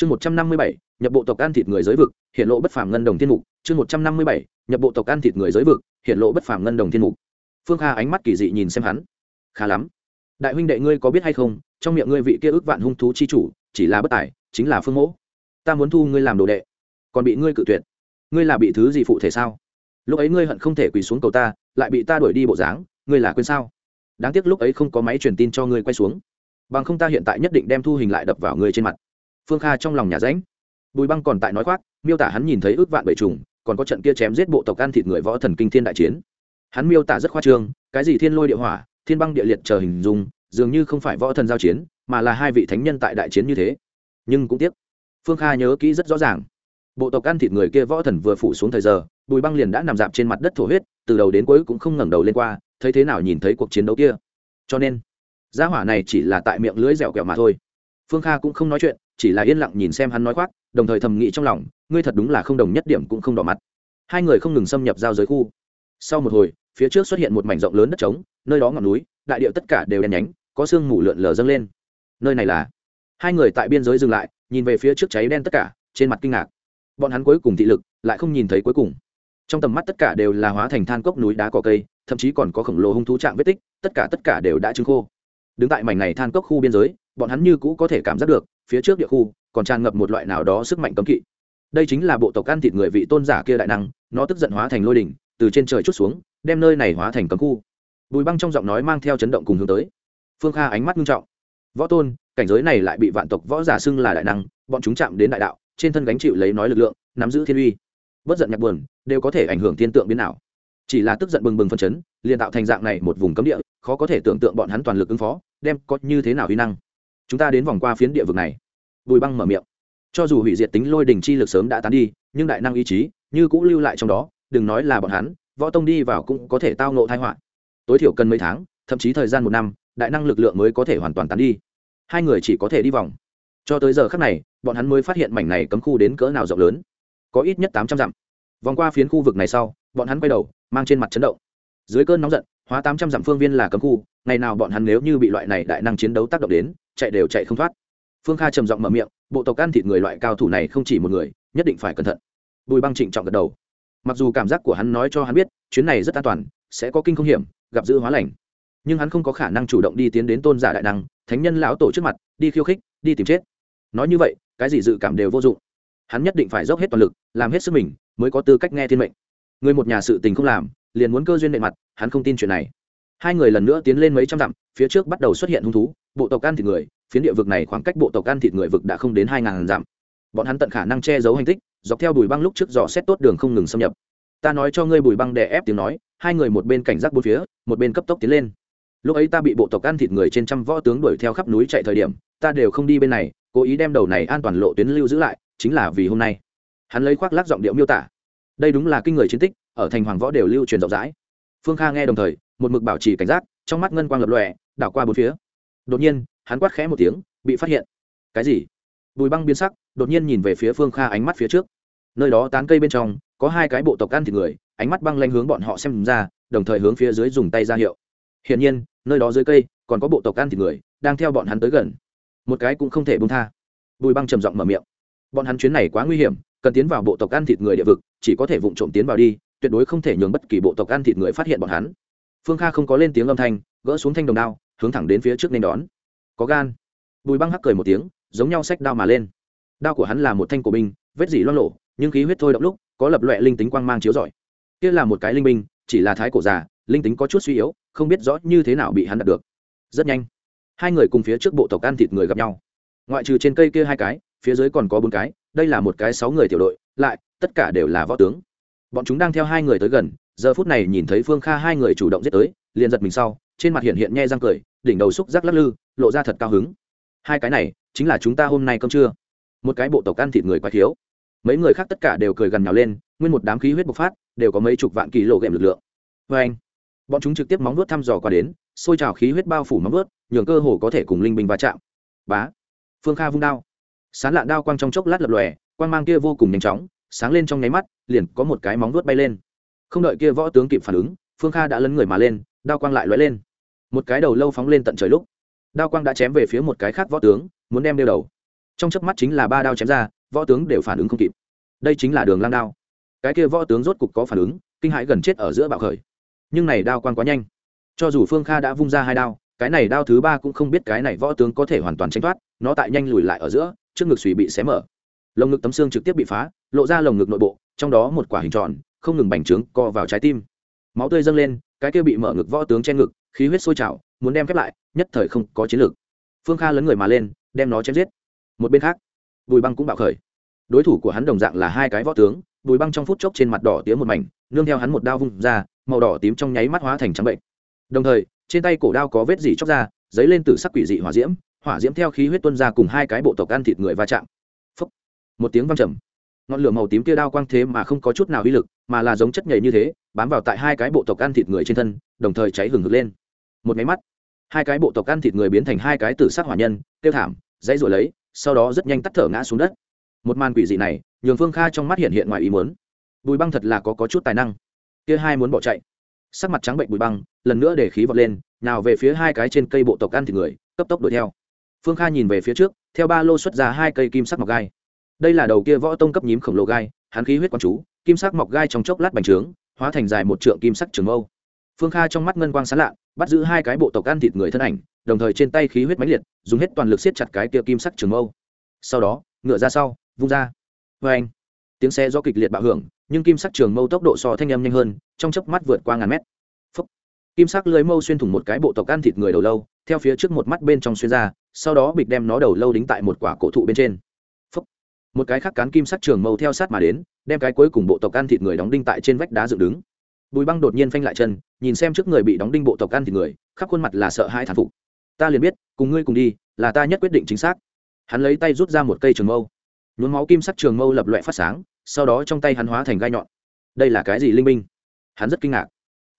chương một trăm năm mươi bảy, nhập bộ tộc ăn thịt người giới vực hiện lộ bất phàm ngân đồng thiên mục. Chương một trăm năm mươi bảy, nhập bộ tộc ăn thịt người giới vực hiện lộ bất phàm ngân đồng thiên mục. Phương kha ánh mắt kỳ dị nhìn xem hắn. Khá lắm. Đại huynh đệ ngươi có biết hay không, trong miệng ngươi vị kia ước vạn hung thú chi chủ, chỉ là bất tài, chính là phương mỗ. Ta muốn thu ngươi làm đồ đệ. Còn bị ngươi cự tuyệt. Ngươi là bị thứ gì phụ thể sao? Lúc ấy ngươi hận không thể quỳ xuống cầu ta, lại bị ta đuổi đi bộ dáng, ngươi là quên sao? Đáng tiếc lúc ấy không có máy truyền tin cho ngươi quay xuống. Bằng không ta hiện tại nhất định đem thu hình lại đập vào ngươi trên mặt phương kha trong lòng nhà ránh bùi băng còn tại nói khoác, miêu tả hắn nhìn thấy ước vạn bệ trùng, còn có trận kia chém giết bộ tộc ăn thịt người võ thần kinh thiên đại chiến. Hắn miêu tả rất khoa trương, cái gì thiên lôi địa hỏa, thiên băng địa liệt chờ hình dung, dường như không phải võ thần giao chiến, mà là hai vị thánh nhân tại đại chiến như thế. Nhưng cũng tiếc, phương kha nhớ kỹ rất rõ ràng. Bộ tộc ăn thịt người kia võ thần vừa phủ xuống thời giờ, bùi băng liền đã nằm dạp trên mặt đất thổ huyết, từ đầu đến cuối cũng không ngẩng đầu lên qua, thấy thế nào nhìn thấy cuộc chiến đấu kia. Cho nên, gia hỏa này chỉ là tại miệng lưới dẻo kẹo mà thôi. Phương kha cũng không nói chuyện chỉ là yên lặng nhìn xem hắn nói khoác, đồng thời thầm nghĩ trong lòng, ngươi thật đúng là không đồng nhất điểm cũng không đỏ mặt. Hai người không ngừng xâm nhập giao giới khu. Sau một hồi, phía trước xuất hiện một mảnh rộng lớn đất trống, nơi đó ngọn núi, đại điệu tất cả đều đen nhánh, có sương mù lượn lờ dâng lên. Nơi này là? Hai người tại biên giới dừng lại, nhìn về phía trước cháy đen tất cả, trên mặt kinh ngạc. Bọn hắn cuối cùng thị lực, lại không nhìn thấy cuối cùng. Trong tầm mắt tất cả đều là hóa thành than cốc núi đá cỏ cây, thậm chí còn có khổng lồ hung thú trạng vết tích, tất cả tất cả đều đã trứng khô. Đứng tại mảnh này than cốc khu biên giới bọn hắn như cũ có thể cảm giác được, phía trước địa khu còn tràn ngập một loại nào đó sức mạnh cấm kỵ. Đây chính là bộ tộc ăn thịt người vị tôn giả kia đại năng, nó tức giận hóa thành lôi đỉnh, từ trên trời chút xuống, đem nơi này hóa thành cấm khu. Bùi băng trong giọng nói mang theo chấn động cùng hướng tới. Phương kha ánh mắt nghiêm trọng. Võ tôn, cảnh giới này lại bị vạn tộc võ giả xưng là đại năng, bọn chúng chạm đến đại đạo, trên thân gánh chịu lấy nói lực lượng, nắm giữ thiên uy. Bất giận nhạc buồn, đều có thể ảnh hưởng thiên tượng biến nào chỉ là tức giận bừng bừng phân chấn, liền tạo thành dạng này một vùng cấm địa, khó có thể tưởng tượng bọn hắn toàn lực ứng phó, đem có như thế nào uy năng chúng ta đến vòng qua phiến địa vực này. Bùi băng mở miệng. Cho dù hủy diệt tính lôi đình chi lực sớm đã tán đi, nhưng đại năng ý chí, như cũng lưu lại trong đó, đừng nói là bọn hắn, võ tông đi vào cũng có thể tao nộ thai họa. Tối thiểu cần mấy tháng, thậm chí thời gian một năm, đại năng lực lượng mới có thể hoàn toàn tán đi. Hai người chỉ có thể đi vòng. Cho tới giờ khác này, bọn hắn mới phát hiện mảnh này cấm khu đến cỡ nào rộng lớn. Có ít nhất tám trăm dặm. Vòng qua phiến khu vực này sau, bọn hắn quay đầu, mang trên mặt chấn động. Dưới cơn nóng giận hóa tám trăm dặm phương viên là cấm khu, ngày nào bọn hắn nếu như bị loại này đại năng chiến đấu tác động đến, chạy đều chạy không thoát. Phương kha trầm giọng mở miệng, bộ tộc ăn thịt người loại cao thủ này không chỉ một người, nhất định phải cẩn thận. Bùi băng trịnh trọng gật đầu. Mặc dù cảm giác của hắn nói cho hắn biết, chuyến này rất an toàn, sẽ có kinh không hiểm, gặp dữ hóa lành. Nhưng hắn không có khả năng chủ động đi tiến đến tôn giả đại năng, thánh nhân lão tổ trước mặt, đi khiêu khích, đi tìm chết. Nói như vậy, cái gì dự cảm đều vô dụng. Hắn nhất định phải dốc hết toàn lực, làm hết sức mình, mới có tư cách nghe thiên mệnh. Người một nhà sự tình không làm liền muốn cơ duyên nệ mặt, hắn không tin chuyện này. Hai người lần nữa tiến lên mấy trăm dặm, phía trước bắt đầu xuất hiện hung thú, bộ tộc ăn thịt người, phiến địa vực này khoảng cách bộ tộc ăn thịt người vực đã không đến hai ngàn dặm. Bọn hắn tận khả năng che giấu hành tích, dọc theo bùi băng lúc trước dò xét tốt đường không ngừng xâm nhập. Ta nói cho ngươi bùi băng đè ép tiếng nói, hai người một bên cảnh giác bốn phía, một bên cấp tốc tiến lên. Lúc ấy ta bị bộ tộc ăn thịt người trên trăm võ tướng đuổi theo khắp núi chạy thời điểm, ta đều không đi bên này, cố ý đem đầu này an toàn lộ tuyến lưu giữ lại, chính là vì hôm nay. Hắn lấy khoác lác giọng điệu miêu tả. Đây đúng là kinh người chiến tích ở thành hoàng võ đều lưu truyền rộng rãi. Phương kha nghe đồng thời, một mực bảo trì cảnh giác, trong mắt ngân quang lập lòe, đảo qua bốn phía. Đột nhiên, hắn quát khẽ một tiếng, bị phát hiện. Cái gì? Bùi băng biến sắc, đột nhiên nhìn về phía phương kha ánh mắt phía trước. Nơi đó tán cây bên trong, có hai cái bộ tộc ăn thịt người, ánh mắt băng lanh hướng bọn họ xem ra, đồng thời hướng phía dưới dùng tay ra hiệu. Hiển nhiên, nơi đó dưới cây, còn có bộ tộc ăn thịt người, đang theo bọn hắn tới gần. Một cái cũng không thể bung tha. Bùi băng trầm giọng mở miệng. Bọn hắn chuyến này quá nguy hiểm, cần tiến vào bộ tộc ăn thịt người địa vực, chỉ có thể vụng trộm tiến vào đi tuyệt đối không thể nhường bất kỳ bộ tộc ăn thịt người phát hiện bọn hắn. Phương kha không có lên tiếng âm thanh, gỡ xuống thanh đồng đao, hướng thẳng đến phía trước nên đón. Có gan. Bùi băng hắc cười một tiếng, giống nhau sách đao mà lên. Đao của hắn là một thanh cổ binh, vết dỉ loan lộ nhưng khí huyết thôi động lúc, có lập loẹ linh tính quang mang chiếu rọi. Kia là một cái linh binh, chỉ là thái cổ già, linh tính có chút suy yếu, không biết rõ như thế nào bị hắn đạt được. Rất nhanh, hai người cùng phía trước bộ tộc ăn thịt người gặp nhau. Ngoại trừ trên cây kia hai cái, phía dưới còn có bốn cái, đây là một cái sáu người tiểu đội, lại, tất cả đều là võ tướng bọn chúng đang theo hai người tới gần, giờ phút này nhìn thấy phương kha hai người chủ động giết tới, liền giật mình sau, trên mặt hiện hiện nhe răng cười, đỉnh đầu xúc rắc lắc lư, lộ ra thật cao hứng. Hai cái này, chính là chúng ta hôm nay cơm trưa. Một cái bộ tộc ăn thịt người quá thiếu. Mấy người khác tất cả đều cười gần nhào lên, nguyên một đám khí huyết bộc phát, đều có mấy chục vạn kỳ lộ ghệm lực lượng. Vê anh, bọn chúng trực tiếp móng vuốt thăm dò qua đến xôi trào khí huyết bao phủ móng vuốt, nhường cơ hồ có thể cùng linh binh va chạm. Bá, phương kha vung đao. Sán lạn đao quang trong chốc lát lập lòe, quang mang kia vô cùng nhanh chóng sáng lên trong nháy mắt, liền có một cái móng vuốt bay lên. Không đợi kia võ tướng kịp phản ứng, phương kha đã lấn người mà lên, đao quang lại lóe lên. Một cái đầu lâu phóng lên tận trời lúc, đao quang đã chém về phía một cái khác võ tướng, muốn đem đeo đầu. Trong chớp mắt chính là ba đao chém ra, võ tướng đều phản ứng không kịp. Đây chính là đường lang đao. Cái kia võ tướng rốt cục có phản ứng, kinh hãi gần chết ở giữa bạo khởi. Nhưng này đao Quang quá nhanh. Cho dù phương kha đã vung ra hai đao, cái này đao thứ ba cũng không biết cái này võ tướng có thể hoàn toàn tránh thoát, nó tại nhanh lùi lại ở giữa, trước ngực suy bị xé mở lồng ngực tấm xương trực tiếp bị phá, lộ ra lồng ngực nội bộ, trong đó một quả hình tròn, không ngừng bành trướng, co vào trái tim. Máu tươi dâng lên, cái kia bị mở ngực võ tướng trên ngực, khí huyết sôi trào, muốn đem khép lại, nhất thời không có chiến lược. Phương kha lấn người mà lên, đem nó chém giết. Một bên khác, bùi băng cũng bạo khởi. Đối thủ của hắn đồng dạng là hai cái võ tướng, bùi băng trong phút chốc trên mặt đỏ tía một mảnh, nương theo hắn một đao vung ra, màu đỏ tím trong nháy mắt hóa thành trắng bệnh. Đồng thời, trên tay cổ đao có vết dỉ chóc ra, dấy lên từ sắc quỷ dị hỏa diễm hỏa diễm theo khí huyết tuân ra cùng hai cái bộ tộc ăn thịt người va chạm một tiếng văng trầm. Ngọn lửa màu tím kia đao quang thế mà không có chút nào uy lực mà là giống chất nhảy như thế bám vào tại hai cái bộ tộc ăn thịt người trên thân đồng thời cháy hừng hực lên. Một máy mắt hai cái bộ tộc ăn thịt người biến thành hai cái tử sát hỏa nhân tiêu thảm dãy rồi lấy sau đó rất nhanh tắt thở ngã xuống đất. Một màn quỷ dị này nhường phương kha trong mắt hiện hiện ngoài ý muốn. Bùi băng thật là có, có chút tài năng. Kia hai muốn bỏ chạy. Sắc mặt trắng bệnh bùi băng lần nữa để khí vọt lên nào về phía hai cái trên cây bộ tộc ăn thịt người cấp tốc đuổi theo. Phương kha nhìn về phía trước theo ba lô xuất ra hai cây kim sắc mọc gai đây là đầu kia võ tông cấp nhím khổng lồ gai, hắn khí huyết quang chú, kim sắc mọc gai trong chốc lát bành trướng, hóa thành dài một trượng kim sắc trường mâu. Phương kha trong mắt ngân quang sán lạ, bắt giữ hai cái bộ tộc ăn thịt người thân ảnh, đồng thời trên tay khí huyết mãnh liệt, dùng hết toàn lực siết chặt cái kia kim sắc trường mâu. Sau đó, ngựa ra sau, vung ra. Vê anh, tiếng xe do kịch liệt bạo hưởng, nhưng kim sắc trường mâu tốc độ so thanh âm nhanh hơn, trong chớp mắt vượt qua ngàn mét. Phúc. kim sắc lưới mâu xuyên thủng một cái bộ tộc ăn thịt người đầu lâu, theo phía trước một mắt bên trong xuyên ra, sau đó bịch đem nó đầu lâu đính tại một quả cổ thụ bên trên một cái khác cán kim sắc trường mâu theo sát mà đến, đem cái cuối cùng bộ tộc ăn thịt người đóng đinh tại trên vách đá dựng đứng. Bùi băng đột nhiên phanh lại chân, nhìn xem trước người bị đóng đinh bộ tộc ăn thịt người, khắp khuôn mặt là sợ hãi thản phục. Ta liền biết, cùng ngươi cùng đi, là ta nhất quyết định chính xác. Hắn lấy tay rút ra một cây trường mâu. Nhuốm máu kim sắc trường mâu lập loẹ phát sáng, sau đó trong tay hắn hóa thành gai nhọn. Đây là cái gì linh minh? Hắn rất kinh ngạc.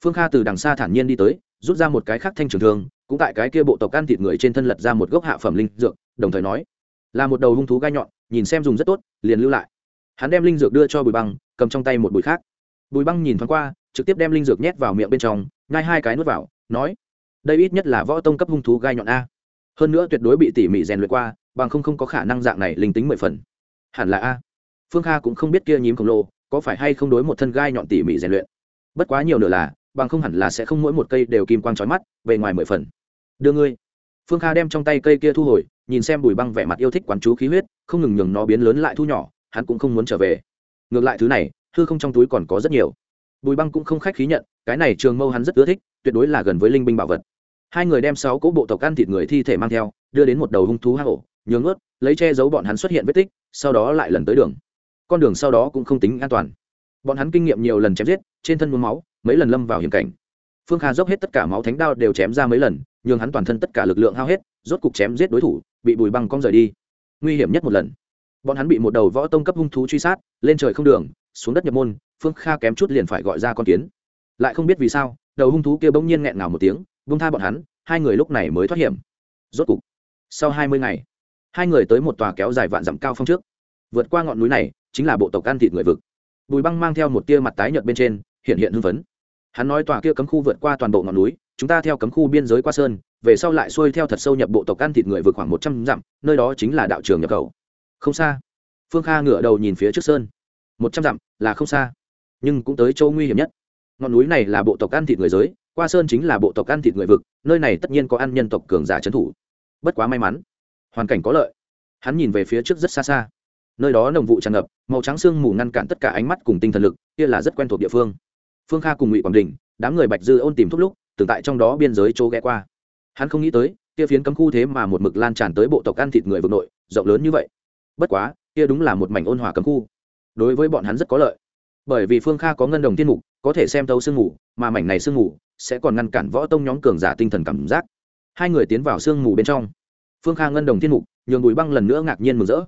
Phương kha từ đằng xa thản nhiên đi tới, rút ra một cái khác thanh trường thương, cũng tại cái kia bộ tộc can thịt người trên thân lật ra một gốc hạ phẩm linh dược, đồng thời nói, là một đầu hung thú gai nhọn nhìn xem dùng rất tốt, liền lưu lại. Hắn đem linh dược đưa cho bùi băng, cầm trong tay một bụi khác. Bùi băng nhìn thoáng qua, trực tiếp đem linh dược nhét vào miệng bên trong ngai hai cái nuốt vào, nói, đây ít nhất là võ tông cấp hung thú gai nhọn a. Hơn nữa tuyệt đối bị tỉ mỉ rèn luyện qua, bằng không không có khả năng dạng này linh tính mười phần. Hẳn là a. Phương kha cũng không biết kia nhím khổng lồ, có phải hay không đối một thân gai nhọn tỉ mỉ rèn luyện. Bất quá nhiều nữa là, bằng không hẳn là sẽ không mỗi một cây đều kim quang trói mắt về ngoài mười phần. Đưa ngươi. Phương kha đem trong tay cây kia thu hồi, nhìn xem bùi băng vẻ mặt yêu thích quán chú khí huyết không ngừng nhường nó biến lớn lại thu nhỏ, hắn cũng không muốn trở về. Ngược lại thứ này, hư không trong túi còn có rất nhiều. Bùi băng cũng không khách khí nhận, cái này trường mâu hắn rất ưa thích, tuyệt đối là gần với linh binh bảo vật. Hai người đem sáu cỗ bộ tộc ăn thịt người thi thể mang theo, đưa đến một đầu hung thú hang ổ, nhường ướt, lấy che giấu bọn hắn xuất hiện vết tích, sau đó lại lần tới đường. Con đường sau đó cũng không tính an toàn. Bọn hắn kinh nghiệm nhiều lần chém giết, trên thân mướm máu, mấy lần lâm vào hiểm cảnh. Phương kha dốc hết tất cả máu thánh đao đều chém ra mấy lần, nhường hắn toàn thân tất cả lực lượng hao hết, rốt cục chém giết đối thủ, bị bùi băng cong rời đi nguy hiểm nhất một lần. Bọn hắn bị một đầu võ tông cấp hung thú truy sát, lên trời không đường, xuống đất nhập môn, phương kha kém chút liền phải gọi ra con kiến. Lại không biết vì sao, đầu hung thú kia bỗng nhiên nghẹn ngào một tiếng vung tha bọn hắn, hai người lúc này mới thoát hiểm. Rốt cục, sau hai mươi ngày, hai người tới một tòa kéo dài vạn dặm cao phong trước. Vượt qua ngọn núi này, chính là bộ tộc ăn thịt người vực. Bùi băng mang theo một tia mặt tái nhợt bên trên, hiện hiện hưng phấn. Hắn nói tòa kia cấm khu vượt qua toàn bộ ngọn núi chúng ta theo cấm khu biên giới qua sơn, về sau lại xuôi theo thật sâu nhập bộ tộc ăn thịt người vượt khoảng một trăm dặm, nơi đó chính là đạo trường nhập khẩu. Không xa. Phương kha ngửa đầu nhìn phía trước sơn. Một trăm dặm là không xa, nhưng cũng tới chỗ nguy hiểm nhất. Ngọn núi này là bộ tộc ăn thịt người giới, qua sơn chính là bộ tộc ăn thịt người vực, nơi này tất nhiên có ăn nhân tộc cường giả trấn thủ. Bất quá may mắn, hoàn cảnh có lợi. Hắn nhìn về phía trước rất xa xa. Nơi đó nồng vụ tràn ngập, màu trắng sương mù ngăn cản tất cả ánh mắt cùng tinh thần lực, kia là rất quen thuộc địa phương. Phương kha cùng ngụy quảng đình, đám người bạch dư ôn tìm thúc lúc từng tại trong đó biên giới chỗ ghé qua. Hắn không nghĩ tới, kia phiến cấm khu thế mà một mực lan tràn tới bộ tộc ăn thịt người vực nội, rộng lớn như vậy. Bất quá, kia đúng là một mảnh ôn hòa cấm khu. Đối với bọn hắn rất có lợi. Bởi vì phương kha có ngân đồng tiên mục, có thể xem thấu sương mù, mà mảnh này sương mù sẽ còn ngăn cản võ tông nhóm cường giả tinh thần cảm giác. Hai người tiến vào sương mù bên trong. Phương kha ngân đồng tiên mục, nhường bùi băng lần nữa ngạc nhiên mừng rỡ.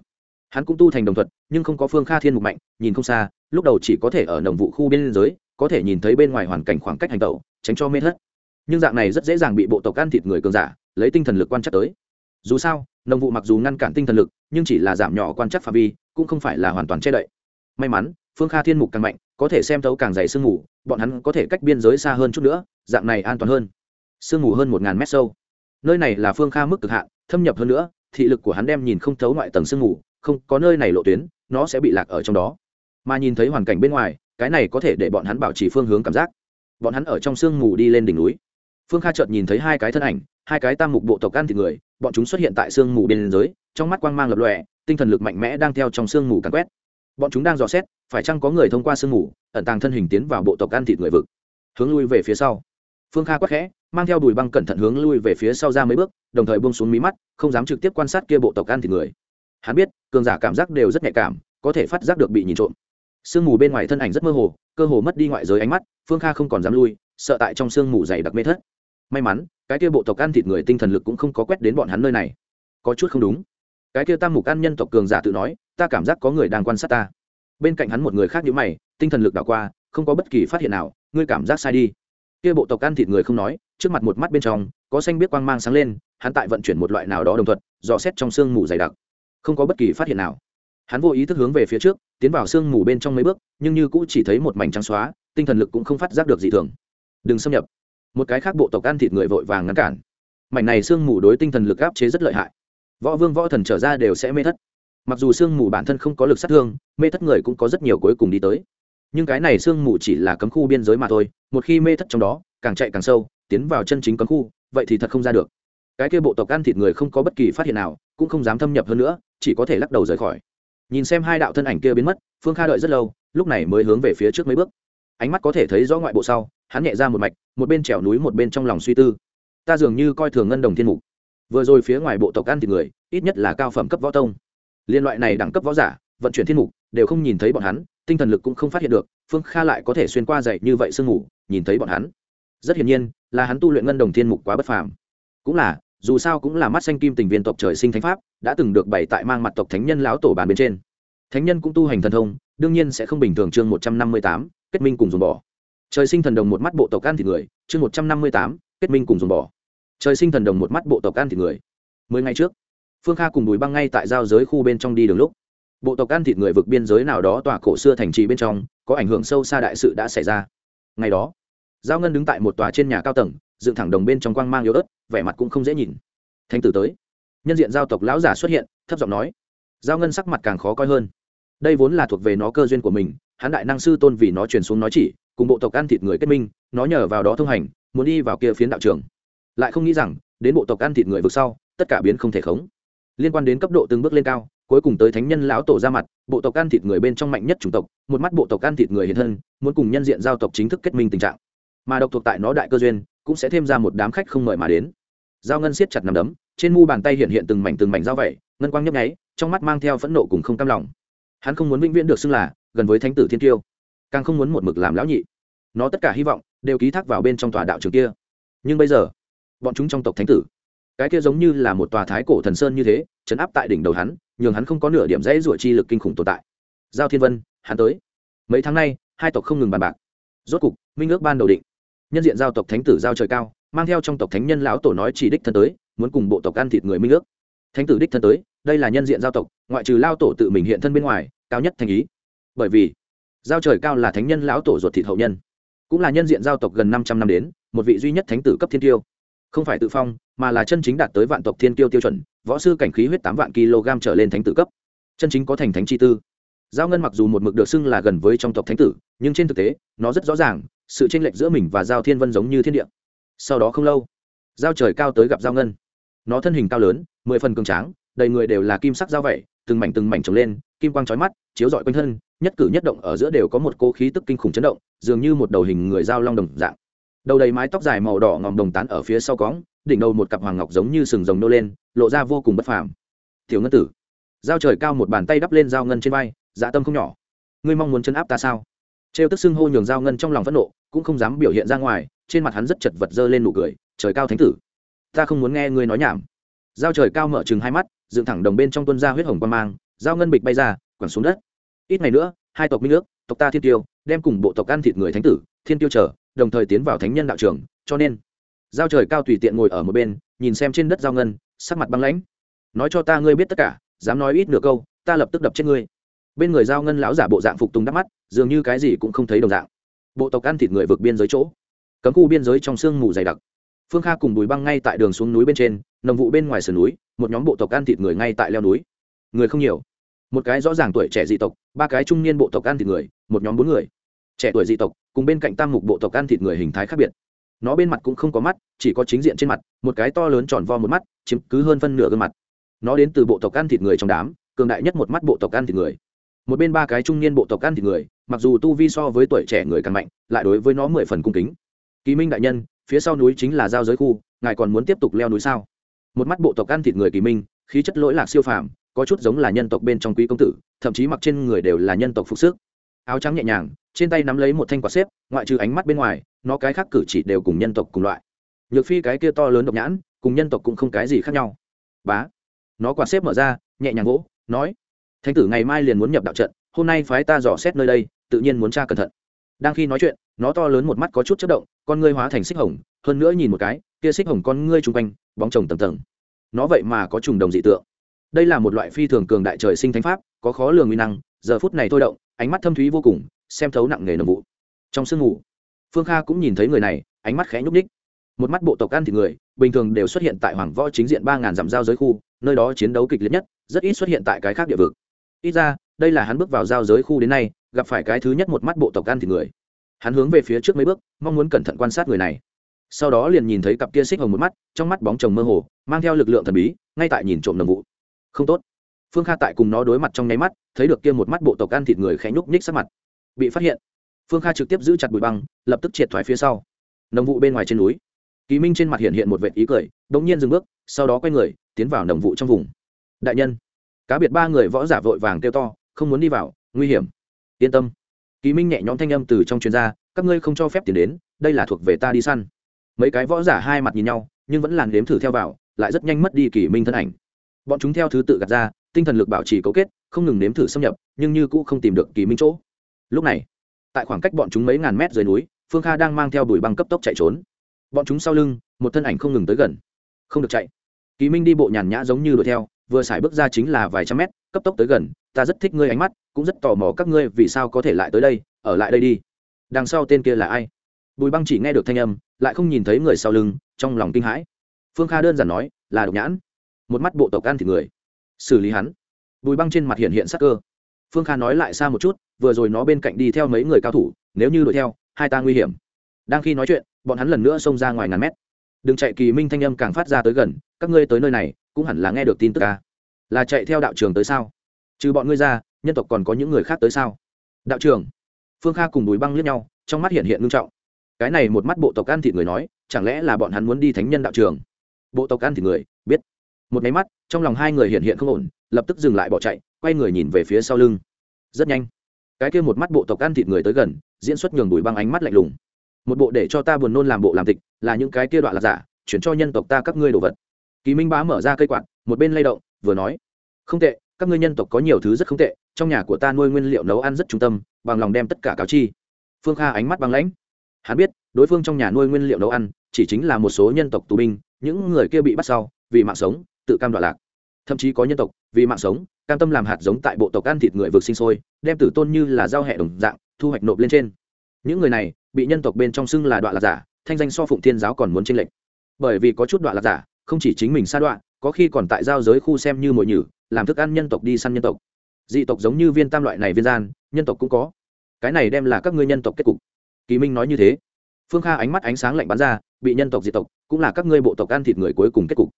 Hắn cũng tu thành đồng thuật, nhưng không có phương kha thiên mục mạnh, nhìn không xa, lúc đầu chỉ có thể ở đồng vụ khu biên giới, có thể nhìn thấy bên ngoài hoàn cảnh khoảng cách hành tẩu, tránh cho mê thất nhưng dạng này rất dễ dàng bị bộ tộc ăn thịt người cường giả, lấy tinh thần lực quan trắc tới. Dù sao nồng vụ mặc dù ngăn cản tinh thần lực, nhưng chỉ là giảm nhỏ quan trắc phạm vi, cũng không phải là hoàn toàn che đậy. May mắn, phương kha thiên mục càng mạnh, có thể xem thấu càng dày sương mù, bọn hắn có thể cách biên giới xa hơn chút nữa, dạng này an toàn hơn. Sương mù hơn một ngàn mét sâu. Nơi này là phương kha mức cực hạn, thâm nhập hơn nữa, thị lực của hắn đem nhìn không thấu ngoại tầng sương mù, không có nơi này lộ tuyến, nó sẽ bị lạc ở trong đó. Mà nhìn thấy hoàn cảnh bên ngoài, cái này có thể để bọn hắn bảo trì phương hướng cảm giác. Bọn hắn ở trong sương mù đi lên đỉnh núi phương kha chợt nhìn thấy hai cái thân ảnh, hai cái tam mục bộ tộc ăn thịt người, bọn chúng xuất hiện tại sương mù bên dưới trong mắt quang mang lập lòe, tinh thần lực mạnh mẽ đang theo trong sương mù càn quét. Bọn chúng đang dò xét, phải chăng có người thông qua sương mù, ẩn tàng thân hình tiến vào bộ tộc ăn thịt người vực. Hướng lui về phía sau. Phương kha quắc khẽ, mang theo đùi băng cẩn thận hướng lui về phía sau ra mấy bước, đồng thời bông xuống mí mắt, không dám trực tiếp quan sát kia bộ tộc ăn thịt người. Hắn biết, cường giả cảm giác đều rất nhạy cảm, có thể phát giác được bị nhìn trộm. Sương mù bên ngoài thân ảnh rất mơ hồ, cơ hồ mất đi ngoại giới ánh mắt, phương kha không còn dám lui, sợ tại trong sương mù dày đặc mê thất may mắn, cái kia bộ tộc ăn thịt người tinh thần lực cũng không có quét đến bọn hắn nơi này. Có chút không đúng. Cái kia tam mục ăn nhân tộc cường giả tự nói, ta cảm giác có người đang quan sát ta. Bên cạnh hắn một người khác nhữ mày, tinh thần lực đảo qua, không có bất kỳ phát hiện nào, ngươi cảm giác sai đi. Kia bộ tộc ăn thịt người không nói, trước mặt một mắt bên trong, có xanh biết quang mang sáng lên, hắn tại vận chuyển một loại nào đó đồng thuận dò xét trong sương mù dày đặc. Không có bất kỳ phát hiện nào. Hắn vô ý thức hướng về phía trước, tiến vào sương mù bên trong mấy bước, nhưng như cũ chỉ thấy một mảnh trắng xóa, tinh thần lực cũng không phát giác được gì thường. Đừng xâm nhập một cái khác bộ tộc ăn thịt người vội vàng ngăn cản. Mảnh này sương mù đối tinh thần lực áp chế rất lợi hại. Võ vương, võ thần trở ra đều sẽ mê thất. Mặc dù sương mù bản thân không có lực sát thương, mê thất người cũng có rất nhiều cuối cùng đi tới. Nhưng cái này sương mù chỉ là cấm khu biên giới mà thôi, một khi mê thất trong đó, càng chạy càng sâu, tiến vào chân chính cấm khu, vậy thì thật không ra được. Cái kia bộ tộc ăn thịt người không có bất kỳ phát hiện nào, cũng không dám thâm nhập hơn nữa, chỉ có thể lắc đầu rời khỏi. Nhìn xem hai đạo thân ảnh kia biến mất, phương kha đợi rất lâu, lúc này mới hướng về phía trước mấy bước ánh mắt có thể thấy rõ ngoại bộ sau, hắn nhẹ ra một mạch, một bên trèo núi một bên trong lòng suy tư. Ta dường như coi thường ngân đồng thiên mục. Vừa rồi phía ngoài bộ tộc ăn thịt người, ít nhất là cao phẩm cấp võ tông. Liên loại này đẳng cấp võ giả, vận chuyển thiên mục, đều không nhìn thấy bọn hắn, tinh thần lực cũng không phát hiện được, phương kha lại có thể xuyên qua dậy như vậy sương ngủ nhìn thấy bọn hắn. Rất hiển nhiên, là hắn tu luyện ngân đồng thiên mục quá bất phàm. Cũng là, dù sao cũng là mắt xanh kim tình viên tộc trời sinh thánh pháp, đã từng được bày tại mang mặt tộc thánh nhân lão tổ bàn bên trên. Thánh nhân cũng tu hành thần thông, đương nhiên sẽ không bình thường chương một trăm năm mươi tám kết minh cùng dùng bỏ trời sinh thần đồng một mắt bộ tộc ăn thịt người, chương một trăm năm mươi tám, kết minh cùng dùng bỏ trời sinh thần đồng một mắt bộ tộc ăn thịt người. Mười ngày trước, phương kha cùng bùi băng ngay tại giao giới khu bên trong đi đường lúc. Bộ tộc ăn thịt người vực biên giới nào đó tòa cổ xưa thành trì bên trong, có ảnh hưởng sâu xa đại sự đã xảy ra. Ngày đó, giao ngân đứng tại một tòa trên nhà cao tầng, dựng thẳng đồng bên trong quang mang yếu ớt, vẻ mặt cũng không dễ nhìn. Thanh tử tới. Nhân diện giao tộc lão giả xuất hiện, thấp giọng nói. Giao ngân sắc mặt càng khó coi hơn. Đây vốn là thuộc về nó cơ duyên của mình hắn đại năng sư tôn vì nó truyền xuống nói chỉ cùng bộ tộc ăn thịt người kết minh nó nhờ vào đó thông hành muốn đi vào kia phiến đạo trường. Lại không nghĩ rằng đến bộ tộc ăn thịt người vực sau tất cả biến không thể khống. Liên quan đến cấp độ từng bước lên cao cuối cùng tới thánh nhân lão tổ ra mặt bộ tộc ăn thịt người bên trong mạnh nhất chủng tộc một mắt bộ tộc ăn thịt người hiện thân muốn cùng nhân diện giao tộc chính thức kết minh tình trạng. Mà độc thuộc tại nó đại cơ duyên cũng sẽ thêm ra một đám khách không mời mà đến. Giao ngân siết chặt nằm đấm trên mu bàn tay hiện hiện từng mảnh từng mảnh dao vậy, ngân quang nhấp nháy trong mắt mang theo phẫn nộ cùng không cam lòng. Hắn không muốn vĩnh viễn được xưng là gần với thánh tử thiên tiêu càng không muốn một mực làm lão nhị. Nó tất cả hy vọng đều ký thác vào bên trong tòa đạo trường kia. Nhưng bây giờ, bọn chúng trong tộc thánh tử, cái kia giống như là một tòa thái cổ thần sơn như thế, chấn áp tại đỉnh đầu hắn, nhường hắn không có nửa điểm dãy rủa chi lực kinh khủng tồn tại. Giao thiên vân, hắn tới. Mấy tháng nay, hai tộc không ngừng bàn bạc. Rốt cục, minh ước ban đầu định. Nhân diện giao tộc thánh tử giao trời cao, mang theo trong tộc thánh nhân lão tổ nói chỉ đích thân tới, muốn cùng bộ tộc ăn thịt người minh ước. Thánh tử đích thân tới, đây là nhân diện giao tộc, ngoại trừ lao tổ tự mình hiện thân bên ngoài, cao nhất thành ý bởi vì giao trời cao là thánh nhân lão tổ ruột thịt hậu nhân, cũng là nhân diện giao tộc gần năm trăm năm đến, một vị duy nhất thánh tử cấp thiên tiêu. Không phải tự phong, mà là chân chính đạt tới vạn tộc thiên tiêu tiêu chuẩn, võ sư cảnh khí huyết tám vạn kg trở lên thánh tử cấp. Chân chính có thành thánh chi tư. Giao ngân mặc dù một mực được xưng là gần với trong tộc thánh tử, nhưng trên thực tế, nó rất rõ ràng, sự tranh lệch giữa mình và giao thiên vân giống như thiên địa. Sau đó không lâu, giao trời cao tới gặp giao ngân. Nó thân hình cao lớn, mười phần cường tráng, đầy người đều là kim sắc dao vẩy từng mảnh từng mảnh trồng lên kim quang trói mắt, chiếu rọi quanh thân, nhất cử nhất động ở giữa đều có một cố khí tức kinh khủng chấn động, dường như một đầu hình người dao long đồng dạng. Đầu đầy mái tóc dài màu đỏ ngòm đồng tán ở phía sau cóng đỉnh đầu một cặp hoàng ngọc giống như sừng rồng nô lên, lộ ra vô cùng bất phàm. Tiểu ngân tử, giao trời cao một bàn tay đắp lên dao ngân trên vai dạ tâm không nhỏ. Ngươi mong muốn chấn áp ta sao? Trêu tức xưng hô nhường dao ngân trong lòng phẫn nộ, cũng không dám biểu hiện ra ngoài, trên mặt hắn rất chật vật dơ lên nụ cười, trời cao thánh tử, ta không muốn nghe ngươi nói nhảm. Giao trời cao mở chừng hai mắt, dựng thẳng đồng bên trong tuân ra huyết hồng quan mang giao ngân bịch bay ra, quẳng xuống đất. Ít ngày nữa, hai tộc minh ước, tộc ta thiên tiêu, đem cùng bộ tộc ăn thịt người thánh tử, thiên tiêu trở đồng thời tiến vào thánh nhân đạo trường, cho nên, giao trời cao tùy tiện ngồi ở một bên, nhìn xem trên đất giao ngân, sắc mặt băng lãnh. Nói cho ta ngươi biết tất cả, dám nói ít nửa câu, ta lập tức đập chết ngươi. Bên người giao ngân lão giả bộ dạng phục tùng đắp mắt, dường như cái gì cũng không thấy đồng dạng. Bộ tộc ăn thịt người vượt biên giới chỗ, cấm khu biên giới trong sương mù dày đặc. Phương kha cùng bùi băng ngay tại đường xuống núi bên trên, nồng vụ bên ngoài sườn núi, một nhóm bộ tộc ăn thịt người ngay tại leo núi. Người không nhiều một cái rõ ràng tuổi trẻ dị tộc, ba cái trung niên bộ tộc ăn thịt người, một nhóm bốn người. Trẻ tuổi dị tộc, cùng bên cạnh tam mục bộ tộc ăn thịt người hình thái khác biệt. Nó bên mặt cũng không có mắt, chỉ có chính diện trên mặt, một cái to lớn tròn vo một mắt, chiếm cứ hơn phân nửa gương mặt. Nó đến từ bộ tộc ăn thịt người trong đám, cường đại nhất một mắt bộ tộc ăn thịt người. Một bên ba cái trung niên bộ tộc ăn thịt người, mặc dù tu vi so với tuổi trẻ người càng mạnh, lại đối với nó mười phần cung kính. Kỳ minh đại nhân, phía sau núi chính là giao giới khu, ngài còn muốn tiếp tục leo núi sao? Một mắt bộ tộc ăn thịt người kỳ minh, khí chất lỗi lạc siêu phàm có chút giống là nhân tộc bên trong quý công tử, thậm chí mặc trên người đều là nhân tộc phục sức. Áo trắng nhẹ nhàng, trên tay nắm lấy một thanh quả xếp, ngoại trừ ánh mắt bên ngoài, nó cái khác cử chỉ đều cùng nhân tộc cùng loại. Nhược phi cái kia to lớn độc nhãn, cùng nhân tộc cũng không cái gì khác nhau. Bá. Nó quả xếp mở ra, nhẹ nhàng gỗ nói, thánh tử ngày mai liền muốn nhập đạo trận, hôm nay phái ta dò xét nơi đây, tự nhiên muốn tra cẩn thận. Đang khi nói chuyện, nó to lớn một mắt có chút chất động, con ngươi hóa thành xích hồng, hơn nữa nhìn một cái, kia xích hồng con ngươi chung quanh, bóng chồng tầng tầng. Nó vậy mà có trùng đồng dị tượng đây là một loại phi thường cường đại trời sinh thánh pháp, có khó lường uy năng, giờ phút này thôi động, ánh mắt thâm thúy vô cùng, xem thấu nặng nề nồng vụ. Trong sương ngủ phương kha cũng nhìn thấy người này, ánh mắt khẽ nhúc ních một mắt bộ tộc ăn thịt người, bình thường đều xuất hiện tại hoàng võ chính diện ba ngàn dặm giao giới khu, nơi đó chiến đấu kịch liệt nhất, rất ít xuất hiện tại cái khác địa vực. Ít ra, đây là hắn bước vào giao giới khu đến nay, gặp phải cái thứ nhất một mắt bộ tộc ăn thịt người. Hắn hướng về phía trước mấy bước, mong muốn cẩn thận quan sát người này. Sau đó liền nhìn thấy cặp kia xích hồng một mắt, trong mắt bóng chồng mơ hồ, mang theo lực lượng thần bí, ngay tại nhìn trộm nồng vụ không tốt. Phương kha tại cùng nó đối mặt trong nháy mắt, thấy được kia một mắt bộ tộc ăn thịt người khẽ nhúc nhích sắc mặt. Bị phát hiện, phương kha trực tiếp giữ chặt bụi băng, lập tức triệt thoái phía sau. Nồng vụ bên ngoài trên núi, kỳ minh trên mặt hiện hiện một vệ ý cười đ ỗ n g nhiên dừng bước, sau đó quay người, tiến vào nồng vụ trong vùng. Đại nhân, cá biệt ba người võ giả vội vàng kêu to, không muốn đi vào, nguy hiểm. Yên tâm. Kỳ minh nhẹ nhõm thanh âm từ trong chuyên gia các ngươi không cho phép tiền đến, đây là thuộc về ta đi săn. Mấy cái võ giả hai mặt nhìn nhau, nhưng vẫn làn đếm thử theo vào, lại rất nhanh mất đi kỳ minh thân ảnh bọn chúng theo thứ tự gạt ra, tinh thần lực bảo trì cấu kết, không ngừng nếm thử xâm nhập, nhưng như cũ không tìm được kỳ minh chỗ. Lúc này, tại khoảng cách bọn chúng mấy ngàn mét dưới núi, phương kha đang mang theo đùi băng cấp tốc chạy trốn. Bọn chúng sau lưng, một thân ảnh không ngừng tới gần. Không được chạy. Kỳ minh đi bộ nhàn nhã giống như đuổi theo, vừa xài bước ra chính là vài trăm mét, cấp tốc tới gần, ta rất thích ngươi ánh mắt, cũng rất tò mò các ngươi vì sao có thể lại tới đây, ở lại đây đi. Đằng sau tên kia là ai? Bùi băng chỉ nghe được thanh âm, lại không nhìn thấy người sau lưng, trong lòng kinh hãi. Phương kha đơn giản nói, là độc nhãn một mắt bộ tộc ăn thịt người. Xử lý hắn. Bùi băng trên mặt hiện hiện sắc cơ. Phương kha nói lại xa một chút, vừa rồi nó bên cạnh đi theo mấy người cao thủ, nếu như đuổi theo, hai ta nguy hiểm. Đang khi nói chuyện, bọn hắn lần nữa xông ra ngoài ngàn mét. Đừng chạy, kỳ minh thanh âm càng phát ra tới gần, các ngươi tới nơi này, cũng hẳn là nghe được tin tức ca là chạy theo đạo trường tới sao? Trừ bọn ngươi ra, nhân tộc còn có những người khác tới sao? Đạo trường phương kha cùng bùi băng liếc nhau, trong mắt hiện hiện ngưng trọng. Cái này một mắt bộ tộc ăn thịt người nói, chẳng lẽ là bọn hắn muốn đi thánh nhân đạo trường bộ tộc ăn thịt người, biết một máy mắt, trong lòng hai người hiện hiện không ổn, lập tức dừng lại bỏ chạy, quay người nhìn về phía sau lưng. Rất nhanh, cái kia một mắt bộ tộc ăn thịt người tới gần, diễn xuất nhường bùi băng ánh mắt lạnh lùng. Một bộ để cho ta buồn nôn làm bộ làm tịch, là những cái kia đoạn là giả, chuyển cho nhân tộc ta các ngươi đồ vật. Kỳ minh bá mở ra cây quạt, một bên lay động, vừa nói, không tệ, các ngươi nhân tộc có nhiều thứ rất không tệ, trong nhà của ta nuôi nguyên liệu nấu ăn rất trung tâm, bằng lòng đem tất cả cáo chi. Phương kha ánh mắt băng lãnh. Hắn biết, đối phương trong nhà nuôi nguyên liệu nấu ăn, chỉ chính là một số nhân tộc tù binh, những người kia bị bắt sau, vì mạng sống tự cam đoạn lạc. Thậm chí có nhân tộc, vì mạng sống, cam tâm làm hạt giống tại bộ tộc ăn thịt người vượt sinh sôi, đem tử tôn như là giao hẹ đồng dạng, thu hoạch nộp lên trên. Những người này, bị nhân tộc bên trong xưng là đoạn lạc giả, thanh danh so phụng thiên giáo còn muốn tranh lệch. Bởi vì có chút đoạn lạc giả, không chỉ chính mình sa đoạn có khi còn tại giao giới khu xem như mồi nhử, làm thức ăn nhân tộc đi săn nhân tộc. Dị tộc giống như viên tam loại này viên gian, nhân tộc cũng có. Cái này đem là các ngươi nhân tộc kết cục. Kỳ minh nói như thế. Phương kha ánh mắt ánh sáng lạnh bắn ra, bị nhân tộc diệt tộc, cũng là các ngươi bộ tộc ăn thịt người cuối cùng kết cục.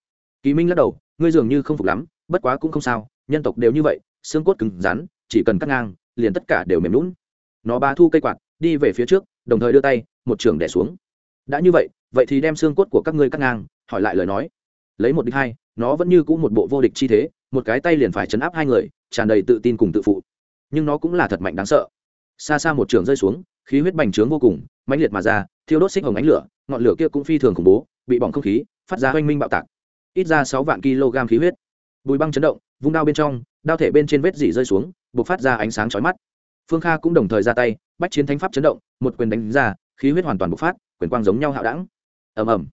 Kỳ minh lắc đầu ngươi dường như không phục lắm, bất quá cũng không sao, nhân tộc đều như vậy, xương cốt cứng rắn, chỉ cần cắt ngang, liền tất cả đều mềm lún nó ba thu cây quạt, đi về phía trước, đồng thời đưa tay, một trường đẻ xuống. Đã như vậy vậy thì đem xương cốt của các ngươi cắt ngang, hỏi lại lời nói. Lấy một đích hai, nó vẫn như c ũ một bộ vô địch chi thế, một cái tay liền phải chấn áp hai người, tràn đầy tự tin cùng tự phụ. Nhưng nó cũng là thật mạnh đáng sợ. Xa xa một trường rơi xuống, khí huyết bành trướng vô cùng, mãnh liệt mà ra, thiêu đốt xích hồng ánh lửa, ngọn lửa kia cũng phi thường khủng bố, bị bỏng không khí, phát ra oanh minh bạo tạc ít ra sáu vạn kg khí huyết. Bùi băng chấn động, vung đao bên trong, đao thể bên trên vết dỉ rơi xuống, bộc phát ra ánh sáng chói mắt. Phương kha cũng đồng thời ra tay, bách chiến thánh pháp chấn động, một quyền đánh ra, khí huyết hoàn toàn bộc phát, quyền quang giống nhau hạo đẳng. Ầm ầm.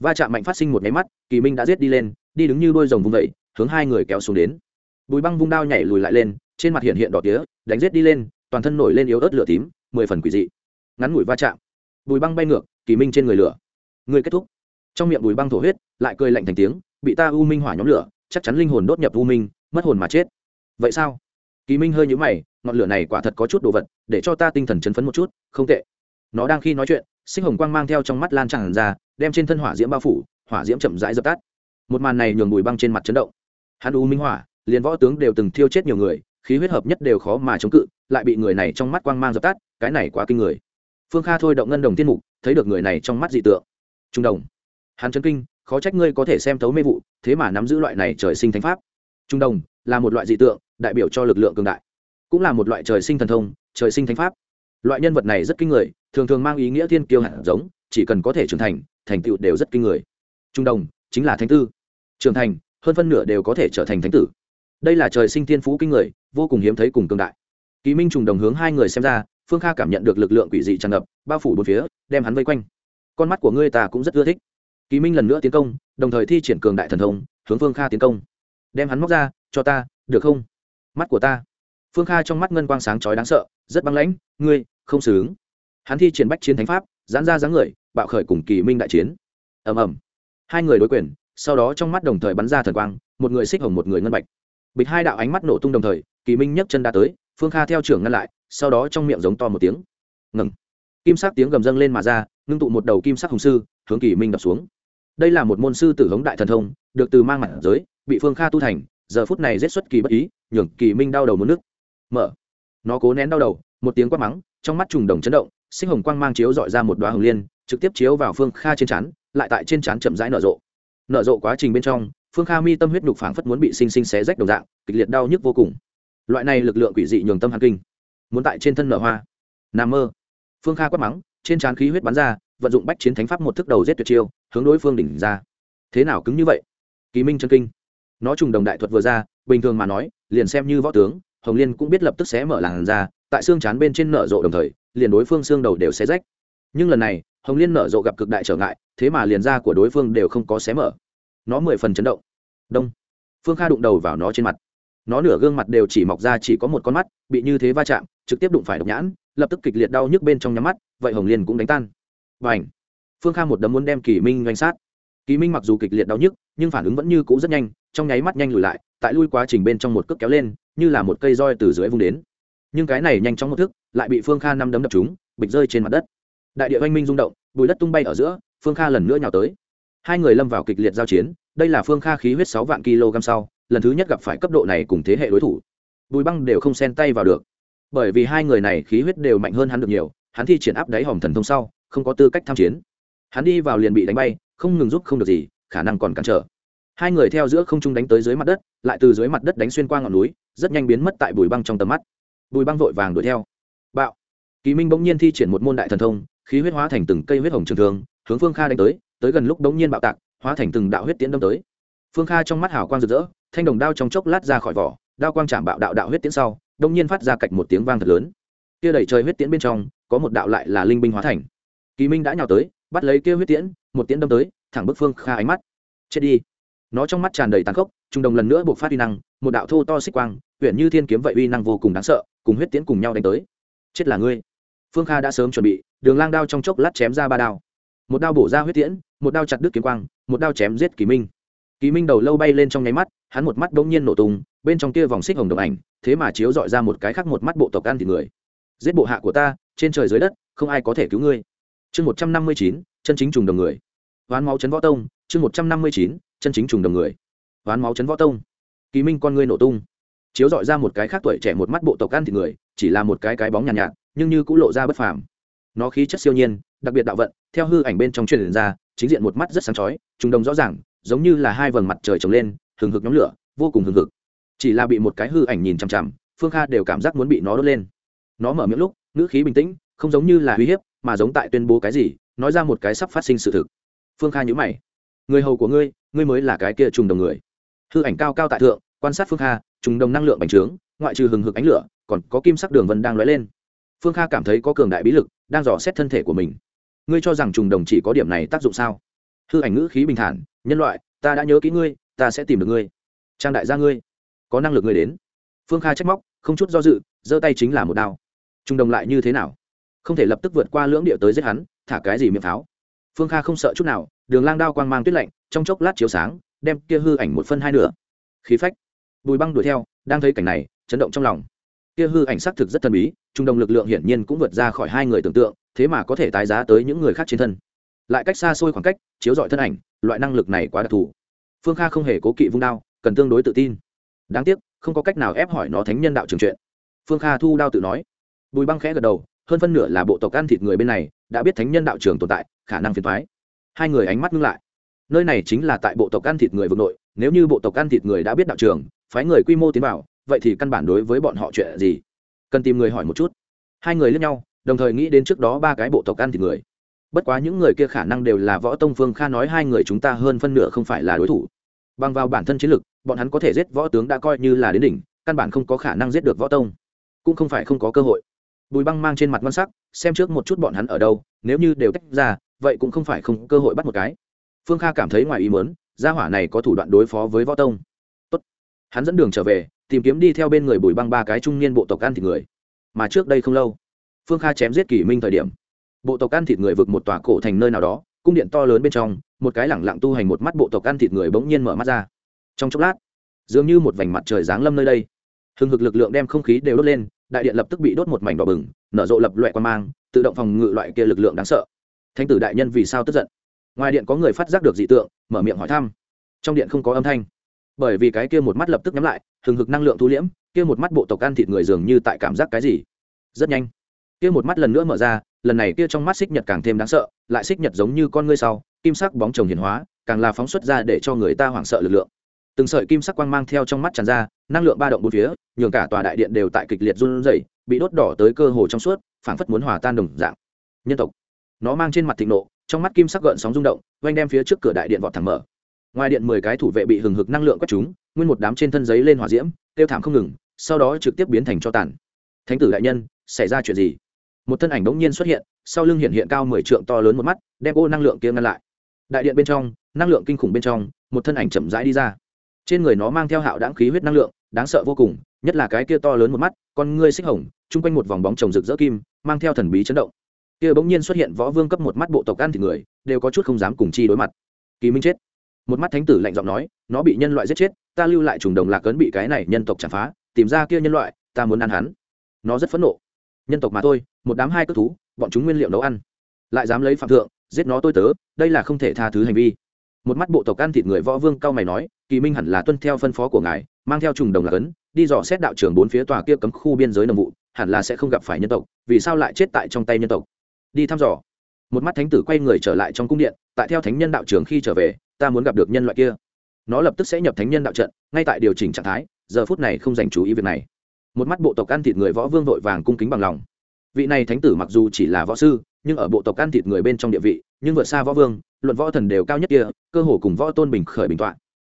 Va chạm mạnh phát sinh một nháy mắt, kỳ minh đã giết đi lên, đi đứng như đôi rồng vung vẩy hướng hai người kéo xuống đến. Bùi băng vung đao nhảy lùi lại lên, trên mặt hiện hiện đỏ tía, đánh giết đi lên, toàn thân nổi lên yếu ớt lửa tím, mười phần quỷ dị. Ngắn ngủi va chạm. Bùi băng bay ngược, kỳ minh trên người lửa. Người kết thúc. Trong miệng bùi băng thổ huyết lại cười lạnh thành tiếng, bị ta u minh hỏa nhóm lửa, chắc chắn linh hồn đốt nhập u minh, mất hồn mà chết. Vậy sao? Kỳ minh hơi nhũ mày, ngọn lửa này quả thật có chút đồ vật, để cho ta tinh thần chấn phấn một chút, không tệ. Nó đang khi nói chuyện, sinh hồng quang mang theo trong mắt lan tràn ra, đem trên thân hỏa diễm bao phủ, hỏa diễm chậm rãi dập tắt. Một màn này nhường bùi băng trên mặt chấn động. Hắn u minh hỏa, liền võ tướng đều từng thiêu chết nhiều người, khí huyết hợp nhất đều khó mà chống cự, lại bị người này trong mắt quang mang dập tắt, cái này quá kinh người. Phương kha thôi động ngân đồng tiên mục, thấy được người này trong mắt dị tượng. Trung đồng. Hắn chấn kinh khó trách ngươi có thể xem thấu mê vụ, thế mà nắm giữ loại này trời sinh thánh pháp. Trung đồng là một loại dị tượng, đại biểu cho lực lượng cường đại. Cũng là một loại trời sinh thần thông, trời sinh thánh pháp. Loại nhân vật này rất kinh người, thường thường mang ý nghĩa thiên kiêu hạt giống, chỉ cần có thể trưởng thành thành tựu đều rất kinh người. Trung đồng chính là thánh tư. Trưởng thành, hơn phân nửa đều có thể trở thành thánh tử. Đây là trời sinh thiên phú kinh người, vô cùng hiếm thấy cùng cường đại. Kỳ minh trùng đồng hướng hai người xem ra, phương kha cảm nhận được lực lượng quỷ dị tràn ngập, bao phủ bốn phía, đem hắn vây quanh. Con mắt của ngươi ta cũng rất ưa thích kỳ minh lần nữa tiến công, đồng thời thi triển cường đại thần thông, hướng phương kha tiến công. Đem hắn móc ra, cho ta, được không? Mắt của ta. Phương kha trong mắt ngân quang sáng chói đáng sợ, rất băng lãnh, ngươi, không xử ứng hắn thi triển bách chiến thánh pháp, giãn ra dáng người, bạo khởi cùng kỳ minh đại chiến. Ầm ầm. Hai người đối quyền, sau đó trong mắt đồng thời bắn ra thần quang, một người xích hồng một người ngân bạch. Bịch hai đạo ánh mắt nổ tung đồng thời, kỳ minh nhấc chân đã tới, phương kha theo trưởng ngăn lại, sau đó trong miệng giống to một tiếng. Ngừng. Kim sắc tiếng gầm dâng lên mà ra, ngưng tụ một đầu kim sắc hùng sư, hướng kỳ minh đập xuống đây là một môn sư tử hống đại thần thông, được từ mang mặt giới, bị phương kha tu thành, giờ phút này rét xuất kỳ bất ý, nhường kỳ minh đau đầu muốn nước. Mở. Nó cố nén đau đầu, một tiếng quát mắng, trong mắt trùng đồng chấn động, sinh hồng quang mang chiếu dọi ra một đoá hồng liên, trực tiếp chiếu vào phương kha trên chắn lại tại trên chắn chậm rãi nở rộ. Nở rộ quá trình bên trong, phương kha mi tâm huyết đục phảng phất muốn bị sinh sinh xé rách đồng dạng, kịch liệt đau nhức vô cùng. Loại này lực lượng quỷ dị nhường tâm hàn kinh. Muốn tại trên thân nở hoa. Nằm mơ. Phương kha quát mắng, trên trán khí huyết bắn ra vận dụng bách chiến thánh pháp một thức đầu giết tuyệt chiêu, hướng đối phương đỉnh ra. Thế nào cứng như vậy? Kỳ minh chân kinh. Nó trùng đồng đại thuật vừa ra, bình thường mà nói, liền xem như võ tướng, hồng liên cũng biết lập tức xé mở làn ra, tại xương chán bên trên nở rộ đồng thời, liền đối phương xương đầu đều xé rách. Nhưng lần này, hồng liên nở rộ gặp cực đại trở ngại, thế mà liền ra của đối phương đều không có xé mở. Nó mười phần chấn động. Đông. Phương kha đụng đầu vào nó trên mặt. Nó nửa gương mặt đều chỉ mọc ra chỉ có một con mắt, bị như thế va chạm, trực tiếp đụng phải độc nhãn, lập tức kịch liệt đau nhức bên trong nhắm mắt, vậy hồng liên cũng đánh tan và ảnh. Phương kha một đấm muốn đem kỳ minh doanh sát. Kỳ minh mặc dù kịch liệt đau nhức, nhưng phản ứng vẫn như cũ rất nhanh, trong nháy mắt nhanh lùi lại, tại lui quá trình bên trong một cước kéo lên, như là một cây roi từ dưới vung đến. Nhưng cái này nhanh chóng một thức, lại bị phương kha năm đấm đập chúng bịch rơi trên mặt đất. Đại địa oanh minh rung động bùi đất tung bay ở giữa, phương kha lần nữa nhào tới. Hai người lâm vào kịch liệt giao chiến, đây là phương kha khí huyết sáu vạn kg sau, lần thứ nhất gặp phải cấp độ này cùng thế hệ đối thủ. Bùi băng đều không xen tay vào được. Bởi vì hai người này khí huyết đều mạnh hơn hắn được nhiều, hắn thi triển áp đáy hòm thần thông sau không có tư cách tham chiến. Hắn đi vào liền bị đánh bay, không ngừng giúp không được gì, khả năng còn cản trở. Hai người theo giữa không trung đánh tới dưới mặt đất, lại từ dưới mặt đất đánh xuyên qua ngọn núi, rất nhanh biến mất tại bùi băng trong tầm mắt. Bùi băng vội vàng đuổi theo. Bạo. Kỳ minh bỗng nhiên thi triển một môn đại thần thông, khí huyết hóa thành từng cây huyết hồng trường thường hướng phương kha đánh tới tới gần lúc bỗng nhiên bạo tạc, hóa thành từng đạo huyết tiễn đâm tới. Phương kha trong mắt hào quang rực rỡ, thanh đồng đao trong chốc lát ra khỏi vỏ, đao quang chạm bạo đạo đạo huyết tiễn sau đông nhiên phát ra cạch một tiếng vang thật lớn. Kia đẩy trời huyết tiễn bên trong, có một đạo lại là linh binh hóa thành kỳ minh đã nhào tới, bắt lấy kia huyết tiễn, một tiễn đâm tới, thẳng bức phương kha ánh mắt. Chết đi. Nó trong mắt tràn đầy tàn khốc trung đồng lần nữa buộc phát uy năng, một đạo thô to xích quang huyện như thiên kiếm vậy uy năng vô cùng đáng sợ, cùng huyết tiễn cùng nhau đánh tới. Chết là ngươi. Phương kha đã sớm chuẩn bị, đường lang đao trong chốc lát chém ra ba đao. Một đao bổ ra huyết tiễn, một đao chặt đứt kiếm quang, một đao chém giết kỳ minh. Kỳ minh đầu lâu bay lên trong nháy mắt, hắn một mắt bỗng nhiên nổ tung, bên trong kia vòng xích hồng đồng ảnh, thế mà chiếu dọi ra một cái khác một mắt bộ tộc ăn thịt người. Giết bộ hạ của ta, trên trời dưới đất, không ai có thể cứu ngươi chương một trăm năm mươi chín chân chính trùng đồng người. Ván máu chấn võ tông chương một trăm năm mươi chín chân chính trùng đồng người. Ván máu chấn võ tông. Kỳ minh con ngươi nổ tung. Chiếu dọi ra một cái khác tuổi trẻ một mắt bộ tộc ăn thịt người chỉ là một cái cái bóng nhàn nhạt, nhạt nhưng như cũng lộ ra bất phàm. Nó khí chất siêu nhiên đặc biệt đạo vận theo hư ảnh bên trong truyền ra chính diện một mắt rất sáng chói trùng đồng rõ ràng giống như là hai vầng mặt trời trồng lên hừng hực nhóm lửa vô cùng hừng hực. Chỉ là bị một cái hư ảnh nhìn chằm chằm phương kha đều cảm giác muốn bị nó đốt lên. Nó mở miệng lúc ngữ khí bình tĩnh không giống như là uy hiếp mà giống tại tuyên bố cái gì, nói ra một cái sắp phát sinh sự thực. Phương kha nhữ mày. Người hầu của ngươi ngươi mới là cái kia trùng đồng người. Hư ảnh cao cao tại thượng, quan sát phương kha, trùng đồng năng lượng bành trướng, ngoại trừ hừng hực ánh lửa, còn có kim sắc đường vân đang lóe lên. Phương kha cảm thấy có cường đại bí lực, đang dò xét thân thể của mình. Ngươi cho rằng trùng đồng chỉ có điểm này tác dụng sao? Hư ảnh ngữ khí bình thản, nhân loại, ta đã nhớ kỹ ngươi, ta sẽ tìm được ngươi. Trang đại gia ngươi, có năng lực ngươi đến. Phương kha trách móc, không chút do dự, giơ tay chính là một đao. Trùng đồng lại như thế nào? Không thể lập tức vượt qua lưỡng địa tới giết hắn, thả cái gì miệng pháo. Phương kha không sợ chút nào, đường lang đao quang mang tuyết lạnh, trong chốc lát chiếu sáng, đem kia hư ảnh một phân hai nửa. Khí phách. Bùi băng đuổi theo, đang thấy cảnh này, chấn động trong lòng. Kia hư ảnh xác thực rất thần bí, trung đồng lực lượng hiển nhiên cũng vượt ra khỏi hai người tưởng tượng, thế mà có thể tái giá tới những người khác trên thân. Lại cách xa xôi khoảng cách, chiếu dọi thân ảnh, loại năng lực này quá đặc thù. Phương kha không hề cố kỵ vung đao, cần tương đối tự tin. Đáng tiếc, không có cách nào ép hỏi nó thánh nhân đạo trường chuyện. Phương kha thu đao tự nói. Bùi băng khẽ gật đầu hơn phân nửa là bộ tộc ăn thịt người bên này, đã biết thánh nhân đạo trường tồn tại, khả năng phiền thoái hai người ánh mắt ngưng lại. Nơi này chính là tại bộ tộc ăn thịt người vực nội, nếu như bộ tộc ăn thịt người đã biết đạo trường phái người quy mô tiến vào, vậy thì căn bản đối với bọn họ chuyện gì? Cần tìm người hỏi một chút. Hai người lẫn nhau, đồng thời nghĩ đến trước đó ba cái bộ tộc ăn thịt người. Bất quá những người kia khả năng đều là võ tông phương kha nói hai người chúng ta hơn phân nửa không phải là đối thủ. Bằng vào bản thân chiến lực, bọn hắn có thể giết võ tướng đã coi như là đến đỉnh, căn bản không có khả năng giết được võ tông. Cũng không phải không có cơ hội bùi băng mang trên mặt ngon sắc, xem trước một chút bọn hắn ở đâu, nếu như đều tách ra, vậy cũng không phải không cơ hội bắt một cái. Phương kha cảm thấy ngoài ý mớn gia hỏa này có thủ đoạn đối phó với võ tông. Tốt. hắn dẫn đường trở về, tìm kiếm đi theo bên người bùi băng ba cái trung niên bộ tộc ăn thịt người. Mà trước đây không lâu, phương kha chém giết kỷ minh thời điểm. Bộ tộc ăn thịt người vực một tòa cổ thành nơi nào đó, cung điện to lớn bên trong, một cái lẳng lặng tu hành một mắt bộ tộc ăn thịt người bỗng nhiên mở mắt ra. Trong chốc lát, dường như một vành mặt trời giáng lâm nơi đây. Hừng hực lực lượng đem không khí đều đốt lên đại điện lập tức bị đốt một mảnh đỏ bừng, nở rộ lập loại quan mang, tự động phòng ngự loại kia lực lượng đáng sợ. Thánh tử đại nhân vì sao tức giận? Ngoài điện có người phát giác được dị tượng, mở miệng hỏi thăm. Trong điện không có âm thanh. Bởi vì cái kia một mắt lập tức nhắm lại, hừng hực năng lượng thu liễm, kia một mắt bộ tộc ăn thịt người dường như tại cảm giác cái gì? Rất nhanh, kia một mắt lần nữa mở ra, lần này kia trong mắt xích nhật càng thêm đáng sợ, lại xích nhật giống như con ngươi sau, kim sắc bóng chồng hiền hóa, càng là phóng xuất ra để cho người ta hoảng sợ lực lượng từng sợi kim sắc quang mang theo trong mắt tràn ra, năng lượng ba động bốn phía, nhường cả tòa đại điện đều tại kịch liệt run rẩy, bị đốt đỏ tới cơ hồ trong suốt, phảng phất muốn hòa tan đồng dạng. Nhân tộc. Nó mang trên mặt thịnh nộ, trong mắt kim sắc gợn sóng rung động oanh đem phía trước cửa đại điện vọt thẳng mở. Ngoài điện mười cái thủ vệ bị hừng hực năng lượng quét chúng, nguyên một đám trên thân giấy lên hỏa diễm tiêu thảm không ngừng, sau đó trực tiếp biến thành cho tàn. Thánh tử đại nhân, xảy ra chuyện gì? Một thân ảnh bỗng nhiên xuất hiện, sau lưng hiện hiện cao mười trượng to lớn một mắt, đem ô năng lượng kia ngăn lại. Đại điện bên trong, năng lượng kinh khủng bên trong, một thân ảnh chậm rãi đi ra trên người nó mang theo hạo đáng khí huyết năng lượng, đáng sợ vô cùng, nhất là cái kia to lớn một mắt, con ngươi xích hồng, chung quanh một vòng bóng trồng rực rỡ kim, mang theo thần bí chấn động. Kia bỗng nhiên xuất hiện võ vương cấp một mắt bộ tộc ăn thì người, đều có chút không dám cùng chi đối mặt. Kỳ minh chết. Một mắt thánh tử lạnh giọng nói, nó bị nhân loại giết chết, ta lưu lại trùng đồng lạc cấn bị cái này nhân tộc chặt phá, tìm ra kia nhân loại, ta muốn ăn hắn. Nó rất phẫn nộ. Nhân tộc mà thôi, một đám hai cất thú, bọn chúng nguyên liệu nấu ăn. Lại dám lấy phạm thượng, giết nó tôi tớ, đây là không thể tha thứ hành vi một mắt bộ tộc ăn thịt người võ vương cao mày nói, kỳ minh hẳn là tuân theo phân phó của ngài, mang theo trùng đồng là ấn đi dò xét đạo trưởng bốn phía tòa kia cấm khu biên giới nồng vụ, hẳn là sẽ không gặp phải nhân tộc, vì sao lại chết tại trong tay nhân tộc? Đi thăm dò. Một mắt thánh tử quay người trở lại trong cung điện, tại theo thánh nhân đạo trưởng khi trở về, ta muốn gặp được nhân loại kia. Nó lập tức sẽ nhập thánh nhân đạo trận, ngay tại điều chỉnh trạng thái, giờ phút này không dành chú ý việc này. Một mắt bộ tộc ăn thịt người võ vương vội vàng cung kính bằng lòng vị này thánh tử mặc dù chỉ là võ sư, nhưng ở bộ tộc ăn thịt người bên trong địa vị, nhưng vượt xa võ vương, luận võ thần đều cao nhất kia, cơ hồ cùng võ tôn bình khởi bình tọa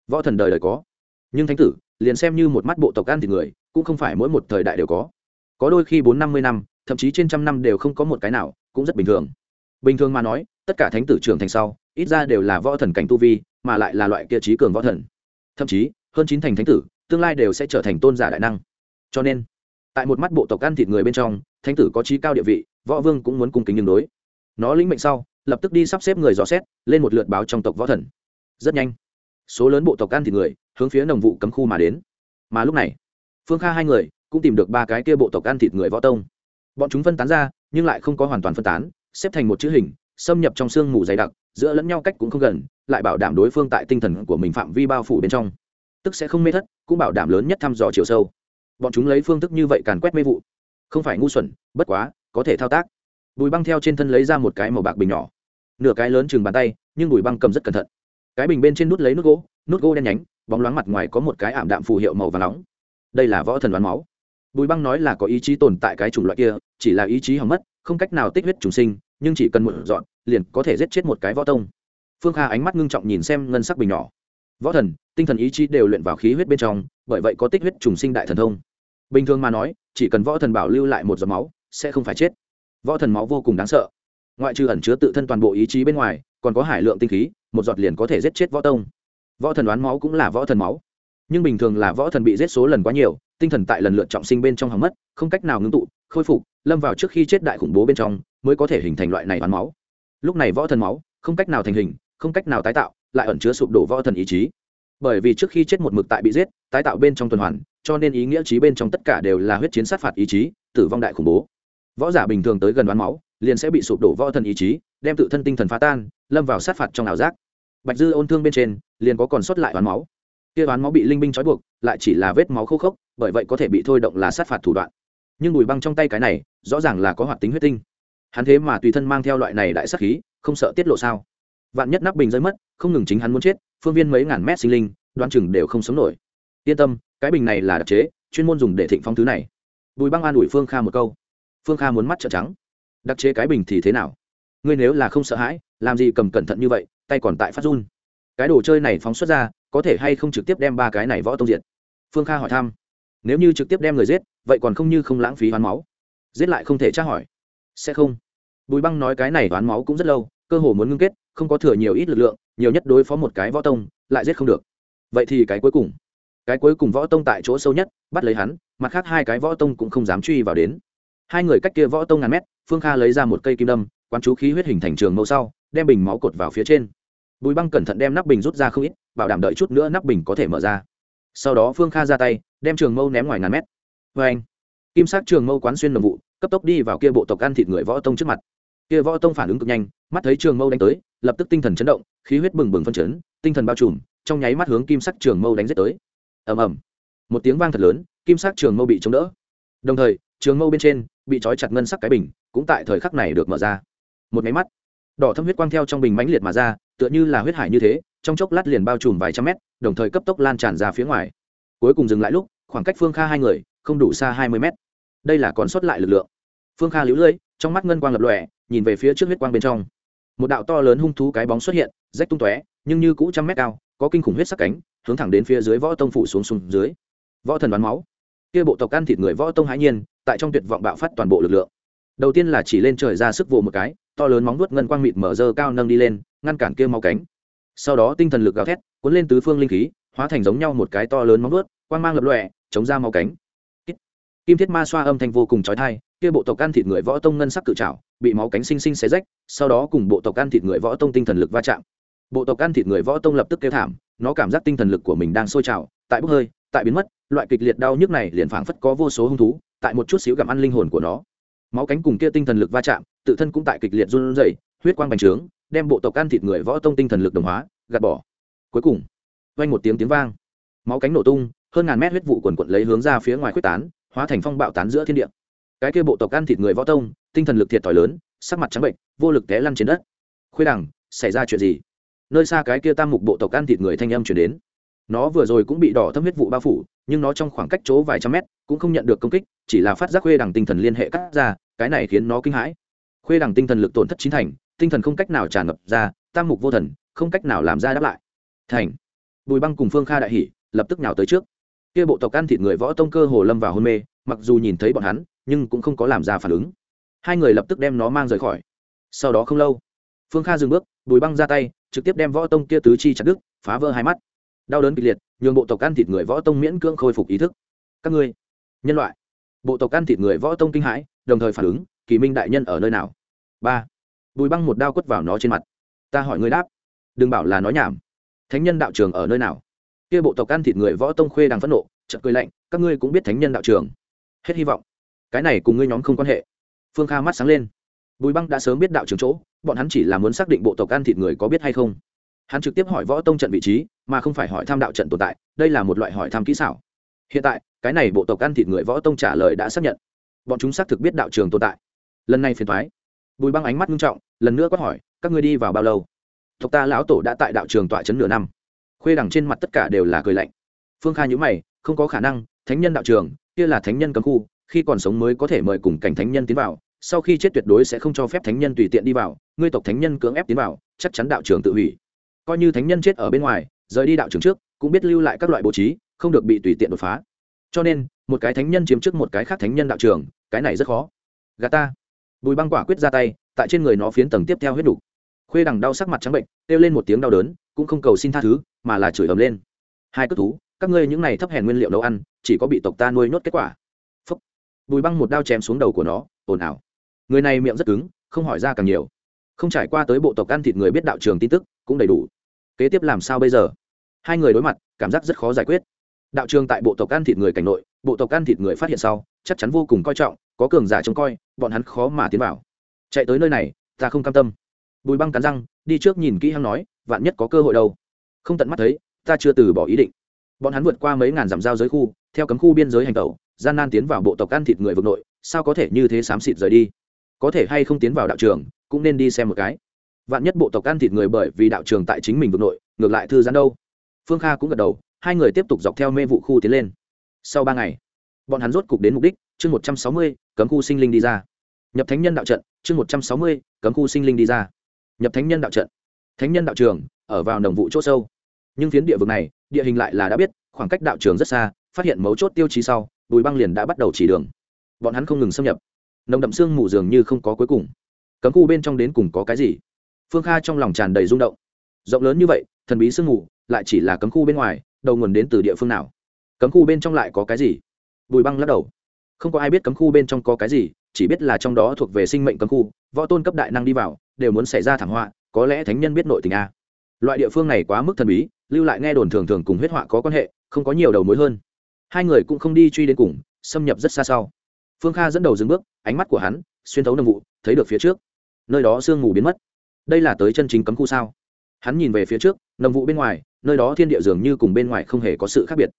võ thần đời đời có. Nhưng thánh tử, liền xem như một mắt bộ tộc ăn thịt người, cũng không phải mỗi một thời đại đều có. Có đôi khi bốn năm mươi năm, thậm chí trên trăm năm đều không có một cái nào, cũng rất bình thường. Bình thường mà nói, tất cả thánh tử trưởng thành sau, ít ra đều là võ thần cảnh tu vi, mà lại là loại kia trí cường võ thần. Thậm chí, hơn chín thành thánh tử, tương lai đều sẽ trở thành tôn giả đại năng. Cho nên tại một mắt bộ tộc ăn thịt người bên trong, thánh tử có trí cao địa vị, võ vương cũng muốn cung kính đường đối. Nó lĩnh mệnh sau, lập tức đi sắp xếp người dò xét, lên một lượt báo trong tộc võ thần. Rất nhanh, số lớn bộ tộc ăn thịt người hướng phía nồng vụ cấm khu mà đến. Mà lúc này, phương kha hai người cũng tìm được ba cái kia bộ tộc ăn thịt người võ tông. Bọn chúng phân tán ra, nhưng lại không có hoàn toàn phân tán, xếp thành một chữ hình, xâm nhập trong sương mù dày đặc, giữa lẫn nhau cách cũng không gần, lại bảo đảm đối phương tại tinh thần của mình phạm vi bao phủ bên trong. Tức sẽ không mê thất, cũng bảo đảm lớn nhất thăm dò chiều sâu bọn chúng lấy phương thức như vậy càn quét mê vụ. Không phải ngu xuẩn, bất quá, có thể thao tác. Bùi băng theo trên thân lấy ra một cái màu bạc bình nhỏ. Nửa cái lớn chừng bàn tay, nhưng bùi băng cầm rất cẩn thận. Cái bình bên trên nút lấy nút gỗ nút gỗ đen nhánh, bóng loáng mặt ngoài có một cái ảm đạm phù hiệu màu và nóng. Đây là võ thần đoán máu. Bùi băng nói là có ý chí tồn tại cái chủng loại kia, chỉ là ý chí hỏng mất, không cách nào tích huyết trùng sinh, nhưng chỉ cần một dọn, liền có thể giết chết một cái võ tông. Phương kha ánh mắt ngưng trọng nhìn xem ngân sắc bình nhỏ võ thần, tinh thần ý chí đều luyện vào khí huyết bên trong, bởi vậy có tích huyết trùng sinh đại thần thông. Bình thường mà nói, chỉ cần võ thần bảo lưu lại một giọt máu, sẽ không phải chết. Võ thần máu vô cùng đáng sợ. Ngoại trừ ẩn chứa tự thân toàn bộ ý chí bên ngoài, còn có hải lượng tinh khí, một giọt liền có thể giết chết võ tông. Võ thần đoán máu cũng là võ thần máu. Nhưng bình thường là võ thần bị giết số lần quá nhiều, tinh thần tại lần lượt trọng sinh bên trong hỏng mất, không cách nào ngưng tụ, khôi phục, lâm vào trước khi chết đại khủng bố bên trong, mới có thể hình thành loại này đoán máu. Lúc này võ thần máu, không cách nào thành hình, không cách nào tái tạo lại ẩn chứa sụp đổ võ thần ý chí. Bởi vì trước khi chết một mực tại bị giết, tái tạo bên trong tuần hoàn, cho nên ý nghĩa trí bên trong tất cả đều là huyết chiến sát phạt ý chí, tử vong đại khủng bố. Võ giả bình thường tới gần đoán máu, liền sẽ bị sụp đổ võ thần ý chí, đem tự thân tinh thần phá tan, lâm vào sát phạt trong ảo giác. Bạch dư ôn thương bên trên, liền có còn sót lại đoán máu. Kia đoán máu bị linh binh trói buộc, lại chỉ là vết máu khô khốc, bởi vậy có thể bị thôi động là sát phạt thủ đoạn. Nhưng bùi băng trong tay cái này, rõ ràng là có hoạt tính huyết tinh. Hắn thế mà tùy thân mang theo loại này đại sắc khí, không sợ tiết lộ sao? Vạn nhất nắp bình rơi mất không ngừng chính hắn muốn chết, phương viên mấy ngàn mét sinh linh, đoán chừng đều không sống nổi. Yên tâm, cái bình này là đặc chế, chuyên môn dùng để thịnh phong thứ này. Bùi băng an ủi phương kha một câu. Phương kha muốn mắt trợ trắng. Đặc chế cái bình thì thế nào? Ngươi nếu là không sợ hãi, làm gì cầm cẩn thận như vậy, tay còn tại phát run. Cái đồ chơi này phóng xuất ra, có thể hay không trực tiếp đem ba cái này võ tông diệt? Phương kha hỏi thăm. Nếu như trực tiếp đem người giết, vậy còn không như không lãng phí hoán máu. Giết lại không thể tra hỏi. Sẽ không. Bùi băng nói cái này hoán máu cũng rất lâu, cơ hồ muốn ngưng kết, không có thừa nhiều ít lực lượng nhiều nhất đối phó một cái võ tông, lại giết không được. Vậy thì cái cuối cùng, cái cuối cùng võ tông tại chỗ sâu nhất, bắt lấy hắn, mặt khác hai cái võ tông cũng không dám truy vào đến. Hai người cách kia võ tông ngàn mét, phương kha lấy ra một cây kim đâm, quán chú khí huyết hình thành trường mẫu sau, đem bình máu cột vào phía trên. Bùi băng cẩn thận đem nắp bình rút ra không ít, bảo đảm đợi chút nữa nắp bình có thể mở ra. Sau đó phương kha ra tay, đem trường mâu ném ngoài ngàn mét. Vê anh, kim sắc trường mâu quán xuyên đồng vụ, cấp tốc đi vào kia bộ tộc ăn thịt người võ tông trước mặt. Kia võ tông phản ứng cực nhanh, mắt thấy trường mâu đánh tới lập tức tinh thần chấn động, khí huyết bừng bừng phân chấn, tinh thần bao trùm, trong nháy mắt hướng kim sắc trường mâu đánh giết tới. Ầm ầm. Một tiếng vang thật lớn, kim sắc trường mâu bị chống đỡ. Đồng thời, trường mâu bên trên bị trói chặt ngân sắc cái bình cũng tại thời khắc này được mở ra. Một máy mắt, đỏ thâm huyết quang theo trong bình mãnh liệt mà ra, tựa như là huyết hải như thế, trong chốc lát liền bao trùm vài trăm mét, đồng thời cấp tốc lan tràn ra phía ngoài. Cuối cùng dừng lại lúc, khoảng cách phương kha hai người không đủ xa hai mươi mét. Đây là còn sót lại lực lượng. Phương kha lũ lưỡi trong mắt ngân quang lập lòe, nhìn về phía trước huyết quang bên trong một đạo to lớn hung thú cái bóng xuất hiện, rách tung tóe, nhưng như cũ trăm mét cao, có kinh khủng huyết sắc cánh, hướng thẳng đến phía dưới võ tông phủ xuống xuống dưới. Võ thần đoán máu. Kia bộ tộc ăn thịt người võ tông hãi nhiên, tại trong tuyệt vọng bạo phát toàn bộ lực lượng. Đầu tiên là chỉ lên trời ra sức vụ một cái, to lớn móng vuốt ngân quang mịt mở dơ cao nâng đi lên, ngăn cản kia máu cánh. Sau đó tinh thần lực gào thét, cuốn lên tứ phương linh khí, hóa thành giống nhau một cái to lớn móng vuốt, quang mang lập lòe, chống ra máu cánh. Kim thiết ma xoa âm thanh vô cùng chói tai. kia bộ tộc ăn thịt người võ tông ngân sắc cự trảo bị máu cánh sinh sinh xé rách, sau đó cùng bộ tộc ăn thịt người võ tông tinh thần lực va chạm. Bộ tộc ăn thịt người võ tông lập tức kêu thảm, nó cảm giác tinh thần lực của mình đang sôi trào, tại bốc hơi, tại biến mất, loại kịch liệt đau nhức này liền phảng phất có vô số hung thú, tại một chút xíu gặm ăn linh hồn của nó. Máu cánh cùng kia tinh thần lực va chạm, tự thân cũng tại kịch liệt run rẩy, huyết quang bành trướng, đem bộ tộc ăn thịt người võ tông tinh thần lực đồng hóa, gạt bỏ. Cuối cùng, vang một tiếng tiếng vang. Máu cánh nổ tung, hơn ngàn mét huyết vụ quần quận lấy hướng ra phía ngoài quyết tán, hóa thành phong bạo tán giữa thiên địa cái kia bộ tộc ăn thịt người võ tông, tinh thần lực thiệt thòi lớn, sắc mặt trắng bệnh, vô lực té lăn trên đất. Khuê đằng, xảy ra chuyện gì? Nơi xa cái kia tam mục bộ tộc ăn thịt người thanh âm chuyển đến. Nó vừa rồi cũng bị đỏ thâm huyết vụ bao phủ, nhưng nó trong khoảng cách chỗ vài trăm mét cũng không nhận được công kích, chỉ là phát giác khuê đằng tinh thần liên hệ cắt ra, cái này khiến nó kinh hãi. Khuê đằng tinh thần lực tổn thất chín thành, tinh thần không cách nào tràn ngập ra, tam mục vô thần, không cách nào làm ra đáp lại. Thành. Bùi băng cùng phương kha đại hỉ, lập tức nào tới trước. Kia bộ tộc ăn thịt người võ tông cơ hồ lâm vào hôn mê, mặc dù nhìn thấy bọn hắn nhưng cũng không có làm ra phản ứng. Hai người lập tức đem nó mang rời khỏi. Sau đó không lâu, phương kha dừng bước, bùi băng ra tay, trực tiếp đem võ tông kia tứ chi chặt đứt, phá vỡ hai mắt. Đau đớn kịch liệt, nhường bộ tộc ăn thịt người võ tông miễn cưỡng khôi phục ý thức. Các ngươi, nhân loại. Bộ tộc ăn thịt người võ tông kinh hãi, đồng thời phản ứng, kỳ minh đại nhân ở nơi nào? Ba. Bùi băng một đao quất vào nó trên mặt. Ta hỏi ngươi đáp. Đừng bảo là nói nhảm. Thánh nhân đạo trường ở nơi nào? Kia bộ tộc ăn thịt người võ tông khuê đang phẫn nộ, chợt cười lạnh, các ngươi cũng biết thánh nhân đạo trường. Hết hy vọng cái này cùng ngươi nhóm không quan hệ. Phương kha mắt sáng lên. Bùi băng đã sớm biết đạo trường chỗ, bọn hắn chỉ là muốn xác định bộ tộc ăn thịt người có biết hay không. Hắn trực tiếp hỏi võ tông trận vị trí, mà không phải hỏi tham đạo trận tồn tại, đây là một loại hỏi tham kỹ xảo. Hiện tại, cái này bộ tộc ăn thịt người võ tông trả lời đã xác nhận. Bọn chúng xác thực biết đạo trường tồn tại. Lần này phiền thoái bùi băng ánh mắt nghiêm trọng, lần nữa quát hỏi, các ngươi đi vào bao lâu? Tộc ta lão tổ đã tại đạo trường tọa chấn nửa năm. Khuê đằng trên mặt tất cả đều là cười lạnh. Phương kha nhữ mày, không có khả năng, thánh nhân đạo trường, kia là thánh nhân cấm khu khi còn sống mới có thể mời cùng cảnh thánh nhân tiến vào, sau khi chết tuyệt đối sẽ không cho phép thánh nhân tùy tiện đi vào, ngươi tộc thánh nhân cưỡng ép tiến vào, chắc chắn đạo trường tự hủy. Coi như thánh nhân chết ở bên ngoài, rời đi đạo trường trước, cũng biết lưu lại các loại bố trí, không được bị tùy tiện đột phá. Cho nên, một cái thánh nhân chiếm trước một cái khác thánh nhân đạo trường cái này rất khó. Gà ta. Bùi băng quả quyết ra tay, tại trên người nó phiến tầng tiếp theo huyết đủ. khuê đằng đau sắc mặt trắng bệnh, kêu lên một tiếng đau đớn, cũng không cầu xin tha thứ, mà là chửi ầm lên. Hai cất thú, các ngươi những này thấp hèn nguyên liệu nấu ăn, chỉ có bị tộc ta nuôi nhốt kết quả bùi băng một đao chém xuống đầu của nó, ồn ào. Người này miệng rất cứng, không hỏi ra càng nhiều. Không trải qua tới bộ tộc ăn thịt người biết đạo trường tin tức, cũng đầy đủ. Kế tiếp làm sao bây giờ? Hai người đối mặt, cảm giác rất khó giải quyết. Đạo trường tại bộ tộc ăn thịt người cảnh nội, bộ tộc ăn thịt người phát hiện sau, chắc chắn vô cùng coi trọng, có cường giả trông coi, bọn hắn khó mà tiến vào. Chạy tới nơi này, ta không cam tâm. Bùi băng cắn răng, đi trước nhìn kỹ hăng nói, vạn nhất có cơ hội đâu. Không tận mắt thấy, ta chưa từ bỏ ý định. Bọn hắn vượt qua mấy ngàn dặm giao giới khu, theo cấm khu biên giới hành tẩu gian nan tiến vào bộ tộc ăn thịt người vực nội, sao có thể như thế xám xịt rời đi? Có thể hay không tiến vào đạo trường, cũng nên đi xem một cái. Vạn nhất bộ tộc ăn thịt người bởi vì đạo trường tại chính mình vực nội, ngược lại thư giãn đâu? Phương kha cũng gật đầu, hai người tiếp tục dọc theo mê vụ khu tiến lên. Sau ba ngày, bọn hắn rốt cục đến mục đích, chương một trăm sáu mươi, cấm khu sinh linh đi ra. Nhập thánh nhân đạo trận, chương một trăm sáu mươi, cấm khu sinh linh đi ra. Nhập thánh nhân đạo trận. Thánh nhân đạo trường, ở vào đồng vụ c h ỗ sâu. Nhưng phiến địa vực này, địa hình lại là đã biết, khoảng cách đạo trường rất xa, phát hiện mấu chốt tiêu chí sau bùi băng liền đã bắt đầu chỉ đường. Bọn hắn không ngừng xâm nhập. Nồng đậm xương mù dường như không có cuối cùng. Cấm khu bên trong đến cùng có cái gì? Phương kha trong lòng tràn đầy rung động. Rộng lớn như vậy, thần bí sương mù, lại chỉ là cấm khu bên ngoài, đầu nguồn đến từ địa phương nào? Cấm khu bên trong lại có cái gì? Bùi băng lắc đầu. Không có ai biết cấm khu bên trong có cái gì, chỉ biết là trong đó thuộc về sinh mệnh cấm khu, võ tôn cấp đại năng đi vào, đều muốn xảy ra thảm họa, có lẽ thánh nhân biết nội tình a. Loại địa phương này quá mức thần bí, lưu lại nghe đồn thường thường cùng huyết họa có quan hệ, không có nhiều đầu mối hơn hai người cũng không đi truy đến cùng, xâm nhập rất xa sau. Phương kha dẫn đầu dừng bước, ánh mắt của hắn xuyên thấu nồng vụ, thấy được phía trước. Nơi đó sương mù biến mất. Đây là tới chân chính cấm khu sao? Hắn nhìn về phía trước, nồng vụ bên ngoài, nơi đó thiên địa dường như cùng bên ngoài không hề có sự khác biệt.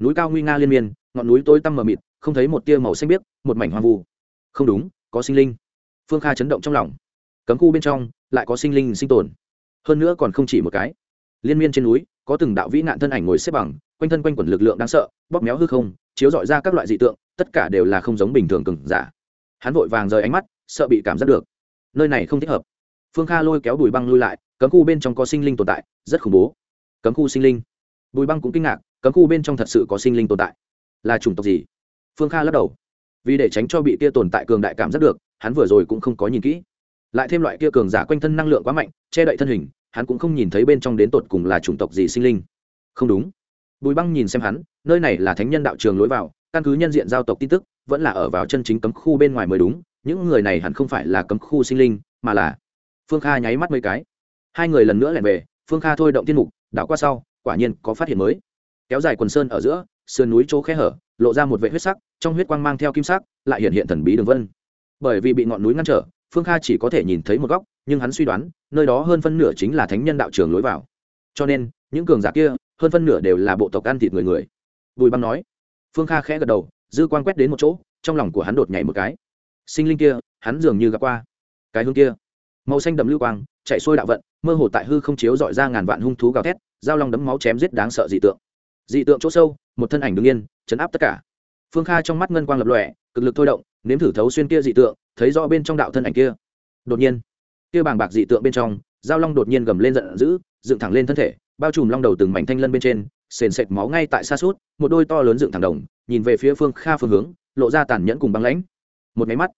Núi cao nguy nga liên miên, ngọn núi tối tăm mờ mịt, không thấy một tia màu xanh biếc, một mảnh hoang vu. Không đúng, có sinh linh. Phương kha chấn động trong lòng. Cấm khu bên trong, lại có sinh linh sinh tồn. Hơn nữa còn không chỉ một cái. Liên miên trên núi, có từng đạo vĩ nạn thân ảnh ngồi xếp bằng quanh thân quanh quẩn lực lượng đáng sợ, bóp méo hư không, chiếu dọi ra các loại dị tượng, tất cả đều là không giống bình thường cừng giả. Hắn vội vàng rời ánh mắt, sợ bị cảm giác được. Nơi này không thích hợp. Phương kha lôi kéo bùi băng lui lại, cấm khu bên trong có sinh linh tồn tại, rất khủng bố. Cấm khu sinh linh. Bùi băng cũng kinh ngạc, cấm khu bên trong thật sự có sinh linh tồn tại. Là chủng tộc gì? Phương kha lắc đầu. Vì để tránh cho bị kia tồn tại cường đại cảm giác được, hắn vừa rồi cũng không có nhìn kỹ. Lại thêm loại kia cường giả quanh thân năng lượng quá mạnh, che đậy thân hình, hắn cũng không nhìn thấy bên trong đến tột cùng là chủng tộc gì sinh linh. Không đúng bùi băng nhìn xem hắn, nơi này là thánh nhân đạo trường lối vào, căn cứ nhân diện giao tộc tin tức, vẫn là ở vào chân chính cấm khu bên ngoài mới đúng, những người này hẳn không phải là cấm khu sinh linh, mà là phương kha nháy mắt mấy cái. Hai người lần nữa lẻn về, phương kha thôi động tiên mục, đảo qua sau, quả nhiên có phát hiện mới. Kéo dài quần sơn ở giữa, sườn núi chỗ khe hở, lộ ra một vệ huyết sắc, trong huyết quang mang theo kim sắc, lại hiện hiện thần bí đường vân. Bởi vì bị ngọn núi ngăn trở, phương kha chỉ có thể nhìn thấy một góc, nhưng hắn suy đoán, nơi đó hơn phân nửa chính là thánh nhân đạo trường lối vào. Cho nên, những cường giả kia hơn phân nửa đều là bộ tộc ăn thịt người người. Bùi băng nói. Phương kha khẽ gật đầu, dư quan quét đến một chỗ, trong lòng của hắn đột nhảy một cái. Sinh linh kia, hắn dường như gặp qua. Cái hướng kia. Màu xanh đậm lưu quang, chạy xuôi đạo vận, mơ hồ tại hư không chiếu dọi ra ngàn vạn hung thú gào thét dao long đấm máu chém giết đáng sợ dị tượng. Dị tượng chỗ sâu, một thân ảnh đứng yên, chấn áp tất cả. Phương kha trong mắt ngân quang lập lòe, cực lực thôi động, nếm thử thấu xuyên kia dị tượng, thấy rõ bên trong đạo thân ảnh kia. Đột nhiên, kia bàng bạc dị tượng bên trong dao long đột nhiên gầm lên giận dữ, dựng thẳng lên thân thể bao trùm long đầu từng mảnh thanh lân bên trên, sền sệt máu ngay tại xa suốt, một đôi to lớn dựng thẳng đồng, nhìn về phía phương kha phương hướng, lộ ra tàn nhẫn cùng băng lãnh. Một máy mắt,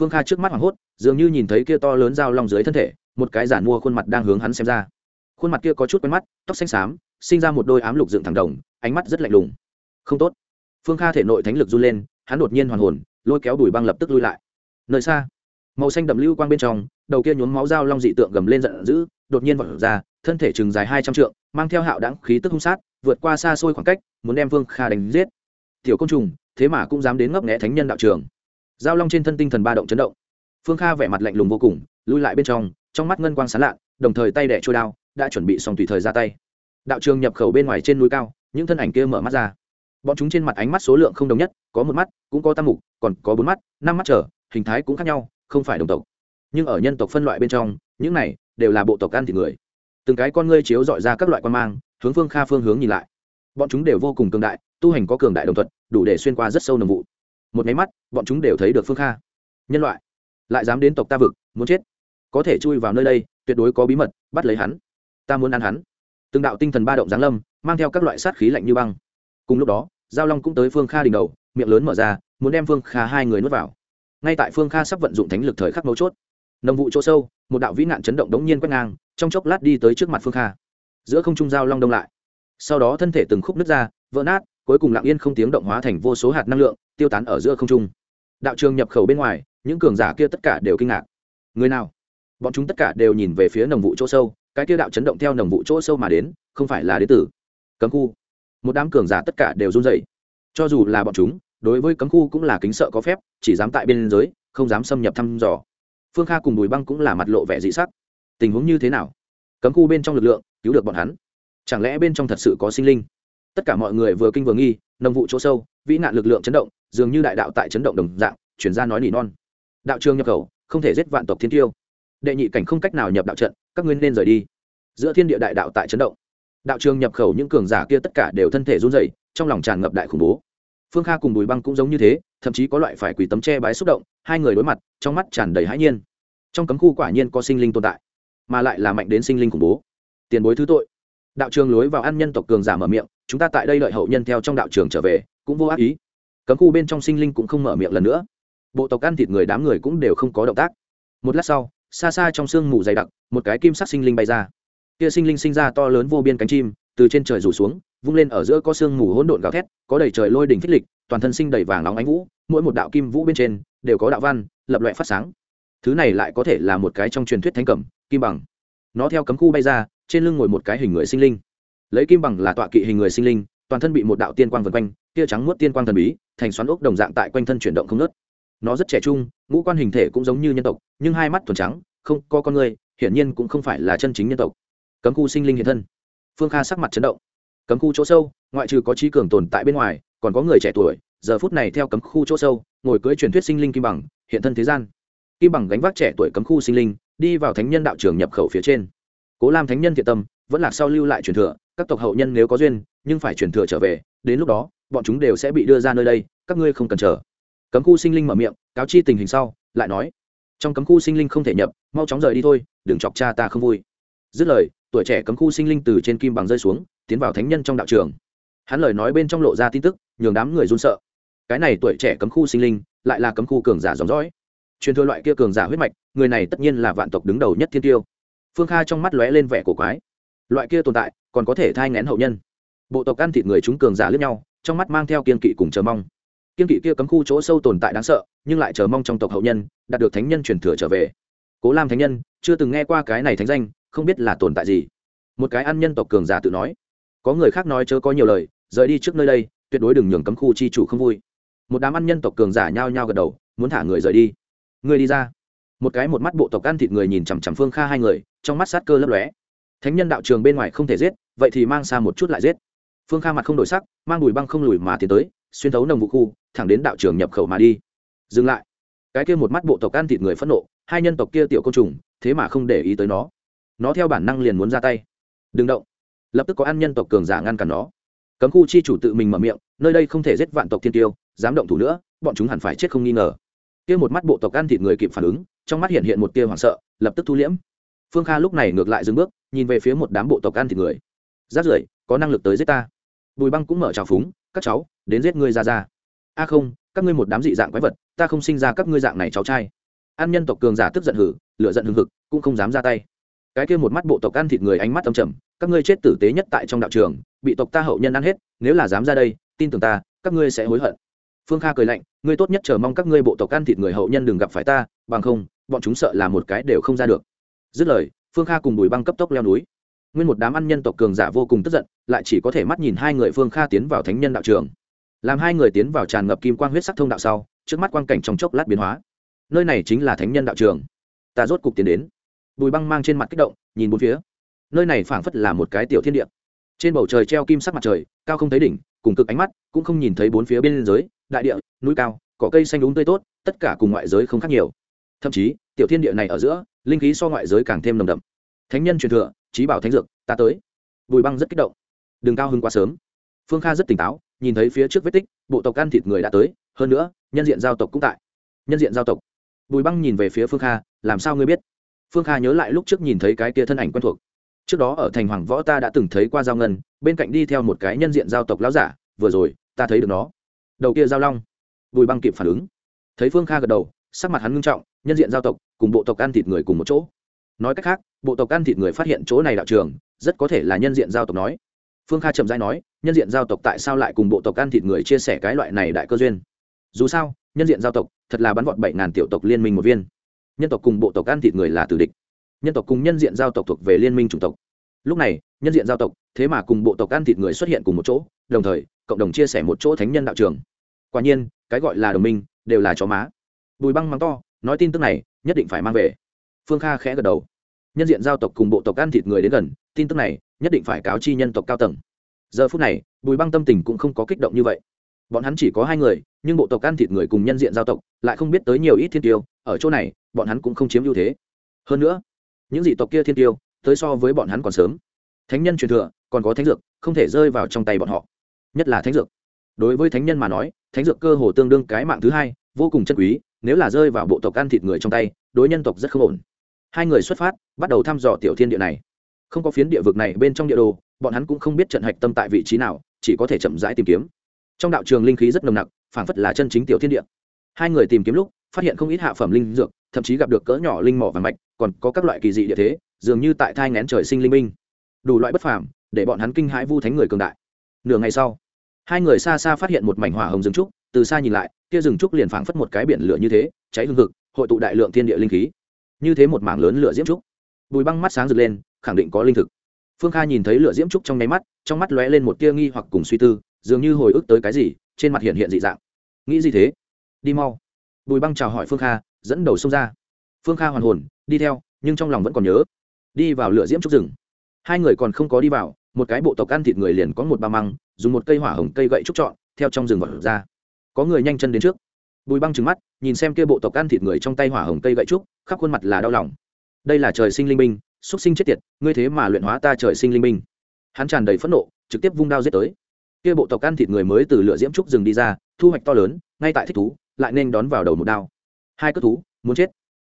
phương kha trước mắt hoảng hốt, dường như nhìn thấy kia to lớn dao long dưới thân thể, một cái giản mua khuôn mặt đang hướng hắn xem ra. Khuôn mặt kia có chút quen mắt, tóc xanh xám, sinh ra một đôi ám lục dựng thẳng đồng, ánh mắt rất lạnh lùng. Không tốt. Phương kha thể nội thánh lực run lên, hắn đột nhiên hoàn hồn, lôi kéo đùi băng lập tức lui lại. Nơi xa, màu xanh đậm lưu quang bên trong, đầu kia nhuốm máu dao long dị tượng gầm lên giận dữ, đột nhiên vọt ra thân thể chừng dài hai trăm trượng, mang theo hạo đẳng khí tức hung sát, vượt qua xa xôi khoảng cách, muốn đem vương kha đánh giết. Tiểu côn trùng, thế mà cũng dám đến ngấp nghẽ thánh nhân đạo trường. Giao long trên thân tinh thần ba động chấn động. Phương kha vẻ mặt lạnh lùng vô cùng, lui lại bên trong trong mắt ngân quang sán lạ đồng thời tay đẻ trôi đao, đã chuẩn bị xong tùy thời ra tay. Đạo trường nhập khẩu bên ngoài trên núi cao, những thân ảnh kia mở mắt ra. Bọn chúng trên mặt ánh mắt số lượng không đồng nhất, có một mắt, cũng có tam mục, còn có bốn mắt, năm mắt trở, hình thái cũng khác nhau, không phải đồng tộc. Nhưng ở nhân tộc phân loại bên trong, những này đều là bộ tộc ăn thịt người từng cái con ngươi chiếu dọi ra các loại quan mang, hướng phương kha phương hướng nhìn lại. Bọn chúng đều vô cùng cường đại, tu hành có cường đại đồng thuận đủ để xuyên qua rất sâu nồng vụ. Một máy mắt, bọn chúng đều thấy được phương kha. Nhân loại, lại dám đến tộc ta vực, muốn chết. Có thể chui vào nơi đây, tuyệt đối có bí mật, bắt lấy hắn. Ta muốn ăn hắn. Từng đạo tinh thần ba động giáng lâm, mang theo các loại sát khí lạnh như băng. Cùng lúc đó, giao long cũng tới phương kha đỉnh đầu, miệng lớn mở ra, muốn đem phương kha hai người nuốt vào. Ngay tại phương kha sắp vận dụng thánh lực thời khắc mấu chốt, nồng vụ chỗ sâu, một đạo vĩ nạn chấn động đống nhiên quét ngang trong chốc lát đi tới trước mặt phương kha. Giữa không trung giao long đông lại. Sau đó thân thể từng khúc nứt ra, vỡ nát, cuối cùng lặng yên không tiếng động hóa thành vô số hạt năng lượng, tiêu tán ở giữa không trung. Đạo trường nhập khẩu bên ngoài, những cường giả kia tất cả đều kinh ngạc. Người nào? Bọn chúng tất cả đều nhìn về phía nồng vụ chỗ sâu, cái kia đạo chấn động theo nồng vụ chỗ sâu mà đến, không phải là đế tử. Cấm khu. Một đám cường giả tất cả đều run dậy cho dù là bọn chúng, đối với cấm khu cũng là kính sợ có phép, chỉ dám tại biên giới, không dám xâm nhập thăm dò. Phương kha cùng bùi băng cũng là mặt lộ vẻ dị sắc tình huống như thế nào? Cấm khu bên trong lực lượng, cứu được bọn hắn. Chẳng lẽ bên trong thật sự có sinh linh? Tất cả mọi người vừa kinh vừa nghi nồng vụ chỗ sâu, vĩ nạn lực lượng chấn động, dường như đại đạo tại chấn động đồng dạng, chuyển ra nói nỉ non. Đạo trường nhập khẩu, không thể giết vạn tộc thiên tiêu. Đệ nhị cảnh không cách nào nhập đạo trận, các nguyên nên rời đi. Giữa thiên địa đại đạo tại chấn động. Đạo trường nhập khẩu những cường giả kia tất cả đều thân thể run rẩy, trong lòng tràn ngập đại khủng bố. Phương kha cùng bùi băng cũng giống như thế, thậm chí có loại phải quỳ tấm che bái xúc động, hai người đối mặt, trong mắt tràn đầy hãi nhiên. Trong cấm khu quả nhiên có sinh linh tồn tại mà lại là mạnh đến sinh linh khủng bố. Tiền bối thứ tội. Đạo trường lối vào ăn nhân tộc cường giả mở miệng, chúng ta tại đây đợi hậu nhân theo trong đạo trường trở về, cũng vô ác ý. Cấm khu bên trong sinh linh cũng không mở miệng lần nữa. Bộ tộc ăn thịt người đám người cũng đều không có động tác. Một lát sau, xa xa trong sương mù dày đặc, một cái kim sắc sinh linh bay ra. Kia sinh linh sinh ra to lớn vô biên cánh chim, từ trên trời rủ xuống, vung lên ở giữa có sương mù hỗn độn gào thét, có đầy trời lôi đỉnh phích lịch, toàn thân sinh đầy vàng nóng ánh vũ, mỗi một đạo kim vũ bên trên đều có đạo văn, lập loại phát sáng. Thứ này lại có thể là một cái trong truyền thuyết thánh cẩm kim bằng. Nó theo cấm khu bay ra, trên lưng ngồi một cái hình người sinh linh. Lấy kim bằng là tọa kỵ hình người sinh linh, toàn thân bị một đạo tiên quang vần quanh, tia trắng muốt tiên quang thần bí, thành xoắn ốc đồng dạng tại quanh thân chuyển động không nớt nó rất trẻ trung, ngũ quan hình thể cũng giống như nhân tộc, nhưng hai mắt thuần trắng, không có con người, hiển nhiên cũng không phải là chân chính nhân tộc. Cấm khu sinh linh hiện thân. Phương kha sắc mặt chấn động. Cấm khu chỗ sâu, ngoại trừ có trí cường tồn tại bên ngoài, còn có người trẻ tuổi, giờ phút này theo cấm khu chỗ sâu, ngồi cưới truyền thuyết sinh linh kim bằng, hiện thân thế gian. Kim bằng gánh vác trẻ tuổi cấm khu sinh linh đi vào thánh nhân đạo trường nhập khẩu phía trên. Cố lam thánh nhân thiện tâm, vẫn là sau lưu lại truyền thừa, các tộc hậu nhân nếu có duyên, nhưng phải truyền thừa trở về, đến lúc đó, bọn chúng đều sẽ bị đưa ra nơi đây, các ngươi không cần chờ. Cấm khu sinh linh mở miệng, cáo chi tình hình sau, lại nói, trong cấm khu sinh linh không thể nhập, mau chóng rời đi thôi, đừng chọc cha ta không vui. Dứt lời, tuổi trẻ cấm khu sinh linh từ trên kim bằng rơi xuống, tiến vào thánh nhân trong đạo trường. Hắn lời nói bên trong lộ ra tin tức, nhường đám người run sợ. Cái này tuổi trẻ cấm khu sinh linh, lại là cấm khu cường giả dòng dõi truyền thừa loại kia cường giả huyết mạch, người này tất nhiên là vạn tộc đứng đầu nhất thiên tiêu. Phương kha trong mắt lóe lên vẻ cổ quái. Loại kia tồn tại, còn có thể thai ngén hậu nhân. Bộ tộc ăn thịt người chúng cường giả lướt nhau, trong mắt mang theo kiên kỵ cùng chờ mong. Kiên kỵ kia cấm khu chỗ sâu tồn tại đáng sợ, nhưng lại chờ mong trong tộc hậu nhân, đạt được thánh nhân truyền thừa trở về. Cố lam thánh nhân, chưa từng nghe qua cái này thánh danh, không biết là tồn tại gì. Một cái ăn nhân tộc cường giả tự nói. Có người khác nói chớ có nhiều lời, rời đi trước nơi đây, tuyệt đối đừng nhường cấm khu chi chủ không vui. Một đám ăn nhân tộc cường giả nhao nhao gật đầu, muốn thả người rời đi người đi ra. Một cái một mắt bộ tộc ăn thịt người nhìn chằm chằm phương kha hai người, trong mắt sát cơ lấp lóe. Thánh nhân đạo trường bên ngoài không thể giết, vậy thì mang xa một chút lại giết. Phương kha mặt không đổi sắc, mang đùi băng không lùi mà tiến tới, xuyên thấu nồng vụ khu, thẳng đến đạo trường nhập khẩu mà đi. Dừng lại. Cái kia một mắt bộ tộc ăn thịt người phẫn nộ, hai nhân tộc kia tiểu côn trùng, thế mà không để ý tới nó. Nó theo bản năng liền muốn ra tay. Đừng động. Lập tức có ăn nhân tộc cường giả ngăn cản nó. Cấm khu chi chủ tự mình mở miệng, nơi đây không thể giết vạn tộc thiên tiêu, dám động thủ nữa, bọn chúng hẳn phải chết không nghi ngờ kia một mắt bộ tộc ăn thịt người kịp phản ứng, trong mắt hiện hiện một tia hoảng sợ, lập tức thu liễm. Phương kha lúc này ngược lại dừng bước, nhìn về phía một đám bộ tộc ăn thịt người. Rát rưởi, có năng lực tới giết ta. Bùi băng cũng mở trào phúng, các cháu, đến giết ngươi ra ra. A không, các ngươi một đám dị dạng quái vật, ta không sinh ra các ngươi dạng này cháu trai. An nhân tộc cường giả tức giận hử lựa giận hừng hực, cũng không dám ra tay. Cái kia một mắt bộ tộc ăn thịt người ánh mắt âm trầm, các ngươi chết tử tế nhất tại trong đạo trường, bị tộc ta hậu nhân ăn hết, nếu là dám ra đây, tin tưởng ta, các ngươi sẽ hối hận phương kha cười lạnh, ngươi tốt nhất chờ mong các ngươi bộ tộc ăn thịt người hậu nhân đừng gặp phải ta, bằng không, bọn chúng sợ là một cái đều không ra được. Dứt lời, phương kha cùng bùi băng cấp tốc leo núi. Nguyên một đám ăn nhân tộc cường giả vô cùng tức giận, lại chỉ có thể mắt nhìn hai người phương kha tiến vào thánh nhân đạo trường. Làm hai người tiến vào tràn ngập kim quang huyết sắc thông đạo sau, trước mắt quang cảnh trong chốc lát biến hóa. Nơi này chính là thánh nhân đạo trường. Ta rốt cục tiến đến. Bùi băng mang trên mặt kích động, nhìn bốn phía. Nơi này phảng phất là một cái tiểu thiên địa. Trên bầu trời treo kim sắc mặt trời, cao không thấy đỉnh, cùng cực ánh mắt, cũng không nhìn thấy bốn phía bên giới đại địa, núi cao, cỏ cây xanh đúng tươi tốt, tất cả cùng ngoại giới không khác nhiều. Thậm chí, tiểu thiên địa này ở giữa, linh khí so ngoại giới càng thêm nồng đậm. Thánh nhân truyền thừa trí bảo thánh dược, ta tới. Bùi băng rất kích động. Đừng cao hưng quá sớm. Phương kha rất tỉnh táo, nhìn thấy phía trước vết tích, bộ tộc ăn thịt người đã tới, hơn nữa, nhân diện giao tộc cũng tại. Nhân diện giao tộc. Bùi băng nhìn về phía phương kha, làm sao ngươi biết? Phương kha nhớ lại lúc trước nhìn thấy cái kia thân ảnh quen thuộc. Trước đó ở thành hoàng võ ta đã từng thấy qua giao ngân, bên cạnh đi theo một cái nhân diện giao tộc lão giả, vừa rồi, ta thấy được nó đầu kia giao long. Bùi băng kịp phản ứng. Thấy phương kha gật đầu, sắc mặt hắn ngưng trọng, nhân diện giao tộc, cùng bộ tộc ăn thịt người cùng một chỗ. Nói cách khác, bộ tộc ăn thịt người phát hiện chỗ này đạo trường, rất có thể là nhân diện giao tộc nói. Phương kha chậm dai nói, nhân diện giao tộc tại sao lại cùng bộ tộc ăn thịt người chia sẻ cái loại này đại cơ duyên? Dù sao, nhân diện giao tộc, thật là bắn vọt bảy ngàn tiểu tộc liên minh một viên. Nhân tộc cùng bộ tộc ăn thịt người là tử địch. Nhân tộc cùng nhân diện giao tộc thuộc về liên minh chủng tộc. Lúc này, nhân diện giao tộc, thế mà cùng bộ tộc ăn thịt người xuất hiện cùng một chỗ, đồng thời cộng đồng chia sẻ một chỗ thánh nhân đạo trường. Quả nhiên, cái gọi là đồng minh đều là chó má. Bùi băng mắng to, nói tin tức này nhất định phải mang về. Phương kha khẽ gật đầu. Nhân diện giao tộc cùng bộ tộc ăn thịt người đến gần, tin tức này nhất định phải cáo chi nhân tộc cao tầng. Giờ phút này, bùi băng tâm tình cũng không có kích động như vậy. Bọn hắn chỉ có hai người, nhưng bộ tộc ăn thịt người cùng nhân diện giao tộc lại không biết tới nhiều ít thiên tiêu, ở chỗ này, bọn hắn cũng không chiếm ưu thế. Hơn nữa, những dị tộc kia thiên tiêu, tới so với bọn hắn còn sớm. Thánh nhân truyền thừa, còn có thánh dược, không thể rơi vào trong tay bọn họ nhất là thánh dược. Đối với thánh nhân mà nói, thánh dược cơ hồ tương đương cái mạng thứ hai, vô cùng chân quý, nếu là rơi vào bộ tộc ăn thịt người trong tay, đối nhân tộc rất không ổn. Hai người xuất phát, bắt đầu thăm dò tiểu thiên địa này. Không có phiến địa vực này bên trong địa đồ, bọn hắn cũng không biết trận hạch tâm tại vị trí nào, chỉ có thể chậm rãi tìm kiếm. Trong đạo trường linh khí rất nồng nặc, phảng phất là chân chính tiểu thiên địa. Hai người tìm kiếm lúc, phát hiện không ít hạ phẩm linh dược, thậm chí gặp được cỡ nhỏ linh mỏ vàng mạch, còn có các loại kỳ dị địa thế, dường như tại thai ngén trời sinh linh minh. Đủ loại bất phàm, để bọn hắn kinh hãi vu thánh người cường đại. Nửa ngày sau hai người xa xa phát hiện một mảnh hỏa hồng rừng trúc, từ xa nhìn lại, kia rừng trúc liền phảng phất một cái biển lửa như thế, cháy hương thực hội tụ đại lượng thiên địa linh khí. Như thế một mảng lớn lửa diễm trúc. Bùi băng mắt sáng rực lên, khẳng định có linh thực. Phương kha nhìn thấy lửa diễm trúc trong nháy mắt, trong mắt lóe lên một tia nghi hoặc cùng suy tư, dường như hồi ức tới cái gì, trên mặt hiện hiện dị dạng. Nghĩ gì thế? Đi mau. Bùi băng chào hỏi phương kha, dẫn đầu xông ra. Phương kha hoàn hồn, đi theo, nhưng trong lòng vẫn còn nhớ. Đi vào lửa diễm trúc rừng. Hai người còn không có đi vào một cái bộ tộc ăn thịt người liền có một ba măng, dùng một cây hỏa hồng cây gậy trúc trọn, theo trong rừng vật ra. Có người nhanh chân đến trước. Bùi băng trừng mắt, nhìn xem kia bộ tộc ăn thịt người trong tay hỏa hồng cây gậy trúc, khắp khuôn mặt là đau lòng. Đây là trời sinh linh minh xúc sinh chết tiệt, ngươi thế mà luyện hóa ta trời sinh linh minh hắn tràn đầy phẫn nộ, trực tiếp vung đao giết tới. Kia bộ tộc ăn thịt người mới từ lửa diễm trúc rừng đi ra, thu hoạch to lớn, ngay tại thích thú, lại nên đón vào đầu một đao. Hai cất thú, muốn chết.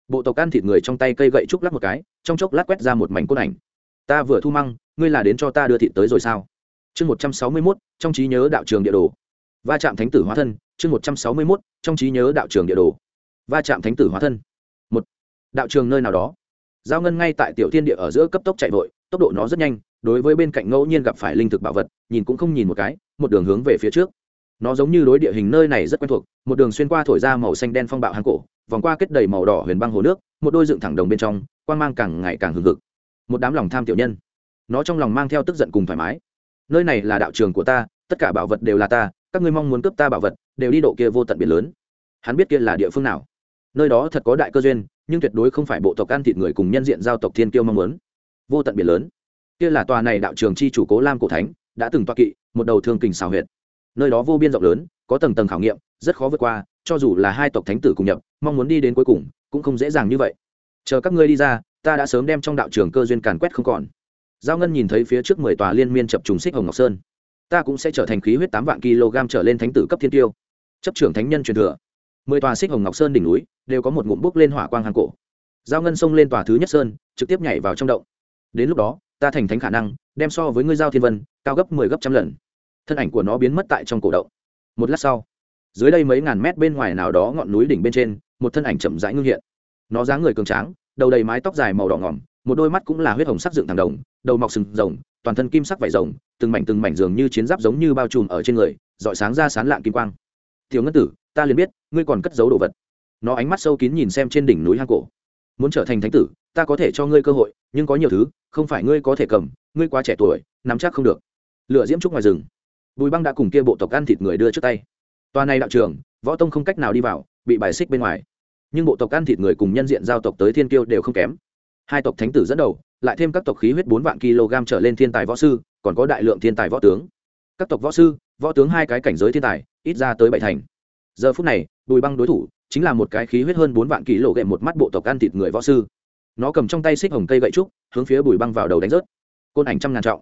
Bộ tộc ăn thịt người trong tay cây gậy trúc lắc một cái, trong chốc lát quét ra một mảnh cốt ảnh ta vừa thu măng, ngươi là đến cho ta đưa thịt tới rồi sao? Chương một trăm sáu mươi mốt, trong trí nhớ đạo trường địa đồ. Va chạm thánh tử hóa thân, chương một trăm sáu mươi mốt, trong trí nhớ đạo trường địa đồ. Va chạm thánh tử hóa thân. Một, đạo trường nơi nào đó. Giao ngân ngay tại tiểu thiên địa ở giữa cấp tốc chạy vội, tốc độ nó rất nhanh, đối với bên cạnh ngẫu nhiên gặp phải linh thực bảo vật, nhìn cũng không nhìn một cái, một đường hướng về phía trước. Nó giống như đối địa hình nơi này rất quen thuộc, một đường xuyên qua thổi ra màu xanh đen phong bạo hang cổ, vòng qua kết đầy màu đỏ huyền băng hồ nước, một đôi dựng thẳng đồng bên trong quan mang càng ngày càng hừng hực một đám lòng tham tiểu nhân. Nó trong lòng mang theo tức giận cùng thoải mái. Nơi này là đạo trường của ta, tất cả bảo vật đều là ta, các ngươi mong muốn cướp ta bảo vật, đều đi độ kia vô tận biển lớn. Hắn biết kia là địa phương nào. Nơi đó thật có đại cơ duyên, nhưng tuyệt đối không phải bộ tộc ăn thịt người cùng nhân diện giao tộc thiên kiêu mong muốn. Vô tận biển lớn. Kia là tòa này đạo trường chi chủ cố lam cổ thánh, đã từng toa kỵ, một đầu thương kình xào huyệt. Nơi đó vô biên rộng lớn, có tầng tầng khảo nghiệm, rất khó vượt qua, cho dù là hai tộc thánh tử cùng nhập, mong muốn đi đến cuối cùng, cũng không dễ dàng như vậy. Chờ các ngươi đi ra ta đã sớm đem trong đạo trường cơ duyên càn quét không còn. Giao ngân nhìn thấy phía trước mười tòa liên miên chập trùng xích hồng ngọc sơn. Ta cũng sẽ trở thành khí huyết tám vạn kg trở lên thánh tử cấp thiên tiêu. Chấp trưởng thánh nhân truyền thừa. Mười tòa xích hồng ngọc sơn đỉnh núi đều có một ngụm bốc lên hỏa quang hàng cổ. Giao ngân xông lên tòa thứ nhất sơn, trực tiếp nhảy vào trong động. Đến lúc đó, ta thành thánh khả năng, đem so với ngươi giao thiên vân, cao gấp mười 10 gấp trăm lần. Thân ảnh của nó biến mất tại trong cổ động. Một lát sau, dưới đây mấy ngàn mét bên ngoài nào đó ngọn núi đỉnh bên trên, một thân ảnh chậm rãi ngưng hiện. Nó dáng người cường tráng đầu đầy mái tóc dài màu đỏ ngỏm, một đôi mắt cũng là huyết hồng sắc dựng thẳng đồng, đầu mọc sừng rồng, toàn thân kim sắc vải rồng, từng mảnh từng mảnh dường như chiến giáp giống như bao trùm ở trên người dọi sáng ra sán lạng kim quang. Tiểu ngân tử, ta liền biết, ngươi còn cất giấu đồ vật. Nó ánh mắt sâu kín nhìn xem trên đỉnh núi hang cổ. Muốn trở thành thánh tử, ta có thể cho ngươi cơ hội, nhưng có nhiều thứ, không phải ngươi có thể cầm, ngươi quá trẻ tuổi, nắm chắc không được. Lựa diễm trúc ngoài rừng. Bùi băng đã cùng kia bộ tộc ăn thịt người đưa trước tay. Toa này đạo trường, võ tông không cách nào đi vào, bị bài xích bên ngoài nhưng bộ tộc ăn thịt người cùng nhân diện giao tộc tới thiên kiêu đều không kém. Hai tộc thánh tử dẫn đầu, lại thêm các tộc khí huyết bốn vạn kg trở lên thiên tài võ sư, còn có đại lượng thiên tài võ tướng. Các tộc võ sư, võ tướng hai cái cảnh giới thiên tài, ít ra tới bảy thành. Giờ phút này, bùi băng đối thủ chính là một cái khí huyết hơn bốn vạn kg lộ một mắt bộ tộc ăn thịt người võ sư. Nó cầm trong tay xích hồng cây gậy trúc, hướng phía bùi băng vào đầu đánh rớt. Côn ảnh trăm ngàn trọng.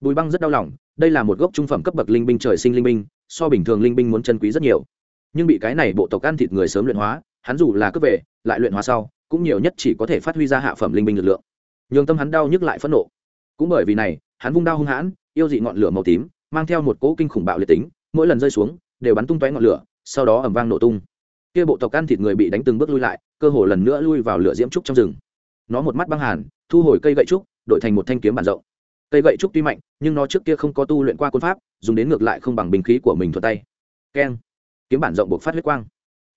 Bùi băng rất đau lòng, đây là một gốc trung phẩm cấp bậc linh binh trời sinh linh binh, so bình thường linh binh muốn chân quý rất nhiều. Nhưng bị cái này bộ tộc ăn thịt người sớm luyện hóa hắn dù là cướp về, lại luyện hóa sau, cũng nhiều nhất chỉ có thể phát huy ra hạ phẩm linh binh lực lượng. Nhường tâm hắn đau nhức lại phẫn nộ. Cũng bởi vì này, hắn vung đao hung hãn, yêu dị ngọn lửa màu tím, mang theo một cỗ kinh khủng bạo liệt tính, mỗi lần rơi xuống, đều bắn tung tóe ngọn lửa, sau đó ẩm vang nổ tung. Kia bộ tộc ăn thịt người bị đánh từng bước lui lại, cơ hồ lần nữa lui vào lửa diễm trúc trong rừng. Nó một mắt băng hàn, thu hồi cây gậy trúc, đổi thành một thanh kiếm bản rộng. Cây gậy trúc tuy mạnh, nhưng nó trước kia không có tu luyện qua quân pháp, dùng đến ngược lại không bằng bình khí của mình thuật tay. Keng. Kiếm bản rộng buộc phát huyết quang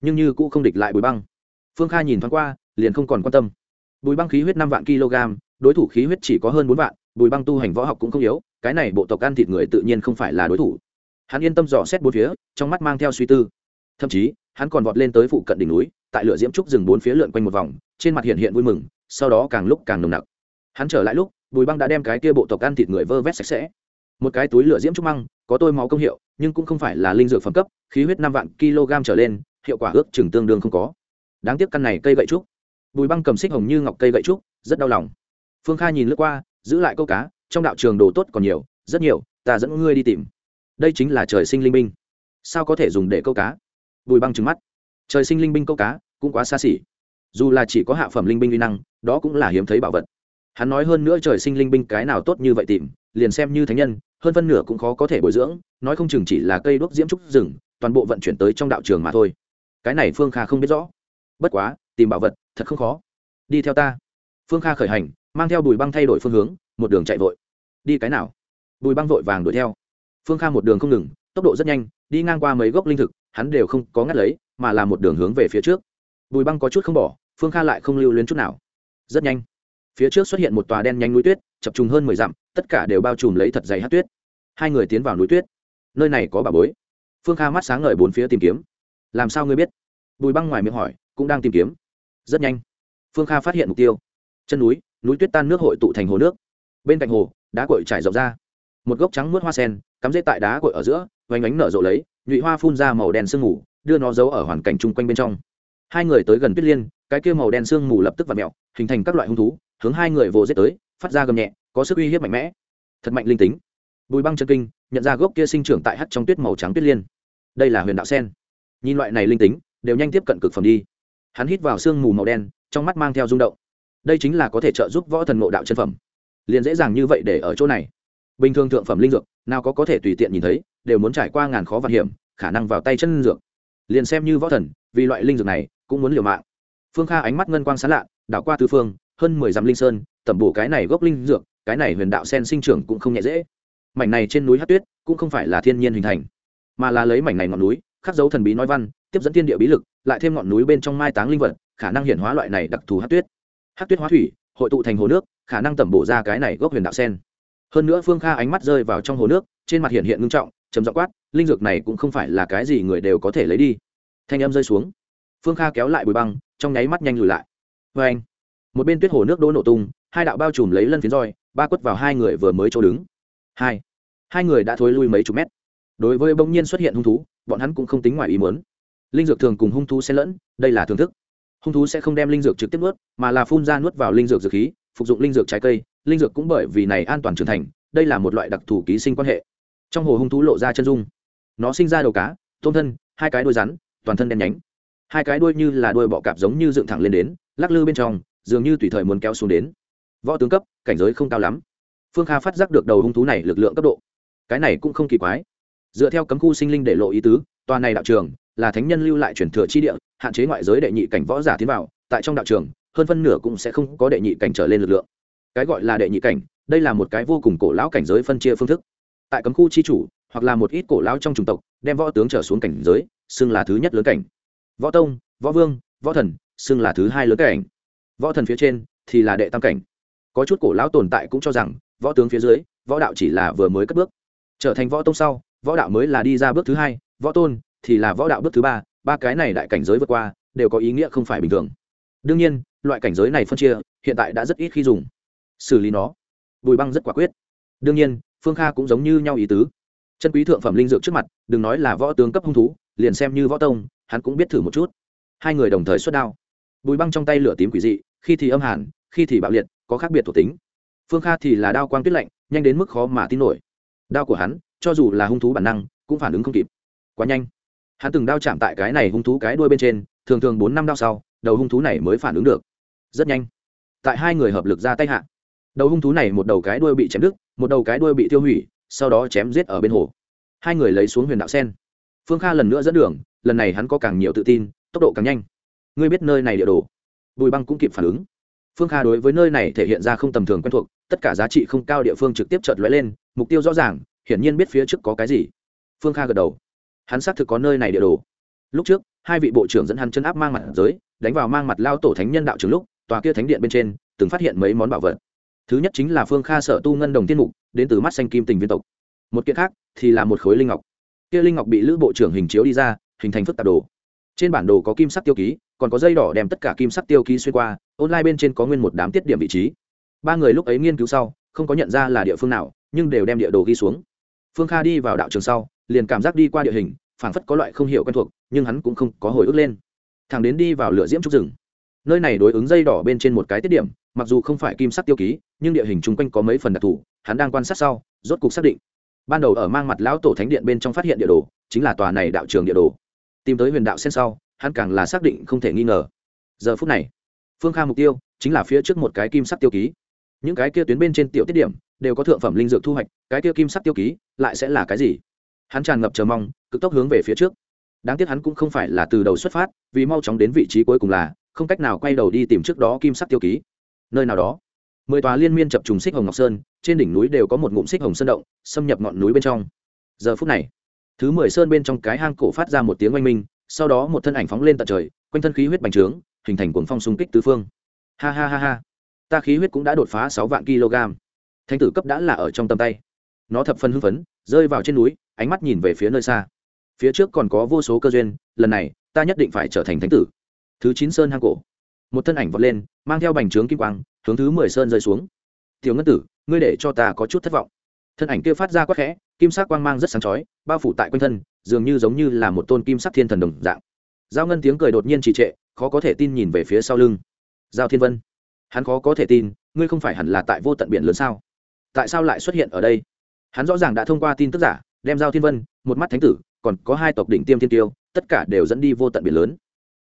nhưng như cũ không địch lại bùi băng. Phương kha nhìn thoáng qua, liền không còn quan tâm. Bùi băng khí huyết năm vạn kg, đối thủ khí huyết chỉ có hơn bốn vạn, bùi băng tu hành võ học cũng không yếu, cái này bộ tộc ăn thịt người tự nhiên không phải là đối thủ. Hắn yên tâm dò xét bốn phía, trong mắt mang theo suy tư. Thậm chí, hắn còn vọt lên tới phụ cận đỉnh núi, tại lửa diễm trúc rừng bốn phía lượn quanh một vòng, trên mặt hiện hiện vui mừng, sau đó càng lúc càng nồng nặc. Hắn trở lại lúc, bùi băng đã đem cái kia bộ tộc ăn thịt người vơ vét sạch sẽ. Một cái túi lửa diễm trúc măng, có tôi máu công hiệu, nhưng cũng không phải là linh dược phẩm cấp, khí huyết năm vạn kg trở lên hiệu quả ước chừng tương đương không có. Đáng tiếc căn này cây gậy trúc. Bùi băng cầm xích hồng như ngọc cây gậy trúc, rất đau lòng. Phương kha nhìn lướt qua, giữ lại câu cá, trong đạo trường đồ tốt còn nhiều, rất nhiều, ta dẫn ngươi đi tìm. Đây chính là trời sinh linh binh. Sao có thể dùng để câu cá? Bùi băng trừng mắt. Trời sinh linh binh câu cá, cũng quá xa xỉ. Dù là chỉ có hạ phẩm linh binh uy năng, đó cũng là hiếm thấy bảo vật. Hắn nói hơn nữa trời sinh linh binh cái nào tốt như vậy tìm, liền xem như thánh nhân, hơn phân nửa cũng khó có thể bồi dưỡng, nói không chừng chỉ là cây đuốc diễm trúc rừng, toàn bộ vận chuyển tới trong đạo trường mà thôi cái này phương kha không biết rõ. Bất quá, tìm bảo vật, thật không khó. Đi theo ta. Phương kha khởi hành, mang theo bùi băng thay đổi phương hướng, một đường chạy vội. Đi cái nào? Bùi băng vội vàng đuổi theo. Phương kha một đường không ngừng, tốc độ rất nhanh, đi ngang qua mấy gốc linh thực, hắn đều không có ngắt lấy, mà là một đường hướng về phía trước. Bùi băng có chút không bỏ, phương kha lại không lưu luyến chút nào. Rất nhanh. Phía trước xuất hiện một tòa đen nhanh núi tuyết, chập trùng hơn mười dặm, tất cả đều bao trùm lấy thật dày hát tuyết. Hai người tiến vào núi tuyết. Nơi này có bà bối. Phương kha mắt sáng ngời bốn phía tìm kiếm làm sao ngươi biết? Bùi băng ngoài miệng hỏi, cũng đang tìm kiếm. Rất nhanh. Phương kha phát hiện mục tiêu. Chân núi núi tuyết tan nước hội tụ thành hồ nước. Bên cạnh hồ, đá cội trải rộng ra. Một gốc trắng mướt hoa sen, cắm rễ tại đá cội ở giữa vánh ánh nở rộ lấy, nhụy hoa phun ra màu đen sương mù, đưa nó giấu ở hoàn cảnh chung quanh bên trong. Hai người tới gần tuyết liên, cái kia màu đen sương mù lập tức v ặ mẹo hình thành các loại hung thú, hướng hai người vồ giết tới, phát ra gầm nhẹ, có sức uy hiếp mạnh mẽ. Thật mạnh linh tính. Bùi băng chân kinh, nhận ra gốc kia sinh trưởng tại hắt trong tuyết màu trắng tuyết liên. Đây là huyền đạo sen nhìn loại này linh tính, đều nhanh tiếp cận cực phẩm đi. Hắn hít vào sương mù màu đen, trong mắt mang theo rung động. Đây chính là có thể trợ giúp võ thần ngộ đạo chân phẩm. Liền dễ dàng như vậy để ở chỗ này. Bình thường thượng phẩm linh dược, nào có có thể tùy tiện nhìn thấy, đều muốn trải qua ngàn khó vạn hiểm, khả năng vào tay chân dược. Liền xem như võ thần, vì loại linh dược này, cũng muốn liều mạng. Phương kha ánh mắt ngân quang sán lạ, đảo qua tư phương, hơn mười dặm linh sơn, tẩm bổ cái này gốc linh dược, cái này huyền đạo sen sinh trưởng cũng không nhẹ dễ. Mảnh này trên núi hát tuyết, cũng không phải là thiên nhiên hình thành, mà là lấy mảnh này ngọn núi khắc dấu thần bí nói văn, tiếp dẫn thiên địa bí lực, lại thêm ngọn núi bên trong mai táng linh vật, khả năng hiển hóa loại này đặc thù hát tuyết. Hát tuyết hóa thủy, hội tụ thành hồ nước, khả năng tẩm bổ ra cái này gốc huyền đạo sen. Hơn nữa phương kha ánh mắt rơi vào trong hồ nước, trên mặt hiện hiện ngưng trọng chấm dọ quát, linh dược này cũng không phải là cái gì người đều có thể lấy đi. Thanh âm rơi xuống. Phương kha kéo lại bùi băng, trong nháy mắt nhanh lùi lại. Vê anh, một bên tuyết hồ nước đỗ nổ tung, hai đạo bao trùm lấy lân phiến roi, ba quất vào hai người vừa mới chỗ đứng. Hai hai người đã thối lui mấy chục mét. Đối với bỗng nhiên xuất hiện hung thú bọn hắn cũng không tính ngoài ý muốn. Linh dược thường cùng hung thú xen lẫn, đây là thưởng thức. Hung thú sẽ không đem linh dược trực tiếp nuốt, mà là phun ra nuốt vào linh dược dược khí, phục dụng linh dược trái cây. Linh dược cũng bởi vì này an toàn trưởng thành, đây là một loại đặc thù ký sinh quan hệ. Trong hồ hung thú lộ ra chân dung. Nó sinh ra đầu cá, tôm thân, hai cái đuôi rắn, toàn thân đen nhánh. Hai cái đuôi như là đuôi bọ cạp giống như dựng thẳng lên đến, lắc lư bên trong, dường như tùy thời muốn kéo xuống đến. Võ tướng cấp, cảnh giới không cao lắm. Phương kha phát giác được đầu hung thú này lực lượng cấp độ. Cái này cũng không kỳ quái dựa theo cấm khu sinh linh để lộ ý tứ, tòa này đạo trường là thánh nhân lưu lại truyền thừa chi địa, hạn chế ngoại giới đệ nhị cảnh võ giả tiến vào. Tại trong đạo trường, hơn phân nửa cũng sẽ không có đệ nhị cảnh trở lên lực lượng. Cái gọi là đệ nhị cảnh, đây là một cái vô cùng cổ lão cảnh giới phân chia phương thức. Tại cấm khu chi chủ, hoặc là một ít cổ lão trong chủng tộc, đem võ tướng trở xuống cảnh giới, xưng là thứ nhất lớn cảnh. Võ tông, võ vương, võ thần, xưng là thứ hai lớn cảnh. Võ thần phía trên thì là đệ tam cảnh. Có chút cổ lão tồn tại cũng cho rằng, võ tướng phía dưới, võ đạo chỉ là vừa mới cất bước. Trở thành võ tông sau võ đạo mới là đi ra bước thứ hai, võ tôn thì là võ đạo bước thứ ba ba cái này đại cảnh giới vượt qua đều có ý nghĩa không phải bình thường. Đương nhiên, loại cảnh giới này phân chia, hiện tại đã rất ít khi dùng. Xử lý nó, bùi băng rất quả quyết. Đương nhiên, phương kha cũng giống như nhau ý tứ. Chân quý thượng phẩm linh dược trước mặt, đừng nói là võ tướng cấp hung thú, liền xem như võ tông, hắn cũng biết thử một chút. Hai người đồng thời xuất đao. Bùi băng trong tay lửa tím quỷ dị, khi thì âm hàn, khi thì bạo liệt, có khác biệt thuộc tính. Phương kha thì là đao quang tuyết lạnh, nhanh đến mức khó mà tin nổi. Đao của hắn cho dù là hung thú bản năng, cũng phản ứng không kịp. Quá nhanh. Hắn từng đao chạm tại cái này hung thú cái đuôi bên trên, thường thường bốn năm đao sau, đầu hung thú này mới phản ứng được. Rất nhanh. Tại hai người hợp lực ra tay hạ, đầu hung thú này một đầu cái đuôi bị chém đứt, một đầu cái đuôi bị tiêu hủy, sau đó chém giết ở bên hồ. Hai người lấy xuống huyền đạo sen. Phương kha lần nữa dẫn đường, lần này hắn có càng nhiều tự tin, tốc độ càng nhanh. Ngươi biết nơi này địa đồ. Bùi băng cũng kịp phản ứng. Phương kha đối với nơi này thể hiện ra không tầm thường quen thuộc, tất cả giá trị không cao địa phương trực tiếp chợt lóe lên, mục tiêu rõ ràng hiển nhiên biết phía trước có cái gì. Phương kha gật đầu. Hắn xác thực có nơi này địa đồ. Lúc trước, hai vị bộ trưởng dẫn hắn chân áp mang mặt giới, đánh vào mang mặt lao tổ thánh nhân đạo trường lúc, tòa kia thánh điện bên trên, từng phát hiện mấy món bảo vật. Thứ nhất chính là phương kha sở tu ngân đồng tiên mục, đến từ mắt xanh kim tình viên tộc. Một kiện khác thì là một khối linh ngọc. Kia linh ngọc bị lữ bộ trưởng hình chiếu đi ra, hình thành phức tạp đồ. Trên bản đồ có kim sắc tiêu ký, còn có dây đỏ đem tất cả kim sắc tiêu ký xuyên qua, online bên trên có nguyên một đám tiết điểm vị trí. Ba người lúc ấy nghiên cứu sau, không có nhận ra là địa phương nào, nhưng đều đem địa đồ ghi xuống phương kha đi vào đạo trường sau, liền cảm giác đi qua địa hình, phảng phất có loại không hiểu quen thuộc, nhưng hắn cũng không có hồi ức lên. Thằng đến đi vào lửa diễm trúc rừng. Nơi này đối ứng dây đỏ bên trên một cái tiết điểm, mặc dù không phải kim sắc tiêu ký, nhưng địa hình chung quanh có mấy phần đặc thù, hắn đang quan sát sau, rốt cục xác định. Ban đầu ở mang mặt lão tổ thánh điện bên trong phát hiện địa đồ, chính là tòa này đạo trường địa đồ. Tìm tới huyền đạo sen sau, hắn càng là xác định không thể nghi ngờ. Giờ phút này, phương kha mục tiêu chính là phía trước một cái kim sắc tiêu ký những cái kia tuyến bên trên tiểu tiết điểm, đều có thượng phẩm linh dược thu hoạch, cái kia kim sắc tiêu ký, lại sẽ là cái gì? Hắn tràn ngập chờ mong, cực tốc hướng về phía trước. Đáng tiếc hắn cũng không phải là từ đầu xuất phát, vì mau chóng đến vị trí cuối cùng là, không cách nào quay đầu đi tìm trước đó kim sắc tiêu ký. Nơi nào đó, mười tòa liên miên chập trùng xích hồng ngọc sơn, trên đỉnh núi đều có một ngụm xích hồng sơn động, xâm nhập ngọn núi bên trong. Giờ phút này, thứ mười sơn bên trong cái hang cổ phát ra một tiếng oanh minh, sau đó một thân ảnh phóng lên tận trời, quanh thân khí huyết bành trướng, hình thành cuồng phong xung kích tứ phương. Ha ha ha ha ta khí huyết cũng đã đột phá sáu vạn kg. Thánh tử cấp đã là ở trong tầm tay. Nó thập phân hưng phấn, rơi vào trên núi, ánh mắt nhìn về phía nơi xa. Phía trước còn có vô số cơ duyên, lần này, ta nhất định phải trở thành thánh tử. Thứ chín sơn hang cổ. Một thân ảnh vọt lên, mang theo bành trướng kim quang, hướng thứ mười sơn rơi xuống. Tiểu ngân tử, ngươi để cho ta có chút thất vọng. Thân ảnh kia phát ra quắc khẽ, kim sắc quang mang rất sáng chói, bao phủ tại quanh thân, dường như giống như là một tôn kim sắc thiên thần đồng dạng. Giao ngân tiếng cười đột nhiên trì trệ, khó có thể tin nhìn về phía sau lưng. Giao thiên vân hắn khó có thể tin, ngươi không phải hẳn là tại vô tận biển lớn sao? Tại sao lại xuất hiện ở đây? Hắn rõ ràng đã thông qua tin tức giả, đem giao thiên vân, một mắt thánh tử, còn có hai tộc đỉnh tiêm thiên tiêu, tất cả đều dẫn đi vô tận biển lớn.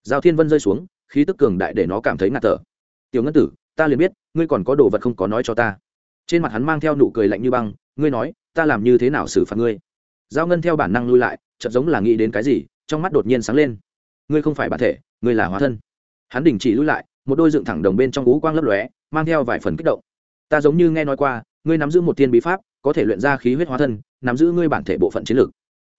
Giao thiên vân rơi xuống, khí tức cường đại để nó cảm thấy ngạt thở. Tiểu ngân tử, ta liền biết, ngươi còn có đồ vật không có nói cho ta. Trên mặt hắn mang theo nụ cười lạnh như băng, ngươi nói, ta làm như thế nào xử phạt ngươi? Giao ngân theo bản năng lui lại, chợt giống là nghĩ đến cái gì, trong mắt đột nhiên sáng lên. Ngươi không phải bản thể, ngươi là hóa thân. Hắn đình chỉ lui lại một đôi dựng thẳng đồng bên trong ú quang lấp lóe, mang theo vài phần kích động. Ta giống như nghe nói qua, ngươi nắm giữ một tiên bí pháp, có thể luyện ra khí huyết hóa thân, nắm giữ ngươi bản thể bộ phận chiến lược.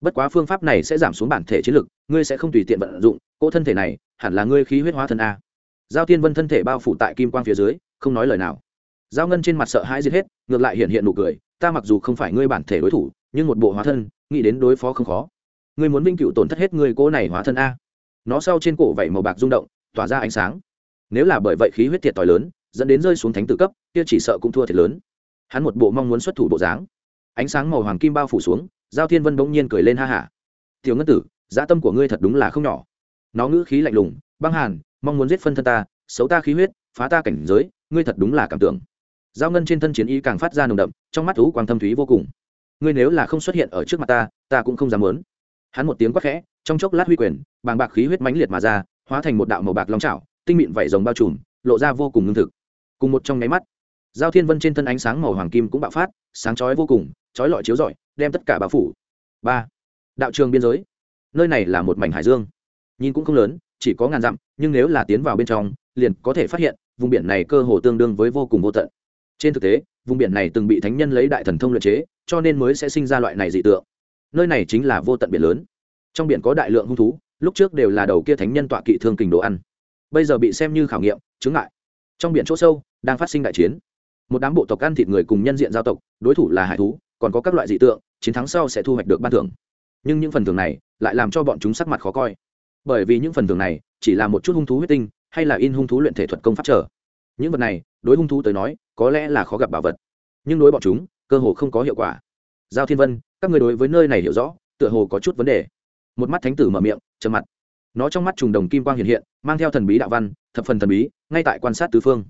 Bất quá phương pháp này sẽ giảm xuống bản thể chiến lược, ngươi sẽ không tùy tiện vận dụng, cỗ thân thể này hẳn là ngươi khí huyết hóa thân a. Giao tiên vân thân thể bao phủ tại kim quang phía dưới, không nói lời nào. Giao ngân trên mặt sợ hãi giết hết, ngược lại hiện hiện nụ cười, ta mặc dù không phải ngươi bản thể đối thủ, nhưng một bộ hóa thân, nghĩ đến đối phó không khó. Ngươi muốn vinh cựu tổn thất hết ngươi cô này hóa thân a. Nó sau trên cổ vảy màu bạc rung động, tỏa ra ánh sáng nếu là bởi vậy khí huyết thiệt t lớn, dẫn đến rơi xuống thánh tử cấp, kia chỉ sợ cũng thua thiệt lớn. Hắn một bộ mong muốn xuất thủ bộ dáng. Ánh sáng màu hoàng kim bao phủ xuống, giao thiên vân bỗng nhiên cười lên ha hả. Tiểu ngân tử, dã tâm của ngươi thật đúng là không nhỏ. Nó ngữ khí lạnh lùng, băng hàn, mong muốn giết phân thân ta, xấu ta khí huyết, phá ta cảnh giới, ngươi thật đúng là cảm tưởng. Giao ngân trên thân chiến ý càng phát ra nồng đậm, trong mắt thú quang thâm thúy vô cùng. Ngươi nếu là không xuất hiện ở trước mặt ta ta cũng không dám lớn hắn một tiếng quát khẽ, trong chốc lát huy quyền, bàng bạc khí huyết mãnh liệt mà ra, hóa thành một đạo màu bạc long trào tinh mịn vảy rồng bao trùm, lộ ra vô cùng ngưng thực. Cùng một trong nháy mắt, giao thiên vân trên thân ánh sáng màu hoàng kim cũng bạo phát, sáng chói vô cùng, chói lọi chiếu rọi, đem tất cả bao phủ. Ba, đạo trường biên giới. Nơi này là một mảnh hải dương. Nhìn cũng không lớn, chỉ có ngàn dặm, nhưng nếu là tiến vào bên trong, liền có thể phát hiện, vùng biển này cơ hồ tương đương với vô cùng vô tận. Trên thực tế, vùng biển này từng bị thánh nhân lấy đại thần thông luyện chế, cho nên mới sẽ sinh ra loại này dị tượng. Nơi này chính là vô tận biển lớn. Trong biển có đại lượng hung thú, lúc trước đều là đầu kia thánh nhân tọa kỵ thương kình đồ ăn bây giờ bị xem như khảo nghiệm chứng ngại. Trong biển chỗ sâu, đang phát sinh đại chiến. Một đám bộ tộc ăn thịt người cùng nhân diện giao tộc, đối thủ là hải thú, còn có các loại dị tượng, chiến thắng sau sẽ thu hoạch được ban thưởng. Nhưng những phần thưởng này lại làm cho bọn chúng sắc mặt khó coi. Bởi vì những phần thưởng này chỉ là một chút hung thú huyết tinh, hay là in hung thú luyện thể thuật công pháp trở những vật này, đối hung thú tới nói, có lẽ là khó gặp bảo vật. Nhưng đối bọn chúng, cơ hồ không có hiệu quả. Giao thiên vân, các người đối với nơi này hiểu rõ, tựa hồ có chút vấn đề. Một mắt thánh tử mở miệng, trầm mặt nó trong mắt trùng đồng kim quang hiện hiện, mang theo thần bí đạo văn, thập phần thần bí, ngay tại quan sát tứ phương.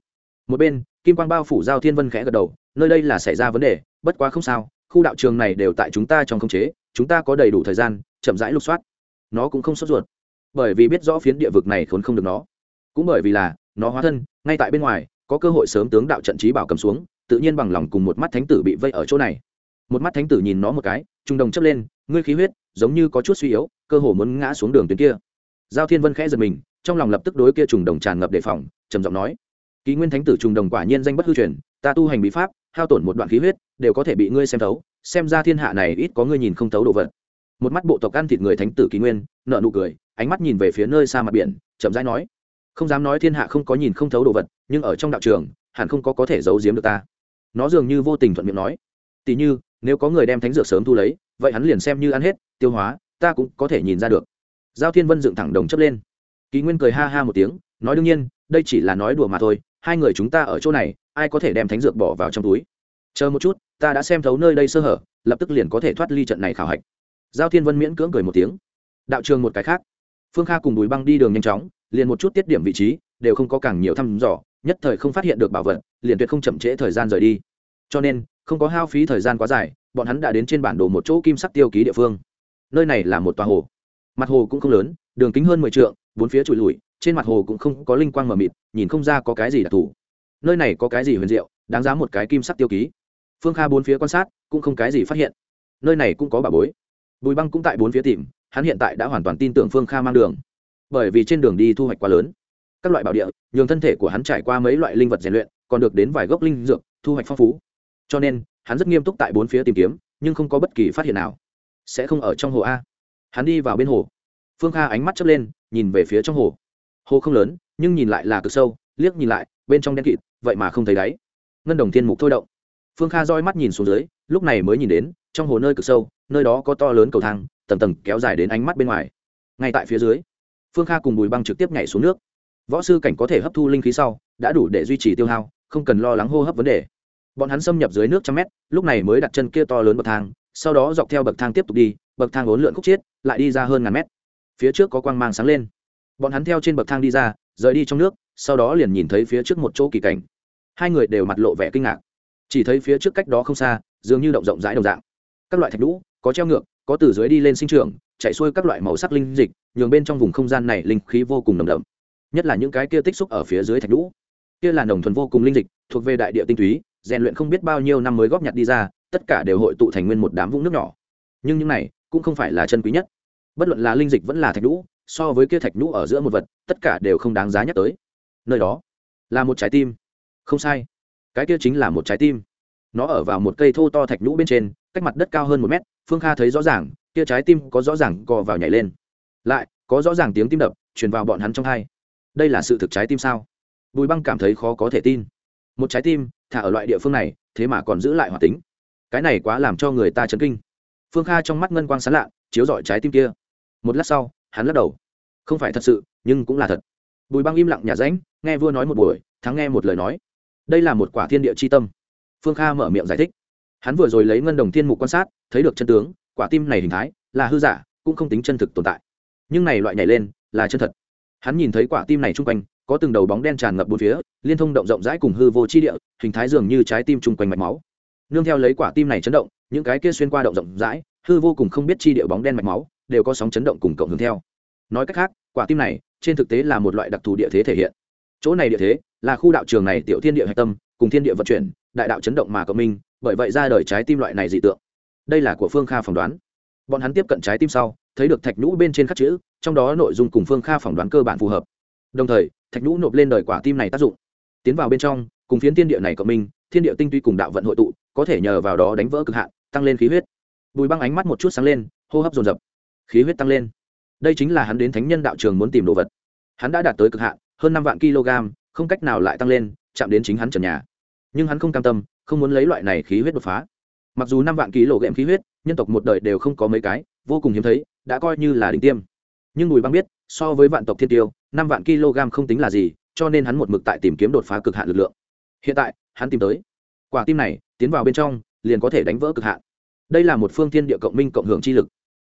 Một bên, kim quang bao phủ giao thiên vân khẽ gật đầu, nơi đây là xảy ra vấn đề, bất quá không sao, khu đạo trường này đều tại chúng ta trong khống chế, chúng ta có đầy đủ thời gian, chậm rãi lục soát. Nó cũng không sốt ruột, bởi vì biết rõ phiến địa vực này khốn không được nó. Cũng bởi vì là, nó hóa thân, ngay tại bên ngoài, có cơ hội sớm tướng đạo trận trí bảo cầm xuống, tự nhiên bằng lòng cùng một mắt thánh tử bị vây ở chỗ này. Một mắt thánh tử nhìn nó một cái trung đồng chấp lên, ngươi khí huyết, giống như có chút suy yếu, cơ hồ muốn ngã xuống đường tuyến kia giao thiên vân khẽ giật mình, trong lòng lập tức đối kia trùng đồng tràn ngập đề phòng, trầm giọng nói ký nguyên thánh tử trùng đồng quả nhiên danh bất hư truyền, ta tu hành bí pháp, hao tổn một đoạn khí huyết, đều có thể bị ngươi xem thấu, xem ra thiên hạ này ít có ngươi nhìn không thấu đồ vật. Một mắt bộ tộc ăn thịt người thánh tử ký nguyên nợ nụ cười, ánh mắt nhìn về phía nơi xa mặt biển, chậm rãi nói, không dám nói thiên hạ không có nhìn không thấu đồ vật, nhưng ở trong đạo trường, hẳn không có có thể giấu giếm được ta. Nó dường như vô tình thuận miệng nói, tỉ như, nếu có người đem thánh dược sớm thu lấy, vậy hắn liền xem như ăn hết, tiêu hóa, ta cũng có thể nhìn ra được giao thiên vân dựng thẳng đồng chấp lên. Ký nguyên cười ha ha một tiếng, nói đương nhiên, đây chỉ là nói đùa mà thôi, hai người chúng ta ở chỗ này, ai có thể đem thánh dược bỏ vào trong túi? Chờ một chút, ta đã xem thấu nơi đây sơ hở, lập tức liền có thể thoát ly trận này khảo hạch. Giao thiên vân miễn cưỡng cười một tiếng. Đạo trường một cái khác. Phương kha cùng bùi băng đi đường nhanh chóng, liền một chút tiết điểm vị trí, đều không có càng nhiều thăm dò, nhất thời không phát hiện được bảo vật, liền tuyệt không chậm trễ thời gian rời đi. Cho nên, không có hao phí thời gian quá dài, bọn hắn đã đến trên bản đồ một chỗ kim sắc tiêu ký địa phương. Nơi này là một tòa hồ mặt hồ cũng không lớn, đường kính hơn mười t bốn phía trụi lùi, trên mặt hồ cũng không có linh quang mờ mịt, nhìn không ra có cái gì đặc thù. Nơi này có cái gì huyền diệu, đáng giá một cái kim sắc tiêu ký. Phương kha bốn phía quan sát, cũng không cái gì phát hiện. Nơi này cũng có bà bối. Bùi băng cũng tại bốn phía tìm, hắn hiện tại đã hoàn toàn tin tưởng phương kha mang đường. Bởi vì trên đường đi thu hoạch quá lớn. Các loại bảo địa, nhường thân thể của hắn trải qua mấy loại linh vật rèn luyện, còn được đến vài gốc linh dược, thu hoạch phong phú. Cho nên, hắn rất nghiêm túc tại bốn phía tìm kiếm, nhưng không có bất kỳ phát hiện nào. Sẽ không ở trong hồ a hắn đi vào bên hồ. Phương kha ánh mắt chớp lên, nhìn về phía trong hồ. Hồ không lớn, nhưng nhìn lại là cực sâu, liếc nhìn lại, bên trong đen kịt, vậy mà không thấy đáy. Ngân đồng thiên mục thôi động. Phương kha roi mắt nhìn xuống dưới, lúc này mới nhìn đến, trong hồ nơi cực sâu, nơi đó có to lớn cầu thang, tầng tầng kéo dài đến ánh mắt bên ngoài. Ngay tại phía dưới, phương kha cùng bùi băng trực tiếp nhảy xuống nước. Võ sư cảnh có thể hấp thu linh khí sau, đã đủ để duy trì tiêu hao, không cần lo lắng hô hấp vấn đề. Bọn hắn xâm nhập dưới nước trăm mét, lúc này mới đặt chân kia to lớn bậc thang, sau đó dọc theo bậc thang tiếp tục đi bậc thang bốn lượn khúc chiết, lại đi ra hơn ngàn mét. Phía trước có quang mang sáng lên. Bọn hắn theo trên bậc thang đi ra, rời đi trong nước, sau đó liền nhìn thấy phía trước một chỗ kỳ cảnh. Hai người đều mặt lộ vẻ kinh ngạc. Chỉ thấy phía trước cách đó không xa, dường như động rộng rãi đồng dạng. Các loại thạch lũ có treo ngược, có từ dưới đi lên sinh trường chạy xuôi các loại màu sắc linh dịch, nhường bên trong vùng không gian này linh khí vô cùng nồng đậm. Nhất là những cái kia tích xúc ở phía dưới thạch lũ kia là nồng thuần vô cùng linh dịch, thuộc về đại địa tinh túy, rèn luyện không biết bao nhiêu năm mới góp nhặt đi ra, tất cả đều hội tụ thành nguyên một đám vũng nước nhỏ. Nhưng những này cũng không phải là chân quý nhất. Bất luận là linh dịch vẫn là thạch nhũ, so với kia thạch nhũ ở giữa một vật, tất cả đều không đáng giá nhắc tới. Nơi đó là một trái tim. Không sai. Cái kia chính là một trái tim. Nó ở vào một cây thô to thạch nhũ bên trên, cách mặt đất cao hơn một mét, phương kha thấy rõ ràng, kia trái tim có rõ ràng cò vào nhảy lên. Lại, có rõ ràng tiếng tim đập, truyền vào bọn hắn trong hai. Đây là sự thực trái tim sao? Bùi băng cảm thấy khó có thể tin. Một trái tim, thả ở loại địa phương này, thế mà còn giữ lại hoạt tính. Cái này quá làm cho người ta chấn kinh phương kha trong mắt ngân quang sán lạ, chiếu dọi trái tim kia. Một lát sau, hắn lắc đầu. Không phải thật sự, nhưng cũng là thật. Bùi băng im lặng nhà ránh nghe vua nói một buổi, thắng nghe một lời nói. Đây là một quả thiên địa c h i tâm. Phương kha mở miệng giải thích. Hắn vừa rồi lấy ngân đồng thiên mục quan sát, thấy được chân tướng, quả tim này hình thái là hư giả, cũng không tính chân thực tồn tại. Nhưng này loại nhảy lên là chân thật. Hắn nhìn thấy quả tim này chung quanh, có từng đầu bóng đen tràn ngập bốn phía, liên thông động rộng rãi cùng hư vô chi địa, hình thái dường như trái tim chung quanh mạch máu. Nương theo lấy quả tim này chấn động những cái kia xuyên qua động rộng rãi, hư vô cùng không biết chi địa bóng đen mạch máu, đều có sóng chấn động cùng cộng hưởng theo. Nói cách khác, quả tim này, trên thực tế là một loại đặc thù địa thế thể hiện. Chỗ này địa thế, là khu đạo trường này tiểu thiên địa hạch tâm, cùng thiên địa vận chuyển, đại đạo chấn động mà cộng minh, bởi vậy ra đời trái tim loại này dị tượng. Đây là của phương kha phỏng đoán. Bọn hắn tiếp cận trái tim sau, thấy được thạch nhũ bên trên khắc chữ, trong đó nội dung cùng phương kha phỏng đoán cơ bản phù hợp. Đồng thời, thạch nhũ nộp lên đời quả tim này tác dụng. Tiến vào bên trong, cùng phiến thiên địa này cộng minh, thiên địa tinh tuy cùng đạo vận hội tụ, có thể nhờ vào đó đánh vỡ cực hạn tăng lên khí huyết. Bùi băng ánh mắt một chút sáng lên, hô hấp dồn dập. Khí huyết tăng lên. Đây chính là hắn đến thánh nhân đạo trường muốn tìm đồ vật. Hắn đã đạt tới cực hạn, hơn năm vạn kg, không cách nào lại tăng lên, chạm đến chính hắn trần nhà. Nhưng hắn không cam tâm, không muốn lấy loại này khí huyết đột phá. Mặc dù năm vạn ký lộ ghệm khí huyết, nhân tộc một đời đều không có mấy cái, vô cùng hiếm thấy, đã coi như là đỉnh tiêm. Nhưng bùi băng biết, so với vạn tộc thiên tiêu, năm vạn kg không tính là gì, cho nên hắn một mực tại tìm kiếm đột phá cực hạn lực lượng. Hiện tại, hắn tìm tới. Quả tim này, tiến vào bên trong liền có thể đánh vỡ cực hạn. Đây là một phương thiên địa cộng minh cộng hưởng chi lực.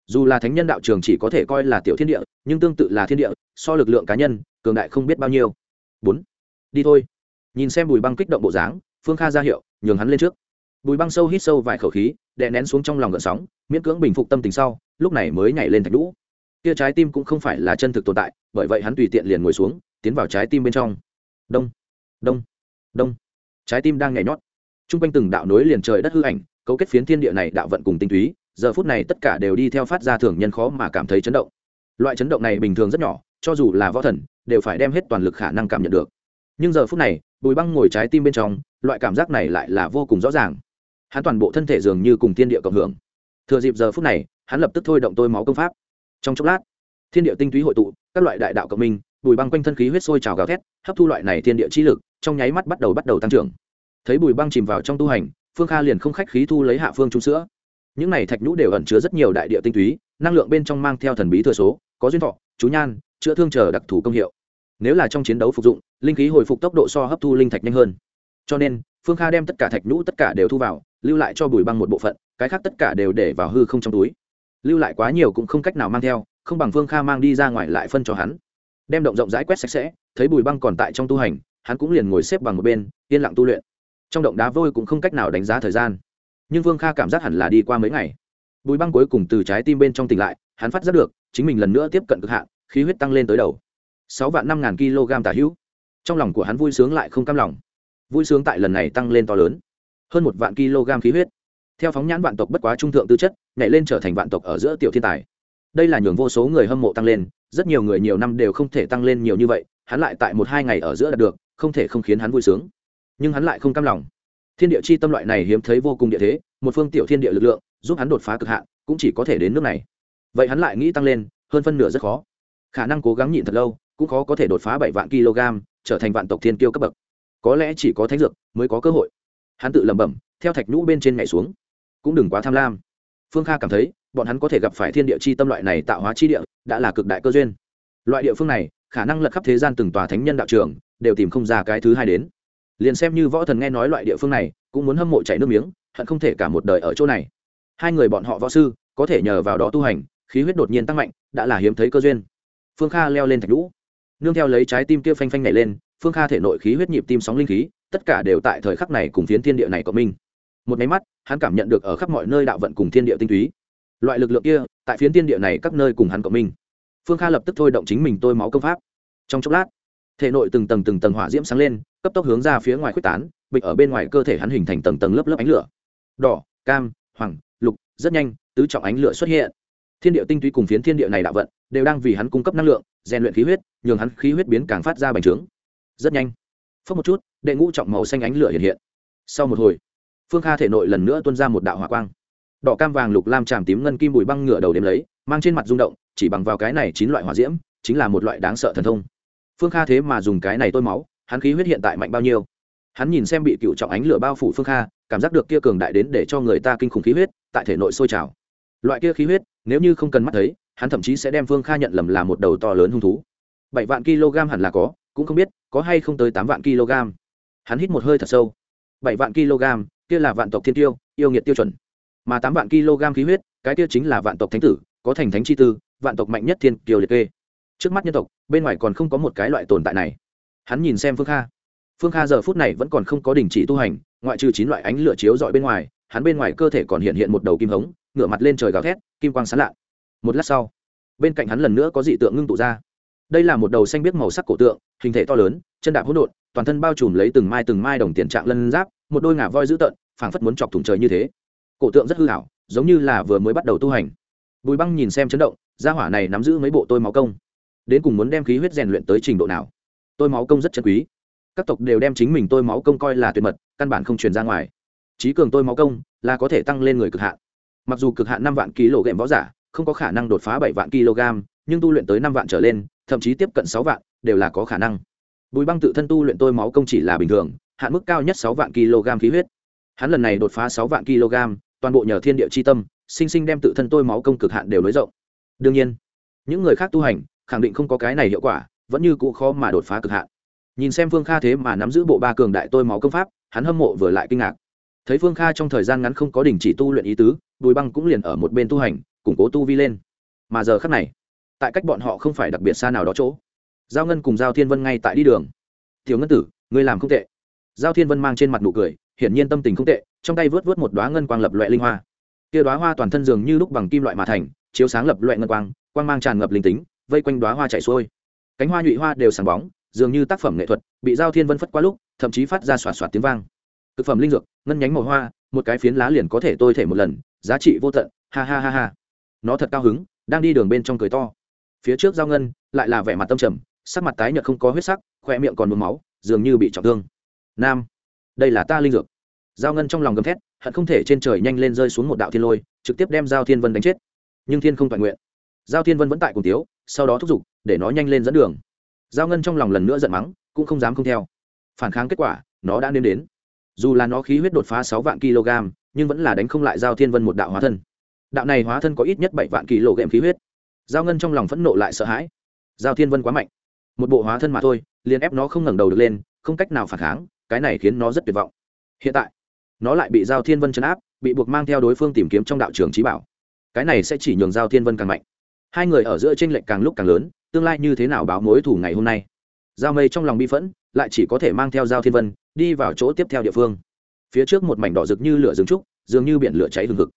Dù là thánh nhân đạo trường chỉ có thể coi là tiểu thiên địa, nhưng tương tự là thiên địa, so lực lượng cá nhân, cường đại không biết bao nhiêu. Bốn. Đi thôi. Nhìn xem bùi băng kích động bộ dáng, phương kha ra hiệu, nhường hắn lên trước. Bùi băng sâu hít sâu vài khẩu khí, đè nén xuống trong lòng gợn sóng, miễn cưỡng bình phục tâm tình sau, lúc này mới nhảy lên thạch đũ. Kia trái tim cũng không phải là chân thực tồn tại, bởi vậy hắn tùy tiện liền ngồi xuống, tiến vào trái tim bên trong. Đông. Đông. Đông. Trái tim đang nhảy nhót t r u n g quanh từng đạo nối liền trời đất hư ảnh, cấu kết phiến thiên địa này đạo vận cùng tinh túy, giờ phút này tất cả đều đi theo phát ra thường nhân khó mà cảm thấy chấn động. Loại chấn động này bình thường rất nhỏ, cho dù là võ thần, đều phải đem hết toàn lực khả năng cảm nhận được. Nhưng giờ phút này, bùi băng ngồi trái tim bên trong, loại cảm giác này lại là vô cùng rõ ràng. Hắn toàn bộ thân thể dường như cùng thiên địa cộng hưởng. Thừa dịp giờ phút này, hắn lập tức thôi động tôi máu công pháp. Trong chốc lát, thiên địa tinh túy hội tụ, các loại đại đạo cộng minh, bùi băng quanh thân khí huyết sôi trào gào thét, hấp thu loại này thiên địa chi lực, trong nháy mắt bắt đầu bắt đầu tăng trưởng thấy bùi băng chìm vào trong tu hành, phương kha liền không khách khí thu lấy hạ phương trung sữa. Những này thạch nhũ đều ẩn chứa rất nhiều đại địa tinh túy, năng lượng bên trong mang theo thần bí thừa số, có duyên thọ, chú nhan, chữa thương chờ đặc thù công hiệu. Nếu là trong chiến đấu phục dụng, linh khí hồi phục tốc độ so hấp thu linh thạch nhanh hơn. Cho nên, phương kha đem tất cả thạch nhũ tất cả đều thu vào, lưu lại cho bùi băng một bộ phận, cái khác tất cả đều để vào hư không trong túi. Lưu lại quá nhiều cũng không cách nào mang theo, không bằng phương kha mang đi ra ngoài lại phân cho hắn. Đem động rộng rãi quét sạch sẽ, thấy bùi băng còn tại trong tu hành, hắn cũng liền ngồi xếp bằng một bên, yên lặng tu luyện trong động đá vôi cũng không cách nào đánh giá thời gian. Nhưng vương kha cảm giác hẳn là đi qua mấy ngày. Bùi băng cuối cùng từ trái tim bên trong tỉnh lại, hắn phát giác được, chính mình lần nữa tiếp cận cực hạn, khí huyết tăng lên tới đầu. Sáu vạn năm ngàn kg tả hữu. Trong lòng của hắn vui sướng lại không cam lòng. Vui sướng tại lần này tăng lên to lớn. Hơn một vạn kg khí huyết. Theo phóng nhãn vạn tộc bất quá trung thượng tư chất, nhảy lên trở thành vạn tộc ở giữa tiểu thiên tài. Đây là nhường vô số người hâm mộ tăng lên, rất nhiều người nhiều năm đều không thể tăng lên nhiều như vậy, hắn lại tại một hai ngày ở giữa đạt được, không thể không khiến hắn vui sướng nhưng hắn lại không cam lòng. Thiên địa chi tâm loại này hiếm thấy vô cùng địa thế, một phương tiểu thiên địa lực lượng, giúp hắn đột phá cực hạn, cũng chỉ có thể đến nước này. Vậy hắn lại nghĩ tăng lên, hơn phân nửa rất khó. Khả năng cố gắng nhịn thật lâu, cũng khó có thể đột phá bảy vạn kg, trở thành vạn tộc thiên kiêu cấp bậc. Có lẽ chỉ có thánh dược mới có cơ hội. Hắn tự lẩm bẩm, theo thạch nhũ bên trên nhảy xuống. Cũng đừng quá tham lam. Phương kha cảm thấy, bọn hắn có thể gặp phải thiên địa chi tâm loại này tạo hóa chi địa, đã là cực đại cơ duyên. Loại địa phương này, khả năng lật khắp thế gian từng tòa thánh nhân đạo trường, đều tìm không ra cái thứ hai đến liền xem như võ thần nghe nói loại địa phương này, cũng muốn hâm mộ chảy nước miếng, hận không thể cả một đời ở chỗ này. Hai người bọn họ võ sư, có thể nhờ vào đó tu hành, khí huyết đột nhiên tăng mạnh, đã là hiếm thấy cơ duyên. Phương kha leo lên thạch lũ nương theo lấy trái tim kia phanh phanh nhảy lên, phương kha thể nội khí huyết nhịp tim sóng linh khí, tất cả đều tại thời khắc này cùng phiến thiên địa này của mình một máy mắt, hắn cảm nhận được ở khắp mọi nơi đạo vận cùng thiên địa tinh túy. Loại lực lượng kia, tại phiến thiên địa này các nơi cùng hắn cộng minh. Phương kha lập tức thôi động chính mình tôi máu công pháp. Trong chốc lát, thể nội từng tầng từng tầng hỏa diễm sáng lên cấp tốc hướng ra phía ngoài khuếch tán, bịch ở bên ngoài cơ thể hắn hình thành tầng tầng lớp lớp ánh lửa. Đỏ, cam, hoàng, lục, rất nhanh, tứ trọng ánh lửa xuất hiện. Thiên địa tinh túy cùng phiến thiên địa này đạo vận, đều đang vì hắn cung cấp năng lượng, rèn luyện khí huyết, nhường hắn khí huyết biến càng phát ra bành trướng. Rất nhanh phớt một chút, đệ ngũ trọng màu xanh ánh lửa hiện hiện. Sau một hồi, phương kha thể nội lần nữa tuôn ra một đạo hỏa quang. Đỏ, cam, vàng, lục, lam, tràm, tím, ngân, kim, bùi, băng ngựa đầu đếm lấy, mang trên mặt rung động, chỉ bằng vào cái này chín loại hỏa diễm, chính là một loại đáng sợ thần thông. Phương kha thế mà dùng cái này tôi máu hắn khí huyết hiện tại mạnh bao nhiêu? Hắn nhìn xem bị cựu trọng ánh lửa bao phủ phương kha, cảm giác được kia cường đại đến để cho người ta kinh khủng khí huyết, tại thể nội sôi trào. Loại kia khí huyết, nếu như không cần mắt thấy, hắn thậm chí sẽ đem phương kha nhận lầm là một đầu to lớn hung thú. Bảy vạn kg hẳn là có, cũng không biết, có hay không tới tám vạn kg. Hắn hít một hơi thật sâu. Bảy vạn kg, kia là vạn tộc thiên tiêu, yêu nghiệt tiêu chuẩn. Mà tám vạn kg khí huyết, cái kia chính là vạn tộc thánh tử, có thành thánh chi tư, vạn tộc mạnh nhất thiên kiều liệt kê. Trước mắt nhân tộc, bên ngoài còn không có một cái loại tồn tại này hắn nhìn xem phương kha. Phương kha giờ phút này vẫn còn không có đình chỉ tu hành, ngoại trừ chín loại ánh lửa chiếu dọi bên ngoài, hắn bên ngoài cơ thể còn hiện hiện một đầu kim hống, ngửa mặt lên trời gào thét, kim quang sán lạ. Một lát sau, bên cạnh hắn lần nữa có dị tượng ngưng tụ ra. Đây là một đầu xanh biết màu sắc cổ tượng, hình thể to lớn, chân đạp hỗn độn, toàn thân bao trùm lấy từng mai từng mai đồng tiền trạng lân giáp, một đôi ngà voi dữ tợn, phảng phất muốn chọc thủng trời như thế. Cổ tượng rất hư hảo giống như là vừa mới bắt đầu tu hành. Bùi băng nhìn xem chấn động, gia hỏa này nắm giữ mấy bộ tôi máu công. Đến cùng muốn đem khí huyết rèn luyện tới trình độ nào? Tôi máu công rất chân quý. Các tộc đều đem chính mình tôi máu công coi là tuyệt mật, căn bản không truyền ra ngoài. Trí cường tôi máu công là có thể tăng lên người cực hạn. Mặc dù cực hạn năm vạn kg ghệm võ giả, không có khả năng đột phá bảy vạn kg, nhưng tu luyện tới năm vạn trở lên, thậm chí tiếp cận sáu vạn, đều là có khả năng. Bùi băng tự thân tu luyện tôi máu công chỉ là bình thường, hạn mức cao nhất sáu vạn kg khí huyết. Hắn lần này đột phá sáu vạn kg, toàn bộ nhờ thiên địa c h i tâm, sinh sinh đem tự thân tôi máu công cực hạn đều nới rộng. Đương nhiên, những người khác tu hành, khẳng định không có cái này hiệu quả vẫn như cũ khó mà đột phá cực hạn. Nhìn xem phương kha thế mà nắm giữ bộ ba cường đại tôi máu công pháp, hắn hâm mộ vừa lại kinh ngạc. Thấy phương kha trong thời gian ngắn không có đình chỉ tu luyện ý tứ, bùi băng cũng liền ở một bên tu hành, củng cố tu vi lên. Mà giờ khắc này, tại cách bọn họ không phải đặc biệt xa nào đó chỗ, giao ngân cùng giao thiên vân ngay tại đi đường. Thiếu ngân tử, ngươi làm không tệ. Giao thiên vân mang trên mặt nụ cười, hiển nhiên tâm tình không tệ, trong tay vớt vớt một đoá ngân quang lập loại linh hoa. Kia đoá hoa toàn thân dường như lúc bằng kim loại mà thành, chiếu sáng lập loại ngân quang quang mang tràn ngập linh tính, vây quanh đoá hoa chạy xuôi cánh hoa nhụy hoa đều sáng bóng, dường như tác phẩm nghệ thuật, bị giao thiên vân phất qua lúc, thậm chí phát ra xoạt xoạt tiếng vang. Thực phẩm linh dược, ngân nhánh màu hoa, một cái phiến lá liền có thể tôi thể một lần, giá trị vô tận, ha ha ha ha. Nó thật cao hứng, đang đi đường bên trong cười to. Phía trước giao ngân, lại là vẻ mặt tâm trầm, sắc mặt tái nhợt không có huyết sắc khoe miệng còn nhuốm máu, dường như bị trọng thương. Nam, đây là ta linh dược. Giao ngân trong lòng gầm thét, hận không thể trên trời nhanh lên rơi xuống một đạo thiên lôi, trực tiếp đem giao thiên vân đánh chết. Nhưng thiên không toàn nguyện. Giao thiên vân vẫn tại cùng tiếu, sau đó thúc giục để nó nhanh lên dẫn đường. Giao ngân trong lòng lần nữa giận mắng, cũng không dám không theo. Phản kháng kết quả, nó đã nếm đến. Dù là nó khí huyết đột phá sáu vạn kg, nhưng vẫn là đánh không lại giao thiên vân một đạo hóa thân. Đạo này hóa thân có ít nhất bảy vạn kg khí huyết. Giao ngân trong lòng phẫn nộ lại sợ hãi. Giao thiên vân quá mạnh. Một bộ hóa thân mà thôi, liền ép nó không ngẩng đầu được lên, không cách nào phản kháng, cái này khiến nó rất tuyệt vọng. Hiện tại, nó lại bị giao thiên vân chấn áp, bị buộc mang theo đối phương tìm kiếm trong đạo trường trí bảo. Cái này sẽ chỉ nhường giao thiên vân càng mạnh hai người ở giữa tranh lệch càng lúc càng lớn, tương lai như thế nào báo mối thủ ngày hôm nay. Giao mây trong lòng bi phẫn, lại chỉ có thể mang theo giao thiên vân, đi vào chỗ tiếp theo địa phương. Phía trước một mảnh đỏ rực như lửa rừng trúc, dường như biển lửa cháy hừng hực.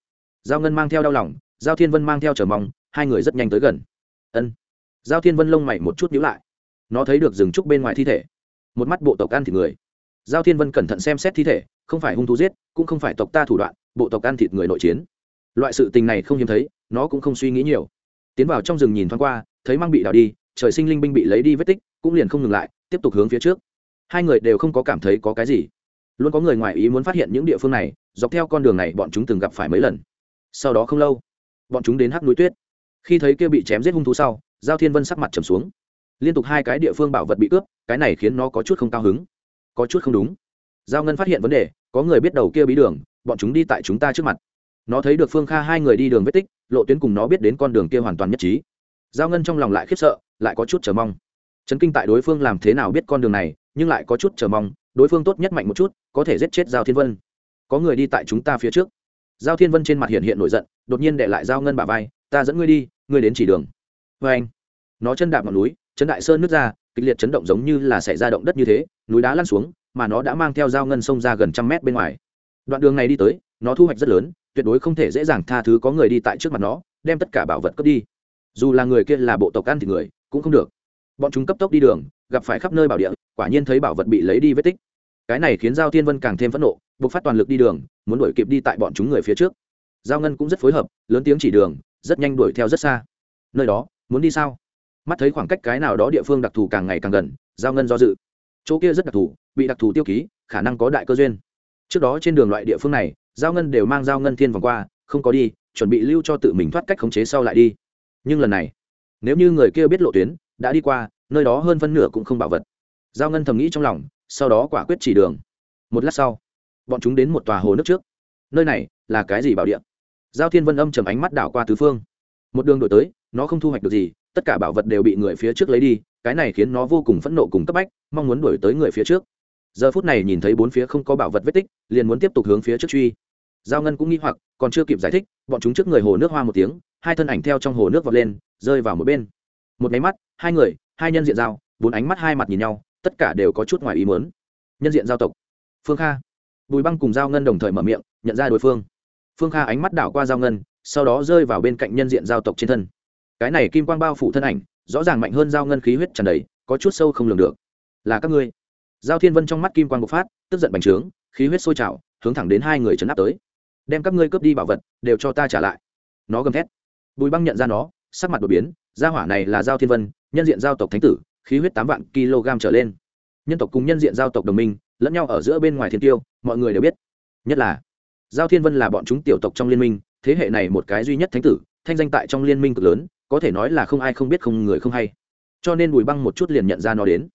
Giao ngân mang theo đau lòng, giao thiên vân mang theo chờ mong, hai người rất nhanh tới gần. Ân. Giao thiên vân lông mày một chút nhíu lại. Nó thấy được rừng trúc bên ngoài thi thể. Một mắt bộ tộc ăn thịt người. Giao thiên vân cẩn thận xem xét thi thể, không phải hung thú giết, cũng không phải tộc ta thủ đoạn, bộ tộc ăn thịt người nội chiến. Loại sự tình này không hiếm thấy, nó cũng không suy nghĩ nhiều tiến vào trong rừng nhìn thoáng qua, thấy mang bị đào đi, trời sinh linh binh bị lấy đi vết tích, cũng liền không ngừng lại, tiếp tục hướng phía trước. Hai người đều không có cảm thấy có cái gì. Luôn có người ngoài ý muốn phát hiện những địa phương này, dọc theo con đường này bọn chúng từng gặp phải mấy lần. Sau đó không lâu, bọn chúng đến hắc núi tuyết. Khi thấy kia bị chém giết hung thú sau, giao thiên vân sắc mặt trầm xuống. Liên tục hai cái địa phương bảo vật bị cướp, cái này khiến nó có chút không cao hứng. Có chút không đúng. Giao ngân phát hiện vấn đề, có người biết đầu kia bí đường, bọn chúng đi tại chúng ta trước mặt nó thấy được phương kha hai người đi đường vết tích, lộ tuyến cùng nó biết đến con đường kia hoàn toàn nhất trí. Giao ngân trong lòng lại khiếp sợ, lại có chút chờ mong. Chấn kinh tại đối phương làm thế nào biết con đường này, nhưng lại có chút chờ mong, đối phương tốt nhất mạnh một chút, có thể giết chết giao thiên vân. Có người đi tại chúng ta phía trước. Giao thiên vân trên mặt hiện hiện nổi giận, đột nhiên để lại giao ngân bà vai, ta dẫn ngươi đi, ngươi đến chỉ đường. Vê anh, nó chân đạp ngọn núi, chấn đại sơn nước ra, kịch liệt chấn động giống như là xảy ra động đất như thế, núi đá lăn xuống, mà nó đã mang theo dao ngân sông ra gần trăm mét bên ngoài. Đoạn đường này đi tới nó thu hoạch rất lớn, tuyệt đối không thể dễ dàng tha thứ có người đi tại trước mặt nó, đem tất cả bảo vật cướp đi. Dù là người kia là bộ tộc ăn thì người, cũng không được. Bọn chúng cấp tốc đi đường, gặp phải khắp nơi bảo địa, quả nhiên thấy bảo vật bị lấy đi vết tích. Cái này khiến giao thiên vân càng thêm phẫn nộ buộc phát toàn lực đi đường, muốn đuổi kịp đi tại bọn chúng người phía trước. Giao ngân cũng rất phối hợp, lớn tiếng chỉ đường, rất nhanh đuổi theo rất xa. Nơi đó, muốn đi sao? Mắt thấy khoảng cách cái nào đó địa phương đặc thù càng ngày càng gần, giao ngân do dự. Chỗ kia rất đặc thù, bị đặc thù tiêu ký, khả năng có đại cơ duyên. Trước đó trên đường loại địa phương này giao ngân đều mang giao ngân thiên vòng qua, không có đi, chuẩn bị lưu cho tự mình thoát cách khống chế sau lại đi. Nhưng lần này, nếu như người kia biết lộ tuyến, đã đi qua, nơi đó hơn phân nửa cũng không bảo vật. Giao ngân thầm nghĩ trong lòng, sau đó quả quyết chỉ đường. Một lát sau, bọn chúng đến một tòa hồ nước trước. Nơi này là cái gì bảo địa? Giao thiên vân âm chầm ánh mắt đảo qua tứ phương. Một đường đổi tới, nó không thu hoạch được gì, tất cả bảo vật đều bị người phía trước lấy đi, cái này khiến nó vô cùng phẫn nộ cùng cấp bách, mong muốn đuổi tới người phía trước. Giờ phút này nhìn thấy bốn phía không có bảo vật vết tích, liền muốn tiếp tục hướng phía trước truy giao ngân cũng nghi hoặc, còn chưa kịp giải thích, bọn chúng trước người hồ nước hoa một tiếng, hai thân ảnh theo trong hồ nước vọt lên, rơi vào một bên. Một máy mắt, hai người, hai nhân diện giao, bốn ánh mắt hai mặt nhìn nhau, tất cả đều có chút ngoài ý muốn. Nhân diện giao tộc. Phương kha. Bùi băng cùng giao ngân đồng thời mở miệng, nhận ra đối phương. Phương kha ánh mắt đảo qua giao ngân, sau đó rơi vào bên cạnh nhân diện giao tộc trên thân. Cái này kim quang bao phủ thân ảnh, rõ ràng mạnh hơn giao ngân khí huyết tràn đầy, có chút sâu không lường được. Là các ngươi. Giao thiên vân trong mắt kim quang bộc phát, tức giận bành trướng, khí huyết sôi trào, hướng thẳng đến hai người trấn áp tới đem các ngươi cướp đi bảo vật, đều cho ta trả lại. Nó gầm thét. Bùi băng nhận ra nó, sắc mặt đột biến, gia hỏa này là giao thiên vân, nhân diện giao tộc thánh tử, khí huyết tám vạn kg trở lên. Nhân tộc cùng nhân diện giao tộc đồng minh, lẫn nhau ở giữa bên ngoài thiên tiêu, mọi người đều biết. Nhất là, giao thiên vân là bọn chúng tiểu tộc trong liên minh, thế hệ này một cái duy nhất thánh tử, thanh danh tại trong liên minh cực lớn, có thể nói là không ai không biết không người không hay. Cho nên bùi băng một chút liền nhận ra nó đến.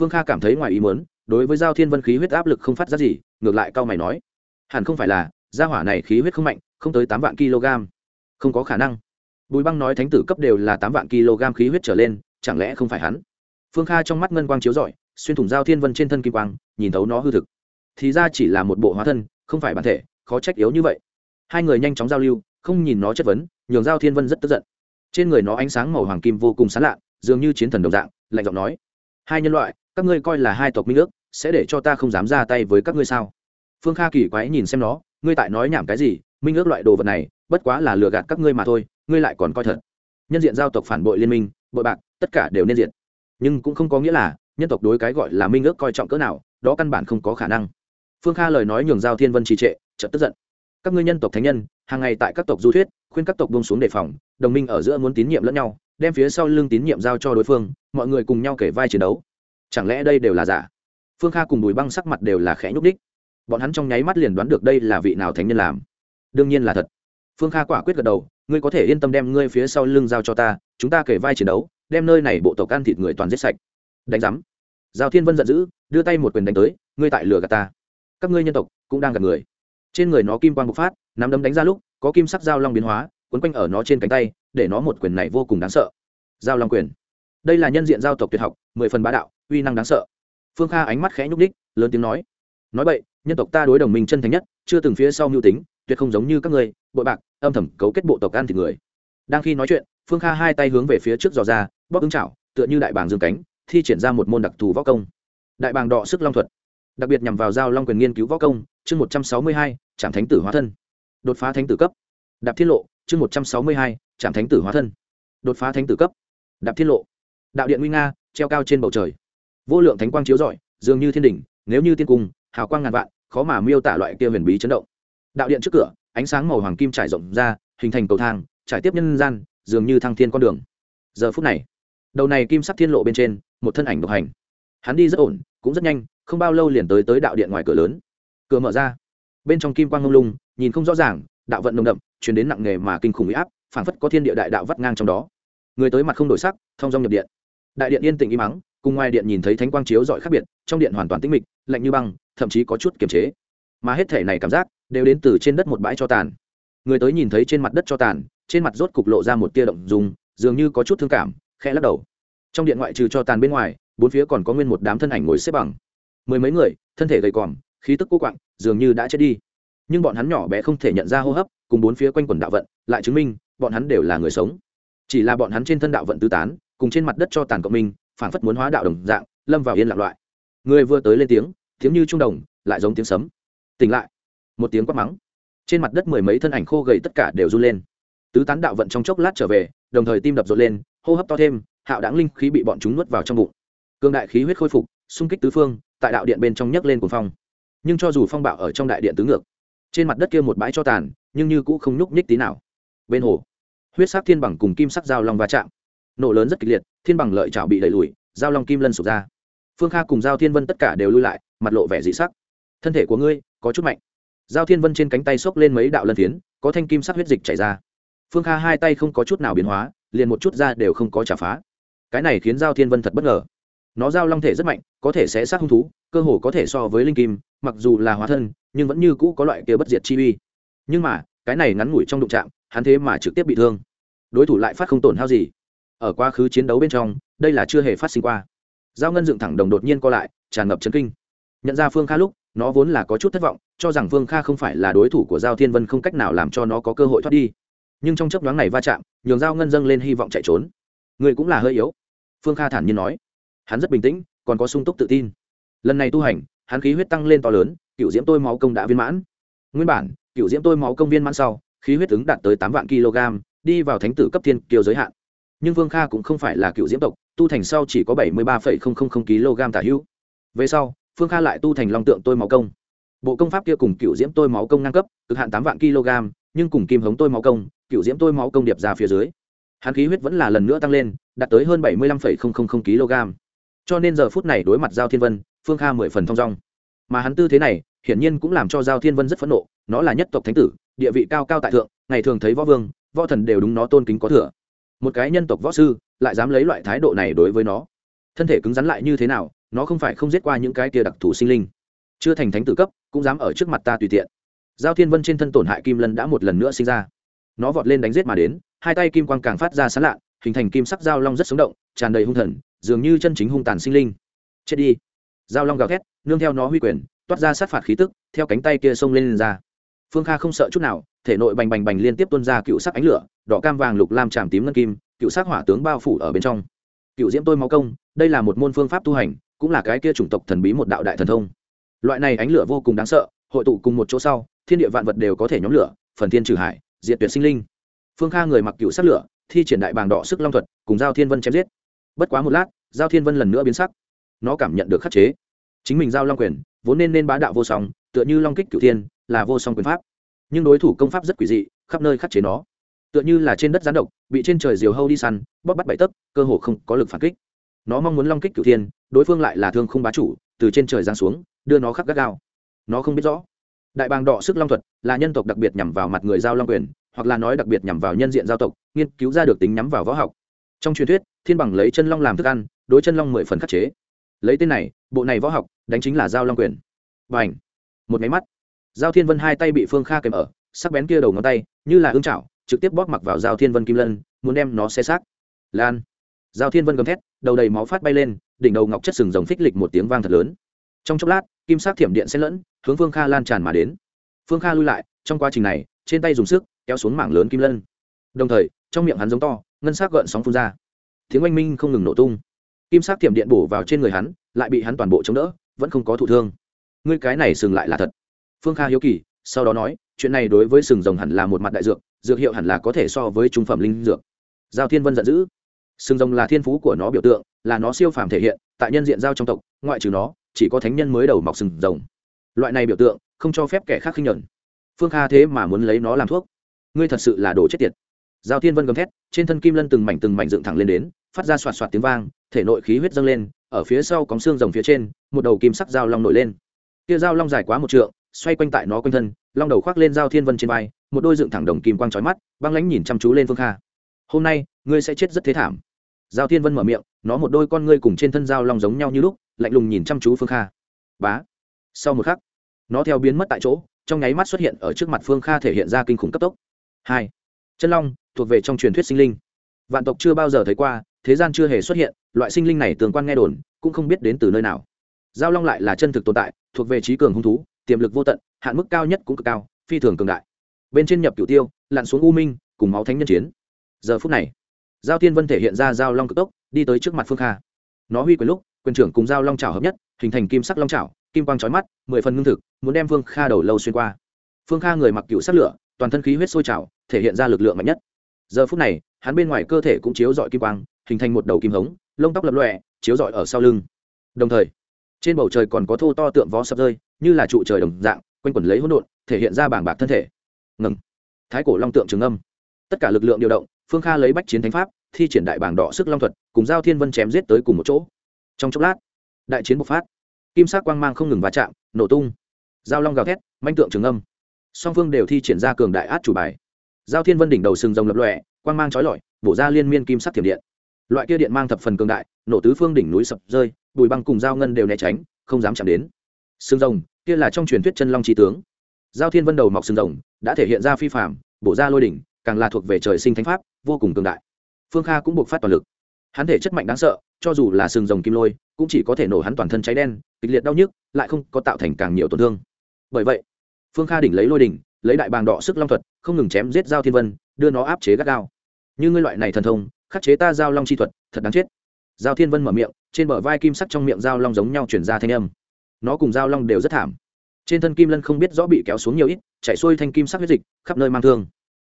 Phương kha cảm thấy ngoài ý muốn, đối với giao thiên vân khí huyết áp lực không phát ra gì, ngược lại cao mày nói, hẳn không phải là gia hỏa này khí huyết không mạnh, không tới tám vạn kg. Không có khả năng. Bùi băng nói thánh tử cấp đều là tám vạn kg khí huyết trở lên, chẳng lẽ không phải hắn? Phương kha trong mắt ngân quang chiếu rọi, xuyên thủng giao thiên vân trên thân kim quang, nhìn thấu nó hư thực. Thì ra chỉ là một bộ hóa thân, không phải bản thể, khó trách yếu như vậy. Hai người nhanh chóng giao lưu, không nhìn nó chất vấn, nhường giao thiên vân rất tức giận. Trên người nó ánh sáng màu hoàng kim vô cùng sán lạ, dường như chiến thần đồng dạng, lạnh giọng nói. Hai nhân loại, các ngươi coi là hai tộc minh ước, sẽ để cho ta không dám ra tay với các ngươi sao? Phương kha kỳ quái nhìn xem nó ngươi tại nói nhảm cái gì, minh ước loại đồ vật này, bất quá là lừa gạt các ngươi mà thôi, ngươi lại còn coi thật. Nhân diện giao tộc phản bội liên minh, bội bạc, tất cả đều nên diện nhưng cũng không có nghĩa là, nhân tộc đối cái gọi là minh ước coi trọng cỡ nào, đó căn bản không có khả năng. Phương kha lời nói nhường giao thiên vân trì trệ, chợt tức giận. Các ngươi nhân tộc thánh nhân, hàng ngày tại các tộc du thuyết, khuyên các tộc bông xuống đề phòng, đồng minh ở giữa muốn tín nhiệm lẫn nhau, đem phía sau lưng tín nhiệm giao cho đối phương, mọi người cùng nhau kể vai chiến đấu. Chẳng lẽ đây đều là giả? Phương kha cùng bùi băng sắc mặt đều là khẽ nhúc đích bọn hắn trong nháy mắt liền đoán được đây là vị nào thánh nhân làm. Đương nhiên là thật. Phương kha quả quyết gật đầu, ngươi có thể yên tâm đem ngươi phía sau lưng giao cho ta, chúng ta kể vai chiến đấu, đem nơi này bộ tộc ăn thịt người toàn giết sạch. Đánh giám. Giao thiên vân giận dữ, đưa tay một quyền đánh tới, ngươi tại lửa gạt ta. Các ngươi nhân tộc cũng đang gạt người. Trên người nó kim quang bộc phát, nắm đấm đánh ra lúc, có kim sắc dao long biến hóa, quấn quanh ở nó trên cánh tay, để nó một quyền này vô cùng đáng sợ. Giao long quyền. Đây là nhân diện giao tộc tuyệt học, mười phần bá đạo, uy năng đáng sợ. Phương kha ánh mắt khẽ nhúc đích lớn tiếng nói. Nói vậy nhân tộc ta đối đồng minh chân thành nhất, chưa từng phía sau mưu tính, tuyệt không giống như các ngươi, bội bạc, âm thầm cấu kết bộ tộc ăn thịt người. Đang khi nói chuyện, phương kha hai tay hướng về phía trước dò ra, bóp ứng chảo, tựa như đại bàng dương cánh, thi triển ra một môn đặc thù võ công. Đại bàng đọ sức long thuật, đặc biệt nhằm vào giao long quyền nghiên cứu võ công, chương một trăm sáu mươi hai trạm thánh tử hóa thân. Đột phá thánh tử cấp. Đạp tiết lộ, chương một trăm sáu mươi hai trạm thánh tử hóa thân. Đột phá thánh tử cấp. Đạp tiết lộ. Đạo điện nguy nga, treo cao trên bầu trời. Vô lượng thánh quang chiếu rọi, dường như thiên đình nếu như tiên cung hào quang ngàn vạn, khó mà miêu tả loại kia huyền bí chấn động. Đạo điện trước cửa, ánh sáng màu hoàng kim trải rộng ra, hình thành cầu thang, trải tiếp nhân gian, dường như thăng thiên con đường. Giờ phút này, đầu này kim sắc thiên lộ bên trên, một thân ảnh độc hành. Hắn đi rất ổn, cũng rất nhanh, không bao lâu liền tới tới đạo điện ngoài cửa lớn. Cửa mở ra. Bên trong kim quang ngông lung, nhìn không rõ ràng, đạo vận nồng đậm chuyển đến nặng nghề mà kinh khủng huy áp, phảng phất có thiên địa đại đạo vắt ngang trong đó. Người tới mặt không đổi sắc, thông dong nhập điện. Đại điện yên tĩnh im mắng cùng ngoài điện nhìn thấy thánh quang chiếu rọi khác biệt, trong điện hoàn toàn tĩnh mịch, lạnh như băng thậm chí có chút kiềm chế. Mà hết thể này cảm giác đều đến từ trên đất một bãi cho tàn. Người tới nhìn thấy trên mặt đất cho tàn, trên mặt rốt cục lộ ra một tia động dùng dường như có chút thương cảm, khẽ lắc đầu. Trong điện ngoại trừ cho tàn bên ngoài, bốn phía còn có nguyên một đám thân ảnh ngồi xếp bằng. Mười mấy người, thân thể gầy còm, khí tức cô quạng, dường như đã chết đi. Nhưng bọn hắn nhỏ bé không thể nhận ra hô hấp, cùng bốn phía quanh quần đạo vận, lại chứng minh bọn hắn đều là người sống. Chỉ là bọn hắn trên thân đạo vận tứ tán, cùng trên mặt đất cho tàn cộng minh phản phất muốn hóa đạo đồng dạng, lâm vào yên lặng loại. Người vừa tới lên tiếng tiếng như trung đồng, lại giống tiếng sấm. Tỉnh lại. Một tiếng quát mắng. Trên mặt đất mười mấy thân ảnh khô gầy tất cả đều run lên. Tứ tán đạo vận trong chốc lát trở về, đồng thời tim đập rộn lên, hô hấp to thêm, hạo đáng linh khí bị bọn chúng nuốt vào trong bụng. Cương đại khí huyết khôi phục, xung kích tứ phương, tại đạo điện bên trong nhấc lên cuồng phong. Nhưng cho dù phong bạo ở trong đại điện tứ ngược, trên mặt đất kia một bãi cho tàn, nhưng như cũng không nhúc nhích tí nào. Bên hồ, huyết sắc thiên bằng cùng kim sắc dao long va chạm. Nổ lớn rất kịch liệt, thiên bằng lợi chảo bị đẩy lùi dao long kim lân sụp ra. Phương kha cùng giao thiên vân tất cả đều lui lại mặt lộ vẻ dị sắc. Thân thể của ngươi có chút mạnh. Giao thiên vân trên cánh tay xốc lên mấy đạo lân phiến, có thanh kim sắc huyết dịch chảy ra. Phương kha hai tay không có chút nào biến hóa, liền một chút ra đều không có trả phá. Cái này khiến giao thiên vân thật bất ngờ. Nó giao long thể rất mạnh, có thể sẽ sát hung thú, cơ hồ có thể so với linh kim, mặc dù là hóa thân, nhưng vẫn như cũ có loại kia bất diệt chi uy. Nhưng mà, cái này ngắn ngủi trong đụng trạm hắn thế mà trực tiếp bị thương. Đối thủ lại phát không tổn hao gì. Ở quá khứ chiến đấu bên trong, đây là chưa hề phát sinh qua. Giao ngân dựng thẳng đồng đột nhiên co lại, tràn ngập chấn kinh nhận ra phương kha lúc, nó vốn là có chút thất vọng, cho rằng phương kha không phải là đối thủ của giao thiên vân không cách nào làm cho nó có cơ hội thoát đi. Nhưng trong chấp đoán này va chạm, nhường giao ngân dâng lên hy vọng chạy trốn. Người cũng là hơi yếu. Phương kha thản nhiên nói. Hắn rất bình tĩnh, còn có sung túc tự tin. Lần này tu hành, hắn khí huyết tăng lên to lớn, cựu diễm tôi máu công đã viên mãn. Nguyên bản, cựu diễm tôi máu công viên mãn sau, khí huyết ứng đạt tới tám vạn kg, đi vào thánh tử cấp thiên kiều giới hạn. Nhưng vương kha cũng không phải là cựu diễm tộc, tu thành sau chỉ có bảy mươi ba kg tả hữu. Về sau phương kha lại tu thành long tượng tôi máu công. Bộ công pháp kia cùng cựu diễm tôi máu công ngang cấp, cực hạn tám vạn kg, nhưng cùng kim hống tôi máu công cựu diễm tôi máu công điệp ra phía dưới. Hắn khí huyết vẫn là lần nữa tăng lên, đạt tới hơn bảy mươi lăm kg. Cho nên giờ phút này đối mặt giao thiên vân, phương kha mười phần thong dong. Mà hắn tư thế này, hiển nhiên cũng làm cho giao thiên vân rất phẫn nộ, nó là nhất tộc thánh tử, địa vị cao cao tại thượng, ngày thường thấy võ vương, võ thần đều đúng nó tôn kính có thừa. Một cái nhân tộc võ sư, lại dám lấy loại thái độ này đối với nó. Thân thể cứng rắn lại như thế nào nó không phải không giết qua những cái kia đặc thù sinh linh. Chưa thành thánh tử cấp cũng dám ở trước mặt ta tùy tiện. Giao thiên vân trên thân tổn hại kim lân đã một lần nữa sinh ra. Nó vọt lên đánh giết mà đến hai tay kim quang càng phát ra sán lạ hình thành kim sắc dao long rất sống động tràn đầy hung thần dường như chân chính hung tàn sinh linh. Chết đi. Dao long gào thét nương theo nó huy quyền toát ra sát phạt khí tức theo cánh tay kia xông lên, lên ra. Phương kha không sợ chút nào thể nội bành bành bành liên tiếp tuôn ra cựu sắc ánh lửa đỏ cam vàng lục lam tràm tím ngân kim cựu sắc hỏa tướng bao phủ ở bên trong. Cựu diễm tôi máu công đây là một môn phương pháp tu hành cũng là cái kia chủng tộc thần bí một đạo đại thần thông. Loại này ánh lửa vô cùng đáng sợ, hội tụ cùng một chỗ sau, thiên địa vạn vật đều có thể nhóm lửa, phần thiên trừ hải, diệt tuyệt sinh linh. Phương kha người mặc cựu sắc lửa, thi triển đại bàng đỏ sức long thuật, cùng giao thiên vân chém giết. Bất quá một lát, giao thiên vân lần nữa biến sắc. Nó cảm nhận được khắc chế. Chính mình giao long quyền, vốn nên nên bá đạo vô song, tựa như long kích cửu thiên, là vô song quyền pháp. Nhưng đối thủ công pháp rất quỷ dị, khắp nơi khắc chế nó. Tựa như là trên đất gián độc, bị trên trời diều hâu đi săn, bóp bắt bảy tấc, cơ hồ không có lực phản kích nó mong muốn long kích cửu thiên, đối phương lại là thương không bá chủ, từ trên trời giáng xuống, đưa nó khắc gắt gao. Nó không biết rõ. Đại bàng đỏ sức long thuật là nhân tộc đặc biệt nhằm vào mặt người giao long quyền, hoặc là nói đặc biệt nhằm vào nhân diện giao tộc, nghiên cứu ra được tính nhắm vào võ học. Trong truyền thuyết, thiên bằng lấy chân long làm thức ăn, đối chân long mười phần khắc chế. Lấy tên này, bộ này võ học, đánh chính là giao long quyền. Và ảnh một máy mắt. Giao thiên vân hai tay bị phương kha kèm ở, sắc bén kia đầu ngón tay, như là ương chảo, trực tiếp bóp mặc vào giao thiên vân kim lân, muốn đem nó xe xác. Lan! Giao thiên vân gầm thét, đầu đầy máu phát bay lên, đỉnh đầu ngọc chất sừng rồng phích lịch một tiếng vang thật lớn. Trong chốc lát, kim sắc thiểm điện xen lẫn, hướng phương kha lan tràn mà đến. Phương kha lui lại, trong quá trình này, trên tay dùng sức, kéo xuống mảng lớn kim lân. Đồng thời, trong miệng hắn giống to, ngân sắc gợn sóng phun ra. Tiếng oanh minh không ngừng nổ tung. Kim sắc thiểm điện bổ vào trên người hắn, lại bị hắn toàn bộ chống đỡ, vẫn không có thụ thương. Ngươi cái này sừng lại là thật. Phương kha hiếu kỳ, sau đó nói, chuyện này đối với sừng rồng hẳn là một mặt đại dược dược hiệu hẳn là có thể so với trung phẩm linh dược. Giao thiên vân giận dữ sừng rồng là thiên phú của nó biểu tượng, là nó siêu phàm thể hiện, tại nhân diện giao trong tộc, ngoại trừ nó, chỉ có thánh nhân mới đầu mọc sừng rồng. Loại này biểu tượng, không cho phép kẻ khác khinh nhuận phương kha thế mà muốn lấy nó làm thuốc. Ngươi thật sự là đồ chết tiệt. Giao thiên vân gầm thét, trên thân kim lân từng mảnh từng mảnh dựng thẳng lên đến, phát ra soạt soạt tiếng vang, thể nội khí huyết dâng lên, ở phía sau cóng xương rồng phía trên, một đầu kim sắc dao long nổi lên. Tia dao long dài quá một trượng, xoay quanh tại nó quanh thân, long đầu khoác lên dao thiên vân trên vai, một đôi dựng thẳng đồng kim quang trói mắt, băng lãnh nhìn chăm chú lên phương kha hôm nay, ngươi sẽ chết rất thế thảm. Giao thiên vân mở miệng, nó một đôi con ngươi cùng trên thân dao long giống nhau như lúc, lạnh lùng nhìn chăm chú phương kha. Bá. Sau một khắc, nó theo biến mất tại chỗ, trong nháy mắt xuất hiện ở trước mặt phương kha thể hiện ra kinh khủng cấp tốc. Hai. Chân long, thuộc về trong truyền thuyết sinh linh. Vạn tộc chưa bao giờ thấy qua, thế gian chưa hề xuất hiện, loại sinh linh này tường quan nghe đồn, cũng không biết đến từ nơi nào. Giao long lại là chân thực tồn tại, thuộc về trí cường hung thú, tiềm lực vô tận, hạn mức cao nhất cũng cực cao, phi thường cường đại. Bên trên nhập cửu tiêu, lặn xuống u minh, cùng máu thánh nhân chiến giờ phút này, giao thiên vân thể hiện ra giao long cực tốc, đi tới trước mặt phương kha. Nó huy quyền lúc, quyền trưởng cùng giao long trào hợp nhất, hình thành kim sắc long trào kim quang trói mắt, mười phần ngưng thực, muốn đem phương kha đầu lâu xuyên qua. Phương kha người mặc cựu sắc lửa, toàn thân khí huyết sôi trào, thể hiện ra lực lượng mạnh nhất. Giờ phút này, hắn bên ngoài cơ thể cũng chiếu dọi kim quang, hình thành một đầu kim hống, lông tóc lập lọe chiếu dọi ở sau lưng. Đồng thời, trên bầu trời còn có thô to tượng vó sập rơi, như là trụ trời đồng dạng, quanh quẩn lấy hỗn độn, thể hiện ra bảng bạc thân thể. Ngừng. Thái cổ long tượng trường âm. Tất cả lực lượng điều động phương kha lấy bách chiến thánh pháp, thi triển đại bảng đỏ sức long thuật, cùng giao thiên vân chém giết tới cùng một chỗ. Trong chốc lát, đại chiến bộc phát. Kim sắc quang mang không ngừng va chạm, nổ tung. Giao long gào thét, manh tượng trường âm. Song phương đều thi triển ra cường đại át chủ bài. Giao thiên vân đỉnh đầu sừng rồng lập lòe, quang mang trói lọi, bổ ra liên miên kim sắc thiểm điện. Loại kia điện mang thập phần cường đại, nổ tứ phương đỉnh núi sập rơi, bùi băng cùng giao ngân đều né tránh, không dám chạm đến. Sừng rồng, kia là trong truyền thuyết chân long trí tướng. Giao thiên vân đầu mọc sừng rồng, đã thể hiện ra phi phạm bổ ra lôi đỉnh, càng là thuộc về trời sinh thánh pháp vô cùng cường đại. Phương kha cũng buộc phát toàn lực. Hắn thể chất mạnh đáng sợ, cho dù là sừng rồng kim lôi, cũng chỉ có thể nổ hắn toàn thân cháy đen, kịch liệt đau nhức, lại không có tạo thành càng nhiều tổn thương. Bởi vậy, phương kha đỉnh lấy lôi đỉnh, lấy đại bàng đỏ sức long thuật, không ngừng chém giết giao thiên vân, đưa nó áp chế gắt gao. Như ngươi loại này thần thông, khắc chế ta giao long chi thuật, thật đáng chết. Giao thiên vân mở miệng, trên bờ vai kim sắc trong miệng giao long giống nhau chuyển ra thanh âm. Nó cùng giao long đều rất thảm. Trên thân kim lân không biết rõ bị kéo xuống nhiều ít chạy xuôi thanh kim sắc huyết dịch, khắp nơi mang thương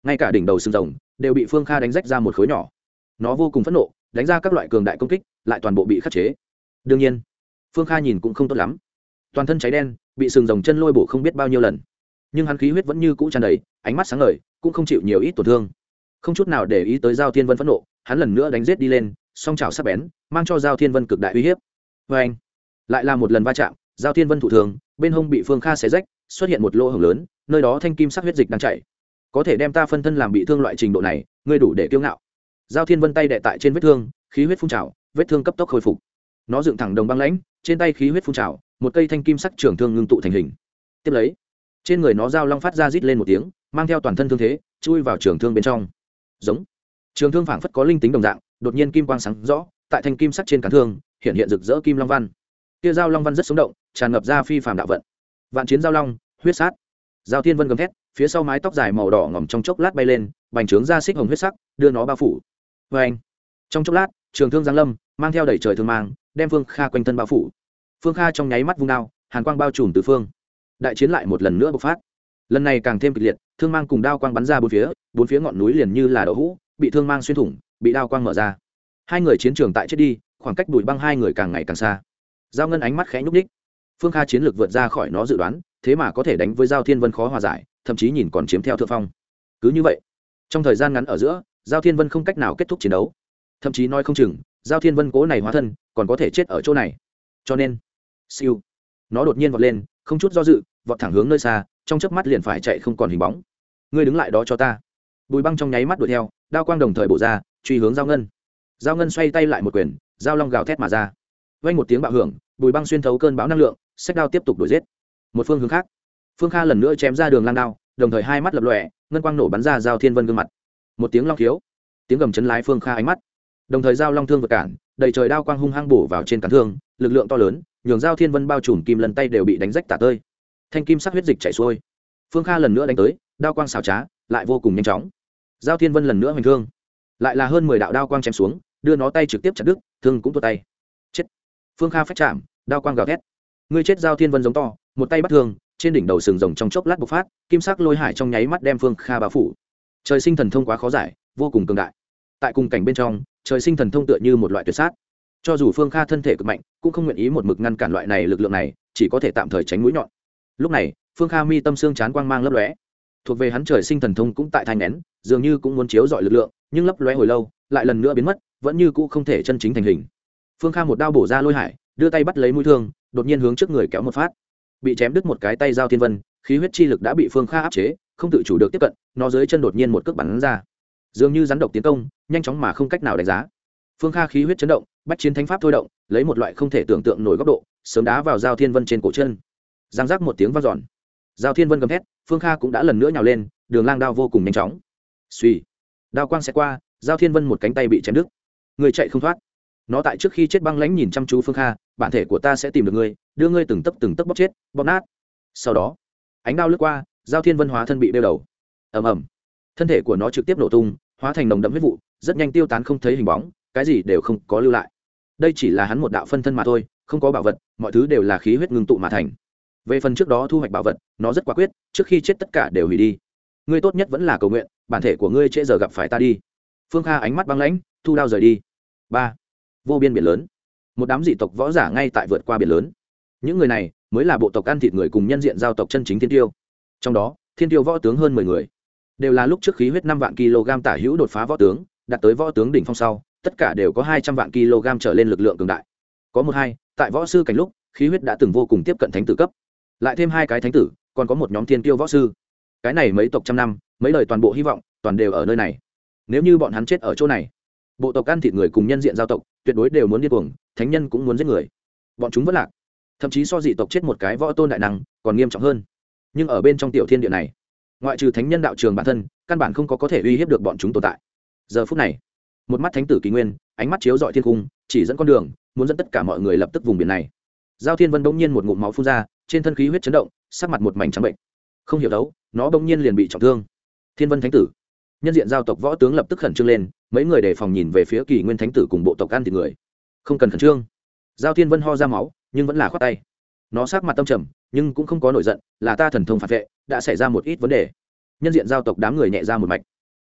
ngay cả đỉnh đầu sừng rồng đều bị phương kha đánh rách ra một khối nhỏ. Nó vô cùng phẫn nộ, đánh ra các loại cường đại công kích, lại toàn bộ bị khắc chế. Đương nhiên, phương kha nhìn cũng không tốt lắm. Toàn thân cháy đen, bị sừng rồng chân lôi bổ không biết bao nhiêu lần. Nhưng hắn khí huyết vẫn như cũ tràn đầy, ánh mắt sáng ngời, cũng không chịu nhiều ít tổn thương. Không chút nào để ý tới giao thiên vân phẫn nộ, hắn lần nữa đánh g i ế t đi lên, song trào sắp bén, mang cho giao thiên vân cực đại uy hiếp. Vê anh, lại là một lần va chạm, giao thiên vân thủ thường, bên hông bị phương kha xé rách, xuất hiện một lỗ hổng lớn, nơi đó thanh kim sắc huyết dịch đang chảy có thể đem ta phân thân làm bị thương loại trình độ này, ngươi đủ để kiêu ngạo. Giao thiên vân tay đệ tại trên vết thương, khí huyết phun trào, vết thương cấp tốc hồi phục. Nó dựng thẳng đồng băng lãnh, trên tay khí huyết phun trào, một cây thanh kim sắc trường thương ngưng tụ thành hình. Tiếp lấy, trên người nó dao long phát ra rít lên một tiếng, mang theo toàn thân thương thế, chui vào trường thương bên trong. Giống. Trường thương phảng phất có linh tính đồng dạng, đột nhiên kim quang sáng rõ, tại thanh kim sắc trên cán thương, hiện hiện rực rỡ kim long văn. Kia dao long văn rất sống động, tràn ngập ra phi phàm đạo vận. Vạn chiến giao long, huyết sát. Giao thiên vân gầm thét phía sau mái tóc dài màu đỏ ngỏm trong chốc lát bay lên, bành trướng ra xích hồng huyết sắc, đưa nó bao phủ. Vê anh, trong chốc lát, trường thương giang lâm, mang theo đẩy trời thương mang, đem phương kha quanh thân bao phủ. Phương kha trong nháy mắt vung đao, hàn quang bao trùm từ phương. Đại chiến lại một lần nữa bộc phát. Lần này càng thêm kịch liệt, thương mang cùng đao quang bắn ra bốn phía bốn phía ngọn núi liền như là đậu hũ, bị thương mang xuyên thủng, bị đao quang mở ra. Hai người chiến trường tại chết đi, khoảng cách đùi băng hai người càng ngày càng xa. Giao ngân ánh mắt khẽ nhúc ních phương kha chiến lược vượt ra khỏi nó dự đoán, thế mà có thể đánh với giao thiên vân khó hòa giải thậm chí nhìn còn chiếm theo thượng phong. Cứ như vậy, trong thời gian ngắn ở giữa, giao thiên vân không cách nào kết thúc chiến đấu. Thậm chí nói không chừng, giao thiên vân cố này hóa thân, còn có thể chết ở chỗ này. Cho nên, siêu, nó đột nhiên vọt lên, không chút do dự, vọt thẳng hướng nơi xa, trong chớp mắt liền phải chạy không còn hình bóng. Ngươi đứng lại đó cho ta. Bùi băng trong nháy mắt đuổi theo, đao quang đồng thời bổ ra, truy hướng giao ngân. Giao ngân xoay tay lại một quyền, giao long gào thét mà ra. Vang một tiếng bạo hưởng, bùi băng xuyên thấu cơn bão năng lượng sách đao tiếp tục đuổi giết. Một phương hướng khác phương kha lần nữa chém ra đường lang đao, đồng thời hai mắt lập lòe, ngân quang nổ bắn ra giao thiên vân gương mặt. Một tiếng long khiếu, tiếng gầm chấn lái phương kha ánh mắt. Đồng thời giao long thương vượt cản, đầy trời đao quang hung hăng bổ vào trên cản thương, lực lượng to lớn, nhường giao thiên vân bao trùm kim lần tay đều bị đánh rách tả tơi. Thanh kim sắc huyết dịch chảy xuôi. Phương kha lần nữa đánh tới, đao quang xào trá, lại vô cùng nhanh chóng. Giao thiên vân lần nữa hoành thương. Lại là hơn mười đạo đao quang chém xuống, đưa nó tay trực tiếp chặt đứt, thương cũng tuột tay. Chết. Phương kha phách chạm, đao quang gào thét. Ngươi chết, giao thiên vân giống to, một tay bắt thương trên đỉnh đầu sừng rồng trong chốc lát bộc phát, kim sắc lôi hải trong nháy mắt đem phương kha bao phủ. Trời sinh thần thông quá khó giải, vô cùng cường đại. Tại cùng cảnh bên trong, trời sinh thần thông tựa như một loại tuyệt sát. Cho dù phương kha thân thể cực mạnh, cũng không nguyện ý một mực ngăn cản loại này lực lượng này, chỉ có thể tạm thời tránh mũi nhọn. Lúc này, phương kha mi tâm xương chán quang mang lấp lóe. Thuộc về hắn trời sinh thần thông cũng tại thai nén, dường như cũng muốn chiếu dọi lực lượng, nhưng lấp lóe hồi lâu, lại lần nữa biến mất, vẫn như cũ không thể chân chính thành hình. Phương kha một đao bổ ra lôi hải, đưa tay bắt lấy mũi thương, đột nhiên hướng trước người kéo một phát bị chém đứt một cái tay giao thiên vân, khí huyết chi lực đã bị phương kha áp chế, không tự chủ được tiếp cận, nó dưới chân đột nhiên một cước bắn ra. Dường như rắn độc tiến công, nhanh chóng mà không cách nào đánh giá. Phương kha khí huyết chấn động, bách chiến thánh pháp thôi động, lấy một loại không thể tưởng tượng nổi góc độ, sớm đá vào giao thiên vân trên cổ chân. Giang giác một tiếng vang dọn. Giao thiên vân gầm thét, phương kha cũng đã lần nữa nhào lên, đường lang đao vô cùng nhanh chóng. Suy đao quang sẽ qua, giao thiên vân một cánh tay bị chém đứt. Người chạy không thoát nó tại trước khi chết băng lãnh nhìn chăm chú phương kha, bản thể của ta sẽ tìm được ngươi, đưa ngươi từng tấc từng tấc bóc chết bóc nát. Sau đó, ánh đao lướt qua, giao thiên vân hóa thân bị đeo đầu. Ầm ầm. Thân thể của nó trực tiếp nổ tung, hóa thành nồng đậm huyết vụ, rất nhanh tiêu tán không thấy hình bóng, cái gì đều không có lưu lại. Đây chỉ là hắn một đạo phân thân mà thôi, không có bảo vật, mọi thứ đều là khí huyết ngưng tụ mà thành. Về phần trước đó thu hoạch bảo vật, nó rất quả quyết, trước khi chết tất cả đều hủy đi. Ngươi tốt nhất vẫn là cầu nguyện, bản thể của ngươi trễ giờ gặp phải ta đi. Phương kha ánh mắt băng lãnh, thu đao rời đi. Ba vô biên biển lớn. Một đám dị tộc võ giả ngay tại vượt qua biển lớn. Những người này mới là bộ tộc ăn thịt người cùng nhân diện giao tộc chân chính thiên tiêu. Trong đó, thiên tiêu võ tướng hơn mười người. Đều là lúc trước khí huyết năm vạn kg tả hữu đột phá võ tướng, đạt tới võ tướng đỉnh phong sau, tất cả đều có hai trăm vạn kg trở lên lực lượng cường đại. Có một hai, tại võ sư cảnh lúc, khí huyết đã từng vô cùng tiếp cận thánh tử cấp. Lại thêm hai cái thánh tử, còn có một nhóm thiên tiêu võ sư. Cái này mấy tộc trăm năm, mấy đời toàn bộ hy vọng, toàn đều ở nơi này. Nếu như bọn hắn chết ở chỗ này bộ tộc ăn thịt người cùng nhân diện giao tộc, tuyệt đối đều muốn điên cuồng, thánh nhân cũng muốn giết người. Bọn chúng vẫn lạc, thậm chí so dị tộc chết một cái võ tôn đại năng, còn nghiêm trọng hơn. Nhưng ở bên trong tiểu thiên địa này, ngoại trừ thánh nhân đạo trường bản thân, căn bản không có có thể uy hiếp được bọn chúng tồn tại. Giờ phút này, một mắt thánh tử kỳ nguyên, ánh mắt chiếu dọi thiên cung, chỉ dẫn con đường, muốn dẫn tất cả mọi người lập tức vùng biển này. Giao thiên vân bỗng nhiên một ngụm máu phun ra, trên thân khí huyết chấn động, sắc mặt một mảnh trắng bệnh. Không hiểu đấu, nó bỗng nhiên liền bị trọng thương. Thiên vân thánh tử, nhân diện giao tộc võ tướng lập tức khẩn trương lên mấy người đề phòng nhìn về phía kỳ nguyên thánh tử cùng bộ tộc ăn thịt người. Không cần khẩn trương. Giao thiên vân ho ra máu, nhưng vẫn là khoát tay. Nó sát mặt tâm trầm, nhưng cũng không có nổi giận, là ta thần thông phản vệ, đã xảy ra một ít vấn đề. Nhân diện giao tộc đám người nhẹ ra một mạch.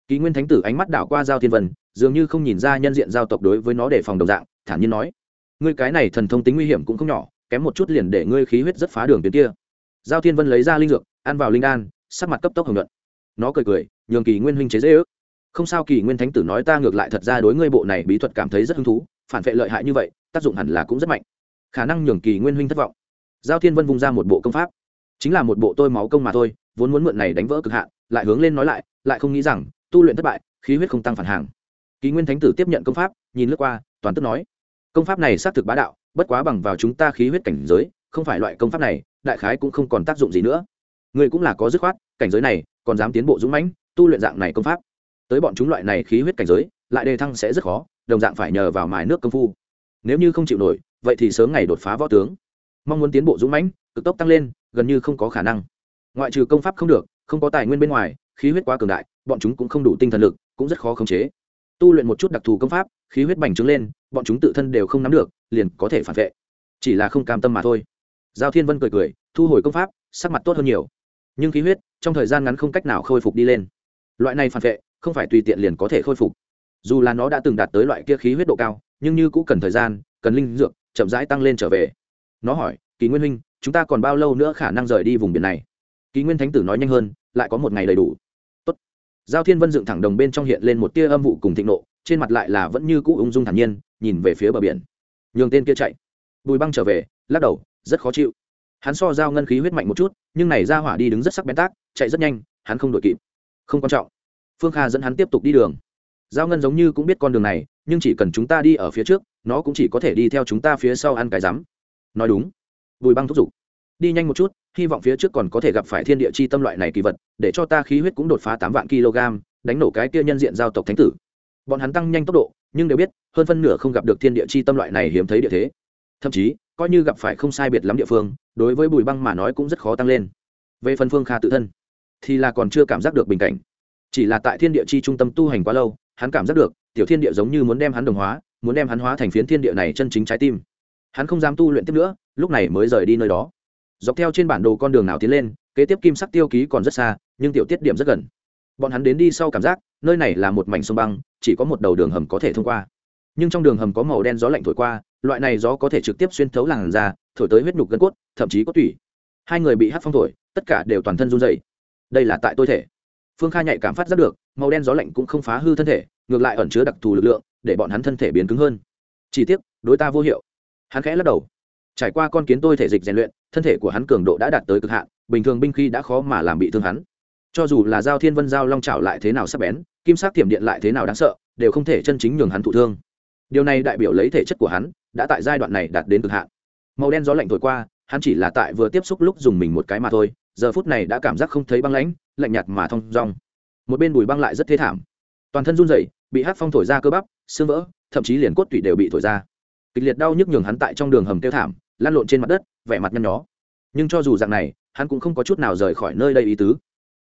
Kỳ nguyên thánh tử ánh mắt đảo qua giao thiên vân, dường như không nhìn ra nhân diện giao tộc đối với nó đề phòng đồng dạng, thản nhiên nói, ngươi cái này thần thông tính nguy hiểm cũng không nhỏ, kém một chút liền để ngươi khí huyết rất phá đường tuyến kia. Giao thiên vân lấy ra linh dược, ăn vào linh đan, sắc mặt cấp tốc hồng luận nó cười cười, nhường kỳ nguyên huynh chế dễ ước không sao kỳ nguyên thánh tử nói ta ngược lại thật ra đối ngươi bộ này bí thuật cảm thấy rất hứng thú, phản vệ lợi hại như vậy, tác dụng hẳn là cũng rất mạnh. Khả năng nhường kỳ nguyên huynh thất vọng. Giao thiên vân vung ra một bộ công pháp. Chính là một bộ tôi máu công mà thôi, vốn muốn mượn này đánh vỡ cực hạn, lại hướng lên nói lại lại không nghĩ rằng, tu luyện thất bại, khí huyết không tăng phản hàng. Kỳ nguyên thánh tử tiếp nhận công pháp, nhìn lướt qua, toàn tức nói. Công pháp này xác thực bá đạo, bất quá bằng vào chúng ta khí huyết cảnh giới, không phải loại công pháp này, đại khái cũng không còn tác dụng gì nữa. Người cũng là có dứt khoát, cảnh giới này, còn dám tiến bộ dũng mãnh, tu luyện dạng này công pháp tới bọn chúng loại này khí huyết cảnh giới, lại đề thăng sẽ rất khó, đồng dạng phải nhờ vào mài nước công phu. Nếu như không chịu nổi, vậy thì sớm ngày đột phá võ tướng. Mong muốn tiến bộ dũng mãnh, cực tốc tăng lên, gần như không có khả năng. Ngoại trừ công pháp không được, không có tài nguyên bên ngoài, khí huyết quá cường đại, bọn chúng cũng không đủ tinh thần lực, cũng rất khó khống chế. Tu luyện một chút đặc thù công pháp, khí huyết bành trướng lên, bọn chúng tự thân đều không nắm được, liền có thể phản vệ. Chỉ là không cam tâm mà thôi. Giao thiên vân cười cười, thu hồi công pháp, sắc mặt tốt hơn nhiều. Nhưng khí huyết, trong thời gian ngắn không cách nào khôi phục đi lên. Loại này phản vệ không phải tùy tiện liền có thể khôi phục. Dù là nó đã từng đạt tới loại kia khí huyết độ cao, nhưng như cũng cần thời gian, cần linh dược, chậm rãi tăng lên trở về. Nó hỏi, kỳ nguyên huynh, chúng ta còn bao lâu nữa khả năng rời đi vùng biển này? Kỳ nguyên thánh tử nói nhanh hơn, lại có một ngày đầy đủ. Tốt. giao thiên vân dựng thẳng đồng bên trong hiện lên một tia âm vụ cùng thịnh nộ, trên mặt lại là vẫn như cũ ung dung thản nhiên, nhìn về phía bờ biển. Nhường tên kia chạy. Bùi băng trở về, lắc đầu, rất khó chịu. Hắn so giao ngân khí huyết mạnh một chút, nhưng này ra hỏa đi đứng rất sắc bén tác, chạy rất nhanh, hắn không đội kịp. Không quan trọng phương kha dẫn hắn tiếp tục đi đường. Giao ngân giống như cũng biết con đường này, nhưng chỉ cần chúng ta đi ở phía trước, nó cũng chỉ có thể đi theo chúng ta phía sau ăn cái rắm. Nói đúng. Bùi băng thúc giục. Đi nhanh một chút, hy vọng phía trước còn có thể gặp phải thiên địa chi tâm loại này kỳ vật, để cho ta khí huyết cũng đột phá tám vạn kg, đánh nổ cái kia nhân diện giao tộc thánh tử. Bọn hắn tăng nhanh tốc độ, nhưng đều biết, hơn phân nửa không gặp được thiên địa chi tâm loại này hiếm thấy địa thế. Thậm chí, coi như gặp phải không sai biệt lắm địa phương, đối với bùi băng mà nói cũng rất khó tăng lên. Về phần phương kha tự thân, thì là còn chưa cảm giác được bình cảnh chỉ là tại thiên địa chi trung tâm tu hành quá lâu, hắn cảm giác được, tiểu thiên địa giống như muốn đem hắn đồng hóa, muốn đem hắn hóa thành phiến thiên địa này chân chính trái tim. Hắn không dám tu luyện tiếp nữa, lúc này mới rời đi nơi đó. Dọc theo trên bản đồ con đường nào tiến lên, kế tiếp kim sắc tiêu ký còn rất xa, nhưng tiểu tiết điểm rất gần. Bọn hắn đến đi sau cảm giác, nơi này là một mảnh sông băng, chỉ có một đầu đường hầm có thể thông qua. Nhưng trong đường hầm có màu đen gió lạnh thổi qua, loại này gió có thể trực tiếp xuyên thấu làn da, thổi tới huyết nhục gân cốt, thậm chí có tủy. Hai người bị hát phong thổi, tất cả đều toàn thân run dày đây là tại tôi thể phương kha nhạy cảm phát rất được, màu đen gió lạnh cũng không phá hư thân thể, ngược lại ẩn chứa đặc thù lực lượng, để bọn hắn thân thể biến cứng hơn. Chỉ tiếc, đối ta vô hiệu. Hắn khẽ lắc đầu. Trải qua con kiến tôi thể dịch rèn luyện, thân thể của hắn cường độ đã đạt tới cực hạn, bình thường binh khí đã khó mà làm bị thương hắn. Cho dù là giao thiên vân giao long trảo lại thế nào sắp bén, kim sắc thiểm điện lại thế nào đáng sợ, đều không thể chân chính nhường hắn thụ thương. Điều này đại biểu lấy thể chất của hắn, đã tại giai đoạn này đạt đến cực hạn. Màu đen gió lạnh thổi qua, hắn chỉ là tại vừa tiếp xúc lúc dùng mình một cái mà thôi, giờ phút này đã cảm giác không thấy băng lãnh lạnh nhạt mà thong dong. Một bên bùi băng lại rất thế thảm. Toàn thân run rẩy, bị hát phong thổi ra cơ bắp, xương vỡ, thậm chí liền cốt tủy đều bị thổi ra. Kịch liệt đau nhức nhường hắn tại trong đường hầm tiêu thảm, lăn lộn trên mặt đất, vẻ mặt nhăn nhó. Nhưng cho dù dạng này, hắn cũng không có chút nào rời khỏi nơi đây ý tứ.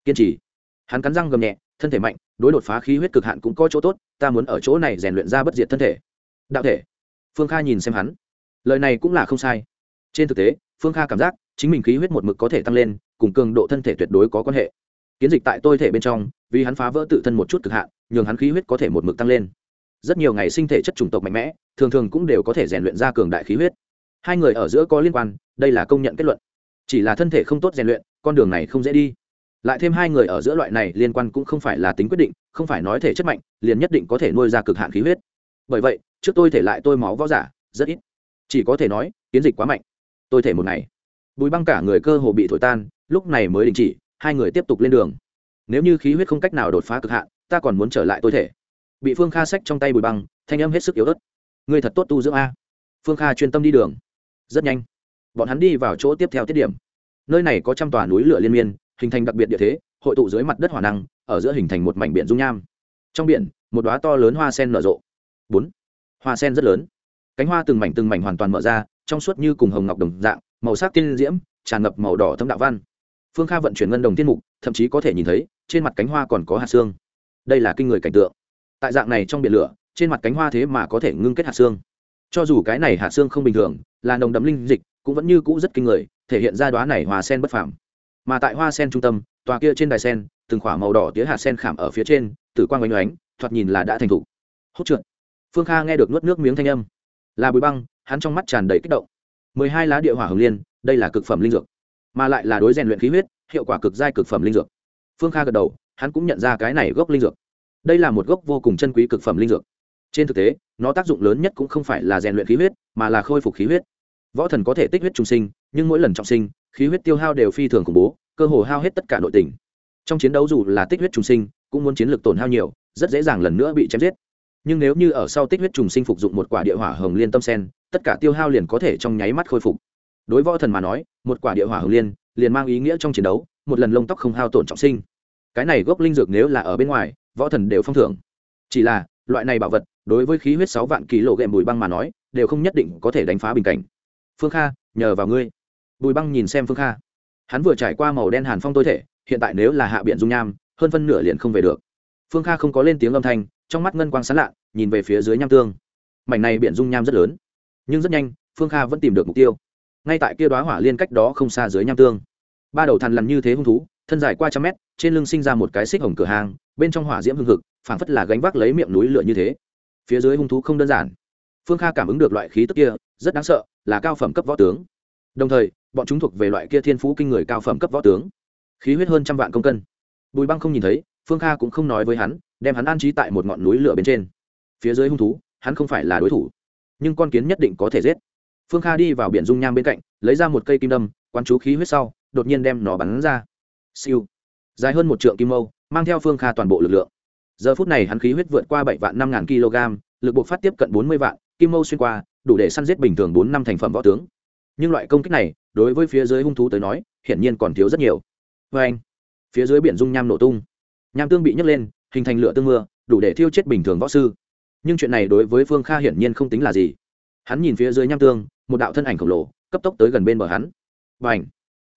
Kiên trì. Hắn cắn răng gầm nhẹ, thân thể mạnh, đối đột phá khí huyết cực hạn cũng có chỗ tốt, ta muốn ở chỗ này rèn luyện ra bất diệt thân thể. Đạo thể. Phương kha nhìn xem hắn. Lời này cũng là không sai. Trên thực tế, phương kha cảm giác chính mình khí huyết một mực có thể tăng lên, cùng cường độ thân thể tuyệt đối có quan hệ kiến dịch tại tôi thể bên trong, vì hắn phá vỡ tự thân một chút cực hạn, nhường hắn khí huyết có thể một mực tăng lên. Rất nhiều ngày sinh thể chất chủng tộc mạnh mẽ, thường thường cũng đều có thể rèn luyện ra cường đại khí huyết. Hai người ở giữa có liên quan, đây là công nhận kết luận. Chỉ là thân thể không tốt rèn luyện, con đường này không dễ đi. Lại thêm hai người ở giữa loại này liên quan cũng không phải là tính quyết định, không phải nói thể chất mạnh, liền nhất định có thể nuôi ra cực hạn khí huyết. Bởi vậy, trước tôi thể lại tôi máu võ giả, rất ít. Chỉ có thể nói, kiến dịch quá mạnh. Tôi thể một ngày. Bùi băng cả người cơ hồ bị thổi tan, lúc này mới đình chỉ hai người tiếp tục lên đường. Nếu như khí huyết không cách nào đột phá cực hạn, ta còn muốn trở lại tôi thể. Bị phương kha sách trong tay bùi băng, thanh âm hết sức yếu ớt. Người thật tốt tu dưỡng a. Phương kha chuyên tâm đi đường. Rất nhanh, bọn hắn đi vào chỗ tiếp theo tiết điểm. Nơi này có trăm tòa núi lửa liên miên, hình thành đặc biệt địa thế, hội tụ dưới mặt đất hỏa năng, ở giữa hình thành một mảnh biển dung nham. Trong biển, một đoá to lớn hoa sen nở rộ. Bốn, hoa sen rất lớn. Cánh hoa từng mảnh từng mảnh hoàn toàn mở ra, trong suốt như cùng hồng ngọc đồng dạng, màu sắc tiên diễm, tràn ngập màu đỏ thâm đạo văn phương kha vận chuyển ngân đồng tiên mục, thậm chí có thể nhìn thấy, trên mặt cánh hoa còn có hạt xương. Đây là kinh người cảnh tượng. Tại dạng này trong biển lửa, trên mặt cánh hoa thế mà có thể ngưng kết hạt xương. Cho dù cái này hạt xương không bình thường, là nồng đậm linh dịch, cũng vẫn như cũ rất kinh người, thể hiện ra đoá này hoa sen bất phàm. Mà tại hoa sen trung tâm, tòa kia trên đài sen, từng khỏa màu đỏ tía hạt sen khảm ở phía trên, tử quang oanh oánh, thoạt nhìn là đã thành thục. Hốt trượt. Phương kha nghe được nuốt nước miếng thanh âm. Là bụi băng, hắn trong mắt tràn đầy kích động. Mười hai lá địa hỏa hồng liên, đây là cực phẩm linh dược mà lại là đối rèn luyện khí huyết, hiệu quả cực giai cực phẩm linh dược. Phương kha gật đầu, hắn cũng nhận ra cái này gốc linh dược. Đây là một gốc vô cùng chân quý cực phẩm linh dược. Trên thực tế, nó tác dụng lớn nhất cũng không phải là rèn luyện khí huyết, mà là khôi phục khí huyết. Võ thần có thể tích huyết trung sinh, nhưng mỗi lần trọng sinh, khí huyết tiêu hao đều phi thường khủng bố, cơ hồ hao hết tất cả nội tình. Trong chiến đấu dù là tích huyết trùng sinh, cũng muốn chiến lược tổn hao nhiều, rất dễ dàng lần nữa bị chém giết. Nhưng nếu như ở sau tích huyết trùng sinh phục dụng một quả địa hỏa hồng liên tâm sen, tất cả tiêu hao liền có thể trong nháy mắt khôi phục đối võ thần mà nói, một quả địa hỏa hồng liên liền mang ý nghĩa trong chiến đấu, một lần lông tóc không hao tổn trọng sinh. Cái này gốc linh dược nếu là ở bên ngoài, võ thần đều phong thưởng. Chỉ là, loại này bảo vật, đối với khí huyết sáu vạn ký lộ ghẹm bùi băng mà nói, đều không nhất định có thể đánh phá bình cảnh. Phương kha, nhờ vào ngươi. Bùi băng nhìn xem phương kha. Hắn vừa trải qua màu đen hàn phong tôi thể, hiện tại nếu là hạ biện dung nham, hơn phân nửa liền không về được. Phương kha không có lên tiếng âm thanh, trong mắt ngân quang sán lạ nhìn về phía dưới nham tương. Mảnh này biện dung nham rất lớn, nhưng rất nhanh, phương kha vẫn tìm được mục tiêu ngay tại kia đoá hỏa liên cách đó không xa dưới nham tương. Ba đầu thằn lằn như thế hung thú, thân dài qua trăm mét, trên lưng sinh ra một cái xích hồng cửa hàng, bên trong hỏa diễm hưng hực, phảng phất là gánh vác lấy miệng núi lửa như thế. Phía dưới hung thú không đơn giản. Phương kha cảm ứng được loại khí tức kia, rất đáng sợ, là cao phẩm cấp võ tướng. Đồng thời, bọn chúng thuộc về loại kia thiên phú kinh người cao phẩm cấp võ tướng. Khí huyết hơn trăm vạn công cân. Bùi băng không nhìn thấy, phương kha cũng không nói với hắn, đem hắn an trí tại một ngọn núi lửa bên trên. Phía dưới hung thú, hắn không phải là đối thủ, nhưng con kiến nhất định có thể giết phương kha đi vào biển dung nham bên cạnh, lấy ra một cây kim đâm, quán chú khí huyết sau, đột nhiên đem nó bắn ra. Siêu. Dài hơn một trượng kim mâu, mang theo phương kha toàn bộ lực lượng. Giờ phút này hắn khí huyết vượt qua bảy vạn năm ngàn kg, lực buộc phát tiếp cận bốn mươi vạn, kim mâu xuyên qua, đủ để săn giết bình thường bốn năm thành phẩm võ tướng. Nhưng loại công kích này, đối với phía dưới hung thú tới nói, hiển nhiên còn thiếu rất nhiều. Vê anh, phía dưới biển dung nham nổ tung. Nham tương bị nhấc lên, hình thành lửa tương mưa, đủ để thiêu chết bình thường võ sư. Nhưng chuyện này đối với phương kha hiển nhiên không tính là gì hắn nhìn phía dưới nham tương, một đạo thân ảnh khổng lồ, cấp tốc tới gần bên bờ hắn. B à n h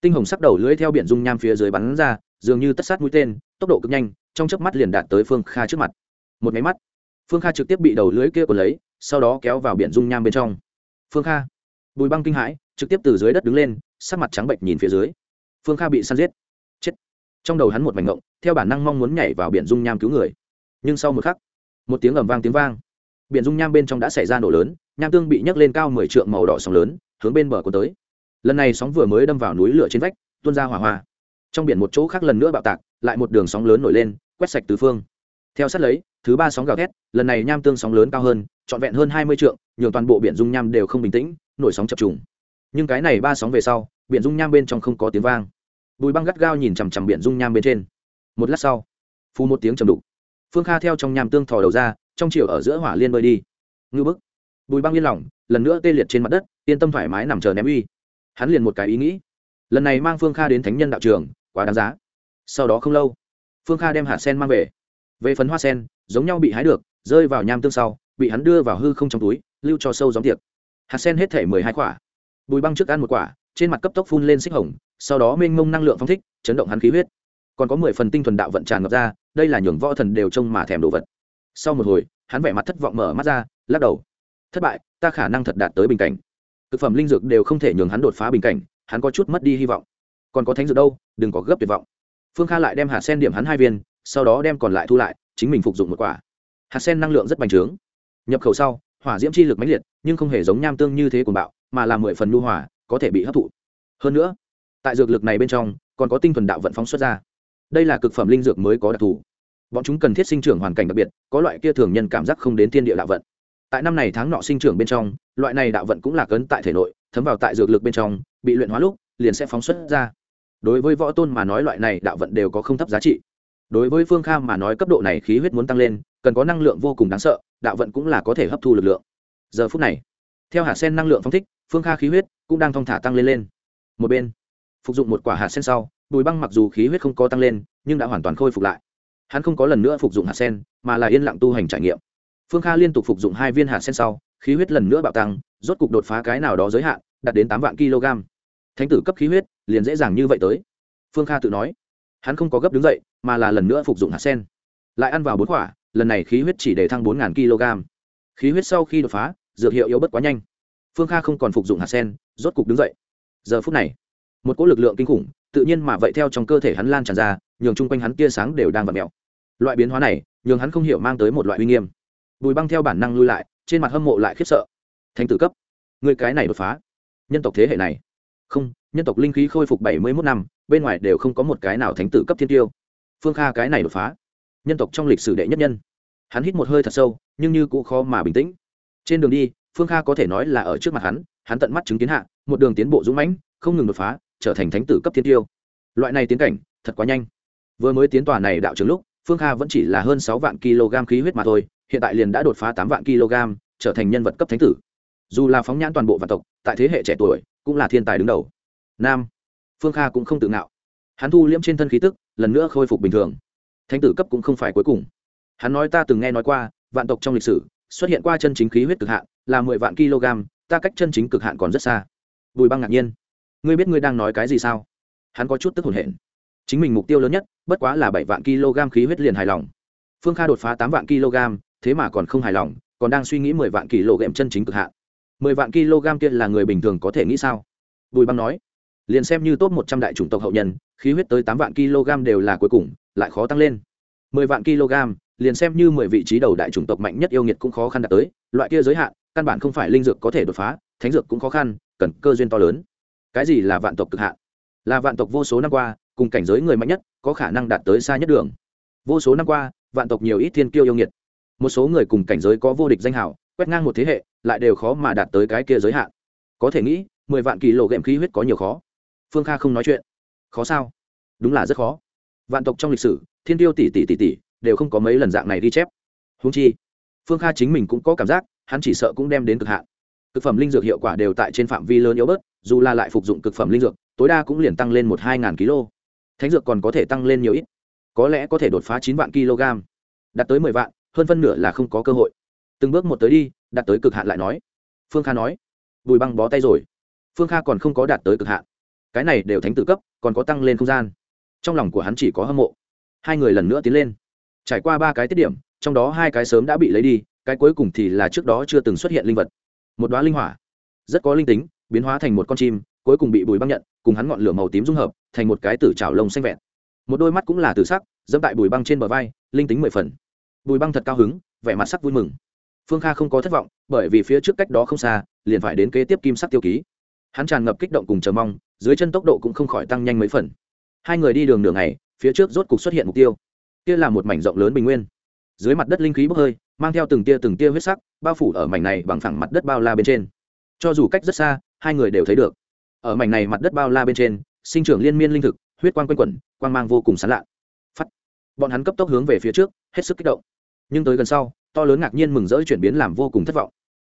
tinh hồng sắc đầu lưới theo biển dung nham phía dưới bắn ra, dường như tất sát mũi tên, tốc độ cực nhanh, trong chớp mắt liền đạt tới phương kha trước mặt. Một máy mắt, phương kha trực tiếp bị đầu lưới kia còn lấy, sau đó kéo vào biển dung nham bên trong. Phương kha! Bùi băng kinh hãi, trực tiếp từ dưới đất đứng lên, sắc mặt trắng bệnh nhìn phía dưới. Phương kha bị săn giết. Chết! Trong đầu hắn một mảnh ngộng, theo bản năng mong muốn nhảy vào biển dung nham cứu người. Nhưng sau một khắc, một tiếng ầm vang tiếng vang biển dung nham bên trong đã xảy ra nổ lớn, nham tương bị nhấc lên cao mười trượng màu đỏ sóng lớn, hướng bên bờ cuốn tới. Lần này sóng vừa mới đâm vào núi lửa trên vách, tuôn ra hỏa hoa. Trong biển một chỗ khác lần nữa bạo tạc, lại một đường sóng lớn nổi lên, quét sạch tứ phương. Theo sát lấy, thứ ba sóng gào thét, lần này nham tương sóng lớn cao hơn, trọn vẹn hơn hai mươi trượng, nhường toàn bộ biển dung nham đều không bình tĩnh, nổi sóng chập trùng. Nhưng cái này ba sóng về sau, biển dung nham bên trong không có tiếng vang. Bùi băng gắt gao nhìn chằm chằm biển dung nham bên trên. Một lát sau phu một tiếng trầm đục. Phương kha theo trong nham tương thò đầu ra trong chiều ở giữa hỏa liên bơi đi. Ngư bức. Bùi băng yên lòng, lần nữa tê liệt trên mặt đất, yên tâm thoải mái nằm chờ ném uy. Hắn liền một cái ý nghĩ. Lần này mang phương kha đến thánh nhân đạo trường, quá đáng giá. Sau đó không lâu, phương kha đem hạt sen mang về. Về phấn hoa sen, giống nhau bị hái được, rơi vào nham tương sau, bị hắn đưa vào hư không trong túi, lưu cho sâu gióng tiệc. Hạt sen hết thể mười hai quả. Bùi băng trước ăn một quả, trên mặt cấp tốc phun lên xích hồng, sau đó mênh mông năng lượng phong thích, chấn động hắn khí huyết. Còn có mười phần tinh thuần đạo vận tràn ngập ra, đây là nhường võ thần đều trông mà thèm đồ vật sau một hồi, hắn vẻ mặt thất vọng mở mắt ra, lắc đầu. Thất bại, ta khả năng thật đạt tới bình cảnh. Thực phẩm linh dược đều không thể nhường hắn đột phá bình cảnh, hắn có chút mất đi hy vọng. Còn có thánh dược đâu, đừng có gấp tuyệt vọng. Phương kha lại đem hạt sen điểm hắn hai viên, sau đó đem còn lại thu lại, chính mình phục dụng một quả. Hạt sen năng lượng rất bành trướng. Nhập khẩu sau, hỏa diễm chi lực mãnh liệt, nhưng không hề giống nham tương như thế của bạo, mà là mười phần nhu hỏa có thể bị hấp thụ. Hơn nữa, tại dược lực này bên trong, còn có tinh thuần đạo vận phóng xuất ra. Đây là cực phẩm linh dược mới có đặc thù bọn chúng cần thiết sinh trưởng hoàn cảnh đặc biệt, có loại kia thường nhân cảm giác không đến thiên địa đạo vận. Tại năm này tháng nọ sinh trưởng bên trong, loại này đạo vận cũng là cấn tại thể nội, thấm vào tại dược lực bên trong, bị luyện hóa lúc, liền sẽ phóng xuất ra. Đối với võ tôn mà nói loại này đạo vận đều có không thấp giá trị. Đối với phương kha mà nói cấp độ này khí huyết muốn tăng lên, cần có năng lượng vô cùng đáng sợ, đạo vận cũng là có thể hấp thu lực lượng. Giờ phút này, theo hạt sen năng lượng phong thích, phương kha khí huyết cũng đang thong thả tăng lên lên. Một bên, phục dụng một quả hạt sen sau, bùi băng mặc dù khí huyết không có tăng lên, nhưng đã hoàn toàn khôi phục lại hắn không có lần nữa phục dụng hạt sen, mà là yên lặng tu hành trải nghiệm. Phương kha liên tục phục dụng hai viên hạt sen sau, khí huyết lần nữa bạo tăng, rốt cục đột phá cái nào đó giới hạn, đạt đến tám vạn kg. Thánh tử cấp khí huyết, liền dễ dàng như vậy tới. Phương kha tự nói. Hắn không có gấp đứng dậy, mà là lần nữa phục dụng hạt sen. Lại ăn vào bốn quả, lần này khí huyết chỉ để thăng bốn kg. Khí huyết sau khi đột phá, dược hiệu yếu bất quá nhanh. Phương kha không còn phục dụng hạt sen, rốt cục đứng dậy. Giờ phút này, một cỗ lực lượng kinh khủng tự nhiên mà vậy theo trong cơ thể hắn lan tràn ra, nhường chung quanh hắn tia sáng đều đang vặn mẹo loại biến hóa này, nhường hắn không hiểu mang tới một loại uy nghiêm. Bùi băng theo bản năng lui lại, trên mặt hâm mộ lại khiếp sợ. Thánh tử cấp, người cái này đột phá. Nhân tộc thế hệ này. Không, nhân tộc linh khí khôi phục bảy mươi mốt năm, bên ngoài đều không có một cái nào thánh tử cấp thiên tiêu. Phương kha cái này đột phá. Nhân tộc trong lịch sử đệ nhất nhân. Hắn hít một hơi thật sâu, nhưng như cũng khó mà bình tĩnh. Trên đường đi, phương kha có thể nói là ở trước mặt hắn hắn tận mắt chứng kiến hạ, một đường tiến bộ dũng mãnh, không ngừng đột phá trở thành thánh tử cấp thiên tiêu. Loại này tiến cảnh, thật quá nhanh. Vừa mới tiến tòa này đạo trường lúc, phương kha vẫn chỉ là hơn sáu vạn kg khí huyết mà thôi, hiện tại liền đã đột phá tám vạn kg, trở thành nhân vật cấp thánh tử. Dù là phóng nhãn toàn bộ vạn tộc, tại thế hệ trẻ tuổi, cũng là thiên tài đứng đầu. Nam. Phương kha cũng không tự ngạo. Hắn thu liễm trên thân khí tức, lần nữa khôi phục bình thường. Thánh tử cấp cũng không phải cuối cùng. Hắn nói ta từng nghe nói qua, vạn tộc trong lịch sử, xuất hiện qua chân chính khí huyết cực hạn, là mười vạn kg, ta cách chân chính cực hạn còn rất xa. Bùi băng ngạc nhiên ngươi biết ngươi đang nói cái gì sao? Hắn có chút tức hồn hển. Chính mình mục tiêu lớn nhất, bất quá là bảy vạn kg khí huyết liền hài lòng. Phương kha đột phá tám vạn kg, thế mà còn không hài lòng, còn đang suy nghĩ mười vạn kg chân chính cực hạn. Mười vạn kg kia là người bình thường có thể nghĩ sao? Bùi băng nói. Liền xem như top một trăm đại chủng tộc hậu nhân, khí huyết tới tám vạn kg đều là cuối cùng, lại khó tăng lên. Mười vạn kg, liền xem như mười vị trí đầu đại chủng tộc mạnh nhất yêu nghiệt cũng khó khăn đạt tới, loại kia giới hạn, căn bản không phải linh dược có thể đột phá, thánh dược cũng khó khăn, cần cơ duyên to lớn cái gì là vạn tộc cực hạn? Là vạn tộc vô số năm qua, cùng cảnh giới người mạnh nhất, có khả năng đạt tới xa nhất đường. Vô số năm qua, vạn tộc nhiều ít thiên kiêu yêu nghiệt. Một số người cùng cảnh giới có vô địch danh hảo quét ngang một thế hệ, lại đều khó mà đạt tới cái kia giới hạn. Có thể nghĩ, mười vạn kỳ lộ ghệm khí huyết có nhiều khó. Phương kha không nói chuyện. Khó sao? Đúng là rất khó. Vạn tộc trong lịch sử, thiên tiêu tỷ tỷ tỷ tỷ, đều không có mấy lần dạng này ghi chép. Húng chi, phương kha chính mình cũng có cảm giác, hắn chỉ sợ cũng đem đến cực hạn cực phẩm linh dược hiệu quả đều tại trên phạm vi lớn yếu bớt, dù là lại phục dụng cực phẩm linh dược, tối đa cũng liền tăng lên một hai ngàn kg thánh dược còn có thể tăng lên nhiều ít. Có lẽ có thể đột phá chín vạn kg. Đạt tới mười vạn, hơn phân nửa là không có cơ hội. Từng bước một tới đi, đạt tới cực hạn lại nói. Phương kha nói. Bùi băng bó tay rồi. Phương kha còn không có đạt tới cực hạn. Cái này đều thánh tự cấp, còn có tăng lên không gian. Trong lòng của hắn chỉ có hâm mộ. Hai người lần nữa tiến lên. Trải qua ba cái tiết điểm, trong đó hai cái sớm đã bị lấy đi, cái cuối cùng thì là trước đó chưa từng xuất hiện linh vật một đoá linh hỏa. Rất có linh tính, biến hóa thành một con chim, cuối cùng bị bùi băng nhận, cùng hắn ngọn lửa màu tím dung hợp, thành một cái tử trào lông xanh vẹn. Một đôi mắt cũng là tử sắc, dẫm tại bùi băng trên bờ vai, linh tính mười phần. Bùi băng thật cao hứng, vẻ mặt sắc vui mừng. Phương kha không có thất vọng, bởi vì phía trước cách đó không xa, liền phải đến kế tiếp kim sắc tiêu ký. Hắn tràn ngập kích động cùng chờ mong, dưới chân tốc độ cũng không khỏi tăng nhanh mấy phần. Hai người đi đường đường này phía trước rốt cục xuất hiện mục tiêu. Kia là một mảnh rộng lớn bình nguyên. Dưới mặt đất linh khí bốc hơi mang theo từng tia từng tia huyết sắc, bao phủ ở mảnh này bằng phẳng mặt đất bao la bên trên. Cho dù cách rất xa, hai người đều thấy được. Ở mảnh này mặt đất bao la bên trên, sinh trưởng liên miên linh thực, huyết quang quanh quẩn, quang mang vô cùng sán lạ phắt. Bọn hắn cấp tốc hướng về phía trước, hết sức kích động. Nhưng tới gần sau, to lớn ngạc nhiên mừng rỡ chuyển biến làm vô cùng thất vọng.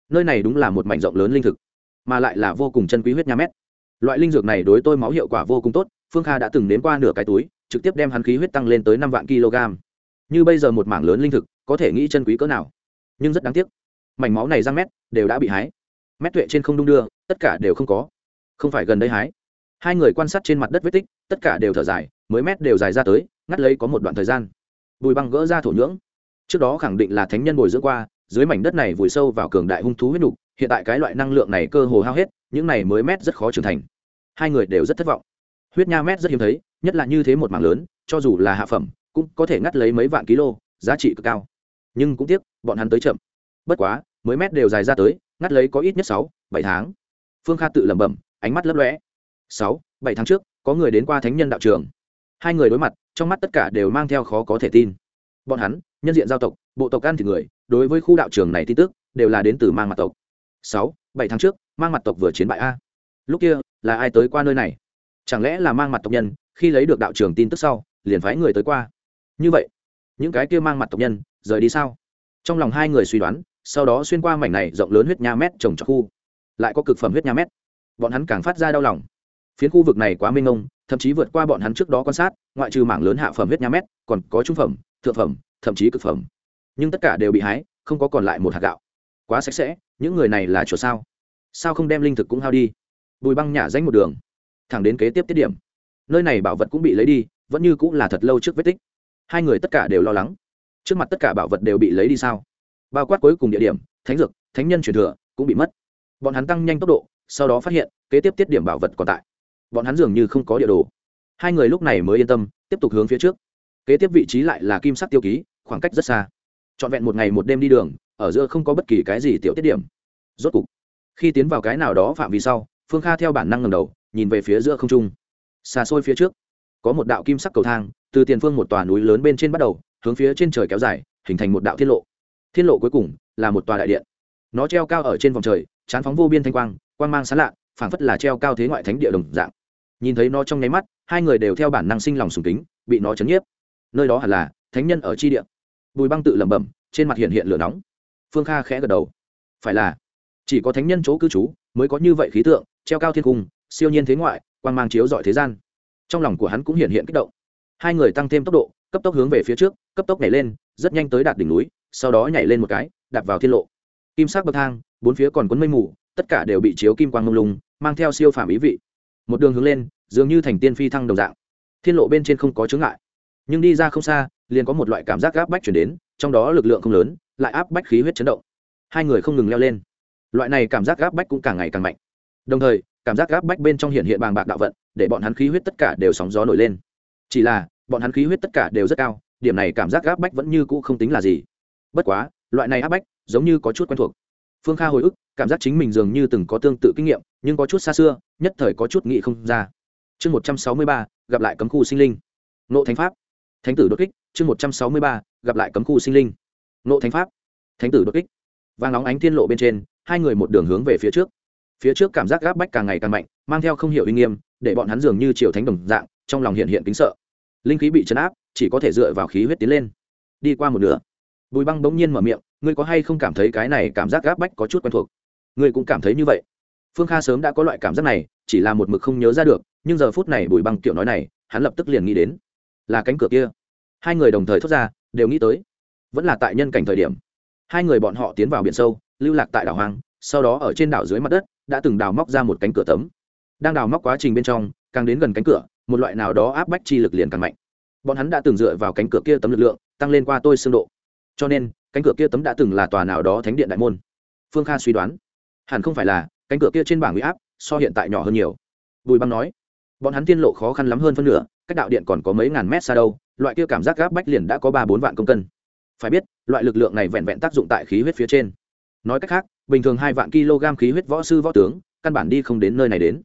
Nơi này đúng là một mảnh rộng lớn linh thực, mà lại là vô cùng chân quý huyết nha mét. Loại linh dược này đối tôi máu hiệu quả vô cùng tốt, phương kha đã từng nếm qua nửa cái túi, trực tiếp đem hắn khí huyết tăng lên tới năm vạn kg như bây giờ một mảng lớn linh thực có thể nghĩ chân quý cỡ nào. Nhưng rất đáng tiếc, mảnh máu này răng mét đều đã bị hái. Mét tuệ trên không đung đưa, tất cả đều không có. Không phải gần đây hái. Hai người quan sát trên mặt đất vết tích, tất cả đều thở dài, mới mét đều dài ra tới, ngắt lấy có một đoạn thời gian. Bùi băng gỡ ra thổ nhưỡng. Trước đó khẳng định là thánh nhân bồi dưỡng qua, dưới mảnh đất này vùi sâu vào cường đại hung thú huyết nục, hiện tại cái loại năng lượng này cơ hồ hao hết, những này mới mét rất khó trưởng thành. Hai người đều rất thất vọng. Huyết nha mét rất hiếm thấy, nhất là như thế một mảng lớn, cho dù là hạ phẩm, cũng có thể ngắt lấy mấy vạn kg giá trị cực cao nhưng cũng tiếc, bọn hắn tới chậm. Bất quá mới mét đều dài ra tới, ngắt lấy có ít nhất sáu, bảy tháng. Phương kha tự lẩm bẩm, ánh mắt lấp lõe sáu, bảy tháng trước, có người đến qua thánh nhân đạo trường. Hai người đối mặt, trong mắt tất cả đều mang theo khó có thể tin. Bọn hắn, nhân diện giao tộc, bộ tộc ăn thì người, đối với khu đạo trường này tin tức, đều là đến từ mang mặt tộc. Sáu, bảy tháng trước, mang mặt tộc vừa chiến bại a. Lúc kia, là ai tới qua nơi này? Chẳng lẽ là mang mặt tộc nhân, khi lấy được đạo trường tin tức sau, liền phái người tới qua? Như vậy, những cái kia mang mặt tộc nhân rời đi sao? Trong lòng hai người suy đoán, sau đó xuyên qua mảnh này rộng lớn huyết nha mét trồng cho khu. Lại có cực phẩm huyết nha mét. Bọn hắn càng phát ra đau lòng. Phiến khu vực này quá mênh mông, thậm chí vượt qua bọn hắn trước đó quan sát, ngoại trừ mảng lớn hạ phẩm huyết nha mét, còn có trung phẩm, thượng phẩm, thậm chí cực phẩm. Nhưng tất cả đều bị hái, không có còn lại một hạt gạo. Quá sạch sẽ, những người này là chỗ sao? Sao không đem linh thực cũng hao đi? Bùi băng nhả danh một đường, thẳng đến kế tiếp tiết điểm. Nơi này bảo vật cũng bị lấy đi, vẫn như cũng là thật lâu trước vết tích. Hai người tất cả đều lo lắng trước mặt tất cả bảo vật đều bị lấy đi sao? Bao quát cuối cùng địa điểm, thánh dược, thánh nhân truyền thừa cũng bị mất. Bọn hắn tăng nhanh tốc độ, sau đó phát hiện, kế tiếp tiết điểm bảo vật còn tại. Bọn hắn dường như không có địa đồ. Hai người lúc này mới yên tâm, tiếp tục hướng phía trước. Kế tiếp vị trí lại là kim sắc tiêu ký, khoảng cách rất xa. Trọn vẹn một ngày một đêm đi đường, ở giữa không có bất kỳ cái gì tiểu tiết điểm. Rốt cục, khi tiến vào cái nào đó phạm vi sau, phương kha theo bản năng ngầm đầu, nhìn về phía giữa không trung. Xa xôi phía trước, có một đạo kim sắc cầu thang, từ tiền phương một tòa núi lớn bên trên bắt đầu hướng phía trên trời kéo dài, hình thành một đạo thiên lộ. Thiên lộ cuối cùng là một tòa đại điện. Nó treo cao ở trên vòng trời, chán phóng vô biên thanh quang quang mang sán lạ, phảng phất là treo cao thế ngoại thánh địa đồng dạng. Nhìn thấy nó trong nháy mắt, hai người đều theo bản năng sinh lòng sùng kính, bị nó chấn nhiếp. Nơi đó hẳn là thánh nhân ở chi địa. Bùi băng tự lẩm bẩm, trên mặt hiện hiện lửa nóng. Phương kha khẽ gật đầu. Phải là, chỉ có thánh nhân chỗ cư trú mới có như vậy khí tượng, treo cao thiên cung, siêu nhiên thế ngoại, quang mang chiếu dọi thế gian. Trong lòng của hắn cũng hiện hiện kích động. Hai người tăng thêm tốc độ cấp tốc hướng về phía trước, cấp tốc nhảy lên, rất nhanh tới đạt đỉnh núi, sau đó nhảy lên một cái, đạp vào thiên lộ. Kim sắc bậc thang, bốn phía còn quấn mây mù, tất cả đều bị chiếu kim quang mông lung, mang theo siêu phàm ý vị. Một đường hướng lên, dường như thành tiên phi thăng đồng dạng. Thiên lộ bên trên không có chướng ngại. Nhưng đi ra không xa, liền có một loại cảm giác áp bách chuyển đến, trong đó lực lượng không lớn, lại áp bách khí huyết chấn động. Hai người không ngừng leo lên. Loại này cảm giác áp bách cũng càng ngày càng mạnh. Đồng thời, cảm giác áp bách bên trong hiện hiện bàng bạc đạo vận, để bọn hắn khí huyết tất cả đều sóng gió nổi lên. Chỉ là bọn hắn khí huyết tất cả đều rất cao, điểm này cảm giác áp bách vẫn như cũ không tính là gì. Bất quá, loại này áp bách giống như có chút quen thuộc. Phương kha hồi ức, cảm giác chính mình dường như từng có tương tự kinh nghiệm, nhưng có chút xa xưa, nhất thời có chút nghị không ra. Chương một trăm sáu mươi ba, gặp lại cấm khu sinh linh. Nộ thánh pháp. Thánh tử đột kích, chương một trăm sáu mươi ba, gặp lại cấm khu sinh linh. Nộ thánh pháp. Thánh tử đột kích. Vàng nóng ánh thiên lộ bên trên, hai người một đường hướng về phía trước. Phía trước cảm giác gáp bách càng ngày càng mạnh, mang theo không hiểu uy nghiêm, để bọn hắn dường như triều thánh đồng dạng, trong lòng hiện hiện kính sợ linh khí bị chấn áp, chỉ có thể dựa vào khí huyết tiến lên. Đi qua một nửa, bùi băng bỗng nhiên mở miệng, ngươi có hay không cảm thấy cái này cảm giác gáp bách có chút quen thuộc? Ngươi cũng cảm thấy như vậy. Phương kha sớm đã có loại cảm giác này, chỉ là một mực không nhớ ra được, nhưng giờ phút này bùi băng kiểu nói này, hắn lập tức liền nghĩ đến, là cánh cửa kia. Hai người đồng thời thốt ra, đều nghĩ tới, vẫn là tại nhân cảnh thời điểm. Hai người bọn họ tiến vào biển sâu, lưu lạc tại đảo hoang, sau đó ở trên đảo dưới mặt đất, đã từng đào móc ra một cánh cửa tấm. Đang đào móc quá trình bên trong, càng đến gần cánh cửa một loại nào đó áp bách chi lực liền càng mạnh. Bọn hắn đã từng dựa vào cánh cửa kia tấm lực lượng, tăng lên qua tôi xương độ. Cho nên, cánh cửa kia tấm đã từng là tòa nào đó thánh điện đại môn. Phương kha suy đoán, hẳn không phải là, cánh cửa kia trên bảng huy áp, so hiện tại nhỏ hơn nhiều. Bùi băng nói, bọn hắn tiên lộ khó khăn lắm hơn phân nửa, cách đạo điện còn có mấy ngàn mét xa đâu, loại kia cảm giác gáp bách liền đã có ba bốn vạn công cân. Phải biết, loại lực lượng này vẹn vẹn tác dụng tại khí huyết phía trên. Nói cách khác, bình thường hai vạn kg khí huyết võ sư võ tướng, căn bản đi không đến nơi này đến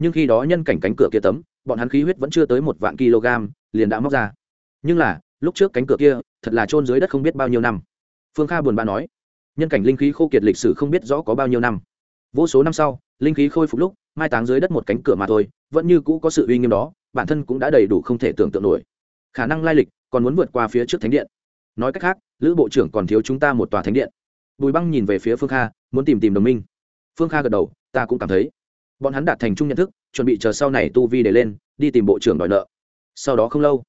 nhưng khi đó nhân cảnh cánh cửa kia tấm, bọn hắn khí huyết vẫn chưa tới một vạn kg, liền đã móc ra. Nhưng là, lúc trước cánh cửa kia, thật là trôn dưới đất không biết bao nhiêu năm. Phương kha buồn bã nói, nhân cảnh linh khí khô kiệt lịch sử không biết rõ có bao nhiêu năm. Vô số năm sau, linh khí khôi phục lúc, mai táng dưới đất một cánh cửa mà thôi, vẫn như cũ có sự uy nghiêm đó, bản thân cũng đã đầy đủ không thể tưởng tượng nổi. Khả năng lai lịch còn muốn vượt qua phía trước thánh điện. Nói cách khác, lữ bộ trưởng còn thiếu chúng ta một tòa thánh điện. Bùi băng nhìn về phía phương kha, muốn tìm tìm đồng minh. Phương kha gật đầu, ta cũng cảm thấy bọn hắn đạt thành chung nhận thức, chuẩn bị chờ sau này tu vi để lên, đi tìm bộ trưởng đòi nợ. Sau đó không lâu,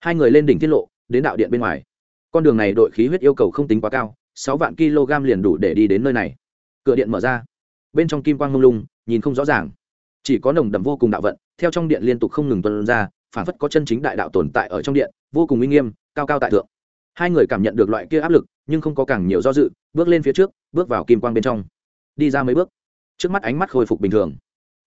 hai người lên đỉnh tiết lộ, đến đạo điện bên ngoài. Con đường này đội khí huyết yêu cầu không tính quá cao, sáu vạn kg liền đủ để đi đến nơi này. Cửa điện mở ra. Bên trong kim quang mông lung, nhìn không rõ ràng. Chỉ có nồng đậm vô cùng đạo vận, theo trong điện liên tục không ngừng tuân ra phản phất có chân chính đại đạo tồn tại ở trong điện, vô cùng uy nghiêm, cao cao tại thượng. Hai người cảm nhận được loại kia áp lực, nhưng không có càng nhiều do dự, bước lên phía trước, bước vào kim quang bên trong. Đi ra mấy bước. Trước mắt ánh mắt khôi phục bình thường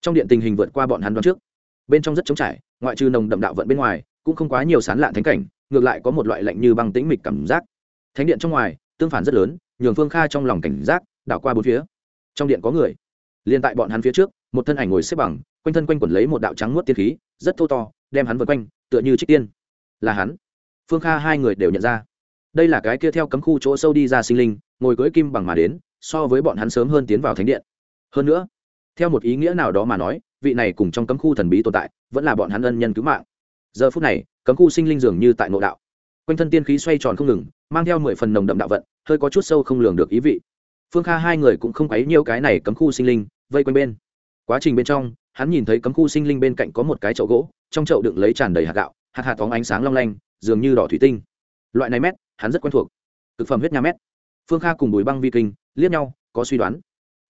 trong điện tình hình vượt qua bọn hắn đoán trước. Bên trong rất trống trải, ngoại trừ nồng đậm đạo vận bên ngoài, cũng không quá nhiều sán lạn thánh cảnh, ngược lại có một loại lạnh như băng tĩnh mịch cảm giác. Thánh điện trong ngoài, tương phản rất lớn, nhường phương kha trong lòng cảnh giác, đảo qua bốn phía. Trong điện có người. Liền tại bọn hắn phía trước, một thân ảnh ngồi xếp bằng, quanh thân quanh quẩn lấy một đạo trắng nuốt tiên khí, rất thô to, đem hắn vượt quanh, tựa như trích tiên. Là hắn. Phương kha hai người đều nhận ra. Đây là cái kia theo cấm khu chỗ sâu đi ra sinh linh, ngồi cưới kim bằng mà đến, so với bọn hắn sớm hơn tiến vào thánh điện. Hơn nữa theo một ý nghĩa nào đó mà nói, vị này cùng trong cấm khu thần bí tồn tại, vẫn là bọn hắn ân nhân cứu mạng. Giờ phút này, cấm khu sinh linh dường như tại nội đạo. Quanh thân tiên khí xoay tròn không ngừng, mang theo mười phần nồng đậm đạo vận, hơi có chút sâu không lường được ý vị. Phương kha hai người cũng không quấy nhiêu cái này cấm khu sinh linh, vây quanh bên. Quá trình bên trong, hắn nhìn thấy cấm khu sinh linh bên cạnh có một cái chậu gỗ, trong chậu đựng lấy tràn đầy hạt gạo, hạt hạt phóng ánh sáng long lanh, dường như đỏ thủy tinh. Loại này mét, hắn rất quen thuộc. Thực phẩm huyết nha mét. Phương kha cùng bùi băng vi kinh liếc nhau, có suy đoán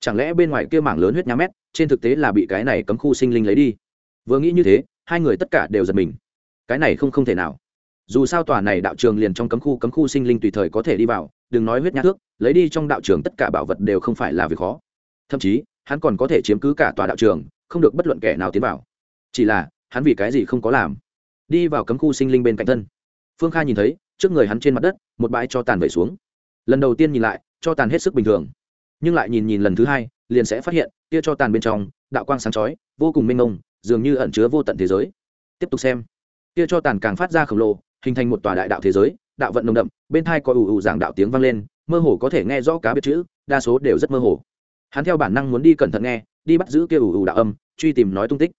chẳng lẽ bên ngoài kia mảng lớn huyết nhám mét, trên thực tế là bị cái này cấm khu sinh linh lấy đi? Vừa nghĩ như thế, hai người tất cả đều giật mình. Cái này không không thể nào. Dù sao tòa này đạo trường liền trong cấm khu cấm khu sinh linh tùy thời có thể đi vào, đừng nói huyết nhát thước, lấy đi trong đạo trường tất cả bảo vật đều không phải là việc khó. Thậm chí, hắn còn có thể chiếm cứ cả tòa đạo trường, không được bất luận kẻ nào tiến vào. Chỉ là, hắn vì cái gì không có làm? Đi vào cấm khu sinh linh bên cạnh thân. Phương kha nhìn thấy, trước người hắn trên mặt đất, một bãi cho tàn vẩy xuống. Lần đầu tiên nhìn lại, cho tàn hết sức bình thường nhưng lại nhìn nhìn lần thứ hai, liền sẽ phát hiện, tia cho tàn bên trong, đạo quang sáng chói, vô cùng mênh mông, dường như ẩn chứa vô tận thế giới. Tiếp tục xem. Tia cho tàn càng phát ra khổng lồ, hình thành một tòa đại đạo thế giới, đạo vận nồng đậm, bên thai có ù ù giảng đạo tiếng vang lên, mơ hồ có thể nghe rõ cá biệt chữ, đa số đều rất mơ hồ. Hắn theo bản năng muốn đi cẩn thận nghe, đi bắt giữ kia ù ù đạo âm, truy tìm nói tung tích.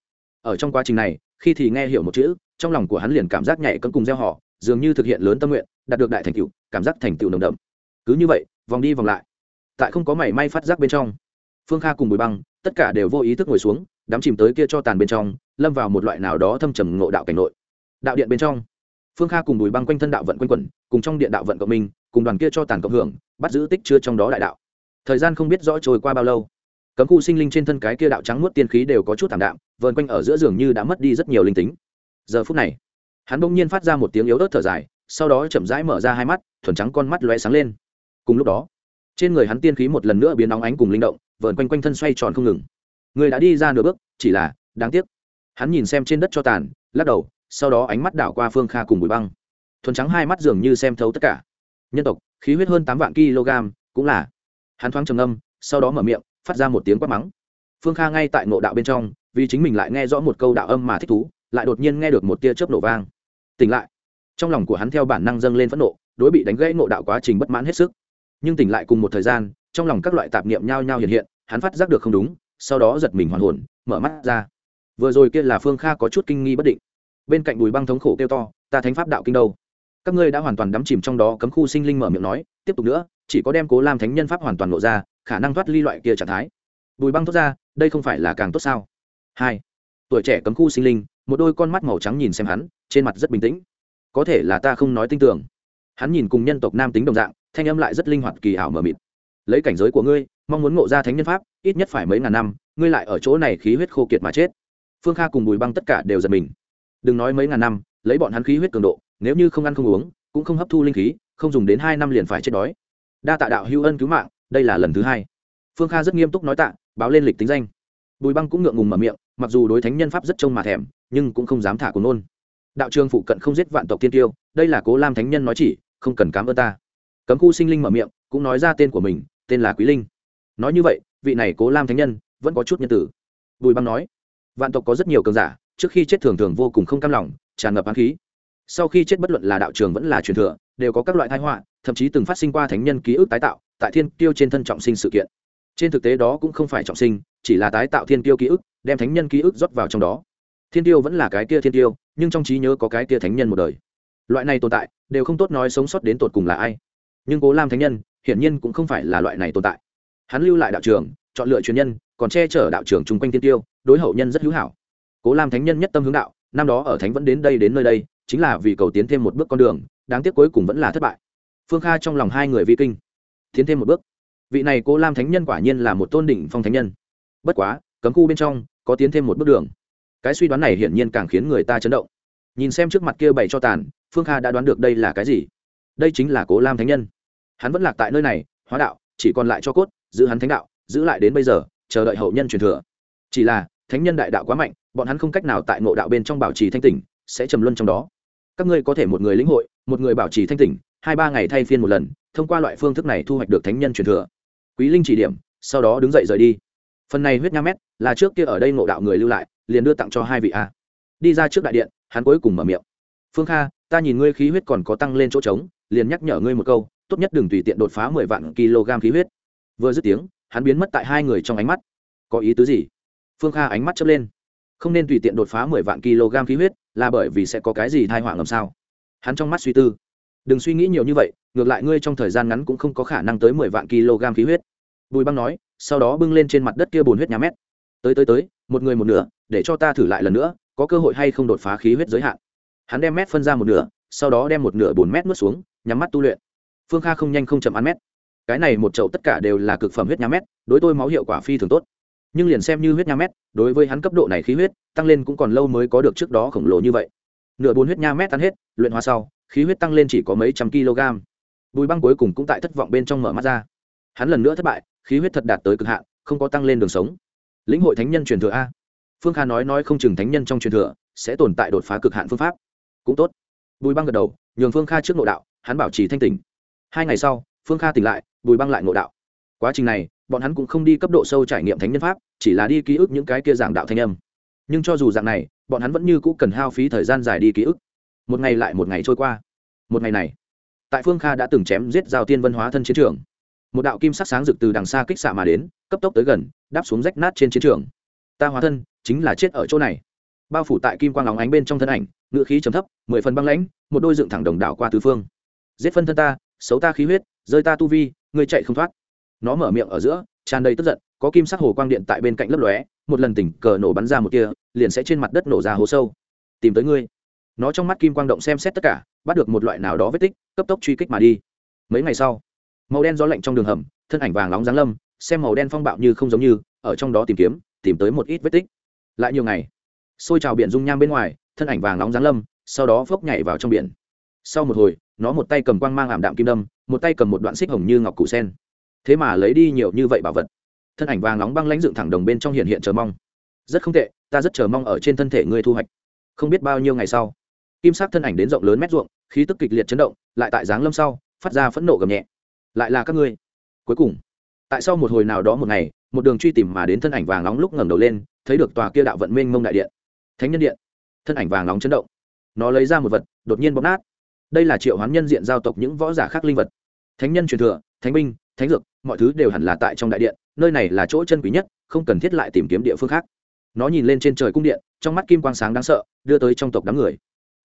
Ở trong quá trình này, khi thì nghe hiểu một chữ, trong lòng của hắn liền cảm giác nhảy cấm cùng gieo họ, dường như thực hiện lớn tâm nguyện, đạt được đại thành tựu, cảm giác thành tựu nồng đậm. Cứ như vậy, vòng đi vòng lại tại không có mảy may phát giác bên trong. Phương kha cùng bùi băng, tất cả đều vô ý thức ngồi xuống đám chìm tới kia cho tàn bên trong, lâm vào một loại nào đó thâm trầm ngộ đạo cảnh nội. Đạo điện bên trong, phương kha cùng bùi băng quanh thân đạo vận quanh quẩn, cùng trong điện đạo vận cộng minh, cùng đoàn kia cho tàn cộng hưởng, bắt giữ tích chưa trong đó đại đạo. Thời gian không biết rõ trôi qua bao lâu, cấm khu sinh linh trên thân cái kia đạo trắng nuốt tiên khí đều có chút thảm đạm, vờn quanh ở giữa giường như đã mất đi rất nhiều linh tính. Giờ phút này, hắn bỗng nhiên phát ra một tiếng yếu ớt thở dài, sau đó chậm rãi mở ra hai mắt, thuần trắng con mắt lóe sáng lên. Cùng lúc đó trên người hắn tiên khí một lần nữa biến nóng ánh cùng linh động vợn quanh quanh thân xoay tròn không ngừng. Người đã đi ra nửa bước, chỉ là, đáng tiếc. Hắn nhìn xem trên đất cho tàn, lắc đầu, sau đó ánh mắt đảo qua phương kha cùng bụi băng. Thuần trắng hai mắt dường như xem thấu tất cả. Nhân tộc, khí huyết hơn tám vạn kg, cũng là. Hắn thoáng trầm âm sau đó mở miệng, phát ra một tiếng quát mắng. Phương kha ngay tại ngộ đạo bên trong, vì chính mình lại nghe rõ một câu đạo âm mà thích thú, lại đột nhiên nghe được một tia chớp nổ vang. Tỉnh lại. Trong lòng của hắn theo bản năng dâng lên phẫn nộ, đối bị đánh gãy ngộ đạo quá trình bất mãn hết sức nhưng tỉnh lại cùng một thời gian, trong lòng các loại tạp niệm nhao nhao hiện hiện, hắn phát giác được không đúng, sau đó giật mình hoàn hồn, mở mắt ra. Vừa rồi kia là phương kha có chút kinh nghi bất định. Bên cạnh bùi băng thống khổ kêu to, ta thánh pháp đạo kinh đâu? Các ngươi đã hoàn toàn đắm chìm trong đó. Cấm khu sinh linh mở miệng nói, tiếp tục nữa, chỉ có đem cố lam thánh nhân pháp hoàn toàn lộ ra, khả năng thoát ly loại kia trạng thái. Bùi băng thốt ra, đây không phải là càng tốt sao? Hai, tuổi trẻ cấm khu sinh linh, một đôi con mắt màu trắng nhìn xem hắn, trên mặt rất bình tĩnh. Có thể là ta không nói tin tưởng. Hắn nhìn cùng nhân tộc nam tính đồng dạng thanh âm lại rất linh hoạt kỳ ảo mờ mịt. Lấy cảnh giới của ngươi, mong muốn ngộ ra thánh nhân pháp, ít nhất phải mấy ngàn năm, ngươi lại ở chỗ này khí huyết khô kiệt mà chết. Phương kha cùng bùi băng tất cả đều giật mình. Đừng nói mấy ngàn năm, lấy bọn hắn khí huyết cường độ, nếu như không ăn không uống, cũng không hấp thu linh khí, không dùng đến hai năm liền phải chết đói. Đa tạ đạo hữu ân cứu mạng, đây là lần thứ hai. Phương kha rất nghiêm túc nói tạ, báo lên lịch tính danh. Bùi băng cũng ngượng ngùng mở miệng, mặc dù đối thánh nhân pháp rất trông mà thèm, nhưng cũng không dám thả cuốn nôn đạo trường phụ cận không giết vạn tộc tiên tiêu, đây là cố lam thánh nhân nói chỉ, không cần cám ơn ta cấm khu sinh linh mở miệng, cũng nói ra tên của mình, tên là quý linh. Nói như vậy, vị này cố lam thánh nhân vẫn có chút nhân tử. Bùi băng nói, vạn tộc có rất nhiều cường giả, trước khi chết thường thường vô cùng không cam lòng, tràn ngập ám khí. Sau khi chết bất luận là đạo trường vẫn là truyền thừa, đều có các loại thái họa, thậm chí từng phát sinh qua thánh nhân ký ức tái tạo, tại thiên tiêu trên thân trọng sinh sự kiện. Trên thực tế đó cũng không phải trọng sinh, chỉ là tái tạo thiên tiêu ký ức, đem thánh nhân ký ức rót vào trong đó. Thiên tiêu vẫn là cái kia thiên tiêu nhưng trong trí nhớ có cái kia thánh nhân một đời. Loại này tồn tại, đều không tốt nói sống sót đến tột cùng là ai nhưng cố lam thánh nhân hiển nhiên cũng không phải là loại này tồn tại. Hắn lưu lại đạo trường, chọn lựa truyền nhân, còn che chở đạo trường chung quanh tiên tiêu, đối hậu nhân rất hữu hảo. Cố lam thánh nhân nhất tâm hướng đạo, năm đó ở thánh vẫn đến đây đến nơi đây, chính là vì cầu tiến thêm một bước con đường, đáng tiếc cuối cùng vẫn là thất bại. Phương kha trong lòng hai người vi kinh, tiến thêm một bước. Vị này cố lam thánh nhân quả nhiên là một tôn đỉnh phong thánh nhân. Bất quá, cấm khu bên trong có tiến thêm một bước đường. Cái suy đoán này hiển nhiên càng khiến người ta chấn động. Nhìn xem trước mặt kia bày cho tàn, phương kha đã đoán được đây là cái gì? Đây chính là cố lam thánh nhân hắn vẫn lạc tại nơi này, hóa đạo, chỉ còn lại cho cốt, giữ hắn thánh đạo, giữ lại đến bây giờ, chờ đợi hậu nhân truyền thừa. Chỉ là, thánh nhân đại đạo quá mạnh, bọn hắn không cách nào tại ngộ đạo bên trong bảo trì thanh tỉnh, sẽ trầm luân trong đó. Các ngươi có thể một người lĩnh hội, một người bảo trì thanh tỉnh, hai ba ngày thay phiên một lần, thông qua loại phương thức này thu hoạch được thánh nhân truyền thừa. Quý linh chỉ điểm, sau đó đứng dậy rời đi. Phần này huyết nha mét, là trước kia ở đây ngộ đạo người lưu lại, liền đưa tặng cho hai vị a. Đi ra trước đại điện, hắn cuối cùng mở miệng. Phương kha, ta nhìn ngươi khí huyết còn có tăng lên chỗ trống, liền nhắc nhở ngươi một câu tốt nhất đừng tùy tiện đột phá mười vạn kg khí huyết. Vừa dứt tiếng, hắn biến mất tại hai người trong ánh mắt. Có ý tứ gì? Phương kha ánh mắt chớp lên. Không nên tùy tiện đột phá mười vạn kg khí huyết, là bởi vì sẽ có cái gì thai họa ngầm sao? Hắn trong mắt suy tư. Đừng suy nghĩ nhiều như vậy, ngược lại ngươi trong thời gian ngắn cũng không có khả năng tới mười vạn kg khí huyết. Bùi băng nói, sau đó bưng lên trên mặt đất kia bùn huyết nhà mét. Tới tới tới, một người một nửa, để cho ta thử lại lần nữa, có cơ hội hay không đột phá khí huyết giới hạn. Hắn đem mét phân ra một nửa, sau đó đem một nửa bùn mét nuốt xuống, nhắm mắt tu luyện phương kha không nhanh không chậm ăn mét. Cái này một chậu tất cả đều là cực phẩm huyết nhà mét, đối tôi máu hiệu quả phi thường tốt. Nhưng liền xem như huyết nha mét, đối với hắn cấp độ này khí huyết, tăng lên cũng còn lâu mới có được trước đó khổng lồ như vậy. Nửa bốn huyết nha mét tan hết, luyện hóa sau, khí huyết tăng lên chỉ có mấy trăm kg. Bùi băng cuối cùng cũng tại thất vọng bên trong mở mắt ra. Hắn lần nữa thất bại, khí huyết thật đạt tới cực hạn, không có tăng lên đường sống. Lĩnh hội thánh nhân truyền thừa a. Phương kha nói nói không chừng thánh nhân trong truyền thừa sẽ tồn tại đột phá cực hạn phương pháp. Cũng tốt. Bùi băng gật đầu, nhường phương kha trước nội đạo, hắn bảo trì thanh tỉnh hai ngày sau, phương kha tỉnh lại, bùi băng lại ngộ đạo. Quá trình này, bọn hắn cũng không đi cấp độ sâu trải nghiệm thánh nhân pháp, chỉ là đi ký ức những cái kia giảng đạo thanh âm. Nhưng cho dù dạng này, bọn hắn vẫn như cũ cần hao phí thời gian dài đi ký ức. Một ngày lại một ngày trôi qua. Một ngày này, tại phương kha đã từng chém giết giao tiên văn hóa thân chiến trường. Một đạo kim sắc sáng rực từ đằng xa kích xạ mà đến, cấp tốc tới gần, đáp xuống rách nát trên chiến trường. Ta hóa thân, chính là chết ở chỗ này. Bao phủ tại kim quang óng ánh bên trong thân ảnh ngựa khí trầm thấp, mười phần băng lãnh, một đôi dựng thẳng đồng đảo qua tứ phương. Giết phân thân ta xấu ta khí huyết, rơi ta tu vi, ngươi chạy không thoát. Nó mở miệng ở giữa, tràn đầy tức giận, có kim sắc hồ quang điện tại bên cạnh lấp lóe, một lần tỉnh cờ nổ bắn ra một kia liền sẽ trên mặt đất nổ ra hố sâu. Tìm tới ngươi. Nó trong mắt kim quang động xem xét tất cả, bắt được một loại nào đó vết tích, cấp tốc truy kích mà đi. Mấy ngày sau, màu đen gió lạnh trong đường hầm, thân ảnh vàng nóng giáng lâm, xem màu đen phong bạo như không giống như, ở trong đó tìm kiếm, tìm tới một ít vết tích. Lại nhiều ngày, xôi trào biển dung nham bên ngoài, thân ảnh vàng nóng giáng lâm, sau đó phốc nhảy vào trong biển. Sau một hồi nó một tay cầm quang mang ảm đạm kim đâm, một tay cầm một đoạn xích hồng như ngọc củ sen. Thế mà lấy đi nhiều như vậy bảo vật. Thân ảnh vàng nóng băng lãnh dựng thẳng đồng bên trong hiện hiện chờ mong. Rất không tệ, ta rất chờ mong ở trên thân thể ngươi thu hoạch. Không biết bao nhiêu ngày sau, kim sắc thân ảnh đến rộng lớn mét ruộng, khí tức kịch liệt chấn động, lại tại dáng lâm sau, phát ra phẫn nộ gầm nhẹ. Lại là các ngươi. Cuối cùng, tại sau một hồi nào đó một ngày, một đường truy tìm mà đến thân ảnh vàng nóng lúc ngẩng đầu lên, thấy được tòa kia đạo vận minh mông đại điện. Thánh nhân điện. Thân ảnh vàng nóng chấn động. Nó lấy ra một vật, đột nhiên bóp nát đây là triệu hoán nhân diện giao tộc những võ giả khác linh vật. Thánh nhân truyền thừa, thánh binh, thánh dược, mọi thứ đều hẳn là tại trong đại điện, nơi này là chỗ chân quý nhất, không cần thiết lại tìm kiếm địa phương khác. Nó nhìn lên trên trời cung điện, trong mắt kim quang sáng đáng sợ, đưa tới trong tộc đám người.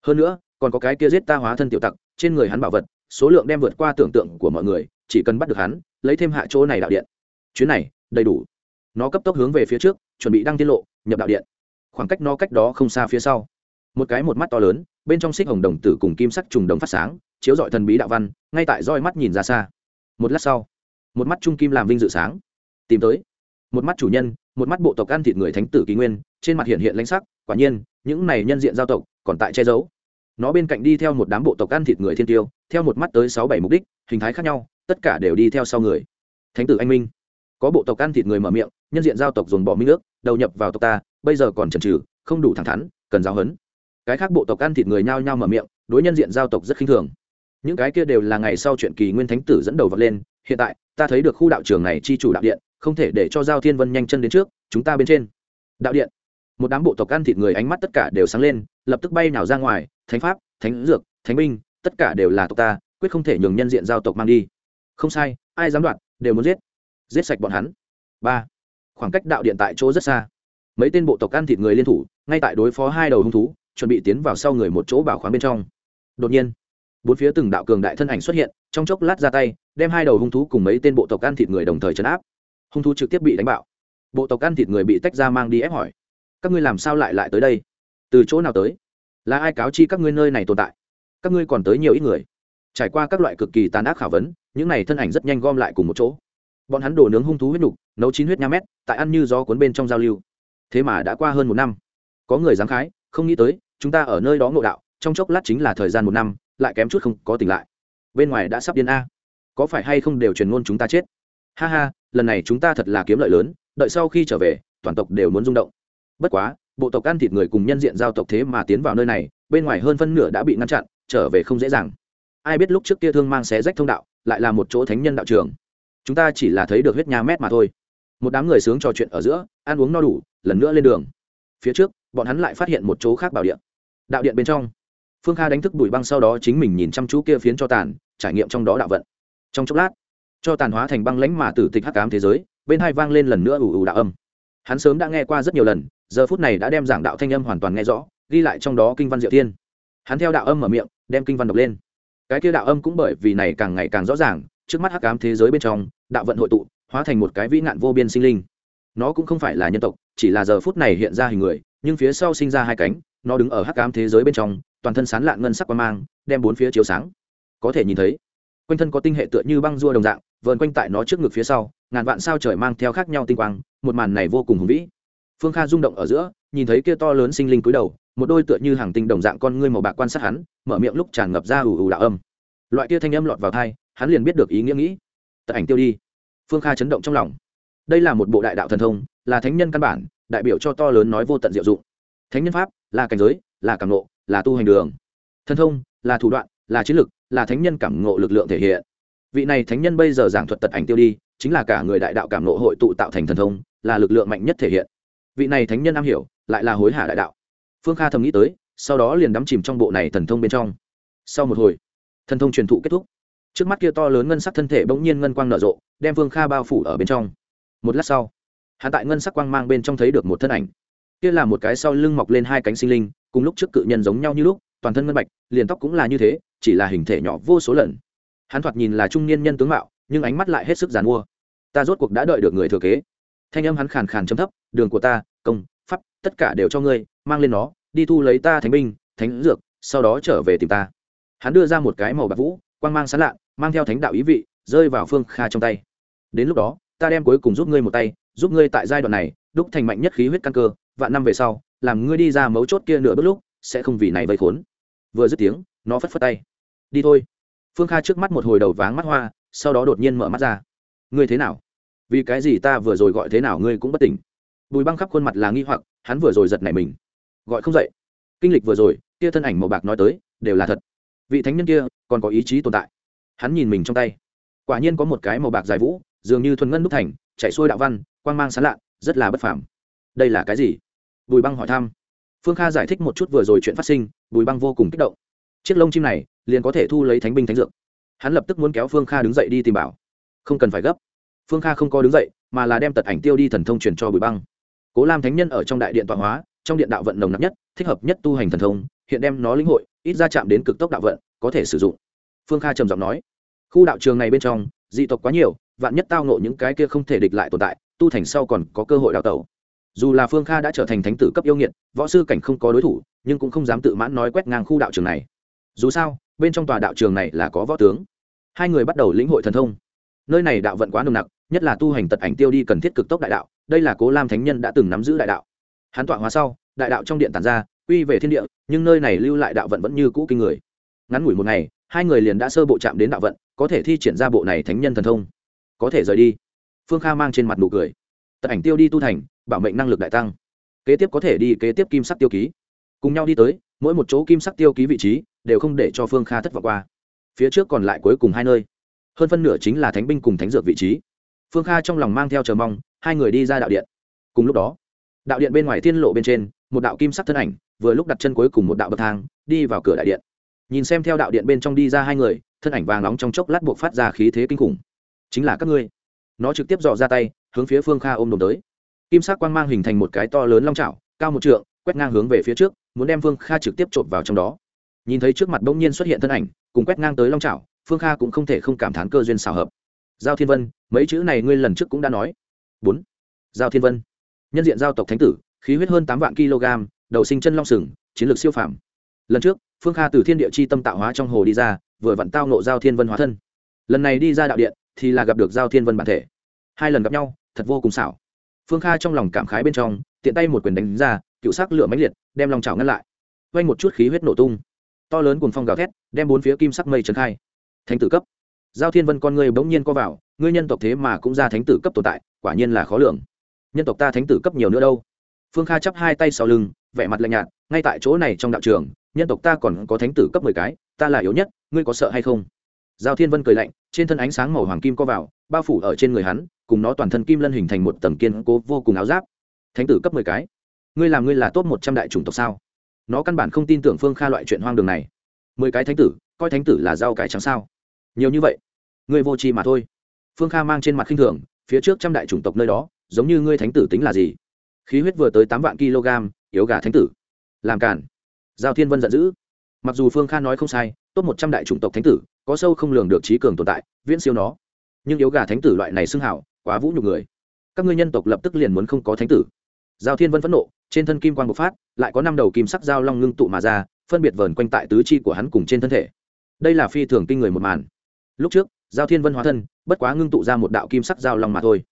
Hơn nữa, còn có cái kia giết ta hóa thân tiểu tặc, trên người hắn bảo vật, số lượng đem vượt qua tưởng tượng của mọi người, chỉ cần bắt được hắn, lấy thêm hạ chỗ này đạo điện. Chuyến này, đầy đủ. Nó cấp tốc hướng về phía trước, chuẩn bị đăng tiết lộ, nhập đạo điện. Khoảng cách nó cách đó không xa phía sau một cái một mắt to lớn, bên trong xích hồng đồng tử cùng kim sắc trùng đồng phát sáng, chiếu dọi thần bí đạo văn, ngay tại roi mắt nhìn ra xa. Một lát sau, một mắt trung kim làm vinh dự sáng. Tìm tới. Một mắt chủ nhân, một mắt bộ tộc ăn thịt người thánh tử kỳ nguyên, trên mặt hiện hiện lãnh sắc, quả nhiên, những này nhân diện giao tộc còn tại che giấu. Nó bên cạnh đi theo một đám bộ tộc ăn thịt người thiên tiêu, theo một mắt tới sáu bảy mục đích, hình thái khác nhau, tất cả đều đi theo sau người. Thánh tử anh minh. Có bộ tộc ăn thịt người mở miệng, nhân diện giao tộc dồn bỏ minh nước đầu nhập vào tộc ta, bây giờ còn chần trừ không đủ thẳng thắn, cần giáo huấn cái khác bộ tộc ăn thịt người nhao nhao mở miệng, đối nhân diện giao tộc rất khinh thường. Những cái kia đều là ngày sau chuyện kỳ nguyên thánh tử dẫn đầu vật lên, hiện tại, ta thấy được khu đạo trường này chi chủ đạo điện, không thể để cho giao thiên vân nhanh chân đến trước, chúng ta bên trên. Đạo điện. Một đám bộ tộc ăn thịt người ánh mắt tất cả đều sáng lên, lập tức bay nào ra ngoài, thánh pháp, thánh dược, thánh binh, tất cả đều là tộc ta, quyết không thể nhường nhân diện giao tộc mang đi. Không sai, ai dám đoạt, đều muốn giết. Giết sạch bọn hắn. Ba. Khoảng cách đạo điện tại chỗ rất xa. Mấy tên bộ tộc ăn thịt người liên thủ, ngay tại đối phó hai đầu hung thú chuẩn bị tiến vào sau người một chỗ bảo khoáng bên trong. Đột nhiên, bốn phía từng đạo cường đại thân ảnh xuất hiện, trong chốc lát ra tay, đem hai đầu hung thú cùng mấy tên bộ tộc ăn thịt người đồng thời chấn áp. Hung thú trực tiếp bị đánh bạo. Bộ tộc ăn thịt người bị tách ra mang đi ép hỏi, các ngươi làm sao lại lại tới đây? Từ chỗ nào tới? Là ai cáo chi các ngươi nơi này tồn tại? Các ngươi còn tới nhiều ít người? Trải qua các loại cực kỳ tàn ác khảo vấn, những này thân ảnh rất nhanh gom lại cùng một chỗ. Bọn hắn đổ nướng hung thú huyết nục, nấu chín huyết nha mét, tại ăn như gió cuốn bên trong giao lưu. Thế mà đã qua hơn một năm, có người dám khái, không nghĩ tới chúng ta ở nơi đó ngộ đạo, trong chốc lát chính là thời gian một năm, lại kém chút không có tỉnh lại. Bên ngoài đã sắp điên a. Có phải hay không đều truyền ngôn chúng ta chết? Ha ha, lần này chúng ta thật là kiếm lợi lớn, đợi sau khi trở về, toàn tộc đều muốn rung động. Bất quá, bộ tộc ăn thịt người cùng nhân diện giao tộc thế mà tiến vào nơi này, bên ngoài hơn phân nửa đã bị ngăn chặn, trở về không dễ dàng. Ai biết lúc trước kia thương mang xé rách thông đạo, lại là một chỗ thánh nhân đạo trường. Chúng ta chỉ là thấy được huyết nha mét mà thôi. Một đám người sướng trò chuyện ở giữa, ăn uống no đủ, lần nữa lên đường. Phía trước, bọn hắn lại phát hiện một chỗ khác bảo điện đạo điện bên trong. Phương kha đánh thức bụi băng sau đó chính mình nhìn chăm chú kia phiến cho tàn, trải nghiệm trong đó đạo vận. Trong chốc lát, cho tàn hóa thành băng lánh mà tử tịch hắc cám thế giới, bên hai vang lên lần nữa ủ ủ đạo âm. Hắn sớm đã nghe qua rất nhiều lần, giờ phút này đã đem giảng đạo thanh âm hoàn toàn nghe rõ, ghi lại trong đó kinh văn diệu thiên. Hắn theo đạo âm ở miệng, đem kinh văn đọc lên. Cái kia đạo âm cũng bởi vì này càng ngày càng rõ ràng, trước mắt hắc ám thế giới bên trong, đạo vận hội tụ, hóa thành một cái vĩ nạn vô biên sinh linh. Nó cũng không phải là nhân tộc, chỉ là giờ phút này hiện ra hình người, nhưng phía sau sinh ra hai cánh nó đứng ở hắc ám thế giới bên trong, toàn thân sán lạn ngân sắc quang mang, đem bốn phía chiếu sáng. Có thể nhìn thấy, quanh thân có tinh hệ tựa như băng rua đồng dạng, vờn quanh tại nó trước ngực phía sau, ngàn vạn sao trời mang theo khác nhau tinh quang, một màn này vô cùng hùng vĩ. Phương kha rung động ở giữa, nhìn thấy kia to lớn sinh linh cúi đầu, một đôi tựa như hàng tinh đồng dạng con ngươi màu bạc quan sát hắn, mở miệng lúc tràn ngập ra ù ù đạo âm. Loại kia thanh âm lọt vào thai hắn liền biết được ý nghĩa nghĩ. Tật ảnh tiêu đi. Phương kha chấn động trong lòng. Đây là một bộ đại đạo thần thông, là thánh nhân căn bản, đại biểu cho to lớn nói vô tận diệu dụng thánh nhân pháp là cảnh giới, là cảm ngộ, là tu hành đường. Thần thông là thủ đoạn, là chiến lực, là thánh nhân cảm ngộ lực lượng thể hiện. Vị này thánh nhân bây giờ giảng thuật tật ảnh tiêu đi, chính là cả người đại đạo cảm ngộ hội tụ tạo thành thần thông, là lực lượng mạnh nhất thể hiện. Vị này thánh nhân am hiểu, lại là hối hả đại đạo. Phương kha thầm nghĩ tới, sau đó liền đắm chìm trong bộ này thần thông bên trong. Sau một hồi, thần thông truyền thụ kết thúc. Trước mắt kia to lớn ngân sắc thân thể bỗng nhiên ngân quang nở rộ, đem phương kha bao phủ ở bên trong. Một lát sau hạ tại ngân sắc quang mang bên trong thấy được một thân ảnh kia là một cái sau lưng mọc lên hai cánh sinh linh, cùng lúc trước cự nhân giống nhau như lúc, toàn thân ngân bạch, liền tóc cũng là như thế, chỉ là hình thể nhỏ vô số lần. Hắn thoạt nhìn là trung niên nhân tướng mạo, nhưng ánh mắt lại hết sức giàn mua. Ta rốt cuộc đã đợi được người thừa kế. Thanh âm hắn khàn khàn chấm thấp, đường của ta, công, pháp, tất cả đều cho ngươi, mang lên nó, đi thu lấy ta thánh binh, thánh dược, sau đó trở về tìm ta. Hắn đưa ra một cái màu bạc vũ, quang mang sán lạ, mang theo thánh đạo ý vị, rơi vào phương kha trong tay. Đến lúc đó, ta đem cuối cùng giúp ngươi một tay, giúp ngươi tại giai đoạn này đúc thành mạnh nhất khí huyết căn cơ, vạn năm về sau, làm ngươi đi ra mấu chốt kia nửa bước lúc, sẽ không vì này vây khốn. Vừa dứt tiếng, nó phất phất tay. Đi thôi. Phương kha trước mắt một hồi đầu váng mắt hoa, sau đó đột nhiên mở mắt ra. Ngươi thế nào? Vì cái gì ta vừa rồi gọi thế nào ngươi cũng bất tỉnh? Bùi băng khắp khuôn mặt là nghi hoặc, hắn vừa rồi giật nảy mình. Gọi không dậy. Kinh lịch vừa rồi, kia thân ảnh màu bạc nói tới, đều là thật. Vị thánh nhân kia, còn có ý chí tồn tại. Hắn nhìn mình trong tay. Quả nhiên có một cái màu bạc dài vũ, dường như thuần ngân đúc thành chạy xuôi đạo văn, quang mang sán lạn rất là bất phàm. Đây là cái gì? Bùi băng hỏi thăm. Phương kha giải thích một chút vừa rồi chuyện phát sinh, bùi băng vô cùng kích động. Chiếc lông chim này liền có thể thu lấy thánh binh thánh dược. Hắn lập tức muốn kéo phương kha đứng dậy đi tìm bảo. Không cần phải gấp. Phương kha không có đứng dậy, mà là đem tật ảnh tiêu đi thần thông truyền cho bùi băng. Cố lam thánh nhân ở trong đại điện tọa hóa, trong điện đạo vận nồng nặc nhất, thích hợp nhất tu hành thần thông, hiện đem nó lĩnh hội, ít ra chạm đến cực tốc đạo vận, có thể sử dụng. Phương kha trầm giọng nói. Khu đạo trường này bên trong dị tộc quá nhiều, vạn nhất tao nộ những cái kia không thể địch lại tồn tại, tu thành sau còn có cơ hội đào tẩu. Dù là phương kha đã trở thành thánh tử cấp yêu nghiệt, võ sư cảnh không có đối thủ, nhưng cũng không dám tự mãn nói quét ngang khu đạo trường này. Dù sao, bên trong tòa đạo trường này là có võ tướng. Hai người bắt đầu lĩnh hội thần thông. Nơi này đạo vận quá nồng nặc, nhất là tu hành tật ảnh tiêu đi cần thiết cực tốc đại đạo, đây là cố lam thánh nhân đã từng nắm giữ đại đạo. Hắn tọa hóa sau, đại đạo trong điện tàn ra, quy về thiên địa, nhưng nơi này lưu lại đạo vận vẫn như cũ kinh người. Ngắn ngủi một ngày, hai người liền đã sơ bộ chạm đến đạo vận có thể thi triển ra bộ này thánh nhân thần thông. Có thể rời đi. Phương kha mang trên mặt nụ cười. Tật ảnh tiêu đi tu thành, bảo mệnh năng lực đại tăng. Kế tiếp có thể đi kế tiếp kim sắc tiêu ký. Cùng nhau đi tới, mỗi một chỗ kim sắc tiêu ký vị trí đều không để cho phương kha thất vọng qua. Phía trước còn lại cuối cùng hai nơi. Hơn phân nửa chính là thánh binh cùng thánh dược vị trí. Phương kha trong lòng mang theo chờ mong, hai người đi ra đạo điện. Cùng lúc đó, đạo điện bên ngoài thiên lộ bên trên, một đạo kim sắc thân ảnh, vừa lúc đặt chân cuối cùng một đạo bậc thang, đi vào cửa đại điện. Nhìn xem theo đạo điện bên trong đi ra hai người thân ảnh vàng nóng trong chốc lát buộc phát ra khí thế kinh khủng. Chính là các ngươi. Nó trực tiếp dò ra tay, hướng phía phương kha ôm đồm tới. Kim sắc quang mang hình thành một cái to lớn long trào cao một trượng, quét ngang hướng về phía trước, muốn đem phương kha trực tiếp trộm vào trong đó. Nhìn thấy trước mặt bỗng nhiên xuất hiện thân ảnh, cùng quét ngang tới long trào phương kha cũng không thể không cảm thán cơ duyên xào hợp. Giao thiên vân, mấy chữ này ngươi lần trước cũng đã nói. Bốn. Giao thiên vân. Nhân diện giao tộc thánh tử, khí huyết hơn tám vạn kg, đầu sinh chân long sừng, chiến lược siêu phàm. Lần trước, phương kha từ thiên địa chi tâm tạo hóa trong hồ đi ra vừa vặn tao nộ giao thiên vân hóa thân. Lần này đi ra đạo điện thì là gặp được giao thiên vân bản thể. Hai lần gặp nhau, thật vô cùng xảo. Phương kha trong lòng cảm khái bên trong, tiện tay một quyền đánh ra, cựu sắc lửa mãnh liệt, đem lòng chảo ngăn lại. Vây một chút khí huyết nổ tung. To lớn cùng phong gào thét, đem bốn phía kim sắc mây trấn khai. Thánh tử cấp. Giao thiên vân con người bỗng nhiên co vào, ngươi nhân tộc thế mà cũng ra thánh tử cấp tồn tại, quả nhiên là khó lường. Nhân tộc ta thánh tử cấp nhiều nữa đâu. Phương kha chắp hai tay sau lưng, vẻ mặt lạnh nhạt, ngay tại chỗ này trong đạo trường, nhân tộc ta còn có thánh tử cấp mười cái ta là yếu nhất, ngươi có sợ hay không? Giao thiên vân cười lạnh, trên thân ánh sáng màu hoàng kim co vào, bao phủ ở trên người hắn, cùng nó toàn thân kim lân hình thành một tầng kiên cố vô cùng áo giáp. Thánh tử cấp mười cái. Ngươi làm ngươi là tốt một trăm đại chủng tộc sao? Nó căn bản không tin tưởng phương kha loại chuyện hoang đường này. Mười cái thánh tử, coi thánh tử là rau cải trắng sao? Nhiều như vậy, ngươi vô tri mà thôi. Phương kha mang trên mặt khinh thường, phía trước trăm đại chủng tộc nơi đó, giống như ngươi thánh tử tính là gì? Khí huyết vừa tới tám vạn kg, yếu gà thánh tử. Làm cản giao thiên vân giận dữ mặc dù phương kha nói không sai, top một trăm đại chủng tộc thánh tử, có sâu không lường được trí cường tồn tại, viễn siêu nó. Nhưng yếu gà thánh tử loại này xưng hảo, quá vũ nhục người. Các ngươi nhân tộc lập tức liền muốn không có thánh tử. Giao thiên vân phẫn nộ, trên thân kim quan g bộc phát, lại có năm đầu kim sắc dao long ngưng tụ mà ra, phân biệt vờn quanh tại tứ chi của hắn cùng trên thân thể. Đây là phi thường kinh người một màn. Lúc trước, giao thiên vân hóa thân, bất quá ngưng tụ ra một đạo kim sắc dao long mà thôi.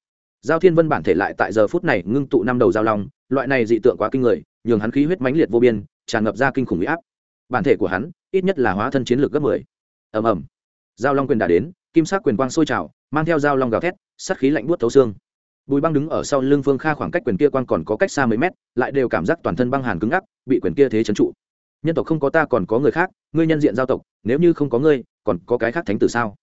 Giao thiên vân bản thể lại tại giờ phút này ngưng tụ năm đầu dao long, loại này dị tượng quá kinh người, nhường hắn khí huyết mãnh liệt vô biên, tràn ngập ra kinh khủng huy áp bản thể của hắn ít nhất là hóa thân chiến lược gấp mười. Ầm ầm. Giao long quyền đã đến, kim sắc quyền quang sôi trào, mang theo dao long gào thét, sát khí lạnh buốt thấu xương. Bùi băng đứng ở sau lưng phương kha khoảng cách quyền kia quang còn có cách xa mấy mét, lại đều cảm giác toàn thân băng hàn cứng ngắc, bị quyền kia thế trấn trụ. Nhân tộc không có ta còn có người khác, ngươi nhân diện giao tộc, nếu như không có ngươi, còn có cái khác thánh tử sao?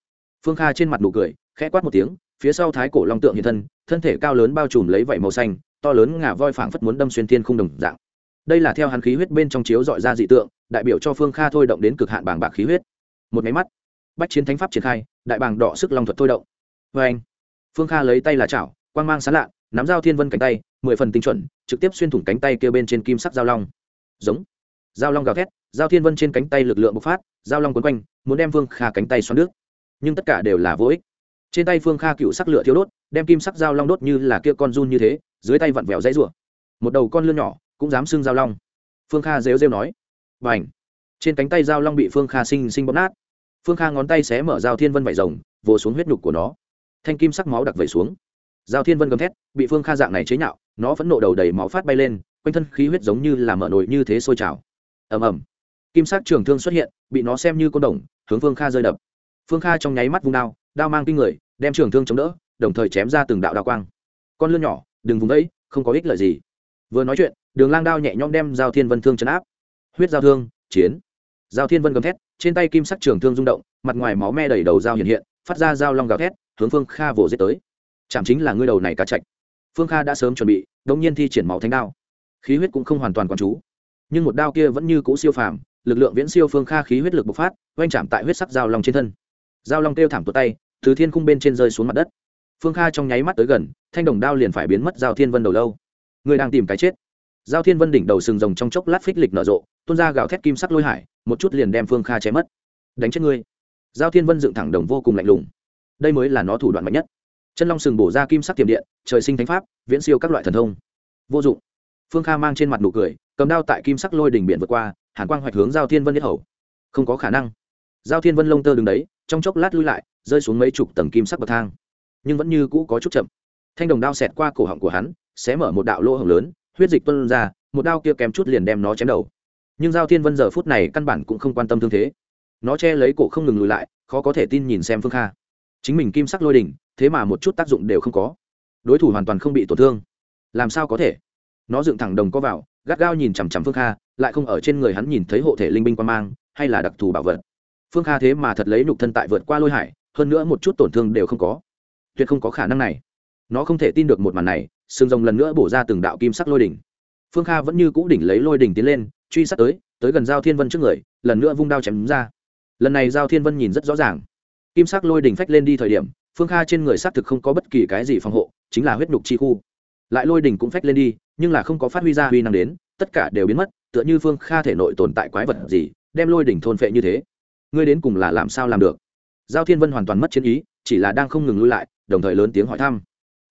Phương kha trên mặt nụ cười, khẽ quát một tiếng, phía sau thái cổ long tượng hiện thân thân thể cao lớn bao trùm lấy vảy màu xanh, to lớn ngả voi phảng phất muốn đâm xuyên thiên không đồng dạng đây là theo hắn khí huyết bên trong chiếu dọi ra dị tượng, đại biểu cho phương kha thôi động đến cực hạn bảng bạc khí huyết. Một máy mắt, bách chiến thánh pháp triển khai, đại bàng đỏ sức long thuật thôi động. Vê anh, phương kha lấy tay là chảo, quang mang sán lạ, nắm dao thiên vân cánh tay, mười phần tinh chuẩn, trực tiếp xuyên thủng cánh tay kêu bên trên kim sắc dao long. Giống, dao long gào thét, dao thiên vân trên cánh tay lực lượng bộc phát, dao long quấn quanh, muốn đem phương kha cánh tay xoắn nước. Nhưng tất cả đều là vô ích. Trên tay phương kha cựu sắc lửa thiếu đốt, đem kim sắc dao long đốt như là kia con run như thế, dưới tay vặn vẹo dãy rủa. Một đầu con lươn nhỏ cũng dám xưng dao long. Phương kha rêu rêu nói. Và ảnh trên cánh tay dao long bị phương kha sinh sinh bóp nát. Phương kha ngón tay xé mở dao thiên vân vải rồng, vồ xuống huyết nhục của nó. Thanh kim sắc máu đặc vẩy xuống. Dao thiên vân gầm thét, bị phương kha dạng này chế nhạo, nó vẫn nộ đầu đầy máu phát bay lên, quanh thân khí huyết giống như là mở nồi như thế sôi trào. Ầm ầm. Kim sắc trường thương xuất hiện, bị nó xem như côn đồng, hướng phương kha rơi đập. Phương kha trong nháy mắt vung đao đao mang kinh người, đem trường thương chống đỡ, đồng thời chém ra từng đạo đao quang. Con lươn nhỏ, đừng vùng đấy không có ích lợi gì. Vừa nói chuyện đường lang đao nhẹ nhõm đem giao thiên vân thương chấn áp. Huyết giao thương, chiến. Giao thiên vân gầm thét, trên tay kim sắc trường thương rung động, mặt ngoài máu me đầy đầu dao hiện hiện, phát ra dao long gào thét, hướng phương kha vồ giết tới. Chẳng chính là ngươi đầu này cá chạch. Phương kha đã sớm chuẩn bị đông nhiên thi triển máu thánh đao. Khí huyết cũng không hoàn toàn còn chú. Nhưng một đao kia vẫn như cũ siêu phàm, lực lượng viễn siêu phương kha khí huyết lực bộc phát, oanh chạm tại huyết sắc dao long trên thân. Dao long kêu thảm tuột tay, từ thiên cung bên trên rơi xuống mặt đất. Phương kha trong nháy mắt tới gần, thanh đồng đao liền phải biến mất giao thiên vân đầu lâu. Người đang tìm cái chết giao thiên vân đỉnh đầu sừng rồng trong chốc lát phích lịch nở rộ, tuôn ra gào thét kim sắc lôi hải, một chút liền đem phương kha chém mất. Đánh chết ngươi. Giao thiên vân dựng thẳng đồng vô cùng lạnh lùng. Đây mới là nó thủ đoạn mạnh nhất. Chân long sừng bổ ra kim sắc tiềm điện, trời sinh thánh pháp, viễn siêu các loại thần thông. Vô dụng. Phương kha mang trên mặt nụ cười, cầm đao tại kim sắc lôi đỉnh biển vượt qua, hàn quang hoạch hướng giao thiên vân nhất hầu. Không có khả năng. Giao thiên vân lông tơ đứng đấy, trong chốc lát lui lại, rơi xuống mấy chục tầng kim sắc bậc thang. Nhưng vẫn như cũ có chút chậm. Thanh đồng đao xẹt qua cổ họng của hắn sẽ mở một đạo lỗ hổng lớn huyết dịch tuân ra, một đao kia kém chút liền đem nó chém đầu. Nhưng giao thiên vân giờ phút này căn bản cũng không quan tâm thương thế. Nó che lấy cổ không ngừng lùi lại, khó có thể tin nhìn xem phương kha. Chính mình kim sắc lôi đỉnh, thế mà một chút tác dụng đều không có. Đối thủ hoàn toàn không bị tổn thương. Làm sao có thể? Nó dựng thẳng đồng có vào, gắt gao nhìn chằm chằm phương kha, lại không ở trên người hắn nhìn thấy hộ thể linh binh quan mang, hay là đặc thù bảo vật. Phương kha thế mà thật lấy nhục thân tại vượt qua lôi hải, hơn nữa một chút tổn thương đều không có. Tuyệt không có khả năng này. Nó không thể tin được một màn này sừng rồng lần nữa bổ ra từng đạo kim sắc lôi đỉnh. Phương kha vẫn như cũ đỉnh lấy lôi đỉnh tiến lên, truy sát tới tới gần giao thiên vân trước người, lần nữa vung đao chém ra. Lần này giao thiên vân nhìn rất rõ ràng. Kim sắc lôi đỉnh phách lên đi thời điểm, phương kha trên người xác thực không có bất kỳ cái gì phòng hộ, chính là huyết nhục chi khu. Lại lôi đỉnh cũng phách lên đi, nhưng là không có phát huy ra huy năng đến, tất cả đều biến mất, tựa như phương kha thể nội tồn tại quái vật gì, đem lôi đỉnh thôn phệ như thế. Ngươi đến cùng là làm sao làm được? Giao thiên vân hoàn toàn mất chiến ý, chỉ là đang không ngừng lui lại, đồng thời lớn tiếng hỏi thăm.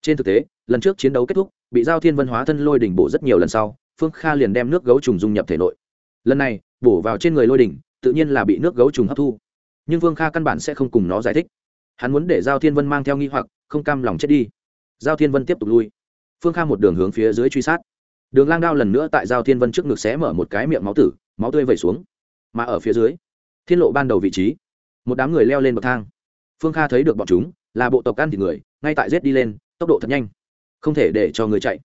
Trên thực tế lần trước chiến đấu kết thúc, bị giao thiên văn hóa thân lôi đỉnh bổ rất nhiều lần sau, phương kha liền đem nước gấu trùng dung nhập thể nội. Lần này, bổ vào trên người lôi đỉnh, tự nhiên là bị nước gấu trùng hấp thu. Nhưng phương kha căn bản sẽ không cùng nó giải thích. Hắn muốn để giao thiên vân mang theo nghi hoặc, không cam lòng chết đi. Giao thiên vân tiếp tục lui. Phương kha một đường hướng phía dưới truy sát. Đường lang đao lần nữa tại giao thiên vân trước ngực xé mở một cái miệng máu tử, máu tươi vẩy xuống. Mà ở phía dưới, thiên lộ ban đầu vị trí, một đám người leo lên bậc thang. Phương kha thấy được bọn chúng, là bộ tộc ăn thịt người, ngay tại rết đi lên, tốc độ thật nhanh không thể để cho người chạy.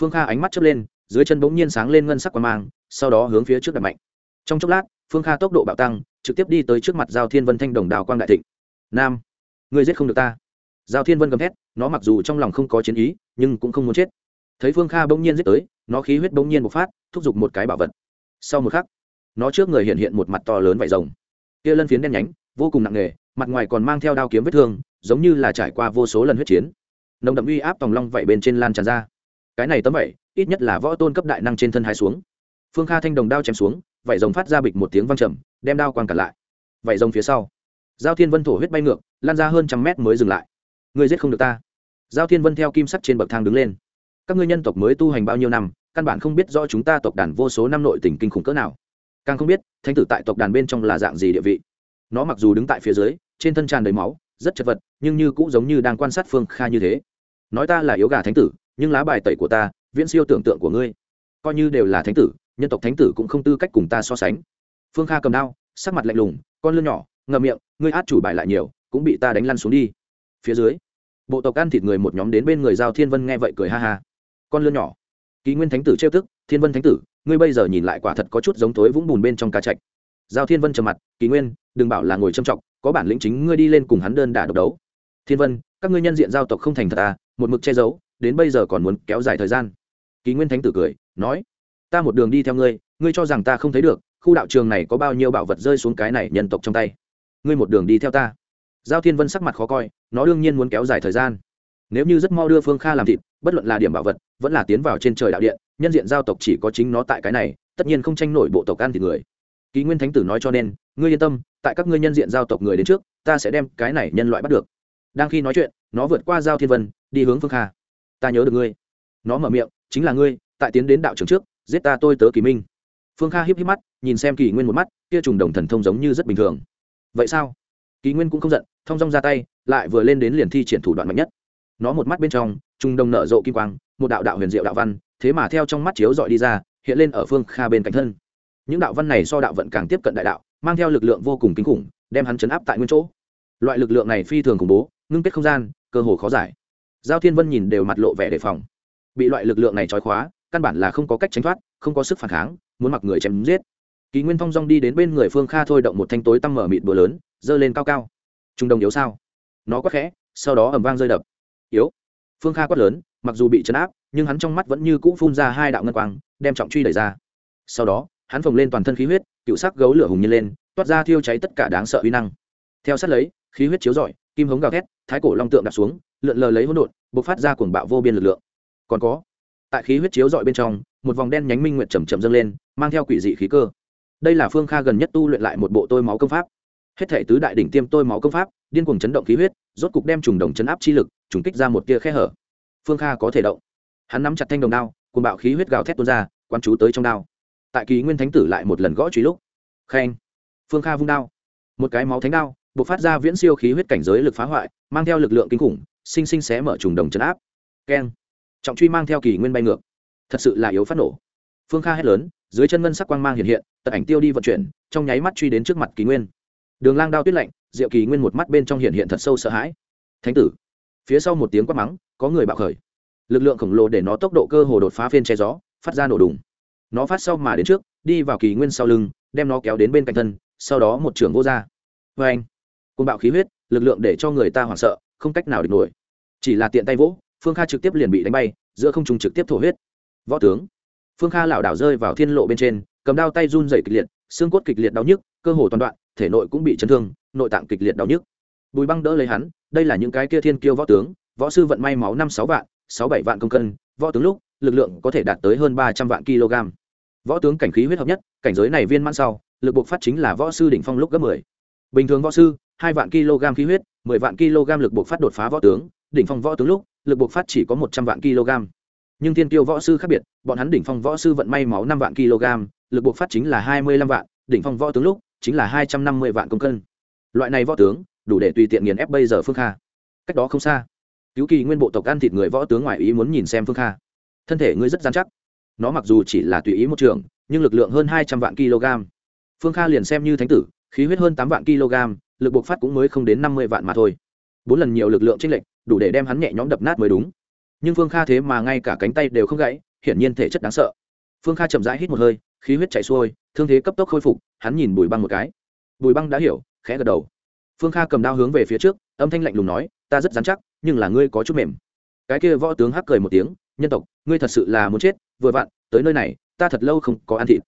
Phương kha ánh mắt chớp lên, dưới chân bỗng nhiên sáng lên ngân sắc qua mang, sau đó hướng phía trước đập mạnh. Trong chốc lát, phương kha tốc độ bạo tăng, trực tiếp đi tới trước mặt giao thiên vân thanh đồng đào quang đại thịnh. Nam người giết không được ta. Giao thiên vân gầm thét, nó mặc dù trong lòng không có chiến ý, nhưng cũng không muốn chết. Thấy phương kha bỗng nhiên giết tới, nó khí huyết bỗng nhiên bộc phát, thúc giục một cái bảo vật. Sau một khắc, nó trước người hiện hiện một mặt to lớn vải rồng. Kia lân phiến đen nhánh, vô cùng nặng nề, mặt ngoài còn mang theo đao kiếm vết thương, giống như là trải qua vô số lần huyết chiến nồng đậm uy áp tòng long vẩy bên trên lan tràn ra. Cái này tấm vẩy ít nhất là võ tôn cấp đại năng trên thân hai xuống. Phương kha thanh đồng đao chém xuống vẩy rồng phát ra bịch một tiếng văng trầm, đem đao quang cả lại. Vẩy rồng phía sau, giao thiên vân thổ huyết bay ngược, lan ra hơn trăm mét mới dừng lại. Người giết không được ta. Giao thiên vân theo kim sắt trên bậc thang đứng lên. Các ngươi nhân tộc mới tu hành bao nhiêu năm, căn bản không biết do chúng ta tộc đàn vô số năm nội tình kinh khủng cỡ nào. Càng không biết, thánh tử tại tộc đàn bên trong là dạng gì địa vị. Nó mặc dù đứng tại phía dưới, trên thân tràn đầy máu, rất chật vật, nhưng như cũng giống như đang quan sát phương kha như thế nói ta là yếu gà thánh tử, nhưng lá bài tẩy của ta, viễn siêu tưởng tượng của ngươi. Coi như đều là thánh tử, nhân tộc thánh tử cũng không tư cách cùng ta so sánh. Phương kha cầm đao, sắc mặt lạnh lùng, con lươn nhỏ, ngậm miệng, ngươi át chủ bài lại nhiều, cũng bị ta đánh lăn xuống đi. Phía dưới, bộ tộc ăn thịt người một nhóm đến bên người giao thiên vân nghe vậy cười ha ha. Con lươn nhỏ, ký nguyên thánh tử trêu tức, thiên vân thánh tử, ngươi bây giờ nhìn lại quả thật có chút giống tối vũng bùn bên trong ca trạch giao thiên vân trầm mặt, ký nguyên, đừng bảo là ngồi châm trọng, có bản lĩnh chính ngươi đi lên cùng hắn đơn đả độc đấu. Thiên vân, các ngươi nhân diện giao tộc không thành thật à một mực che giấu, đến bây giờ còn muốn kéo dài thời gian. Kỳ nguyên thánh tử cười, nói, ta một đường đi theo ngươi ngươi cho rằng ta không thấy được, khu đạo trường này có bao nhiêu bảo vật rơi xuống cái này nhân tộc trong tay. Ngươi một đường đi theo ta. Giao thiên vân sắc mặt khó coi, nó đương nhiên muốn kéo dài thời gian. Nếu như rất mau đưa phương kha làm thịt, bất luận là điểm bảo vật, vẫn là tiến vào trên trời đạo điện, nhân diện giao tộc chỉ có chính nó tại cái này, tất nhiên không tranh nổi bộ tộc ăn thịt người. Ký nguyên thánh tử nói cho nên, ngươi yên tâm, tại các ngươi nhân diện giao tộc người đến trước, ta sẽ đem cái này nhân loại bắt được. Đang khi nói chuyện, nó vượt qua giao thiên vân đi hướng phương kha. Ta nhớ được ngươi. Nó mở miệng, chính là ngươi, tại tiến đến đạo trường trước, giết ta tôi tớ kỳ minh. Phương kha híp híp mắt, nhìn xem kỳ nguyên một mắt, kia trùng đồng thần thông giống như rất bình thường. Vậy sao? Kỳ nguyên cũng không giận thong dong ra tay, lại vừa lên đến liền thi triển thủ đoạn mạnh nhất. Nó một mắt bên trong, Trùng đồng nở rộ kim quang, một đạo đạo huyền diệu đạo văn, thế mà theo trong mắt chiếu dọi đi ra, hiện lên ở phương kha bên cạnh thân. Những đạo văn này so đạo vận càng tiếp cận đại đạo, mang theo lực lượng vô cùng kinh khủng, đem hắn chấn áp tại nguyên chỗ. Loại lực lượng này phi thường khủng bố, ngưng kết không gian, cơ hồ khó giải giao thiên vân nhìn đều mặt lộ vẻ đề phòng. Bị loại lực lượng này trói khóa, căn bản là không có cách tránh thoát, không có sức phản kháng, muốn mặc người chém giết. Kỳ nguyên phong dong đi đến bên người phương kha thôi động một thanh tối tăm mở mịt bừa lớn, giơ lên cao cao. Trung đồng yếu sao? Nó quát khẽ, sau đó ẩm vang rơi đập. Yếu. Phương kha quát lớn, mặc dù bị chấn áp, nhưng hắn trong mắt vẫn như cũ phun ra hai đạo ngân quang, đem trọng truy đẩy ra. Sau đó, hắn phồng lên toàn thân khí huyết, cựu sắc gấu lửa hùng nhiên lên, toát ra thiêu cháy tất cả đáng sợ uy năng theo sát lấy, khí huyết chiếu rọi, kim hống gào thét, thái cổ long tượng đặt xuống, lượn lờ lấy hỗn độn, bộc phát ra cuồng bạo vô biên lực lượng. Còn có, tại khí huyết chiếu rọi bên trong, một vòng đen nhánh minh nguyện chầm chậm dâng lên, mang theo quỷ dị khí cơ. Đây là phương kha gần nhất tu luyện lại một bộ tôi máu công pháp. Hết thể tứ đại đỉnh tiêm tôi máu công pháp, điên cuồng chấn động khí huyết, rốt cục đem trùng đồng chấn áp chi lực, trùng kích ra một tia khe hở. Phương kha có thể động. Hắn nắm chặt thanh đồng đao cùng bạo khí huyết gào thét tuôn ra quan chú tới trong đao. Tại kỳ nguyên thánh tử lại một lần gõ truy lúc. Khen. Phương kha vung đao. Một cái máu thánh đao b ộ c phát ra viễn siêu khí huyết cảnh giới lực phá hoại, mang theo lực lượng kinh khủng, sinh sinh xé mở trùng đồng chấn áp. Keng. Trọng truy mang theo kỳ nguyên bay ngược. Thật sự là yếu phát nổ. Phương kha hét lớn, dưới chân ngân sắc quang mang hiện hiện tật ảnh tiêu đi vận chuyển, trong nháy mắt truy đến trước mặt kỳ nguyên. Đường lang đao tuyết lạnh, diệu kỳ nguyên một mắt bên trong hiện hiện thật sâu sợ hãi. Thánh tử. Phía sau một tiếng quát mắng, có người bạo khởi. Lực lượng khổng lồ để nó tốc độ cơ hồ đột phá phên che gió, phát ra nổ đùng. Nó phát sau mà đến trước, đi vào kỳ nguyên sau lưng, đem nó kéo đến bên cạnh thân, sau đó một trưởng vô r vê anh côn bạo khí huyết, lực lượng để cho người ta hoảng sợ, không cách nào địch nổi. Chỉ là tiện tay vỗ, phương kha trực tiếp liền bị đánh bay, giữa không trùng trực tiếp thổ huyết. Võ tướng. Phương kha lảo đảo rơi vào thiên lộ bên trên, cầm đao tay run dày kịch liệt, xương cốt kịch liệt đau nhức, cơ hồ toàn đoạn, thể nội cũng bị chấn thương, nội tạng kịch liệt đau nhức. Bùi băng đỡ lấy hắn, đây là những cái kia thiên kiêu võ tướng, võ sư vận may máu năm sáu vạn, sáu bảy vạn công cân, võ tướng lúc, lực lượng có thể đạt tới hơn ba trăm vạn kg. Võ tướng cảnh khí huyết hợp nhất, cảnh giới này viên mãn sau, lực buộc phát chính là võ sư đỉnh phong lúc gấp mười. Bình thường võ sư hai vạn kg khí huyết, mười vạn kg lực buộc phát đột phá võ tướng, đỉnh phong võ tướng lúc, lực buộc phát chỉ có một trăm vạn kg. Nhưng thiên tiêu võ sư khác biệt, bọn hắn đỉnh phong võ sư vận may máu năm vạn kg, lực buộc phát chính là hai mươi lăm vạn, đỉnh phong võ tướng lúc, chính là hai trăm năm mươi vạn công cân. Loại này võ tướng, đủ để tùy tiện nghiền ép bây giờ phương kha. Cách đó không xa, cứu kỳ nguyên bộ tộc ăn thịt người võ tướng ngoại ý muốn nhìn xem phương kha. Thân thể ngươi rất gian chắc. Nó mặc dù chỉ là tùy ý một trường, nhưng lực lượng hơn hai trăm vạn kg. Phương kha liền xem như thánh tử, khí huyết hơn tám vạn kg lực buộc phát cũng mới không đến năm mươi vạn mà thôi. Bốn lần nhiều lực lượng chênh lệch, đủ để đem hắn nhẹ nhõm đập nát mới đúng. Nhưng phương kha thế mà ngay cả cánh tay đều không gãy, hiển nhiên thể chất đáng sợ. Phương kha chậm rãi hít một hơi, khí huyết chạy xuôi, thương thế cấp tốc khôi phục, hắn nhìn bùi băng một cái. Bùi băng đã hiểu, khẽ gật đầu. Phương kha cầm đao hướng về phía trước, âm thanh lạnh lùng nói, ta rất dán chắc, nhưng là ngươi có chút mềm. Cái kia võ tướng hắc cười một tiếng, nhân tộc, ngươi thật sự là muốn chết, vừa vặn, tới nơi này, ta thật lâu không có ăn thịt.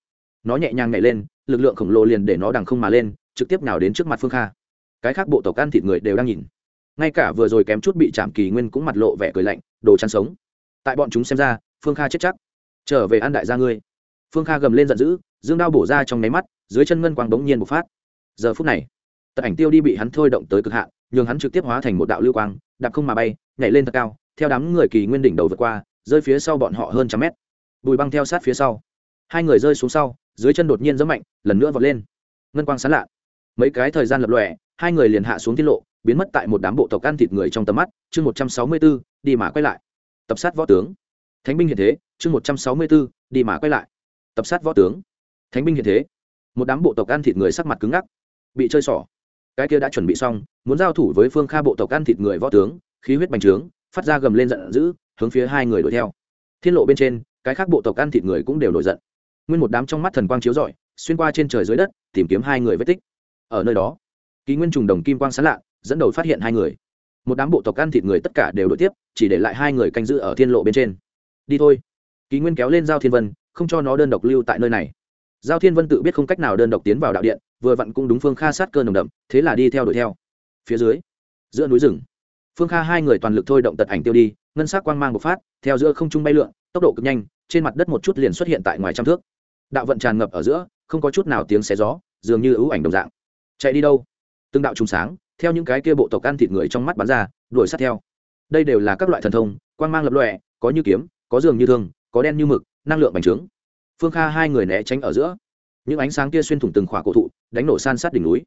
Nó nhẹ nhàng nhảy lên, lực lượng khổng lồ liền để nó đằng không mà lên, trực tiếp nào đến trước mặt phương kha cái khác bộ tộc ăn thịt người đều đang nhìn. Ngay cả vừa rồi kém chút bị chạm kỳ nguyên cũng mặt lộ vẻ cười lạnh, đồ chăn sống. Tại bọn chúng xem ra, phương kha chết chắc. Trở về ăn đại gia ngươi. Phương kha gầm lên giận dữ, dương đao bổ ra trong nháy mắt, dưới chân ngân quang bỗng nhiên bộc phát. Giờ phút này tật ảnh tiêu đi bị hắn thôi động tới cực hạn, nhường hắn trực tiếp hóa thành một đạo lưu quang, đạp không mà bay, nhảy lên thật cao, theo đám người kỳ nguyên đỉnh đầu vượt qua, rơi phía sau bọn họ hơn trăm mét. Bùi băng theo sát phía sau. Hai người rơi xuống sau, dưới chân đột nhiên rất mạnh, lần nữa vọt lên. Ngân quang sán lạ. Mấy cái thời gian lập lòe hai người liền hạ xuống tiết lộ, biến mất tại một đám bộ tộc ăn thịt người trong tầm mắt, chương một trăm sáu mươi b ố đi mà quay lại. Tập sát võ tướng. Thánh binh hiện thế, chương một trăm sáu mươi b ố đi mà quay lại. Tập sát võ tướng. Thánh binh hiện thế. Một đám bộ tộc ăn thịt người sắc mặt cứng ngắc, bị chơi xỏ. Cái kia đã chuẩn bị xong, muốn giao thủ với phương kha bộ tộc ăn thịt người võ tướng, khí huyết bành trướng, phát ra gầm lên giận dữ, hướng phía hai người đuổi theo. Thiên lộ bên trên, cái khác bộ tộc ăn thịt người cũng đều nổi giận. Nguyên một đám trong mắt thần quang chiếu rọi, xuyên qua trên trời dưới đất, tìm kiếm hai người vết tích. Ở nơi đó Kỳ nguyên trùng đồng kim quang sán lạ, dẫn đầu phát hiện hai người. Một đám bộ tộc ăn thịt người tất cả đều đội tiếp, chỉ để lại hai người canh giữ ở thiên lộ bên trên. Đi thôi. Kỳ nguyên kéo lên giao thiên vân, không cho nó đơn độc lưu tại nơi này. Giao thiên vân tự biết không cách nào đơn độc tiến vào đạo điện, vừa vặn cũng đúng phương kha sát cơ nồng đậm, thế là đi theo đuổi theo. Phía dưới, giữa núi rừng, phương kha hai người toàn lực thôi động tật ảnh tiêu đi, ngân s ắ c quang mang bộc phát, theo giữa không trung bay lượn, tốc độ cực nhanh, trên mặt đất một chút liền xuất hiện tại ngoài trăm thước. Đạo vận tràn ngập ở giữa, không có chút nào tiếng xé gió, dường như ưu ảnh đồng dạng. Chạy đi đâu? Từng đạo trùng sáng, theo những cái kia bộ tộc ăn thịt người trong mắt bắn ra, đuổi sát theo. Đây đều là các loại thần thông, quang mang lập lọe có như kiếm, có giường như thương, có đen như mực, năng lượng bành trướng. Phương kha hai người né tránh ở giữa. Những ánh sáng kia xuyên thủng từng khỏa cổ thụ, đánh nổ san sát đỉnh núi.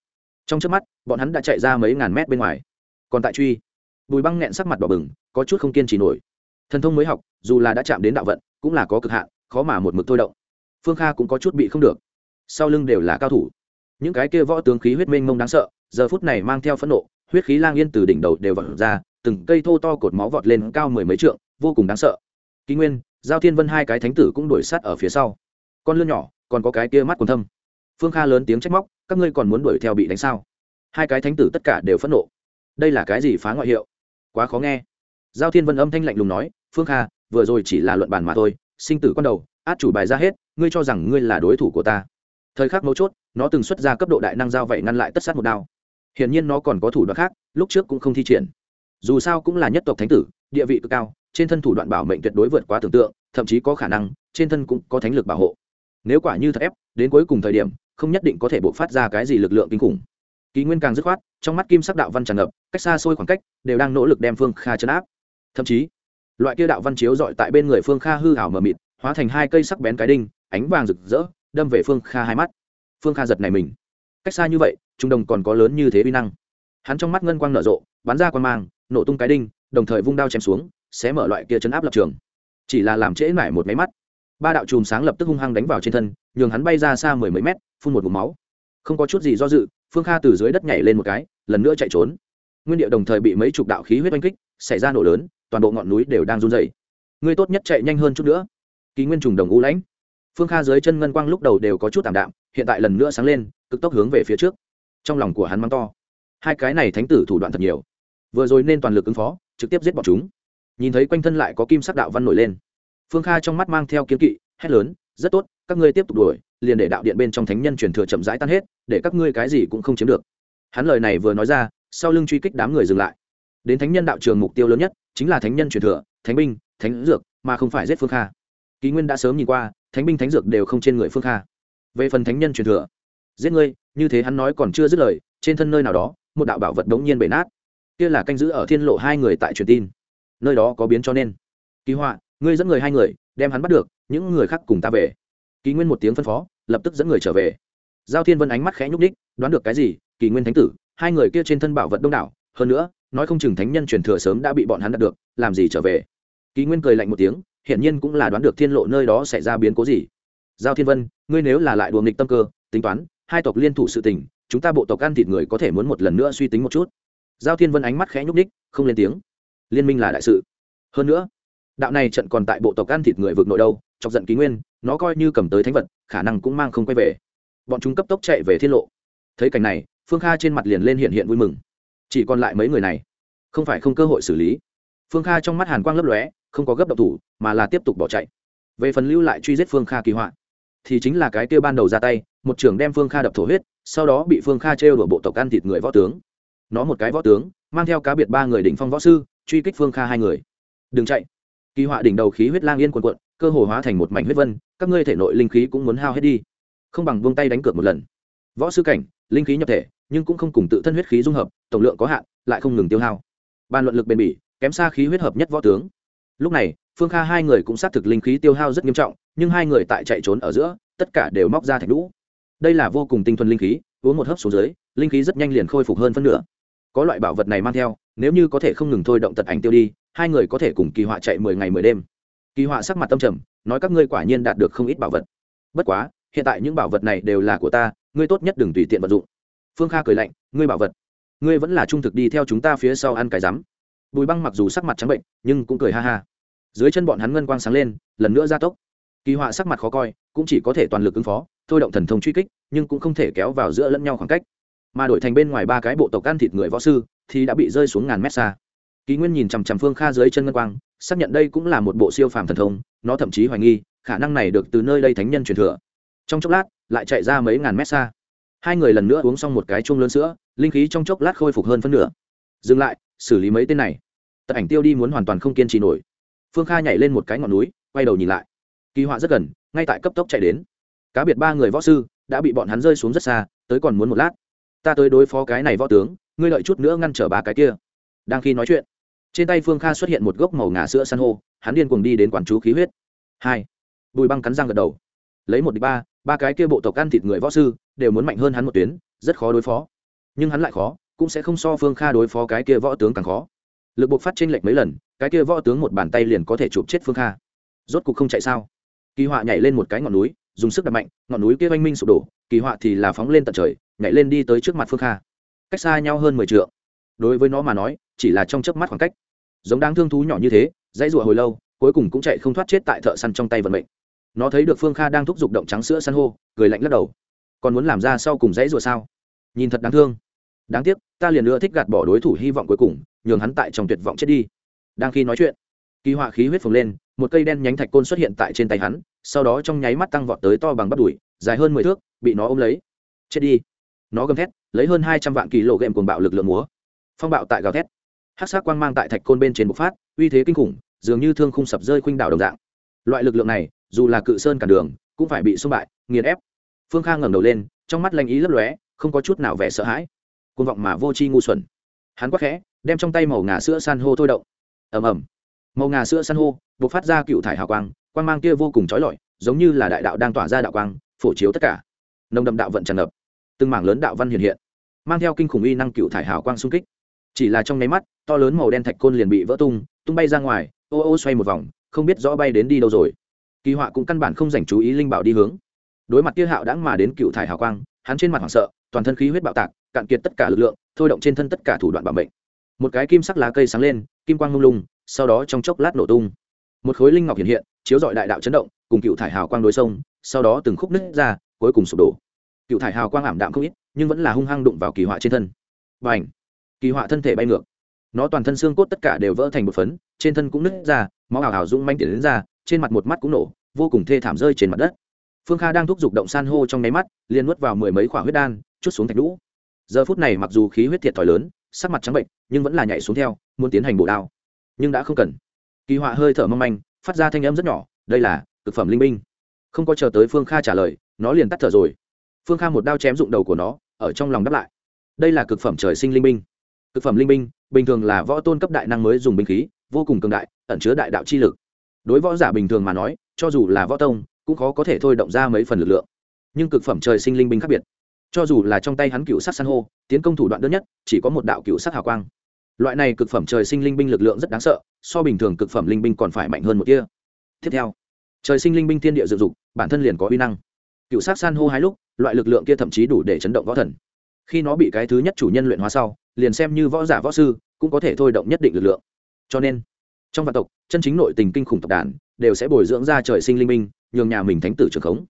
Trong trước mắt, bọn hắn đã chạy ra mấy ngàn mét bên ngoài. Còn tại truy, bùi băng nghẹn sắc mặt đỏ bừng, có chút không kiên trì nổi. Thần thông mới học, dù là đã chạm đến đạo vận, cũng là có cực hạn, khó mà một mực thôi động. Phương kha cũng có chút bị không được. Sau lưng đều là cao thủ. Những cái kia võ tướng khí huyết minh mông đáng sợ giờ phút này mang theo phẫn nộ, huyết khí lang yên từ đỉnh đầu đều vọt ra, từng cây thô to cột máu vọt lên cao mười mấy trượng, vô cùng đáng sợ. Ký nguyên, giao thiên vân hai cái thánh tử cũng đuổi sát ở phía sau. Con lươn nhỏ, còn có cái kia mắt còn thâm. Phương kha lớn tiếng trách móc, các ngươi còn muốn đuổi theo bị đánh sao? Hai cái thánh tử tất cả đều phẫn nộ. Đây là cái gì phá ngoại hiệu? Quá khó nghe. Giao thiên vân âm thanh lạnh lùng nói, phương kha, vừa rồi chỉ là luận bàn mà thôi, sinh tử con đầu, át chủ bài ra hết, ngươi cho rằng ngươi là đối thủ của ta. Thời khắc mấu chốt, nó từng xuất ra cấp độ đại năng giao vậy ngăn lại tất sát một đao hiển nhiên nó còn có thủ đoạn khác, lúc trước cũng không thi triển. Dù sao cũng là nhất tộc thánh tử, địa vị cực cao, trên thân thủ đoạn bảo mệnh tuyệt đối vượt quá tưởng tượng, thậm chí có khả năng, trên thân cũng có thánh lực bảo hộ. Nếu quả như thật ép, đến cuối cùng thời điểm, không nhất định có thể bộc phát ra cái gì lực lượng kinh khủng. Kỳ nguyên càng dứt khoát, trong mắt kim sắc đạo văn tràn ngập, cách xa xôi khoảng cách, đều đang nỗ lực đem phương kha chấn áp. Thậm chí, loại kia đạo văn chiếu dọi tại bên người phương kha hư hảo mờ mịt, hóa thành hai cây sắc bén cái đinh, ánh vàng rực rỡ, đâm về phương kha hai mắt. Phương kha giật này mình cách xa như vậy, trung đồng còn có lớn như thế vi năng. Hắn trong mắt ngân quang nở rộ, bắn ra quan mang, nổ tung cái đinh, đồng thời vung đao chém xuống, xé mở loại kia chấn áp lập trường. Chỉ là làm trễ mải một máy mắt. Ba đạo chùm sáng lập tức hung hăng đánh vào trên thân, nhường hắn bay ra xa mười mấy mét, phun một vùng máu. Không có chút gì do dự, phương kha từ dưới đất nhảy lên một cái, lần nữa chạy trốn. Nguyên điệu đồng thời bị mấy chục đạo khí huyết oanh kích, xảy ra nổ lớn, toàn bộ ngọn núi đều đang run dày ngươi tốt nhất chạy nhanh hơn chút nữa. Ký nguyên trùng đồng u lãnh phương kha dưới chân ngân quang lúc đầu đều có chút tạm đạm, hiện tại lần nữa sáng lên, cực tốc hướng về phía trước. Trong lòng của hắn mắng to, hai cái này thánh tử thủ đoạn thật nhiều. Vừa rồi nên toàn lực ứng phó, trực tiếp giết bọn chúng. Nhìn thấy quanh thân lại có kim sắc đạo văn nổi lên, phương kha trong mắt mang theo kiếm kỵ, hét lớn, rất tốt, các ngươi tiếp tục đuổi, liền để đạo điện bên trong thánh nhân truyền thừa chậm rãi tan hết, để các ngươi cái gì cũng không chiếm được. Hắn lời này vừa nói ra, sau lưng truy kích đám người dừng lại. Đến thánh nhân đạo trường mục tiêu lớn nhất, chính là thánh nhân truyền thừa, thánh binh, thánh dược, mà không phải giết phương kha. Ký nguyên đã sớm nhìn qua thánh binh thánh dược đều không trên người phương kha. Về phần thánh nhân truyền thừa, giết ngươi, như thế hắn nói còn chưa dứt lời, trên thân nơi nào đó, một đạo bảo vật đống nhiên bể nát. Kia là canh giữ ở thiên lộ hai người tại truyền tin. Nơi đó có biến cho nên. Kỳ họa, ngươi dẫn người hai người, đem hắn bắt được, những người khác cùng ta về. Kỳ nguyên một tiếng phân phó, lập tức dẫn người trở về. Giao thiên vân ánh mắt khẽ nhúc ních đoán được cái gì, kỳ nguyên thánh tử, hai người kia trên thân bảo vật đông đảo, hơn nữa, nói không chừng thánh nhân truyền thừa sớm đã bị bọn hắn đạt được, làm gì trở về? Kỳ nguyên cười lạnh một tiếng hiển nhiên cũng là đoán được thiên lộ nơi đó xảy ra biến cố gì. Giao thiên vân, ngươi nếu là lại đùa nghịch tâm cơ, tính toán, hai tộc liên thủ sự tình, chúng ta bộ tộc ăn thịt người có thể muốn một lần nữa suy tính một chút. Giao thiên vân ánh mắt khẽ nhúc ních không lên tiếng. Liên minh là đại sự. Hơn nữa, đạo này trận còn tại bộ tộc ăn thịt người vực nội đâu, chọc giận ký nguyên, nó coi như cầm tới thánh vật, khả năng cũng mang không quay về. Bọn chúng cấp tốc chạy về thiên lộ. Thấy cảnh này, phương kha trên mặt liền lên hiện hiện vui mừng. Chỉ còn lại mấy người này. Không phải không cơ hội xử lý. Phương kha trong mắt hàn quang lấp lóe không có gấp động thủ, mà là tiếp tục bỏ chạy. Về phần lưu lại truy giết phương kha kỳ họa, thì chính là cái kia ban đầu ra tay, một trưởng đem phương kha đập thổ huyết, sau đó bị phương kha trêu đổ bộ tộc ăn thịt người võ tướng. Nó một cái võ tướng, mang theo cá biệt ba người đỉnh phong võ sư, truy kích phương kha hai người. Đừng chạy. Kỳ họa đỉnh đầu khí huyết lang yên quần quận cơ hồ hóa thành một mảnh huyết vân, các ngươi thể nội linh khí cũng muốn hao hết đi. Không bằng buông tay đánh cược một lần. Võ sư cảnh, linh khí nhập thể, nhưng cũng không cùng tự thân huyết khí dung hợp, tổng lượng có hạn, lại không ngừng tiêu hao. Bàn luận lực bền bỉ, kém xa khí huyết hợp nhất võ tướng lúc này, phương kha hai người cũng xác thực linh khí tiêu hao rất nghiêm trọng, nhưng hai người tại chạy trốn ở giữa, tất cả đều móc ra thạch lũ đây là vô cùng tinh thuần linh khí, uống một hớp xuống dưới, linh khí rất nhanh liền khôi phục hơn phân nửa. Có loại bảo vật này mang theo, nếu như có thể không ngừng thôi động tật ảnh tiêu đi, hai người có thể cùng kỳ họa chạy mười ngày mười đêm. Kỳ họa sắc mặt tâm trầm, nói các ngươi quả nhiên đạt được không ít bảo vật. Bất quá, hiện tại những bảo vật này đều là của ta, ngươi tốt nhất đừng tùy tiện vận dụng. Phương kha cười lạnh, ngươi bảo vật, ngươi vẫn là trung thực đi theo chúng ta phía sau ăn cái rắm bùi băng mặc dù sắc mặt trắng bệnh, nhưng cũng cười ha ha. Dưới chân bọn hắn ngân quang sáng lên, lần nữa gia tốc. Kỳ họa sắc mặt khó coi, cũng chỉ có thể toàn lực ứng phó, thôi động thần thông truy kích, nhưng cũng không thể kéo vào giữa lẫn nhau khoảng cách. Mà đổi thành bên ngoài ba cái bộ tộc ăn thịt người võ sư, thì đã bị rơi xuống ngàn mét xa. Kỳ nguyên nhìn chằm chằm phương kha dưới chân ngân quang, xác nhận đây cũng là một bộ siêu phàm thần thông, nó thậm chí hoài nghi, khả năng này được từ nơi đây thánh nhân truyền thừa. Trong chốc lát, lại chạy ra mấy ngàn mét xa. Hai người lần nữa uống xong một cái chung lớn sữa, linh khí trong chốc lát khôi phục hơn phân nửa. Dừng lại, xử lý mấy tên này tật ảnh tiêu đi muốn hoàn toàn không kiên trì nổi. Phương kha nhảy lên một cái ngọn núi, quay đầu nhìn lại. Kỳ họa rất gần, ngay tại cấp tốc chạy đến. Cá biệt ba người võ sư đã bị bọn hắn rơi xuống rất xa, tới còn muốn một lát. Ta tới đối phó cái này võ tướng, ngươi lợi chút nữa ngăn trở ba cái kia. Đang khi nói chuyện, trên tay phương kha xuất hiện một gốc màu ngà sữa san hô, hắn điên cuồng đi đến quản chú khí huyết. Hai, bùi băng cắn răng gật đầu. Lấy một đ ba ba cái kia bộ tộc ăn thịt người võ sư đều muốn mạnh hơn hắn một tuyến, rất khó đối phó. Nhưng hắn lại khó, cũng sẽ không so phương kha đối phó cái kia võ tướng càng khó lực buộc phát t r ê n lệch mấy lần, cái kia võ tướng một bàn tay liền có thể chụp chết phương kha. Rốt cục không chạy sao? Kỳ họa nhảy lên một cái ngọn núi, dùng sức đập mạnh, ngọn núi kia oanh minh sụp đổ, kỳ họa thì là phóng lên tận trời, nhảy lên đi tới trước mặt phương kha. Cách xa nhau hơn mười t đối với nó mà nói, chỉ là trong chớp mắt khoảng cách. Giống đáng thương thú nhỏ như thế, dãy rụa hồi lâu, cuối cùng cũng chạy không thoát chết tại thợ săn trong tay vận mệnh. Nó thấy được phương kha đang thúc giục động trắng sữa san hô, cười lạnh lắc đầu. Còn muốn làm ra sau cùng dãy rụa sao? Nhìn thật đáng thương đáng tiếc, ta liền nữa thích gạt bỏ đối thủ hy vọng cuối cùng, nhường hắn tại trong tuyệt vọng chết đi. Đang khi nói chuyện, kỳ họa khí huyết phồng lên, một cây đen nhánh thạch côn xuất hiện tại trên tay hắn, sau đó trong nháy mắt tăng vọt tới to bằng bắp đùi, dài hơn mười thước, bị nó ôm lấy. Chết đi. Nó gầm thét, lấy hơn hai trăm vạn kỳ lộ ghệm cuồng bạo lực lượng múa. Phong bạo tại gào thét. Hát sát quang mang tại thạch côn bên trên bộc phát, uy thế kinh khủng, dường như thương khung sập rơi khuynh đảo đồng dạng. Loại lực lượng này, dù là cự sơn cản đường, cũng phải bị xung bại, nghiền ép. Phương khang ngẩng đầu lên, trong mắt lanh ý lấp lóe, không có chút nào vẻ sợ hãi côn vọng mà vô tri ngu xuẩn. Hắn quắc khẽ, đem trong tay màu ngà sữa san hô thôi động. Ầm ầm. Màu ngà sữa san hô buộc phát ra cựu thải hào quang quang mang kia vô cùng trói lọi, giống như là đại đạo đang tỏa ra đạo quang, phổ chiếu tất cả. Nồng đậm đạo vận tràn ngập. Từng mảng lớn đạo văn hiện hiện, mang theo kinh khủng uy năng cựu thải hào quang xung kích. Chỉ là trong nháy mắt, to lớn màu đen thạch côn liền bị vỡ tung tung bay ra ngoài, ô ô xoay một vòng, không biết rõ bay đến đi đâu rồi. Kỳ họa cũng căn bản không dành chú ý linh bảo đi hướng. Đối mặt kia hạo đãng mà đến cựu thải hào quang, hắn trên mặt hoảng sợ, toàn thân khí huyết bạo tạc cạn kiệt tất cả lực lượng, thôi động trên thân tất cả thủ đoạn bảo mệnh. Một cái kim sắc lá cây sáng lên, kim quang lung lung, sau đó trong chốc lát nổ tung. Một khối linh ngọc hiện hiện, chiếu dọi đại đạo chấn động, cùng cựu thải hào quang đối sông, sau đó từng khúc nứt ra, cuối cùng sụp đổ. Cựu thải hào quang ảm đạm không ít, nhưng vẫn là hung hăng đụng vào kỳ họa trên thân. Và ảnh kỳ họa thân thể bay ngược. Nó toàn thân xương cốt tất cả đều vỡ thành một phấn, trên thân cũng nứt ra, máu ảo ảo rung manh tiền đến ra, trên mặt một mắt cũng nổ, vô cùng thê thảm rơi trên mặt đất. Phương kha đang thúc giục động san hô trong nháy mắt, liền nuốt vào mười mấy quả huyết đan, chút xuống thạch lũ giờ phút này mặc dù khí huyết thiệt thòi lớn, sắc mặt trắng bệnh, nhưng vẫn là nhảy xuống theo, muốn tiến hành bổ đao. Nhưng đã không cần. Kỳ họa hơi thở mong manh, phát ra thanh âm rất nhỏ, đây là thực phẩm linh binh. Không có chờ tới phương kha trả lời, nó liền tắt thở rồi. Phương kha một đao chém dụng đầu của nó, ở trong lòng đáp lại. Đây là cực phẩm trời sinh linh binh. Cực phẩm linh binh, bình thường là võ tôn cấp đại năng mới dùng binh khí, vô cùng cường đại, ẩn chứa đại đạo chi lực. Đối võ giả bình thường mà nói, cho dù là võ tông, cũng khó có thể thôi động ra mấy phần lực lượng. Nhưng cực phẩm trời sinh linh binh khác biệt cho dù là trong tay hắn cựu sắc san hô, tiến công thủ đoạn đơn nhất, chỉ có một đạo cựu sắc hào quang. Loại này cực phẩm trời sinh linh binh lực lượng rất đáng sợ, so bình thường cực phẩm linh binh còn phải mạnh hơn một kia tiếp theo, trời sinh linh binh thiên địa dự dục, bản thân liền có uy năng. Cựu sắc san hô hai lúc, loại lực lượng kia thậm chí đủ để chấn động võ thần. Khi nó bị cái thứ nhất chủ nhân luyện hóa sau, liền xem như võ giả võ sư, cũng có thể thôi động nhất định lực lượng. Cho nên, trong vạn tộc, chân chính nội tình kinh khủng tộc đàn, đều sẽ bồi dưỡng ra trời sinh linh binh, nhường nhà mình thánh tử trường khống.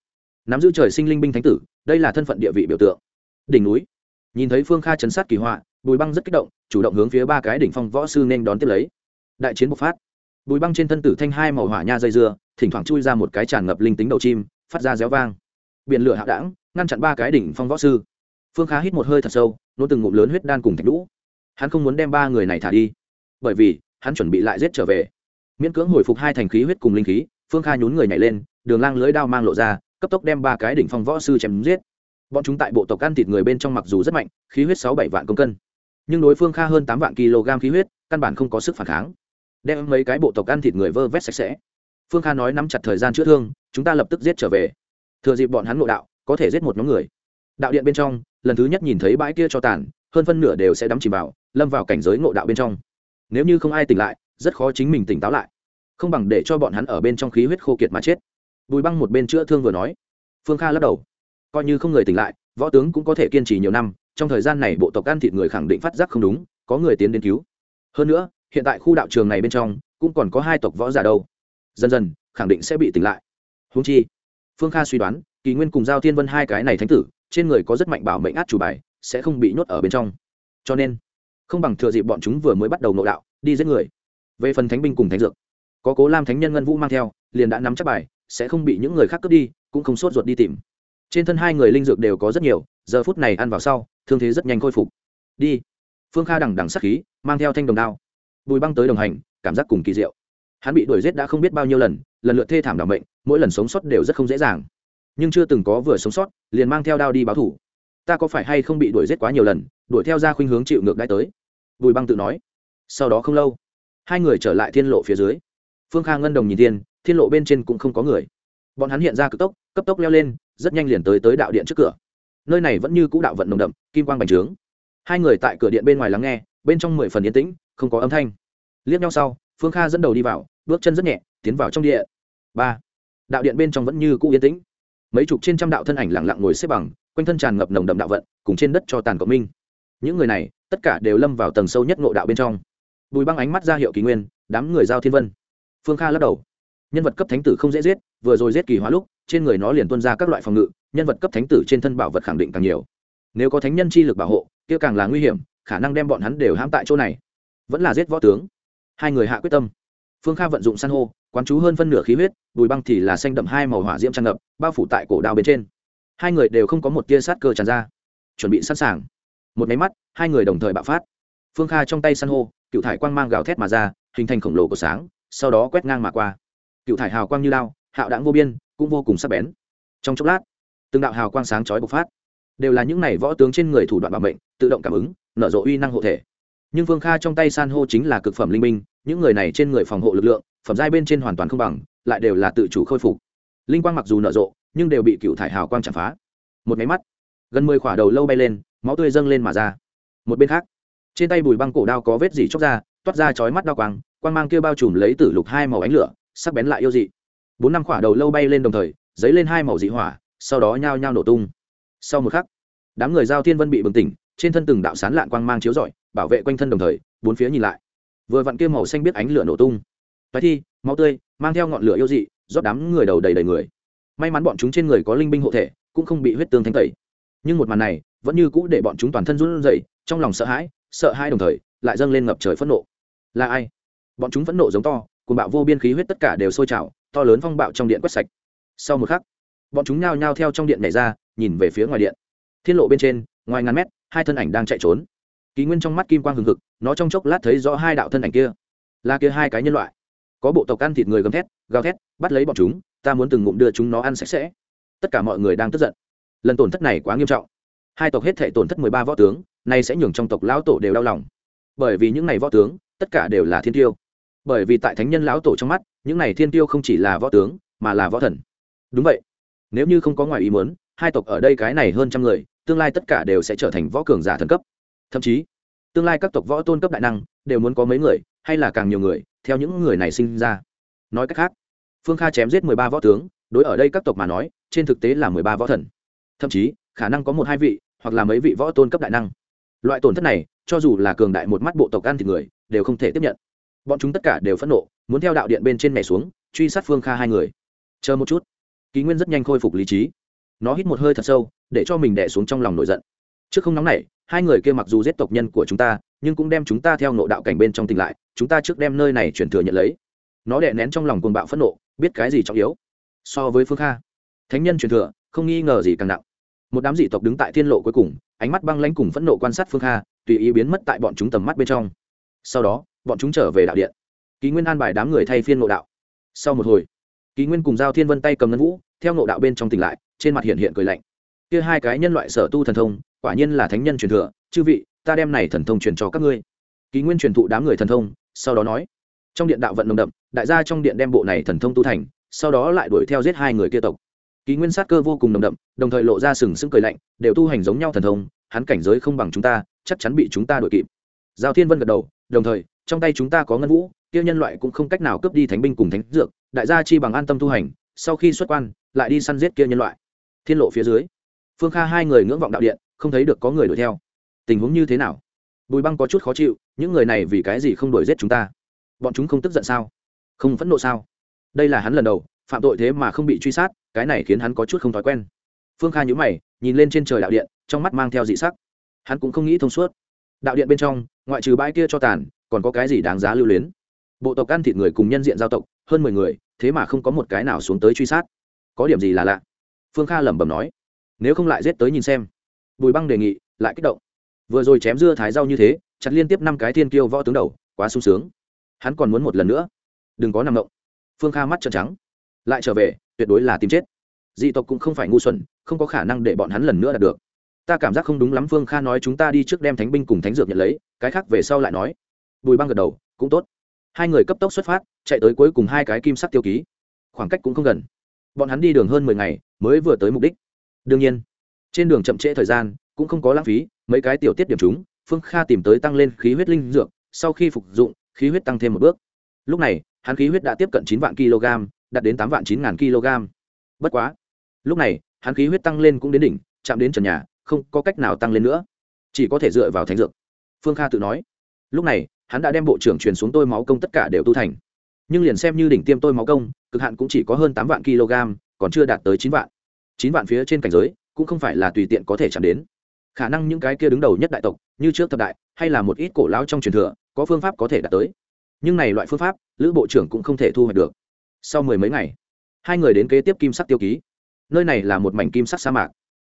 Nắm giữ trời sinh linh binh thánh tử đây là thân phận địa vị biểu tượng. Đỉnh núi. Nhìn thấy phương kha chấn sát kỳ họa, bùi băng rất kích động, chủ động hướng phía ba cái đỉnh phong võ sư nên đón tiếp lấy. Đại chiến bộc phát. Bùi băng trên thân tử thanh hai màu hỏa nha dây dưa, thỉnh thoảng chui ra một cái tràn ngập linh tính đầu chim, phát ra réo vang. Biển lửa hạo đảng ngăn chặn ba cái đỉnh phong võ sư. Phương khá hít một hơi thật sâu nỗ từng ngụm lớn huyết đan cùng thạch lũ hắn không muốn đem ba người này thả đi, bởi vì hắn chuẩn bị lại giết trở về. Miễn cưỡng hồi phục hai thành khí huyết cùng linh khí, phương kha nhún người nhảy lên, đường lang lưới đao mang lộ ra cấp tốc đem ba cái đỉnh phong võ sư chém giết. Bọn chúng tại bộ tộc ăn thịt người bên trong mặc dù rất mạnh, khí huyết sáu bảy vạn công cân. Nhưng đối phương kha hơn tám vạn kg khí huyết, căn bản không có sức phản kháng. Đem mấy cái bộ tộc ăn thịt người vơ vét sạch sẽ. Phương kha nói nắm chặt thời gian chữa thương, chúng ta lập tức giết trở về. Thừa dịp bọn hắn ngộ đạo, có thể giết một nhóm người. Đạo điện bên trong, lần thứ nhất nhìn thấy bãi kia cho tàn, hơn phân nửa đều sẽ đắm chìm vào, lâm vào cảnh giới ngộ đạo bên trong. Nếu như không ai tỉnh lại, rất khó chính mình tỉnh táo lại. Không bằng để cho bọn hắn ở bên trong khí huyết khô kiệt mà chết bùi băng một bên chữa thương vừa nói. Phương kha lắc đầu. Coi như không người tỉnh lại, võ tướng cũng có thể kiên trì nhiều năm, trong thời gian này bộ tộc ăn thịt người khẳng định phát giác không đúng, có người tiến đến cứu. Hơn nữa, hiện tại khu đạo trường này bên trong, cũng còn có hai tộc võ giả đâu. Dần dần, khẳng định sẽ bị tỉnh lại. Húng chi, phương kha suy đoán, kỳ nguyên cùng giao thiên vân hai cái này thánh tử, trên người có rất mạnh bảo mệnh át chủ bài, sẽ không bị nhốt ở bên trong. Cho nên, không bằng thừa dịp bọn chúng vừa mới bắt đầu nội đạo, đi giết người. Về phần thánh binh cùng thánh dược, có cố lam thánh nhân ngân vũ mang theo, liền đã nắm chắc bài sẽ không bị những người khác cướp đi cũng không sốt ruột đi tìm. Trên thân hai người linh dược đều có rất nhiều giờ phút này ăn vào sau thương thế rất nhanh khôi phục. Đi. Phương kha đằng đằng sắc khí mang theo thanh đồng đao. Bùi băng tới đồng hành cảm giác cùng kỳ diệu. Hắn bị đuổi giết đã không biết bao nhiêu lần lần lượt thê thảm đảm bệnh, mỗi lần sống sót đều rất không dễ dàng. Nhưng chưa từng có vừa sống sót liền mang theo đao đi báo thủ. Ta có phải hay không bị đuổi giết quá nhiều lần đuổi theo ra khuynh hướng chịu ngược đãi tới? Bùi băng tự nói. Sau đó không lâu hai người trở lại thiên lộ phía dưới. Phương Kha ngân đồng nhìn tiên thiên lộ bên trên cũng không có người. Bọn hắn hiện ra cực tốc, cấp tốc leo lên, rất nhanh liền tới tới đạo điện trước cửa. Nơi này vẫn như cũ đạo vận nồng đậm, kim quang bành trướng. Hai người tại cửa điện bên ngoài lắng nghe, bên trong mười phần yên tĩnh, không có âm thanh. Liếc nhau sau, phương kha dẫn đầu đi vào, bước chân rất nhẹ, tiến vào trong điện ba. Đạo điện bên trong vẫn như cũ yên tĩnh. Mấy chục trên trăm đạo thân ảnh lặng lặng ngồi xếp bằng, quanh thân tràn ngập nồng đậm đạo vận, cùng trên đất cho tàn cộng minh. Những người này, tất cả đều lâm vào tầng sâu nhất ngộ đạo bên trong. Bùi băng ánh mắt ra hiệu kỳ nguyên, đám người giao thiên vân. Phương kha lắc đầu nhân vật cấp thánh tử không dễ giết, vừa rồi giết kỳ hóa lúc, trên người nó liền tuân ra các loại phòng ngự, nhân vật cấp thánh tử trên thân bảo vật khẳng định càng nhiều. Nếu có thánh nhân chi lực bảo hộ, kia càng là nguy hiểm, khả năng đem bọn hắn đều hãm tại chỗ này. Vẫn là giết võ tướng. Hai người hạ quyết tâm. Phương kha vận dụng san hô, quán chú hơn phân nửa khí huyết, bùi băng thì là xanh đậm hai màu hỏa diễm tràn ngập, bao phủ tại cổ đao bên trên. Hai người đều không có một tia sát cơ tràn ra. Chuẩn bị sẵn sàng. Một máy mắt, hai người đồng thời bạo phát. Phương kha trong tay san hô, cựu thải quang mang gào thét mà ra, hình thành khổng lồ của sáng, sau đó quét ngang mà qua cựu thải hào quang như lao hạo đãng vô biên, cũng vô cùng sắc bén. Trong chốc lát, từng đạo hào quang sáng chói bộc phát. Đều là những này võ tướng trên người thủ đoạn bảo mệnh, tự động cảm ứng, nở rộ uy năng hộ thể. Nhưng vương kha trong tay san hô chính là cực phẩm linh minh những người này trên người phòng hộ lực lượng, phẩm giai bên trên hoàn toàn không bằng, lại đều là tự chủ khôi phục. Linh quang mặc dù nở rộ, nhưng đều bị cựu thải hào quang chạm phá. Một máy mắt, gần mười khỏa đầu lâu bay lên, máu tươi dâng lên mà ra. Một bên khác, trên tay bùi băng cổ đao có vết gì chóc ra, toát ra chói mắt đao quang quang mang kia bao trùm lấy tử lục hai màu ánh lửa sắc bén lại yêu dị. Bốn năm khỏa đầu lâu bay lên đồng thời dấy lên hai màu dị hỏa, sau đó nhao nhao nổ tung. Sau một khắc, đám người giao thiên vân bị bừng tỉnh, trên thân từng đạo sán lạn quang mang chiếu rọi, bảo vệ quanh thân đồng thời, bốn phía nhìn lại. Vừa vặn kia màu xanh biết ánh lửa nổ tung. Toái thi, máu tươi, mang theo ngọn lửa yêu dị, rót đám người đầu đầy đầy người. May mắn bọn chúng trên người có linh binh hộ thể, cũng không bị huyết tương thanh tẩy. Nhưng một màn này, vẫn như cũ để bọn chúng toàn thân run rẩy, trong lòng sợ hãi sợ hãi đồng thời, lại dâng lên ngập trời phẫn nộ. Là ai? Bọn chúng phẫn nộ giống to cùng bạo vô biên khí huyết tất cả đều sôi trào, to lớn phong bạo trong điện quét sạch. Sau một khắc, bọn chúng nhao nhao theo trong điện nhảy ra, nhìn về phía ngoài điện. Thiên lộ bên trên, ngoài ngàn mét, hai thân ảnh đang chạy trốn. Ký nguyên trong mắt kim quang hừng hực, nó trong chốc lát thấy rõ hai đạo thân ảnh kia. Là kia hai cái nhân loại. Có bộ tộc ăn thịt người gầm thét, gào thét, bắt lấy bọn chúng, ta muốn từng ngụm đưa chúng nó ăn sạch sẽ. Tất cả mọi người đang tức giận. Lần tổn thất này quá nghiêm trọng. Hai tộc hết thể tổn thất mười ba võ tướng, nay sẽ nhường trong tộc lão tổ đều đau lòng. Bởi vì những n à y võ tướng, tất cả đều là thiên tiêu bởi vì tại thánh nhân lão tổ trong mắt, những này thiên tiêu không chỉ là võ tướng, mà là võ thần. Đúng vậy. Nếu như không có ngoài ý muốn, hai tộc ở đây cái này hơn trăm người, tương lai tất cả đều sẽ trở thành võ cường giả thần cấp. Thậm chí, tương lai các tộc võ tôn cấp đại năng đều muốn có mấy người, hay là càng nhiều người, theo những người này sinh ra. Nói cách khác, phương kha chém giết mười ba võ tướng, đối ở đây các tộc mà nói, trên thực tế là mười ba võ thần. Thậm chí, khả năng có một hai vị, hoặc là mấy vị võ tôn cấp đại năng. Loại tổn thất này, cho dù là cường đại một mắt bộ tộc ăn thì người, đều không thể tiếp nhận bọn chúng tất cả đều phẫn nộ, muốn theo đạo điện bên trên mẻ xuống, truy sát phương kha hai người. Chờ một chút. Ký nguyên rất nhanh khôi phục lý trí. Nó hít một hơi thật sâu, để cho mình đẻ xuống trong lòng nổi giận. Trước không nóng này, hai người kia mặc dù giết tộc nhân của chúng ta, nhưng cũng đem chúng ta theo nộ đạo cảnh bên trong tỉnh lại, chúng ta trước đem nơi này chuyển thừa nhận lấy. Nó đè nén trong lòng cuồng bạo phẫn nộ, biết cái gì trọng yếu? So với phương kha, thánh nhân truyền thừa, không nghi ngờ gì càng nặng. Một đám dị tộc đứng tại thiên lộ cuối cùng, ánh mắt băng lãnh cùng phẫn nộ quan sát phương kha, tùy ý biến mất tại bọn chúng tầm mắt bên trong. Sau đó bọn chúng trở về đạo điện. Ký nguyên an bài đám người thay phiên ngộ đạo. Sau một hồi, ký nguyên cùng giao thiên vân tay cầm ngân vũ, theo ngộ đạo bên trong tỉnh lại, trên mặt hiện hiện cười lạnh. Kia hai cái nhân loại sở tu thần thông, quả nhiên là thánh nhân truyền thừa, chư vị, ta đem này thần thông truyền cho các ngươi. Ký nguyên truyền thụ đám người thần thông, sau đó nói, trong điện đạo vận nồng đậm, đại gia trong điện đem bộ này thần thông tu thành, sau đó lại đuổi theo giết hai người kia tộc. Ký nguyên sát cơ vô cùng nồng đậm, đồng thời lộ ra sừng sững cười lạnh, đều tu hành giống nhau thần thông, hắn cảnh giới không bằng chúng ta, chắc chắn bị chúng ta đuổi kịp. Giao thiên vân gật đầu, đồng thời trong tay chúng ta có ngân vũ, kia nhân loại cũng không cách nào cướp đi thánh binh cùng thánh dược, đại gia chi bằng an tâm tu hành, sau khi xuất quan, lại đi săn giết kia nhân loại. Thiên lộ phía dưới, phương kha hai người ngưỡng vọng đạo điện, không thấy được có người đuổi theo. Tình huống như thế nào? Bùi băng có chút khó chịu, những người này vì cái gì không đuổi giết chúng ta? Bọn chúng không tức giận sao? Không phẫn nộ sao? Đây là hắn lần đầu, phạm tội thế mà không bị truy sát, cái này khiến hắn có chút không thói quen. Phương kha nhữ mày, nhìn lên trên trời đạo điện, trong mắt mang theo dị sắc. Hắn cũng không nghĩ thông suốt. Đạo điện bên trong, ngoại trừ bãi kia cho tàn còn có cái gì đáng giá lưu luyến? Bộ tộc ăn thịt người cùng nhân diện giao tộc, hơn mười người, thế mà không có một cái nào xuống tới truy sát. Có điểm gì là lạ? Phương kha lẩm bẩm nói. Nếu không lại giết tới nhìn xem. Bùi băng đề nghị, lại kích động. Vừa rồi chém dưa thái rau như thế, chặt liên tiếp năm cái thiên kiêu võ tướng đầu, quá sung sướng. Hắn còn muốn một lần nữa. Đừng có nằm động. Phương kha mắt trợn trắng. Lại trở về, tuyệt đối là tìm chết. Dị tộc cũng không phải ngu xuẩn, không có khả năng để bọn hắn lần nữa đạt được. Ta cảm giác không đúng lắm, phương kha nói chúng ta đi trước đem thánh binh cùng thánh dược nhận lấy, cái khác về sau lại nói bùi băng gật đầu, cũng tốt. Hai người cấp tốc xuất phát, chạy tới cuối cùng hai cái kim sắc tiêu ký. Khoảng cách cũng không gần. Bọn hắn đi đường hơn mười ngày, mới vừa tới mục đích. Đương nhiên, trên đường chậm trễ thời gian, cũng không có lãng phí, mấy cái tiểu tiết điểm chúng, phương kha tìm tới tăng lên khí huyết linh dược, sau khi phục dụng, khí huyết tăng thêm một bước. Lúc này, hắn khí huyết đã tiếp cận chín vạn kg, đạt đến tám vạn chín ngàn kg. Bất quá, lúc này, hắn khí huyết tăng lên cũng đến đỉnh, chạm đến trần nhà, không có cách nào tăng lên nữa. Chỉ có thể dựa vào thánh dược. Phương kha tự nói lúc này, hắn đã đem bộ trưởng truyền xuống tôi máu công tất cả đều tu thành. Nhưng liền xem như đỉnh tiêm tôi máu công, cực hạn cũng chỉ có hơn tám vạn kg, còn chưa đạt tới chín vạn. Chín vạn phía trên cảnh giới, cũng không phải là tùy tiện có thể chạm đến. Khả năng những cái kia đứng đầu nhất đại tộc, như trước thập đại, hay là một ít cổ lão trong truyền thừa, có phương pháp có thể đạt tới. Nhưng này loại phương pháp, lữ bộ trưởng cũng không thể thu hoạch được. Sau mười mấy ngày, hai người đến kế tiếp kim sắc tiêu ký. Nơi này là một mảnh kim sắc sa mạc.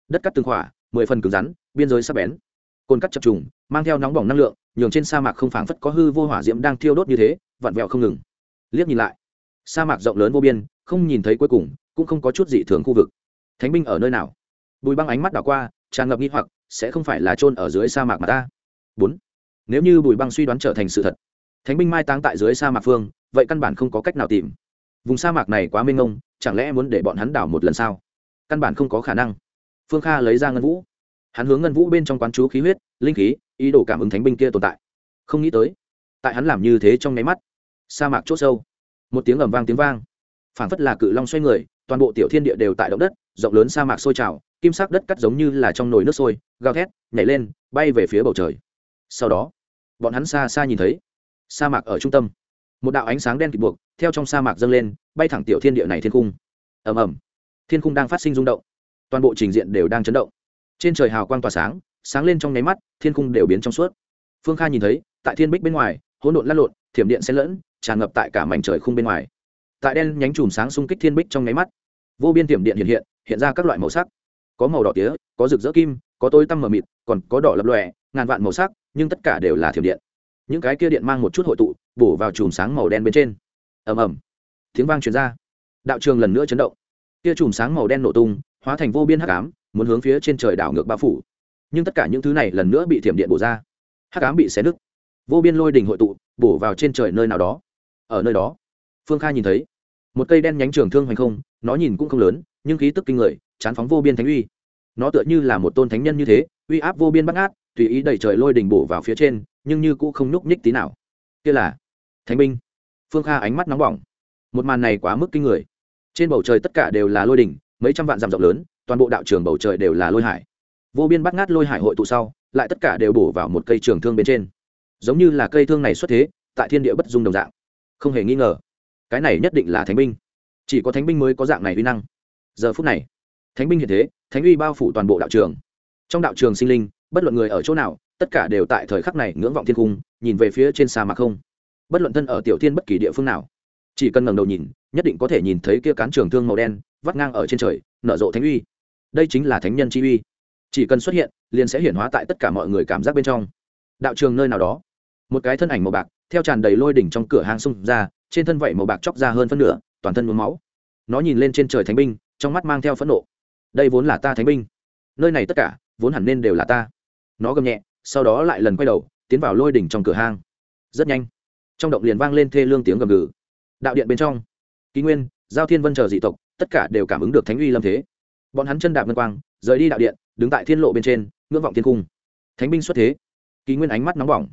Đất cắt từng khỏa, mười phần cứng rắn, biên giới sắp bén. Cồn cắt chập trùng, mang theo nóng bỏng năng lượng nhường trên sa mạc không phảng phất có hư vô hỏa diễm đang thiêu đốt như thế, vặn vẹo không ngừng. Liếc nhìn lại, sa mạc rộng lớn vô biên, không nhìn thấy cuối cùng, cũng không có chút gì thường khu vực. Thánh binh ở nơi nào? Bùi băng ánh mắt đảo qua, tràn ngập nghi hoặc, sẽ không phải là trôn ở dưới sa mạc mà ta? Bốn. Nếu như bùi băng suy đoán trở thành sự thật, thánh binh mai táng tại dưới sa mạc phương, vậy căn bản không có cách nào tìm. Vùng sa mạc này quá mênh mông, chẳng lẽ muốn để bọn hắn đảo một lần sao? Căn bản không có khả năng. Phương kha lấy ra ngân vũ. Hắn hướng ngân vũ bên trong quán chú khí huyết, linh khí ý đồ cảm ứng thánh binh kia tồn tại. Không nghĩ tới, tại hắn làm như thế trong nháy mắt, sa mạc chốt sâu, một tiếng ầm vang tiếng vang. Phảng phất là cự long xoay người, toàn bộ tiểu thiên địa đều tại động đất, rộng lớn sa mạc sôi trào, kim sắc đất cắt giống như là trong nồi nước sôi, gào thét, nhảy lên, bay về phía bầu trời. Sau đó, bọn hắn xa xa nhìn thấy, sa mạc ở trung tâm. Một đạo ánh sáng đen kịt buộc, theo trong sa mạc dâng lên, bay thẳng tiểu thiên địa này thiên cung ầm ầm. Thiên cung đang phát sinh rung động. Toàn bộ trình diện đều đang chấn động. Trên trời hào quang tỏa sáng sáng lên trong nháy mắt, thiên cung đều biến trong suốt. Phương kha nhìn thấy, tại thiên bích bên ngoài, hỗn độn lăn lộn, thiểm điện xen lẫn, tràn ngập tại cả mảnh trời khung bên ngoài. Tại đen nhánh chùm sáng xung kích thiên bích trong nháy mắt, vô biên thiểm điện hiện hiện hiện ra các loại màu sắc. Có màu đỏ tía, có rực rỡ kim, có tối tăm mờ mịt, còn có đỏ lập lòe, ngàn vạn màu sắc, nhưng tất cả đều là thiểm điện. Những cái kia điện mang một chút hội tụ, bổ vào chùm sáng màu đen bên trên. Ầm ầm. Tiếng vang truyền ra. Đạo trường lần nữa chấn động. Kia chùm sáng màu đen nổ tung, hóa thành vô biên hắc ám, muốn hướng phía trên trời đảo ngược bao phủ nhưng tất cả những thứ này lần nữa bị thiểm điện bổ ra. Hắc ám bị xé nứt. Vô biên lôi đình hội tụ, bổ vào trên trời nơi nào đó. Ở nơi đó, phương kha nhìn thấy, một cây đen nhánh trường thương hoành không, nó nhìn cũng không lớn, nhưng khí tức kinh người, chán phóng vô biên thánh uy. Nó tựa như là một tôn thánh nhân như thế, uy áp vô biên bắt ngát, tùy ý đẩy trời lôi đình bổ vào phía trên, nhưng như cũng không nhúc nhích tí nào. Kia là thánh binh. Phương kha ánh mắt nóng bỏng. Một màn này quá mức kinh người. Trên bầu trời tất cả đều là lôi đỉnh mấy trăm vạn dặm rộng lớn, toàn bộ đạo trường bầu trời đều là lôi hải vô biên bắt ngát lôi hải hội tụ sau, lại tất cả đều bổ vào một cây trường thương bên trên. Giống như là cây thương này xuất thế, tại thiên địa bất dung đồng dạng. Không hề nghi ngờ, cái này nhất định là thánh binh. Chỉ có thánh binh mới có dạng này uy năng. Giờ phút này, thánh binh hiện thế, thánh uy bao phủ toàn bộ đạo trường. Trong đạo trường sinh linh, bất luận người ở chỗ nào, tất cả đều tại thời khắc này ngưỡng vọng thiên cung, nhìn về phía trên sa mạc không. Bất luận thân ở tiểu thiên bất kỳ địa phương nào, chỉ cần ngẩng đầu nhìn, nhất định có thể nhìn thấy kia cán trường thương màu đen, vắt ngang ở trên trời, nở rộ thánh uy. Đây chính là thánh nhân chi uy chỉ cần xuất hiện, liền sẽ hiển hóa tại tất cả mọi người cảm giác bên trong. Đạo trường nơi nào đó, một cái thân ảnh màu bạc, theo tràn đầy lôi đỉnh trong cửa hang xung ra, trên thân vảy màu bạc chóc ra hơn phân nửa, toàn thân nhuốm máu. Nó nhìn lên trên trời thánh binh, trong mắt mang theo phẫn nộ. Đây vốn là ta thánh binh. Nơi này tất cả, vốn hẳn nên đều là ta. Nó gầm nhẹ, sau đó lại lần quay đầu, tiến vào lôi đỉnh trong cửa hang. Rất nhanh, trong động liền vang lên thê lương tiếng gầm gừ. Đạo điện bên trong, ký nguyên, giao thiên vân chờ dị tộc, tất cả đều cảm ứng được thánh uy lâm thế. Bọn hắn chân đạp ngân quang, rời đi đạo điện đứng tại thiên lộ bên trên, ngưỡng vọng thiên cung. Thánh binh xuất thế. Ký nguyên ánh mắt nóng bỏng.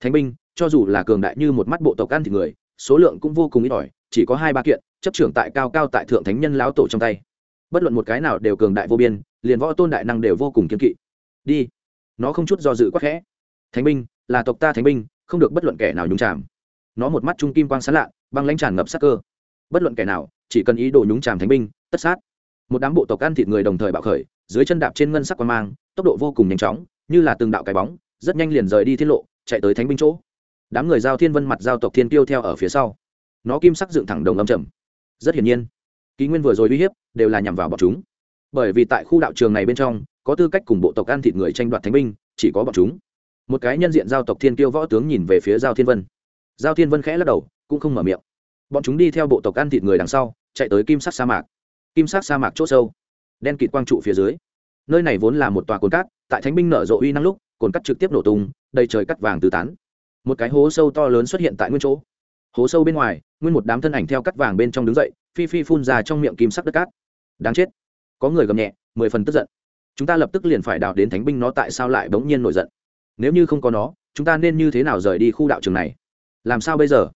Thánh binh, cho dù là cường đại như một mắt bộ tộc ăn thì người, số lượng cũng vô cùng ít ỏi, chỉ có hai ba kiện, chấp trưởng tại cao cao tại thượng thánh nhân lão tổ trong tay. Bất luận một cái nào đều cường đại vô biên, liền võ tôn đại năng đều vô cùng kiên kỵ. Đi. Nó không chút do dự quắc khẽ. Thánh binh, là tộc ta thánh binh, không được bất luận kẻ nào nhúng chàm. Nó một mắt trung kim quang sán lạ, băng lãnh tràn ngập sắc cơ. Bất luận kẻ nào, chỉ cần ý đồ nhúng chàm thánh binh, tất sát. Một đám bộ tộc ăn thịt người đồng thời bạo khởi dưới chân đạp trên ngân sắc quan mang, tốc độ vô cùng nhanh chóng, như là từng đạo cái bóng, rất nhanh liền rời đi tiết lộ, chạy tới thánh binh chỗ. Đám người giao thiên vân mặt giao tộc thiên tiêu theo ở phía sau. Nó kim sắc dựng thẳng đồng âm trầm. Rất hiển nhiên, ký nguyên vừa rồi uy hiếp, đều là nhằm vào bọn chúng. Bởi vì tại khu đạo trường này bên trong, có tư cách cùng bộ tộc ăn thịt người tranh đoạt thánh binh, chỉ có bọn chúng. Một cái nhân diện giao tộc thiên tiêu võ tướng nhìn về phía giao thiên vân. Giao thiên vân khẽ lắc đầu, cũng không mở miệng. Bọn chúng đi theo bộ tộc ăn thịt người đằng sau, chạy tới kim sắc sa mạc. Kim sắc sa mạc c h ỗ sâu đen kịt quang trụ phía dưới. Nơi này vốn là một tòa cồn cát, tại thánh binh nở rộ uy năng lúc, cồn cắt trực tiếp nổ tung, đầy trời cắt vàng tứ tán. Một cái hố sâu to lớn xuất hiện tại nguyên chỗ. Hố sâu bên ngoài, nguyên một đám thân ảnh theo cắt vàng bên trong đứng dậy, phi phi phun ra trong miệng kim sắc đất cát. Đáng chết. Có người gầm nhẹ, mười phần tức giận. Chúng ta lập tức liền phải đào đến thánh binh nó tại sao lại bỗng nhiên nổi giận? Nếu như không có nó, chúng ta nên như thế nào rời đi khu đạo trường này? Làm sao bây giờ?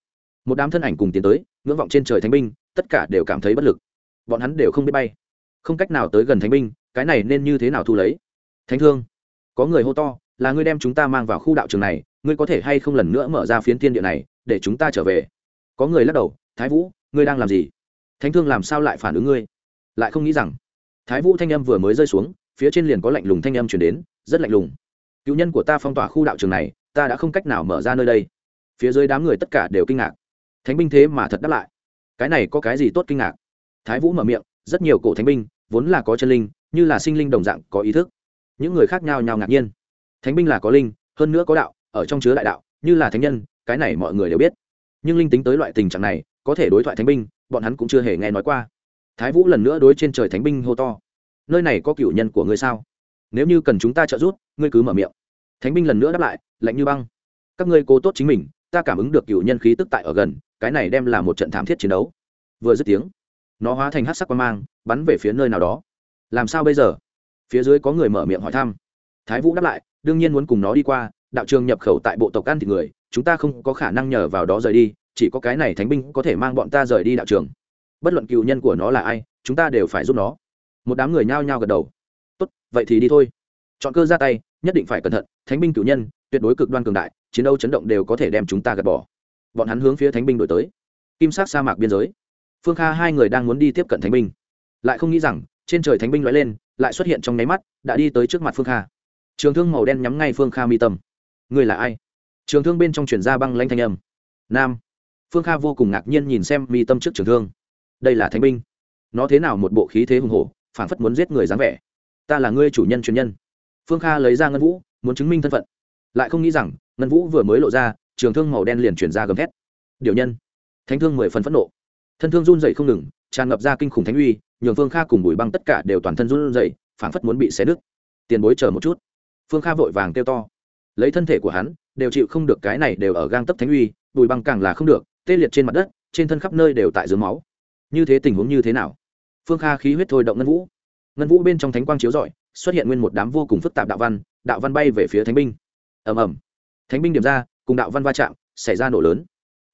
Một đám thân ảnh cùng tiến tới, ngưỡng vọng trên trời thánh binh, tất cả đều cảm thấy bất lực. Bọn hắn đều không biết bay không cách nào tới gần thánh binh, cái này nên như thế nào thu lấy? Thánh thương, có người hô to, là ngươi đem chúng ta mang vào khu đạo trường này, ngươi có thể hay không lần nữa mở ra phiến thiên địa này, để chúng ta trở về? Có người lắc đầu, thái vũ, ngươi đang làm gì? Thánh thương làm sao lại phản ứng ngươi? Lại không nghĩ rằng, thái vũ thanh âm vừa mới rơi xuống, phía trên liền có lạnh lùng thanh âm chuyển đến, rất lạnh lùng. Cựu nhân của ta phong tỏa khu đạo trường này, ta đã không cách nào mở ra nơi đây. Phía dưới đám người tất cả đều kinh ngạc. Thánh binh thế mà thật đáp lại. Cái này có cái gì tốt kinh ngạc? Thái vũ mở miệng, rất nhiều cổ thánh binh vốn là có chân linh, như là sinh linh đồng dạng có ý thức. Những người khác nhau nhau ngạc nhiên. Thánh binh là có linh, hơn nữa có đạo, ở trong chứa đại đạo, như là thánh nhân, cái này mọi người đều biết. Nhưng linh tính tới loại tình trạng này, có thể đối thoại thánh binh, bọn hắn cũng chưa hề nghe nói qua. Thái vũ lần nữa đối trên trời thánh binh hô to. Nơi này có cựu nhân của ngươi sao? Nếu như cần chúng ta trợ giúp, ngươi cứ mở miệng. Thánh binh lần nữa đáp lại, lạnh như băng. Các ngươi cố tốt chính mình, ta cảm ứng được cựu nhân khí tức tại ở gần, cái này đem là một trận thảm thiết chiến đấu. Vừa dứt tiếng, nó hóa thành hát sắc quan mang bắn về phía nơi nào đó. Làm sao bây giờ? Phía dưới có người mở miệng hỏi thăm. Thái vũ đáp lại, đương nhiên muốn cùng nó đi qua, đạo trường nhập khẩu tại bộ tộc ăn thịt người, chúng ta không có khả năng nhờ vào đó rời đi, chỉ có cái này thánh binh có thể mang bọn ta rời đi đạo trường. Bất luận cựu nhân của nó là ai, chúng ta đều phải giúp nó. Một đám người nhao nhao gật đầu. Tốt, vậy thì đi thôi. Chọn cơ ra tay, nhất định phải cẩn thận, thánh binh cựu nhân, tuyệt đối cực đoan cường đại, chiến đấu chấn động đều có thể đem chúng ta gạt bỏ. Bọn hắn hướng phía thánh binh đổi tới. Kim sát sa mạc biên giới. Phương kha hai người đang muốn đi tiếp cận thánh binh lại không nghĩ rằng, trên trời thánh binh l lên, lại xuất hiện trong nháy mắt, đã đi tới trước mặt phương kha. Trường thương màu đen nhắm ngay phương kha mi tâm. Người là ai? Trường thương bên trong chuyển ra băng lanh thanh âm. Nam. Phương kha vô cùng ngạc nhiên nhìn xem mi tâm trước trường thương. Đây là thánh binh. Nó thế nào một bộ khí thế hùng hổ phản phất muốn giết người dáng vẻ. Ta là ngươi chủ nhân truyền nhân. Phương kha lấy ra ngân vũ, muốn chứng minh thân phận. Lại không nghĩ rằng, ngân vũ vừa mới lộ ra, trường thương màu đen liền chuyển ra gầm thét. Điều nhân. Thánh thương mười phần phẫn nộ. Thân thương run dậy không ngừng, tràn ngập ra kinh khủng thánh uy nhường phương kha cùng bùi băng tất cả đều toàn thân run dậy phảng phất muốn bị xé đứt. Tiền bối chờ một chút. Phương kha vội vàng kêu to. Lấy thân thể của hắn, đều chịu không được cái này đều ở gang tấp thánh uy, bùi băng càng là không được, tê liệt trên mặt đất, trên thân khắp nơi đều tại dưới máu. Như thế tình huống như thế nào? Phương kha khí huyết thôi động ngân vũ. Ngân vũ bên trong thánh quang chiếu rọi, xuất hiện nguyên một đám vô cùng phức tạp đạo văn đạo văn bay về phía thánh binh. Ầm ầm. Thánh binh điểm ra, cùng đạo văn va chạm, xảy ra nổ lớn.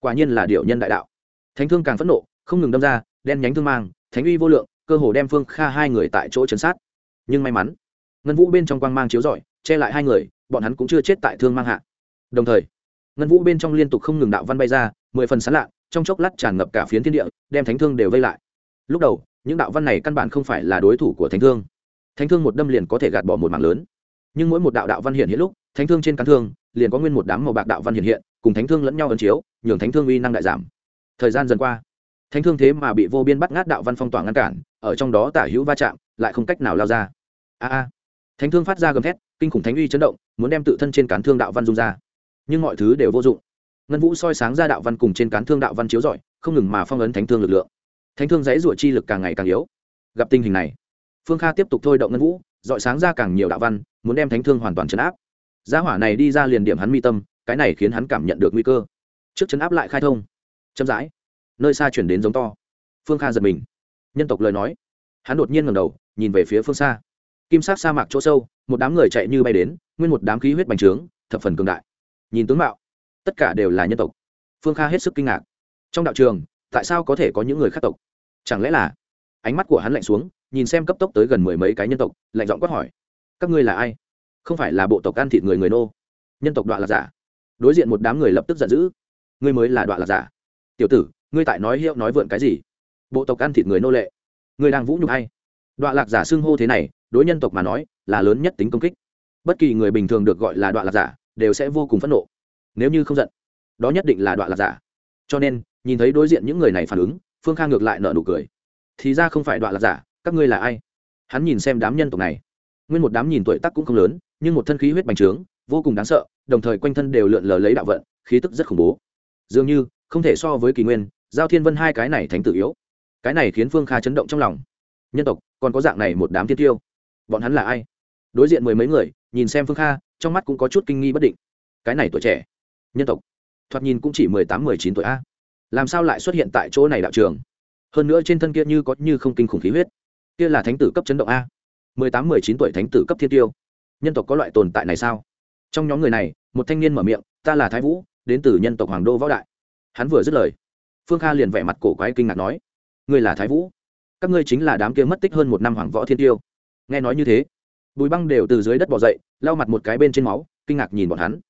Quả nhiên là điệu nhân đại đạo. Thánh thương càng phẫn nộ, không ngừng đâm ra, đen nhánh thương mang thánh uy vô lượng, cơ hồ đem phương kha hai người tại chỗ chấn sát. Nhưng may mắn, ngân vũ bên trong quang mang chiếu rọi, che lại hai người, bọn hắn cũng chưa chết tại thương mang hạ. Đồng thời, ngân vũ bên trong liên tục không ngừng đạo văn bay ra, mười phần sán lạ, trong chốc lát tràn ngập cả phiến thiên địa, đem thánh thương đều vây lại. Lúc đầu, những đạo văn này căn bản không phải là đối thủ của thánh thương. Thánh thương một đâm liền có thể gạt bỏ một mạng lớn. Nhưng mỗi một đạo đạo văn hiện hiện lúc, thánh thương trên cán thương, liền có nguyên một đám màu bạc đạo văn hiện hiện, cùng thánh thương lẫn nhau ấn chiếu, nhường thánh thương uy năng đại giảm. Thời gian dần qua thánh thương thế mà bị vô biên bắt ngát đạo văn phong tỏa ngăn cản, ở trong đó tả hữu va chạm, lại không cách nào lao ra. A a. Thánh thương phát ra gầm thét, kinh khủng thánh uy chấn động, muốn đem tự thân trên cán thương đạo văn dung ra. Nhưng mọi thứ đều vô dụng. Ngân vũ soi sáng ra đạo văn cùng trên cán thương đạo văn chiếu rọi, không ngừng mà phong ấn thánh thương lực lượng. Thánh thương dãy rủa chi lực càng ngày càng yếu. Gặp tình hình này, phương kha tiếp tục thôi động ngân vũ, dọi sáng ra càng nhiều đạo văn, muốn đem thánh thương hoàn toàn chấn áp. Gia hỏa này đi ra liền điểm hắn mi tâm, cái này khiến hắn cảm nhận được nguy cơ. Trước chấn áp lại khai thông. Chậm rãi nơi xa chuyển đến giống to. Phương kha giật mình. Nhân tộc lời nói. Hắn đột nhiên ngầm đầu, nhìn về phía phương xa. Kim sát sa mạc chỗ sâu, một đám người chạy như bay đến, nguyên một đám khí huyết bành trướng, thập phần cường đại. Nhìn tướng mạo, tất cả đều là nhân tộc. Phương kha hết sức kinh ngạc. Trong đạo trường, tại sao có thể có những người khác tộc? Chẳng lẽ là ánh mắt của hắn lạnh xuống, nhìn xem cấp tốc tới gần mười mấy cái nhân tộc, lạnh giọng quát hỏi. Các ngươi là ai? Không phải là bộ tộc ăn thịt người người nô. Nhân tộc đoạn là giả. Đối diện một đám người lập tức giận dữ. Ngươi mới là đoạn là giả. Tiểu tử ngươi tại nói hiệu nói vượn cái gì? Bộ tộc ăn thịt người nô lệ. Ngươi đang vũ nhục hay đoạn lạc giả xưng hô thế này, đối nhân tộc mà nói, là lớn nhất tính công kích. Bất kỳ người bình thường được gọi là đoạn lạc giả, đều sẽ vô cùng phẫn nộ. Nếu như không giận, đó nhất định là đoạn lạc giả. Cho nên, nhìn thấy đối diện những người này phản ứng, phương khang ngược lại nợ nụ cười. Thì ra không phải đoạn lạc giả, các ngươi là ai? Hắn nhìn xem đám nhân tộc này. Nguyên một đám nhìn tuổi tác cũng không lớn, nhưng một thân khí huyết bành trướng, vô cùng đáng sợ, đồng thời quanh thân đều lượn lờ lấy đạo vận, khí tức rất khủng bố. Dường như, không thể so với kỳ nguyên giao thiên vân hai cái này thánh tử yếu. Cái này khiến phương kha chấn động trong lòng. Nhân tộc, còn có dạng này một đám thiên tiêu. Bọn hắn là ai? Đối diện mười mấy người, nhìn xem phương kha, trong mắt cũng có chút kinh nghi bất định. Cái này tuổi trẻ. Nhân tộc. Thoạt nhìn cũng chỉ mười tám, mười chín tuổi a. Làm sao lại xuất hiện tại chỗ này đạo trường? Hơn nữa trên thân kia như có như không kinh khủng khí huyết. Kia là thánh tử cấp chấn động a. mười tám, mười chín tuổi thánh tử cấp thiên tiêu. Nhân tộc có loại tồn tại này sao? Trong nhóm người này, một thanh niên mở miệng, ta là thái vũ, đến từ nhân tộc hoàng đô võ đại. Hắn vừa dứt lời phương kha liền vẻ mặt cổ quái kinh ngạc nói, ngươi là thái vũ? Các ngươi chính là đám kia mất tích hơn một năm hoàng võ thiên tiêu. Nghe nói như thế, bùi băng đều từ dưới đất bỏ dậy, lau mặt một cái bên trên máu, kinh ngạc nhìn bọn hắn.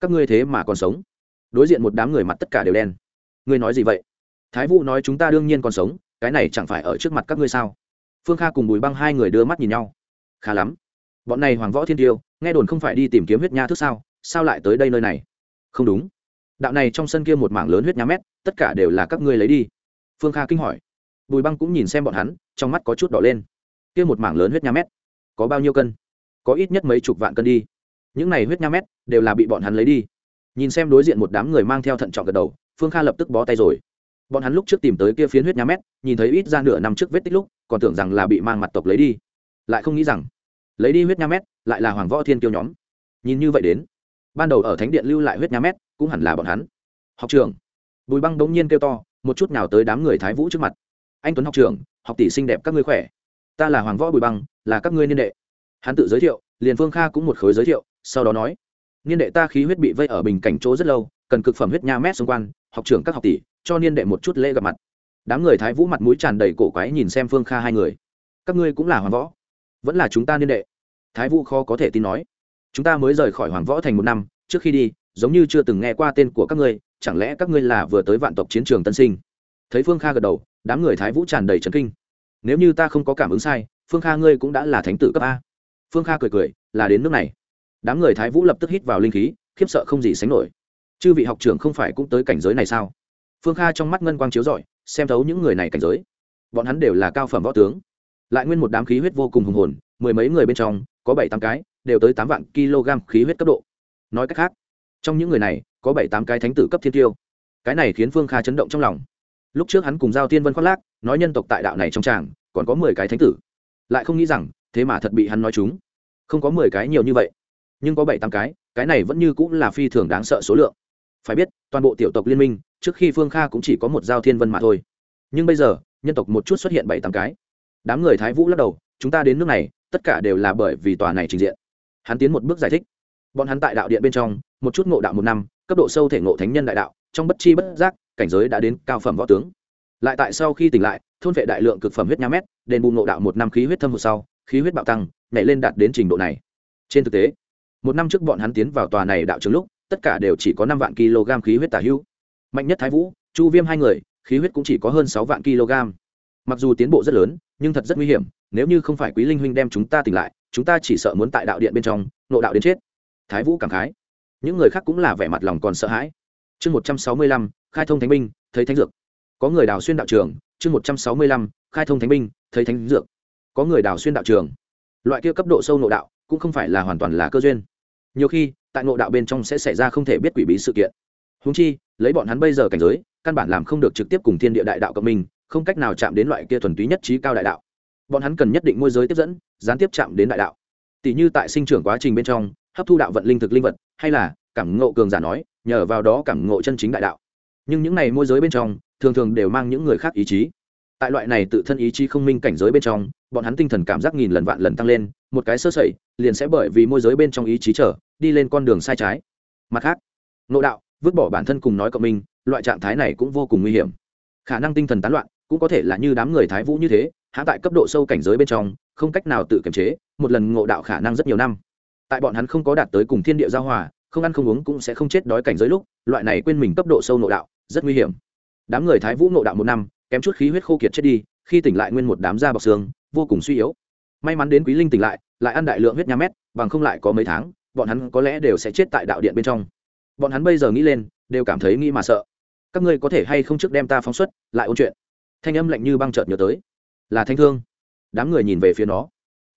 Các ngươi thế mà còn sống? Đối diện một đám người mặt tất cả đều đen. Ngươi nói gì vậy? Thái vũ nói chúng ta đương nhiên còn sống, cái này chẳng phải ở trước mặt các ngươi sao? Phương kha cùng bùi băng hai người đưa mắt nhìn nhau. Khá lắm. Bọn này hoàng võ thiên tiêu, nghe đồn không phải đi tìm kiếm huyết nha thức sao? Sao lại tới đây nơi này? Không đúng đạo này trong sân kia một mảng lớn huyết nhám mét, tất cả đều là các ngươi lấy đi. Phương kha kinh hỏi. Bùi băng cũng nhìn xem bọn hắn, trong mắt có chút đỏ lên. Kia một mảng lớn huyết nhám mét, có bao nhiêu cân? Có ít nhất mấy chục vạn cân đi. Những này huyết nhám mét đều là bị bọn hắn lấy đi. Nhìn xem đối diện một đám người mang theo thận trọng gật đầu, phương kha lập tức bó tay rồi. Bọn hắn lúc trước tìm tới kia phiến huyết nhám mét, nhìn thấy ít ra nửa năm trước vết tích lúc, còn tưởng rằng là bị mang mặt tộc lấy đi. Lại không nghĩ rằng, lấy đi huyết nhám mét lại là hoàng võ thiên kiêu nhóm. Nhìn như vậy đến, ban đầu ở thánh điện lưu lại huyết nhám mét cũng hẳn là bọn hắn. Học trường. Bùi băng đống nhiên kêu to, một chút nào tới đám người thái vũ trước mặt. Anh tuấn học trường, học tỷ xinh đẹp các ngươi khỏe. Ta là hoàng võ bùi băng, là các ngươi niên đệ. Hắn tự giới thiệu, liền phương kha cũng một khối giới thiệu, sau đó nói, niên đệ ta khí huyết bị vây ở bình cảnh chỗ rất lâu, cần cực phẩm huyết nha mét xung quanh, học trưởng các học tỷ, cho niên đệ một chút lễ gặp mặt. Đám người thái vũ mặt mũi tràn đầy cổ quái nhìn xem phương kha hai người. Các ngươi cũng là hoàng võ? Vẫn là chúng ta niên đệ? Thái vũ khó có thể tin nói. Chúng ta mới rời khỏi hoàng võ thành một năm, trước khi đi giống như chưa từng nghe qua tên của các ngươi, chẳng lẽ các ngươi là vừa tới vạn tộc chiến trường tân sinh? Thấy phương kha gật đầu, đám người thái vũ tràn đầy trấn kinh. Nếu như ta không có cảm ứng sai, phương kha ngươi cũng đã là thánh tử cấp a. Phương kha cười cười, là đến nước này. Đám người thái vũ lập tức hít vào linh khí, khiếp sợ không gì sánh nổi. Chư vị học trưởng không phải cũng tới cảnh giới này sao? Phương kha trong mắt ngân quang chiếu rọi, xem thấu những người này cảnh giới. Bọn hắn đều là cao phẩm võ tướng. Lại nguyên một đám khí huyết vô cùng hùng hồn, mười mấy người bên trong, có bảy tám cái, đều tới tám vạn kg khí huyết cấp độ. Nói cách khác trong những người này, có bảy tám cái thánh tử cấp thiên tiêu. Cái này khiến phương kha chấn động trong lòng. Lúc trước hắn cùng giao tiên vân khoác lác, nói nhân tộc tại đạo này trong tràng, còn có mười cái thánh tử. Lại không nghĩ rằng, thế mà thật bị hắn nói chúng. Không có mười cái nhiều như vậy. Nhưng có bảy tám cái cái này vẫn như cũng là phi thường đáng sợ số lượng. Phải biết, toàn bộ tiểu tộc liên minh, trước khi phương kha cũng chỉ có một giao thiên vân mà thôi. Nhưng bây giờ, nhân tộc một chút xuất hiện bảy tám cái. Đám người thái vũ lắc đầu, chúng ta đến nước này, tất cả đều là bởi vì tòa này trình diện. Hắn tiến một bước giải thích. Bọn hắn tại đạo điện bên trong một chút ngộ đạo một năm, cấp độ sâu thể ngộ thánh nhân đại đạo, trong bất chi bất giác, cảnh giới đã đến cao phẩm võ tướng. Lại tại sau khi tỉnh lại, thôn vệ đại lượng cực phẩm huyết nha mét, đền bù ngộ đạo một năm khí huyết thâm hụt sau, khí huyết bạo tăng, nhảy lên đạt đến trình độ này. Trên thực tế, một năm trước bọn hắn tiến vào tòa này đạo trường lúc, tất cả đều chỉ có năm vạn kg khí huyết tả hữu. Mạnh nhất thái vũ, chu viêm hai người, khí huyết cũng chỉ có hơn sáu vạn kg. Mặc dù tiến bộ rất lớn, nhưng thật rất nguy hiểm, nếu như không phải quý linh huynh đem chúng ta tỉnh lại, chúng ta chỉ sợ muốn tại đạo điện bên trong nộ đạo đến chết. Thái vũ cảm khái những người khác cũng là vẻ mặt lòng còn sợ hãi. Chương một trăm sáu mươi lăm, khai thông thánh binh, thấy thánh dược. Có người đào xuyên đạo trường, chương một trăm sáu mươi lăm, khai thông thánh binh, thấy thánh dược. Có người đào xuyên đạo trường. Loại kia cấp độ sâu nội đạo, cũng không phải là hoàn toàn là cơ duyên. Nhiều khi, tại nội đạo bên trong sẽ xảy ra không thể biết quỷ bí sự kiện. Húng chi, lấy bọn hắn bây giờ cảnh giới, căn bản làm không được trực tiếp cùng thiên địa đại đạo cộng minh, không cách nào chạm đến loại kia thuần túy nhất trí cao đại đạo. Bọn hắn cần nhất định môi giới tiếp dẫn, gián tiếp chạm đến đại đạo. Tỷ như tại sinh trưởng quá trình bên trong hấp thu đạo vận linh thực linh vật, hay là, cảm ngộ cường giả nói, nhờ vào đó cảm ngộ chân chính đại đạo. Nhưng những này môi giới bên trong, thường thường đều mang những người khác ý chí. Tại loại này tự thân ý chí không minh cảnh giới bên trong, bọn hắn tinh thần cảm giác nghìn lần vạn lần tăng lên, một cái sơ sẩy, liền sẽ bởi vì môi giới bên trong ý chí trở, đi lên con đường sai trái. Mặt khác nộ đạo, vứt bỏ bản thân cùng nói cộng minh, loại trạng thái này cũng vô cùng nguy hiểm. Khả năng tinh thần tán loạn, cũng có thể là như đám người thái vũ như thế, hạ tại cấp độ sâu cảnh giới bên trong, không cách nào tự kiềm chế, một lần ngộ đạo khả năng rất nhiều năm tại bọn hắn không có đạt tới cùng thiên địa giao hòa, không ăn không uống cũng sẽ không chết đói cảnh giới lúc, loại này quên mình cấp độ sâu nội đạo, rất nguy hiểm. Đám người thái vũ nội đạo một năm, kém chút khí huyết khô kiệt chết đi, khi tỉnh lại nguyên một đám da bọc xương, vô cùng suy yếu. May mắn đến quý linh tỉnh lại lại ăn đại lượng huyết nha mét, bằng không lại có mấy tháng, bọn hắn có lẽ đều sẽ chết tại đạo điện bên trong. Bọn hắn bây giờ nghĩ lên, đều cảm thấy nghĩ mà sợ. Các ngươi có thể hay không trước đem ta phóng xuất, lại ôn chuyện. Thanh âm lạnh như băng chợt nhớ tới. Là thanh thương. Đám người nhìn về phía nó.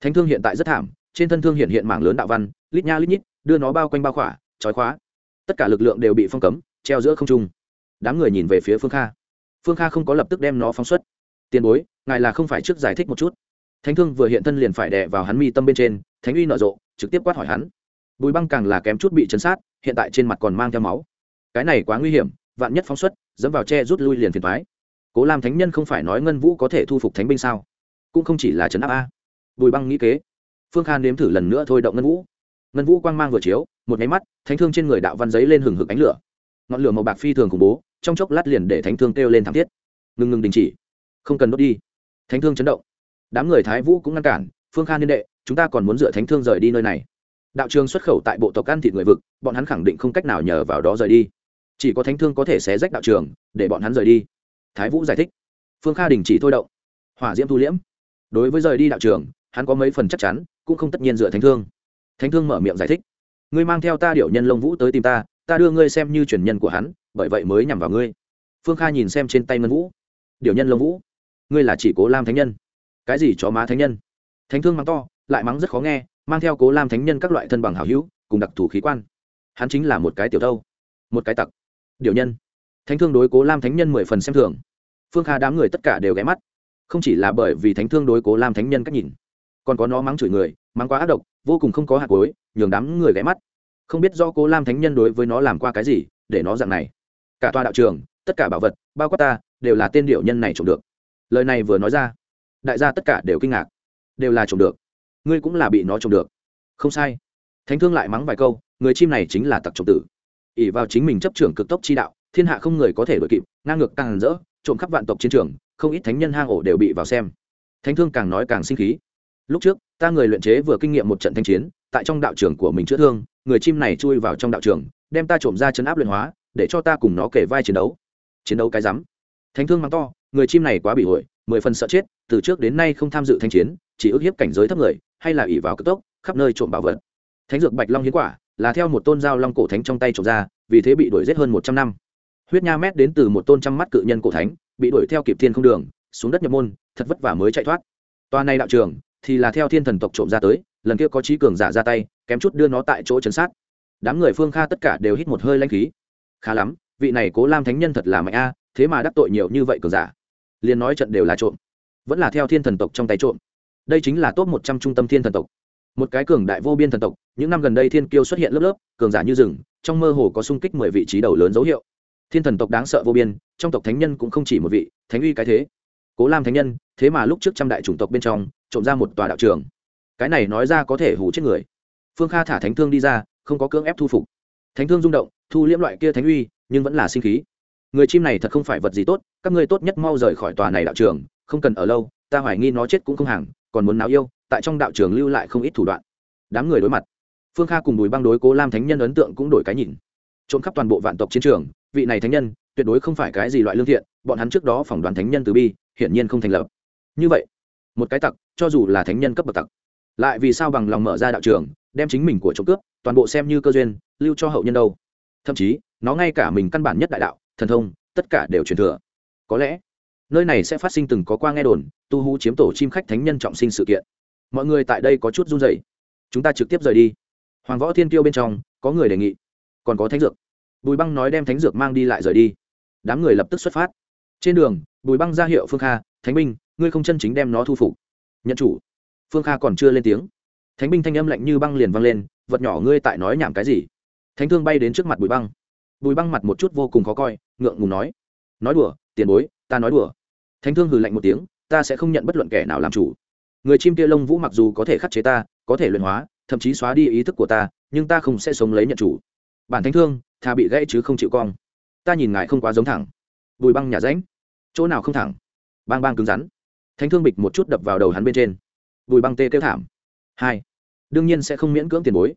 Thanh thương hiện tại rất thảm trên thân thương hiện hiện mảng lớn đạo văn, lít nha lít nhít, đưa nó bao quanh bao khỏa, trói khóa. Tất cả lực lượng đều bị phong cấm, treo giữa không trung. Đám người nhìn về phía phương kha. Phương kha không có lập tức đem nó phóng xuất. Tiền bối, ngài là không phải trước giải thích một chút? Thánh thương vừa hiện thân liền phải đè vào hắn mi tâm bên trên, thánh uy nở rộ, trực tiếp quát hỏi hắn. Bùi băng càng là kém chút bị chấn sát, hiện tại trên mặt còn mang theo máu. Cái này quá nguy hiểm, vạn nhất phóng xuất, dẫm vào tre rút lui liền phiền thoái cố làm thánh nhân không phải nói ngân vũ có thể thu phục thánh binh sao? Cũng không chỉ là trấn áp a. Bùi băng nghĩ kế phương khan nếm thử lần nữa thôi động ngân vũ. Ngân vũ quang mang vừa chiếu, một nháy mắt, thánh thương trên người đạo văn giấy lên hừng hực ánh lửa. Ngọn lửa màu bạc phi thường khủng bố, trong chốc lát liền để thánh thương kêu lên thảm thiết. Ngừng ngừng đình chỉ. Không cần đốt đi. Thánh thương chấn động. Đám người thái vũ cũng ngăn cản, phương khan liên đệ, chúng ta còn muốn dựa thánh thương rời đi nơi này. Đạo trường xuất khẩu tại bộ tộc ăn thịt người vực, bọn hắn khẳng định không cách nào nhờ vào đó rời đi. Chỉ có thánh thương có thể xé rách đạo trường, để bọn hắn rời đi. Thái vũ giải thích. Phương kha đình chỉ thôi động. Hỏa diễm thu liễm. Đối với rời đi đạo trường, hắn có mấy phần chắc chắn cũng không tất nhiên dựa thánh thương. Thánh thương mở miệng giải thích, ngươi mang theo ta điệu nhân lông vũ tới tìm ta ta đưa ngươi xem như truyền nhân của hắn, bởi vậy mới nhằm vào ngươi. Phương kha nhìn xem trên tay ngân vũ điệu nhân lông vũ, ngươi là chỉ cố lam thánh nhân. Cái gì chó má thánh nhân? Thánh thương mắng to, lại mắng rất khó nghe, mang theo cố lam thánh nhân các loại thân bằng hảo hữu, cùng đặc thù khí quan. Hắn chính là một cái tiểu thâu, một cái tặc. Điệu nhân. Thánh thương đối cố lam thánh nhân mười phần xem thường. Phương kha đám người tất cả đều ghé mắt. Không chỉ là bởi vì thánh thương đối cố lam thánh nhân cách nhìn còn có nó mắng chửi người mang quá ác độc, vô cùng không có hạt cối nhường đám người ghé mắt. Không biết do cố lam thánh nhân đối với nó làm qua cái gì, để nó dạng này. Cả tòa đạo trường, tất cả bảo vật, bao quát ta, đều là tên điệu nhân này trộm được. Lời này vừa nói ra, đại gia tất cả đều kinh ngạc. Đều là trộm được. Ngươi cũng là bị nó trộm được. Không sai. Thánh thương lại mắng vài câu, người chim này chính là tặc trộm tử. Ỉ vào chính mình chấp trưởng cực tốc chi đạo, thiên hạ không người có thể đội kịp, ngang ngược càng rỡ, trộm khắp vạn tộc chiến trường, không ít thánh nhân hang ổ đều bị vào xem. Thánh thương càng nói càng sinh khí lúc trước, ta người luyện chế vừa kinh nghiệm một trận thanh chiến, tại trong đạo trường của mình chữa thương, người chim này chui vào trong đạo trường, đem ta trộm ra chấn áp luyện hóa, để cho ta cùng nó kể vai chiến đấu. Chiến đấu cái rắm. Thánh thương mắng to, người chim này quá bị hội mười phần sợ chết, từ trước đến nay không tham dự thanh chiến, chỉ ước hiếp cảnh giới thấp người, hay là ỉ vào cực tốc, khắp nơi trộm bảo vật. Thánh dược bạch long hiến quả, là theo một tôn dao long cổ thánh trong tay trộm ra, vì thế bị đuổi giết hơn một trăm năm. Huyết nha mét đến từ một tôn trăm mắt cự nhân cổ thánh, bị đuổi theo kịp thiên không đường, xuống đất nhập môn, thật vất vả mới chạy thoát. Toa này đạo trường thì là theo thiên thần tộc trộm ra tới, lần kia có trí cường giả ra tay, kém chút đưa nó tại chỗ chấn sát. Đám người phương kha tất cả đều hít một hơi lanh khí. Khá lắm, vị này cố lam thánh nhân thật là mạnh a, thế mà đắc tội nhiều như vậy cường giả. Liền nói trận đều là trộm. Vẫn là theo thiên thần tộc trong tay trộm. Đây chính là top một trăm trung tâm thiên thần tộc. Một cái cường đại vô biên thần tộc, những năm gần đây thiên kiêu xuất hiện lớp lớp, cường giả như rừng, trong mơ hồ có sung kích mười vị trí đầu lớn dấu hiệu. Thiên thần tộc đáng sợ vô biên, trong tộc thánh nhân cũng không chỉ một vị, thánh uy cái thế. Cố lam thánh nhân, thế mà lúc trước trăm đại chủng tộc bên trong trộm ra một tòa đạo trường. Cái này nói ra có thể hủ chết người. Phương kha thả thánh thương đi ra, không có cưỡng ép thu phục. Thánh thương rung động, thu liễm loại kia thánh uy, nhưng vẫn là sinh khí. Người chim này thật không phải vật gì tốt, các ngươi tốt nhất mau rời khỏi tòa này đạo trường, không cần ở lâu, ta hoài nghi nó chết cũng không hàng, còn muốn náo yêu, tại trong đạo trường lưu lại không ít thủ đoạn. Đám người đối mặt. Phương kha cùng bùi băng đối cố lam thánh nhân ấn tượng cũng đổi cái nhìn. Trộm khắp toàn bộ vạn tộc chiến trường, vị này thánh nhân, tuyệt đối không phải cái gì loại lương thiện, bọn hắn trước đó phỏng đoán thánh nhân từ bi, hiển nhiên không thành lập. Như vậy, một cái tặc cho dù là thánh nhân cấp bậc tặc. Lại vì sao bằng lòng mở ra đạo trường, đem chính mình của trộm cướp, toàn bộ xem như cơ duyên, lưu cho hậu nhân đâu? Thậm chí, nó ngay cả mình căn bản nhất đại đạo, thần thông, tất cả đều truyền thừa. Có lẽ, nơi này sẽ phát sinh từng có qua nghe đồn, tu hú chiếm tổ chim khách thánh nhân trọng sinh sự kiện. Mọi người tại đây có chút run dậy chúng ta trực tiếp rời đi. Hoàng võ thiên tiêu bên trong, có người đề nghị. Còn có thánh dược. Bùi băng nói đem thánh dược mang đi lại rời đi. Đám người lập tức xuất phát. Trên đường, bùi băng ra hiệu phương kha, thánh binh, ngươi không chân chính đem nó thu phục nhận chủ. Phương kha còn chưa lên tiếng, thánh binh thanh âm lạnh như băng liền vang lên, vật nhỏ ngươi tại nói nhảm cái gì? Thánh thương bay đến trước mặt bùi băng. Bùi băng mặt một chút vô cùng khó coi, ngượng ngùng nói nói đùa, tiền bối, ta nói đùa. Thánh thương hừ lạnh một tiếng, ta sẽ không nhận bất luận kẻ nào làm chủ. Người chim kia lông vũ mặc dù có thể khắc chế ta, có thể luyện hóa, thậm chí xóa đi ý thức của ta, nhưng ta không sẽ sống lấy nhận chủ. Bản thánh thương thà bị gãy chứ không chịu cong. Ta nhìn ngài không quá giống thẳng. Bùi băng nhà ránh, chỗ nào không thẳng? Bang bang cứng rắn thánh thương bịch một chút đập vào đầu hắn bên trên. Bùi băng tê kêu thảm. Hai. Đương nhiên sẽ không miễn cưỡng tiền bối.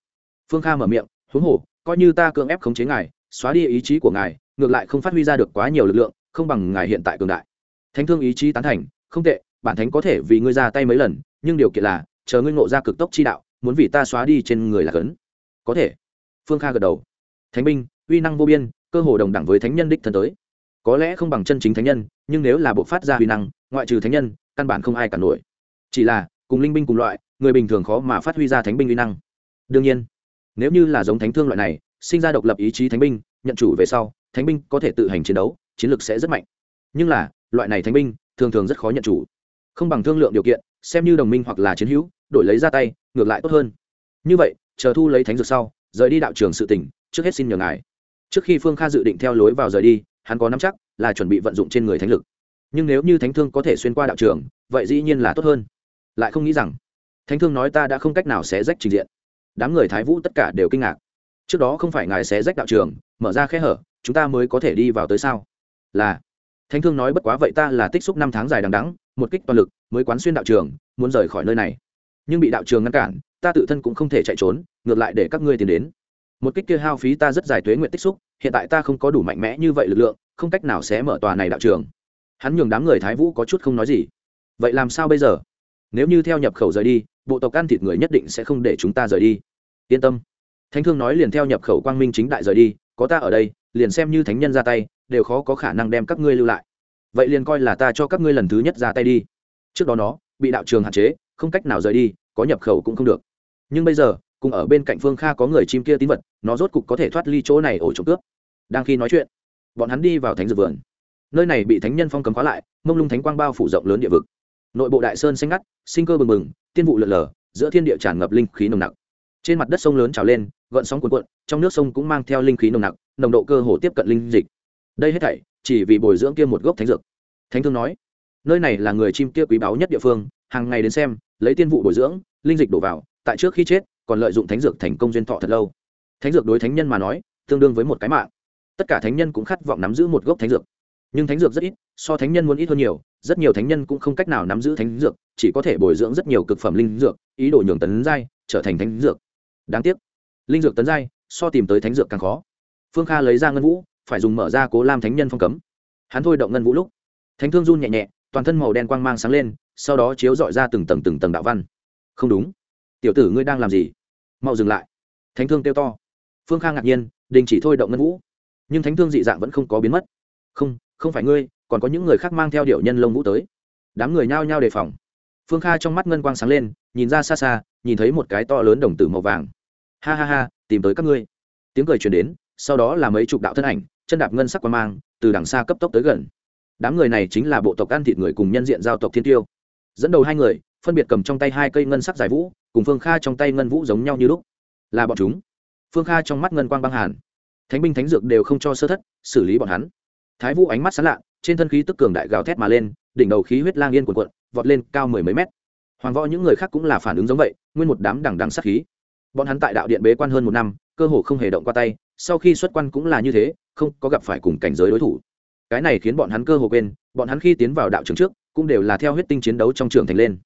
Phương kha mở miệng, huống hồ, coi như ta cưỡng ép khống chế ngài, xóa đi ý chí của ngài, ngược lại không phát huy ra được quá nhiều lực lượng, không bằng ngài hiện tại cường đại. Thánh thương ý chí tán thành, không tệ, bản thánh có thể vì ngươi ra tay mấy lần, nhưng điều kiện là, chờ ngươi ngộ ra cực tốc chi đạo, muốn vì ta xóa đi trên người là cấn. Có thể. Phương kha gật đầu. Thánh binh, uy năng vô biên, cơ hồ đồng đẳng với thánh nhân đích thân tới. Có lẽ không bằng chân chính thánh nhân, nhưng nếu là bộ phát ra uy năng, ngoại trừ thánh nhân căn bản không ai cả nổi. Chỉ là, cùng linh binh cùng loại, người bình thường khó mà phát huy ra thánh binh uy năng. Đương nhiên, nếu như là giống thánh thương loại này, sinh ra độc lập ý chí thánh binh, nhận chủ về sau, thánh binh có thể tự hành chiến đấu, chiến lược sẽ rất mạnh. Nhưng là, loại này thánh binh, thường thường rất khó nhận chủ. Không bằng thương lượng điều kiện, xem như đồng minh hoặc là chiến hữu, đổi lấy ra tay, ngược lại tốt hơn. Như vậy, chờ thu lấy thánh dược sau, rời đi đạo trường sự tỉnh, trước hết xin nhờ ngài. Trước khi phương kha dự định theo lối vào rời đi, hắn có nắm chắc là chuẩn bị vận dụng trên người thánh lực nhưng nếu như thánh thương có thể xuyên qua đạo trường, vậy dĩ nhiên là tốt hơn. Lại không nghĩ rằng, thánh thương nói ta đã không cách nào xé rách trình diện. Đám người thái vũ tất cả đều kinh ngạc. Trước đó không phải ngài xé rách đạo trường, mở ra khe hở, chúng ta mới có thể đi vào tới sao? Là, thánh thương nói bất quá vậy ta là tích xúc năm tháng dài đằng đắng một kích toàn lực mới quán xuyên đạo trường, muốn rời khỏi nơi này. Nhưng bị đạo trường ngăn cản, ta tự thân cũng không thể chạy trốn, ngược lại để các ngươi tiến đến. Một kích kia hao phí ta rất dài tuế nguyện tích xúc, hiện tại ta không có đủ mạnh mẽ như vậy lực lượng, không cách nào sẽ mở tòa này đạo trường hắn nhường đám người thái vũ có chút không nói gì. Vậy làm sao bây giờ? Nếu như theo nhập khẩu rời đi, bộ tộc ăn thịt người nhất định sẽ không để chúng ta rời đi. Yên tâm. Thánh thương nói liền theo nhập khẩu quang minh chính đại rời đi, có ta ở đây, liền xem như thánh nhân ra tay, đều khó có khả năng đem các ngươi lưu lại. Vậy liền coi là ta cho các ngươi lần thứ nhất ra tay đi. Trước đó nó, bị đạo trường hạn chế, không cách nào rời đi, có nhập khẩu cũng không được. Nhưng bây giờ, cùng ở bên cạnh phương kha có người chim kia tín vật, nó rốt cục có thể thoát ly chỗ này ổ trộm cướp. Đang khi nói chuyện, bọn hắn đi vào thánh dược vườn nơi này bị thánh nhân phong cấm khóa lại, mông lung thánh quang bao phủ rộng lớn địa vực. Nội bộ đại sơn xanh ngắt, sinh cơ bừng bừng, tiên vụ lượn lờ, giữa thiên địa tràn ngập linh khí nồng nặc. Trên mặt đất sông lớn trào lên, gợn sóng cuồn cuộn, trong nước sông cũng mang theo linh khí nồng nặc, nồng độ cơ hồ tiếp cận linh dịch. Đây hết thảy, chỉ vì bồi dưỡng kia một gốc thánh dược. Thánh thương nói, nơi này là người chim kia quý báu nhất địa phương, hàng ngày đến xem, lấy tiên vụ bồi dưỡng, linh dịch đổ vào, tại trước khi chết, còn lợi dụng thánh dược thành công duyên thọ thật lâu. Thánh dược đối thánh nhân mà nói, tương đương với một cái mạng. Tất cả thánh nhân cũng khát vọng nắm giữ một gốc thánh dược nhưng thánh dược rất ít, so thánh nhân muốn ít hơn nhiều, rất nhiều thánh nhân cũng không cách nào nắm giữ thánh dược, chỉ có thể bồi dưỡng rất nhiều cực phẩm linh dược, ý đồ nhường tấn giai trở thành thánh dược. Đáng tiếc, linh dược tấn giai, so tìm tới thánh dược càng khó. Phương kha lấy ra ngân vũ, phải dùng mở ra cố lam thánh nhân phong cấm. Hắn thôi động ngân vũ lúc, thánh thương run nhẹ nhẹ, toàn thân màu đen quang mang sáng lên, sau đó chiếu dọi ra từng tầng từng tầng đạo văn. Không đúng. Tiểu tử ngươi đang làm gì? Mau dừng lại. Thánh thương kêu to. Phương kha ngạc nhiên, đình chỉ thôi động ngân vũ. Nhưng thánh thương dị dạng vẫn không có biến mất. Không không phải ngươi, còn có những người khác mang theo điệu nhân lông vũ tới. Đám người nhao nhao đề phòng. Phương kha trong mắt ngân quang sáng lên, nhìn ra xa xa, nhìn thấy một cái to lớn đồng tử màu vàng. Ha ha ha, tìm tới các ngươi. Tiếng cười truyền đến, sau đó là mấy chục đạo thân ảnh, chân đạp ngân sắc quang mang, từ đằng xa cấp tốc tới gần. Đám người này chính là bộ tộc ăn thịt người cùng nhân diện giao tộc thiên tiêu. Dẫn đầu hai người, phân biệt cầm trong tay hai cây ngân sắc giải vũ, cùng phương kha trong tay ngân vũ giống nhau như lúc. Là bọn chúng. Phương kha trong mắt ngân quang băng hàn. Thánh binh thánh dược đều không cho sơ thất, xử lý bọn hắn thái vũ ánh mắt sán lạ, trên thân khí tức cường đại gào thét mà lên, đỉnh đầu khí huyết lang yên cuộn cuộn, vọt lên cao mười mấy mét. Hoàng võ những người khác cũng là phản ứng giống vậy, nguyên một đám đằng đằng sát khí. Bọn hắn tại đạo điện bế quan hơn một năm, cơ hồ không hề động qua tay, sau khi xuất quan cũng là như thế, không có gặp phải cùng cảnh giới đối thủ. Cái này khiến bọn hắn cơ hồ quên, bọn hắn khi tiến vào đạo trường trước, cũng đều là theo huyết tinh chiến đấu trong trường thành lên.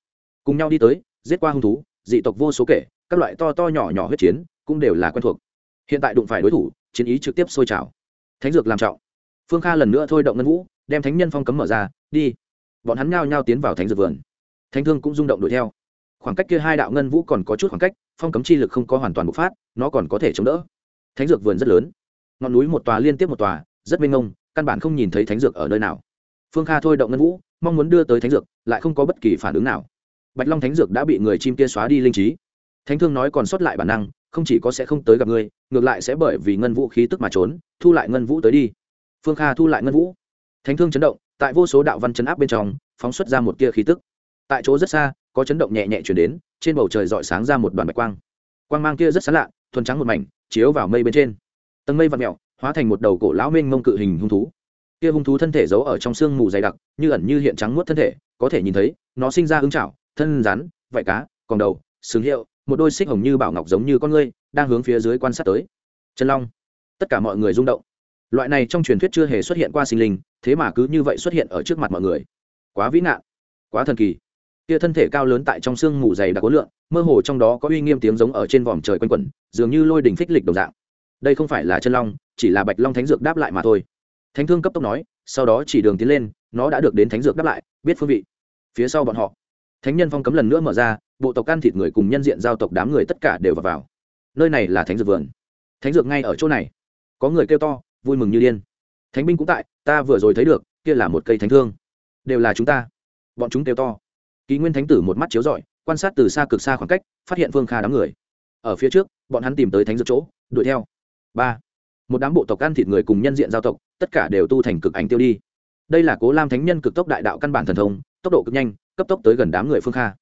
Cùng nhau đi tới, giết qua hung thú, dị tộc vô số kể, các loại to to nhỏ nhỏ huyết chiến, cũng đều là quen thuộc. Hiện tại đụng phải đối thủ, chiến ý trực tiếp sôi trào. Thánh dược làm trọng phương kha lần nữa thôi động ngân vũ, đem thánh nhân phong cấm mở ra, đi. Bọn hắn nhao nhao tiến vào thánh dược vườn. Thánh thương cũng rung động đuổi theo. Khoảng cách kia hai đạo ngân vũ còn có chút khoảng cách, phong cấm chi lực không có hoàn toàn bộc phát, nó còn có thể chống đỡ. Thánh dược vườn rất lớn. Ngọn núi một tòa liên tiếp một tòa, rất mênh mông, căn bản không nhìn thấy thánh dược ở nơi nào. Phương kha thôi động ngân vũ, mong muốn đưa tới thánh dược, lại không có bất kỳ phản ứng nào. Bạch long thánh dược đã bị người chim kia xóa đi linh trí. Thánh thương nói còn sót lại bản năng, không chỉ có sẽ không tới gặp ngươi, ngược lại sẽ bởi vì ngân vũ khí tức mà trốn, thu lại ngân vũ tới đi phương kha thu lại ngân vũ. Thánh thương chấn động, tại vô số đạo văn chấn áp bên trong, phóng xuất ra một tia khí tức. Tại chỗ rất xa, có chấn động nhẹ nhẹ chuyển đến, trên bầu trời dọi sáng ra một đoàn bạch quang. Quang mang kia rất xán lạ, thuần trắng một mảnh, chiếu vào mây bên trên. Tầng mây vặn mẹo hóa thành một đầu cổ lão mênh mông cự hình hung thú. Kia hung thú thân thể giấu ở trong sương mù dày đặc, như ẩn như hiện trắng muốt thân thể, có thể nhìn thấy, nó sinh ra ứng chảo thân rắn, vảy cá còn đầu sướng hiệu, một đôi xích hồng như bảo ngọc giống như con ngươi, đang hướng phía dưới quan sát tới. Chân long, tất cả mọi người rung động loại này trong truyền thuyết chưa hề xuất hiện qua sinh linh thế mà cứ như vậy xuất hiện ở trước mặt mọi người. Quá vĩ nạn quá thần kỳ. Kia thân thể cao lớn tại trong sương mù dày đặc khối lượng mơ hồ trong đó có uy nghiêm tiếng giống ở trên vòm trời quanh quẩn dường như lôi đình phích lịch đồng dạng. Đây không phải là chân long chỉ là bạch long thánh dược đáp lại mà thôi. Thánh thương cấp tốc nói sau đó chỉ đường tiến lên nó đã được đến thánh dược đáp lại biết phương vị. Phía sau bọn họ thánh nhân phong cấm lần nữa mở ra bộ tộc can thịt người cùng nhân diện giao tộc đám người tất cả đều vào, vào. nơi này là thánh dược vườn. Thánh dược ngay ở chỗ này. Có người kêu to vui mừng như điên. Thánh binh cũng tại, ta vừa rồi thấy được, kia là một cây thánh thương. Đều là chúng ta. Bọn chúng kêu to. Ký nguyên thánh tử một mắt chiếu rọi, quan sát từ xa cực xa khoảng cách, phát hiện phương kha đám người. Ở phía trước, bọn hắn tìm tới thánh dược chỗ, đuổi theo. Ba. Một đám bộ tộc ăn thịt người cùng nhân diện giao tộc, tất cả đều tu thành cực ảnh tiêu đi. Đây là cố lam thánh nhân cực tốc đại đạo căn bản thần thông, tốc độ cực nhanh, cấp tốc tới gần đám người phương kha.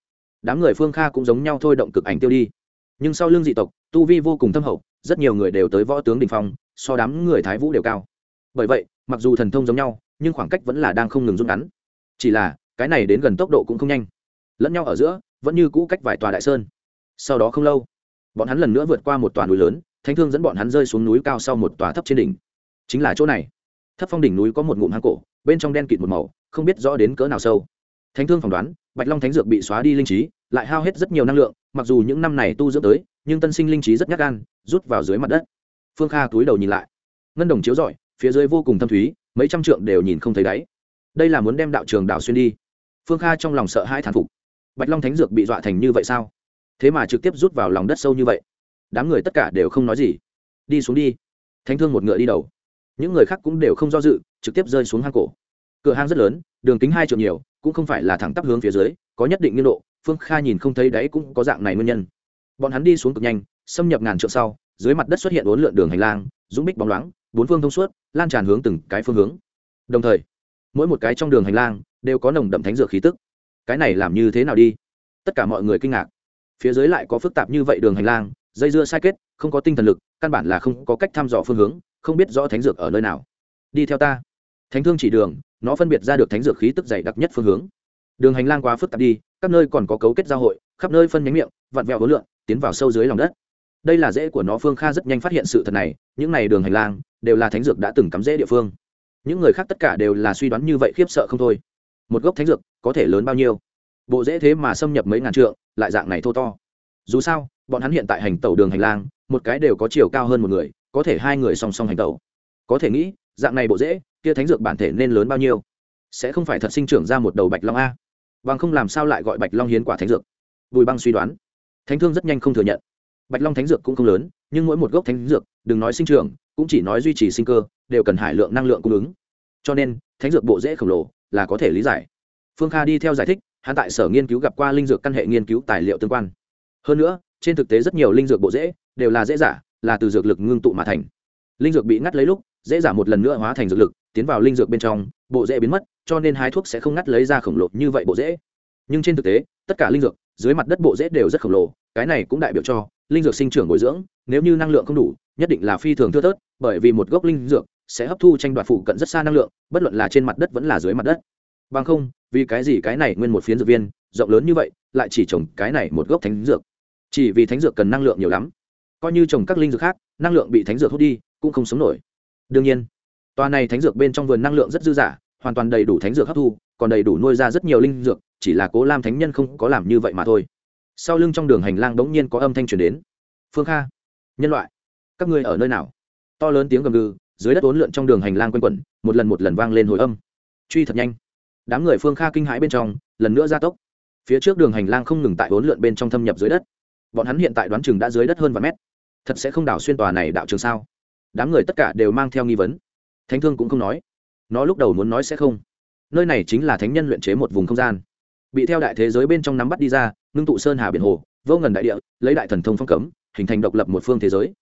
Đám người phương kha cũng giống nhau thôi động cực ảnh tiêu đi. Nhưng sau lưng dị tộc, tu vi vô cùng thâm hậu, rất nhiều người đều tới võ tướng đình phong so đám người thái vũ đều cao. Bởi vậy, mặc dù thần thông giống nhau, nhưng khoảng cách vẫn là đang không ngừng rút ngắn. Chỉ là, cái này đến gần tốc độ cũng không nhanh. Lẫn nhau ở giữa, vẫn như cũ cách vài tòa đại sơn. Sau đó không lâu, bọn hắn lần nữa vượt qua một tòa núi lớn, thánh thương dẫn bọn hắn rơi xuống núi cao sau một tòa thấp trên đỉnh. Chính là chỗ này. Thấp phong đỉnh núi có một ngụm hang cổ, bên trong đen kịt một màu, không biết rõ đến cỡ nào sâu. Thánh thương phỏng đoán, bạch long thánh dược bị xóa đi linh trí, lại hao hết rất nhiều năng lượng, mặc dù những năm này tu dưỡng tới, nhưng tân sinh linh trí rất nhát gan, rút vào dưới mặt đất phương kha túi đầu nhìn lại. Ngân đồng chiếu rọi, phía dưới vô cùng thâm thúy, mấy trăm trượng đều nhìn không thấy đáy. Đây là muốn đem đạo trường đảo xuyên đi. Phương kha trong lòng sợ hãi thán phục. Bạch long thánh dược bị dọa thành như vậy sao? Thế mà trực tiếp rút vào lòng đất sâu như vậy. Đám người tất cả đều không nói gì. Đi xuống đi. Thánh thương một ngựa đi đầu. Những người khác cũng đều không do dự, trực tiếp rơi xuống hang cổ. Cửa hang rất lớn, đường kính hai triệu nhiều, cũng không phải là thẳng tắp hướng phía dưới, có nhất định nghiên độ. Phương kha nhìn không thấy đấy cũng có dạng này nguyên nhân. Bọn hắn đi xuống cực nhanh, xâm nhập ngàn trượng sau dưới mặt đất xuất hiện bốn lượn đường hành lang, dũng bích bóng loáng, bốn phương thông suốt, lan tràn hướng từng cái phương hướng. Đồng thời, mỗi một cái trong đường hành lang đều có nồng đậm thánh dược khí tức. Cái này làm như thế nào đi? Tất cả mọi người kinh ngạc. Phía dưới lại có phức tạp như vậy đường hành lang, dây dưa sai kết, không có tinh thần lực, căn bản là không có cách thăm dò phương hướng, không biết rõ thánh dược ở nơi nào. Đi theo ta. Thánh thương chỉ đường, nó phân biệt ra được thánh dược khí tức dày đặc nhất phương hướng. Đường hành lang quá phức tạp đi, các nơi còn có cấu kết giao hội, khắp nơi phân nhánh miệng, vặn vẹo hối lượng tiến vào sâu dưới lòng đất đây là rễ của nó, phương kha rất nhanh phát hiện sự thật này, những này đường hành lang đều là thánh dược đã từng cắm rễ địa phương. Những người khác tất cả đều là suy đoán như vậy khiếp sợ không thôi. Một gốc thánh dược có thể lớn bao nhiêu? Bộ dễ thế mà xâm nhập mấy ngàn trượng, lại dạng này thô to. Dù sao, bọn hắn hiện tại hành tẩu đường hành lang, một cái đều có chiều cao hơn một người, có thể hai người song song hành tẩu. Có thể nghĩ, dạng này bộ dễ kia thánh dược bản thể nên lớn bao nhiêu? Sẽ không phải thật sinh trưởng ra một đầu bạch long a? Bằng không làm sao lại gọi bạch long hiến quả thánh dược? Bùi băng suy đoán. Thánh thương rất nhanh không thừa nhận bạch long thánh dược cũng không lớn, nhưng mỗi một gốc thánh dược, đừng nói sinh trưởng, cũng chỉ nói duy trì sinh cơ, đều cần hải lượng năng lượng cung ứng. Cho nên, thánh dược bộ dễ khổng lồ, là có thể lý giải. Phương kha đi theo giải thích, hắn tại sở nghiên cứu gặp qua linh dược căn hệ nghiên cứu tài liệu tương quan. Hơn nữa, trên thực tế rất nhiều linh dược bộ dễ, đều là dễ giả, là từ dược lực ngưng tụ mà thành. Linh dược bị ngắt lấy lúc, dễ giả một lần nữa hóa thành dược lực, tiến vào linh dược bên trong, bộ dễ biến mất, cho nên hái thuốc sẽ không ngắt lấy ra khổng lồ như vậy bộ dễ. Nhưng trên thực tế, tất cả linh dược, dưới mặt đất bộ dễ đều rất khổng lồ, cái này cũng đại biểu cho linh dược sinh trưởng bồi dưỡng, nếu như năng lượng không đủ, nhất định là phi thường thưa thớt, bởi vì một gốc linh dược sẽ hấp thu tranh đoạt phụ cận rất xa năng lượng, bất luận là trên mặt đất vẫn là dưới mặt đất. Bằng không, vì cái gì cái này nguyên một phiến dược viên, rộng lớn như vậy, lại chỉ trồng cái này một gốc thánh dược? Chỉ vì thánh dược cần năng lượng nhiều lắm. Coi như trồng các linh dược khác, năng lượng bị thánh dược hút đi, cũng không sống nổi. Đương nhiên, tòa này thánh dược bên trong vườn năng lượng rất dư dả, hoàn toàn đầy đủ thánh dược hấp thu, còn đầy đủ nuôi ra rất nhiều linh dược, chỉ là cố lam thánh nhân không có làm như vậy mà thôi sau lưng trong đường hành lang bỗng nhiên có âm thanh truyền đến. Phương kha, nhân loại, các ngươi ở nơi nào? To lớn tiếng gầm gừ, dưới đất ốn lượn trong đường hành lang quanh quẩn, một lần một lần vang lên hồi âm. Truy thật nhanh. Đám người phương kha kinh hãi bên trong, lần nữa gia tốc. Phía trước đường hành lang không ngừng tại ốn lượn bên trong thâm nhập dưới đất. Bọn hắn hiện tại đoán chừng đã dưới đất hơn vài mét. Thật sẽ không đảo xuyên tòa này đạo trường sao? Đám người tất cả đều mang theo nghi vấn. Thánh thương cũng không nói. Nó lúc đầu muốn nói sẽ không. Nơi này chính là thánh nhân luyện chế một vùng không gian. Bị theo đại thế giới bên trong nắm bắt đi ra ngưng tụ sơn hà biển hồ, vô ngần đại địa, lấy đại thần thông phong cấm, hình thành độc lập một phương thế giới.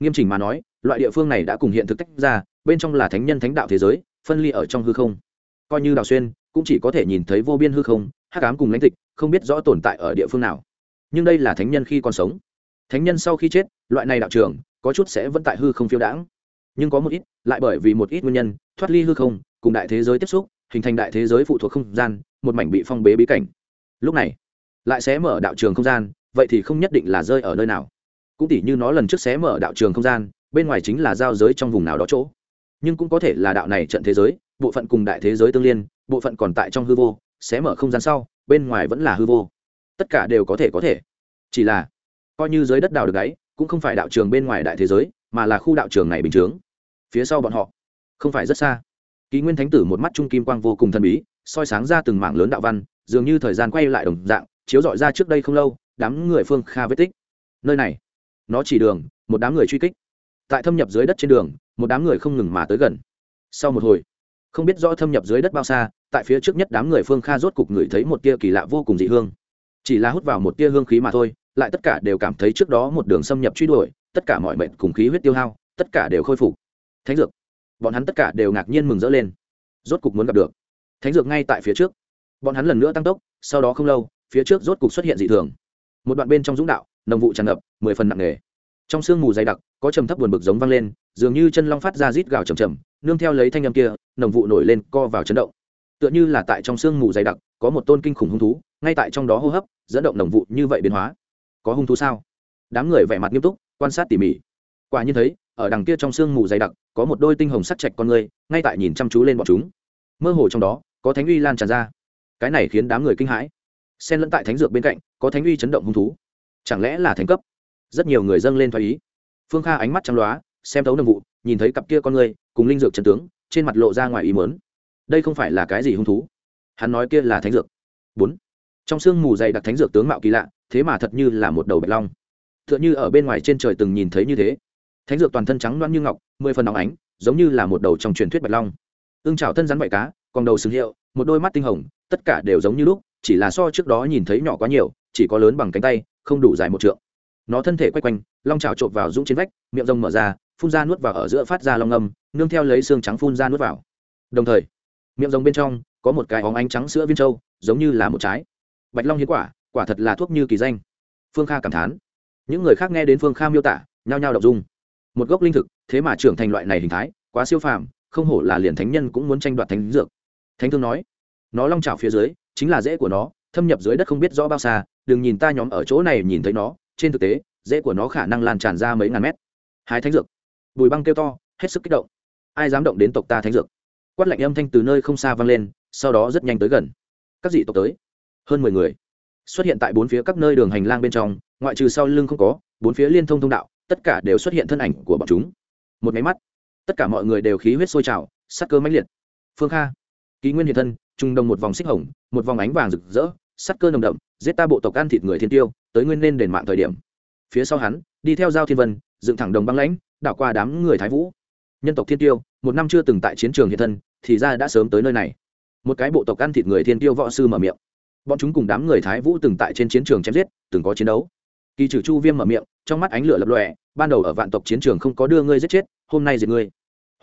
Nghiêm chỉnh mà nói, loại địa phương này đã cùng hiện thực tách ra, bên trong là thánh nhân thánh đạo thế giới, phân ly ở trong hư không. Coi như đào xuyên cũng chỉ có thể nhìn thấy vô biên hư không, hắc ám cùng lãnh tịch, không biết rõ tồn tại ở địa phương nào. Nhưng đây là thánh nhân khi còn sống. Thánh nhân sau khi chết, loại này đạo trường, có chút sẽ vẫn tại hư không phiêu đãng. Nhưng có một ít, lại bởi vì một ít nguyên nhân, thoát ly hư không, cùng đại thế giới tiếp xúc, hình thành đại thế giới phụ thuộc không gian, một mảnh bị phong bế bí cảnh. Lúc này lại sẽ mở đạo trường không gian, vậy thì không nhất định là rơi ở nơi nào. Cũng tỉ như nó lần trước xé mở đạo trường không gian, bên ngoài chính là giao giới trong vùng nào đó chỗ. Nhưng cũng có thể là đạo này trận thế giới, bộ phận cùng đại thế giới tương liên, bộ phận còn tại trong hư vô, xé mở không gian sau, bên ngoài vẫn là hư vô. Tất cả đều có thể có thể. Chỉ là, coi như giới đất đào được đáy cũng không phải đạo trường bên ngoài đại thế giới, mà là khu đạo trường này bình chướng. Phía sau bọn họ, không phải rất xa. Ký nguyên thánh tử một mắt trung kim quang vô cùng thần bí, soi sáng ra từng mảng lớn đạo văn, dường như thời gian quay lại đồng dạng chiếu dọi ra trước đây không lâu, đám người phương kha vết tích. Nơi này, nó chỉ đường, một đám người truy kích. Tại thâm nhập dưới đất trên đường, một đám người không ngừng mà tới gần. Sau một hồi, không biết rõ thâm nhập dưới đất bao xa, tại phía trước nhất đám người phương kha rốt cục ngửi thấy một tia kỳ lạ vô cùng dị hương. Chỉ là hút vào một tia hương khí mà thôi, lại tất cả đều cảm thấy trước đó một đường xâm nhập truy đuổi, tất cả mọi mệnh cùng khí huyết tiêu hao, tất cả đều khôi phục. Thánh dược, bọn hắn tất cả đều ngạc nhiên mừng rỡ lên. Rốt cục muốn gặp được. Thánh dược ngay tại phía trước. Bọn hắn lần nữa tăng tốc, sau đó không lâu phía trước rốt cục xuất hiện dị thường. Một đoạn bên trong dũng đạo, nồng vụ tràn ngập, mười phần nặng nề. Trong sương mù dày đặc, có trầm thấp buồn bực giống vang lên, dường như chân long phát ra rít gào trầm trầm nương theo lấy thanh âm kia, nồng vụ nổi lên, co vào chấn động. Tựa như là tại trong sương mù dày đặc, có một tôn kinh khủng hung thú, ngay tại trong đó hô hấp, dẫn động nồng vụ như vậy biến hóa. Có hung thú sao? Đám người vẻ mặt nghiêm túc, quan sát tỉ mỉ. Quả nhiên thấy, ở đằng kia trong sương mù dày đặc, có một đôi tinh hồng sắc chạch con người, ngay tại nhìn chăm chú lên bọn chúng. Mơ hồ trong đó, có thánh uy lan tràn ra. Cái này khiến đám người kinh hãi xen lẫn tại thánh dược bên cạnh, có thánh uy chấn động hung thú. Chẳng lẽ là thánh cấp? Rất nhiều người dâng lên thoái ý. Phương kha ánh mắt trắng loá, xem thấu nồng vụ, nhìn thấy cặp kia con người, cùng linh dược trần tướng, trên mặt lộ ra ngoài ý mớn đây không phải là cái gì hung thú? Hắn nói kia là thánh dược. Bốn. Trong sương mù dày đặc thánh dược tướng mạo kỳ lạ, thế mà thật như là một đầu bạch long. T h ư ợ n h ư ở bên ngoài trên trời từng nhìn thấy như thế. Thánh dược toàn thân trắng loan như ngọc, mười phần óng ánh, giống như là một đầu trong truyền thuyết bạch long. Ương trào thân rắn vạy cá, còn đầu xứng hiệu, một đôi mắt tinh hồng, tất cả đều giống như lúc chỉ là so trước đó nhìn thấy nhỏ quá nhiều, chỉ có lớn bằng cánh tay, không đủ dài một trượng. Nó thân thể quay quanh, long trào trộm vào dũng trên vách, miệng rông mở ra, phun ra nuốt vào ở giữa phát ra long âm, nương theo lấy xương trắng phun ra nuốt vào. Đồng thời, miệng rồng bên trong có một cái óng ánh trắng sữa viên trâu giống như là một trái. Bạch long hiến quả quả thật là thuốc như kỳ danh. Phương kha cảm thán. Những người khác nghe đến phương kha miêu tả, nhao nhao đọc dung. Một gốc linh thực, thế mà trưởng thành loại này hình thái, quá siêu phàm, không hổ là liền thánh nhân cũng muốn tranh đoạt thánh dược. Thánh thương nói, nó long trào phía dưới chính là rễ của nó, thâm nhập dưới đất không biết rõ bao xa, đừng nhìn ta nhóm ở chỗ này nhìn thấy nó, trên thực tế rễ của nó khả năng lan tràn ra mấy ngàn mét. Hai thánh dược. Bùi băng kêu to, hết sức kích động. Ai dám động đến tộc ta thánh dược? Quát lạnh âm thanh từ nơi không xa vang lên, sau đó rất nhanh tới gần. Các dị tộc tới. Hơn mười người. Xuất hiện tại bốn phía các nơi đường hành lang bên trong, ngoại trừ sau lưng không có, bốn phía liên thông thông đạo, tất cả đều xuất hiện thân ảnh của bọn chúng. Một máy mắt. Tất cả mọi người đều khí huyết sôi trào, sắc cơ mãnh liệt. Phương kha, ký nguyên hiện thân trung đồng một vòng xích hồng, một vòng ánh vàng rực rỡ, sắt cơ nồng đậm, giết ta bộ tộc ăn thịt người thiên tiêu, tới nguyên nên đền mạng thời điểm. Phía sau hắn, đi theo giao thiên vân, dựng thẳng đồng băng lãnh, đảo qua đám người thái vũ. Nhân tộc thiên tiêu, một năm chưa từng tại chiến trường hiện thân, thì ra đã sớm tới nơi này. Một cái bộ tộc ăn thịt người thiên tiêu võ sư mở miệng. Bọn chúng cùng đám người thái vũ từng tại trên chiến trường chém giết, từng có chiến đấu. Kỳ trừ chu viêm mở miệng, trong mắt ánh lửa lập lòe, ban đầu ở vạn tộc chiến trường không có đưa ngươi giết chết, hôm nay diệt ngươi.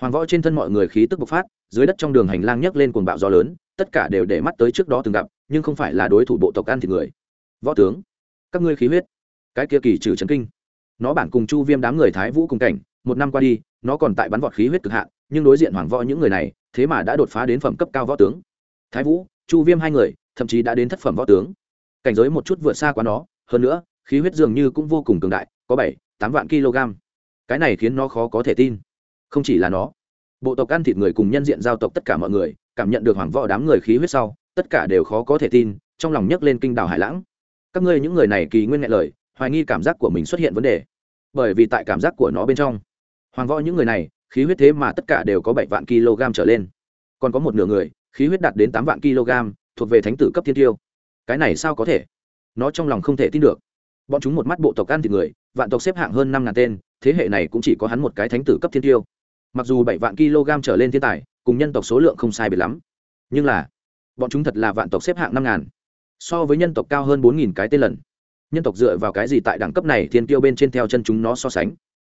Hoàng võ trên thân mọi người khí tức bộc phát, dưới đất trong đường hành lang nhấc lên cuồng bạo gió lớn tất cả đều để mắt tới trước đó từng gặp, nhưng không phải là đối thủ bộ tộc ăn thịt người. Võ tướng, các ngươi khí huyết, cái kia kỳ trừ Trấn kinh. Nó bản cùng chu viêm đám người thái vũ cùng cảnh, một năm qua đi, nó còn tại bắn vọt khí huyết cực hạn, nhưng đối diện hoàng võ những người này, thế mà đã đột phá đến phẩm cấp cao võ tướng. Thái vũ, chu viêm hai người, thậm chí đã đến thất phẩm võ tướng. Cảnh giới một chút vượt xa quá nó, hơn nữa, khí huyết dường như cũng vô cùng cường đại, có bảy, tám vạn kg. Cái này khiến nó khó có thể tin. Không chỉ là nó, bộ tộc ăn thịt người cùng nhân diện giao tộc tất cả mọi người cảm nhận được hoàng võ đám người khí huyết sau, tất cả đều khó có thể tin, trong lòng nhấc lên kinh đảo hải lãng. Các ngươi những người này kỳ nguyên ngại lời, hoài nghi cảm giác của mình xuất hiện vấn đề. Bởi vì tại cảm giác của nó bên trong, hoàng võ những người này, khí huyết thế mà tất cả đều có bảy vạn kg trở lên. Còn có một nửa người, khí huyết đạt đến tám vạn kg, thuộc về thánh tử cấp thiên tiêu. Cái này sao có thể? Nó trong lòng không thể tin được. Bọn chúng một mắt bộ tộc ăn thịt người, vạn tộc xếp hạng hơn năm ngàn tên, thế hệ này cũng chỉ có hắn một cái thánh tử cấp thiên tiêu. Mặc dù bảy vạn kg trở lên thiên tài cùng nhân tộc số lượng không sai biệt lắm. Nhưng là, bọn chúng thật là vạn tộc xếp hạng năm ngàn. So với nhân tộc cao hơn bốn nghìn cái tên lần. Nhân tộc dựa vào cái gì tại đẳng cấp này thiên tiêu bên trên theo chân chúng nó so sánh?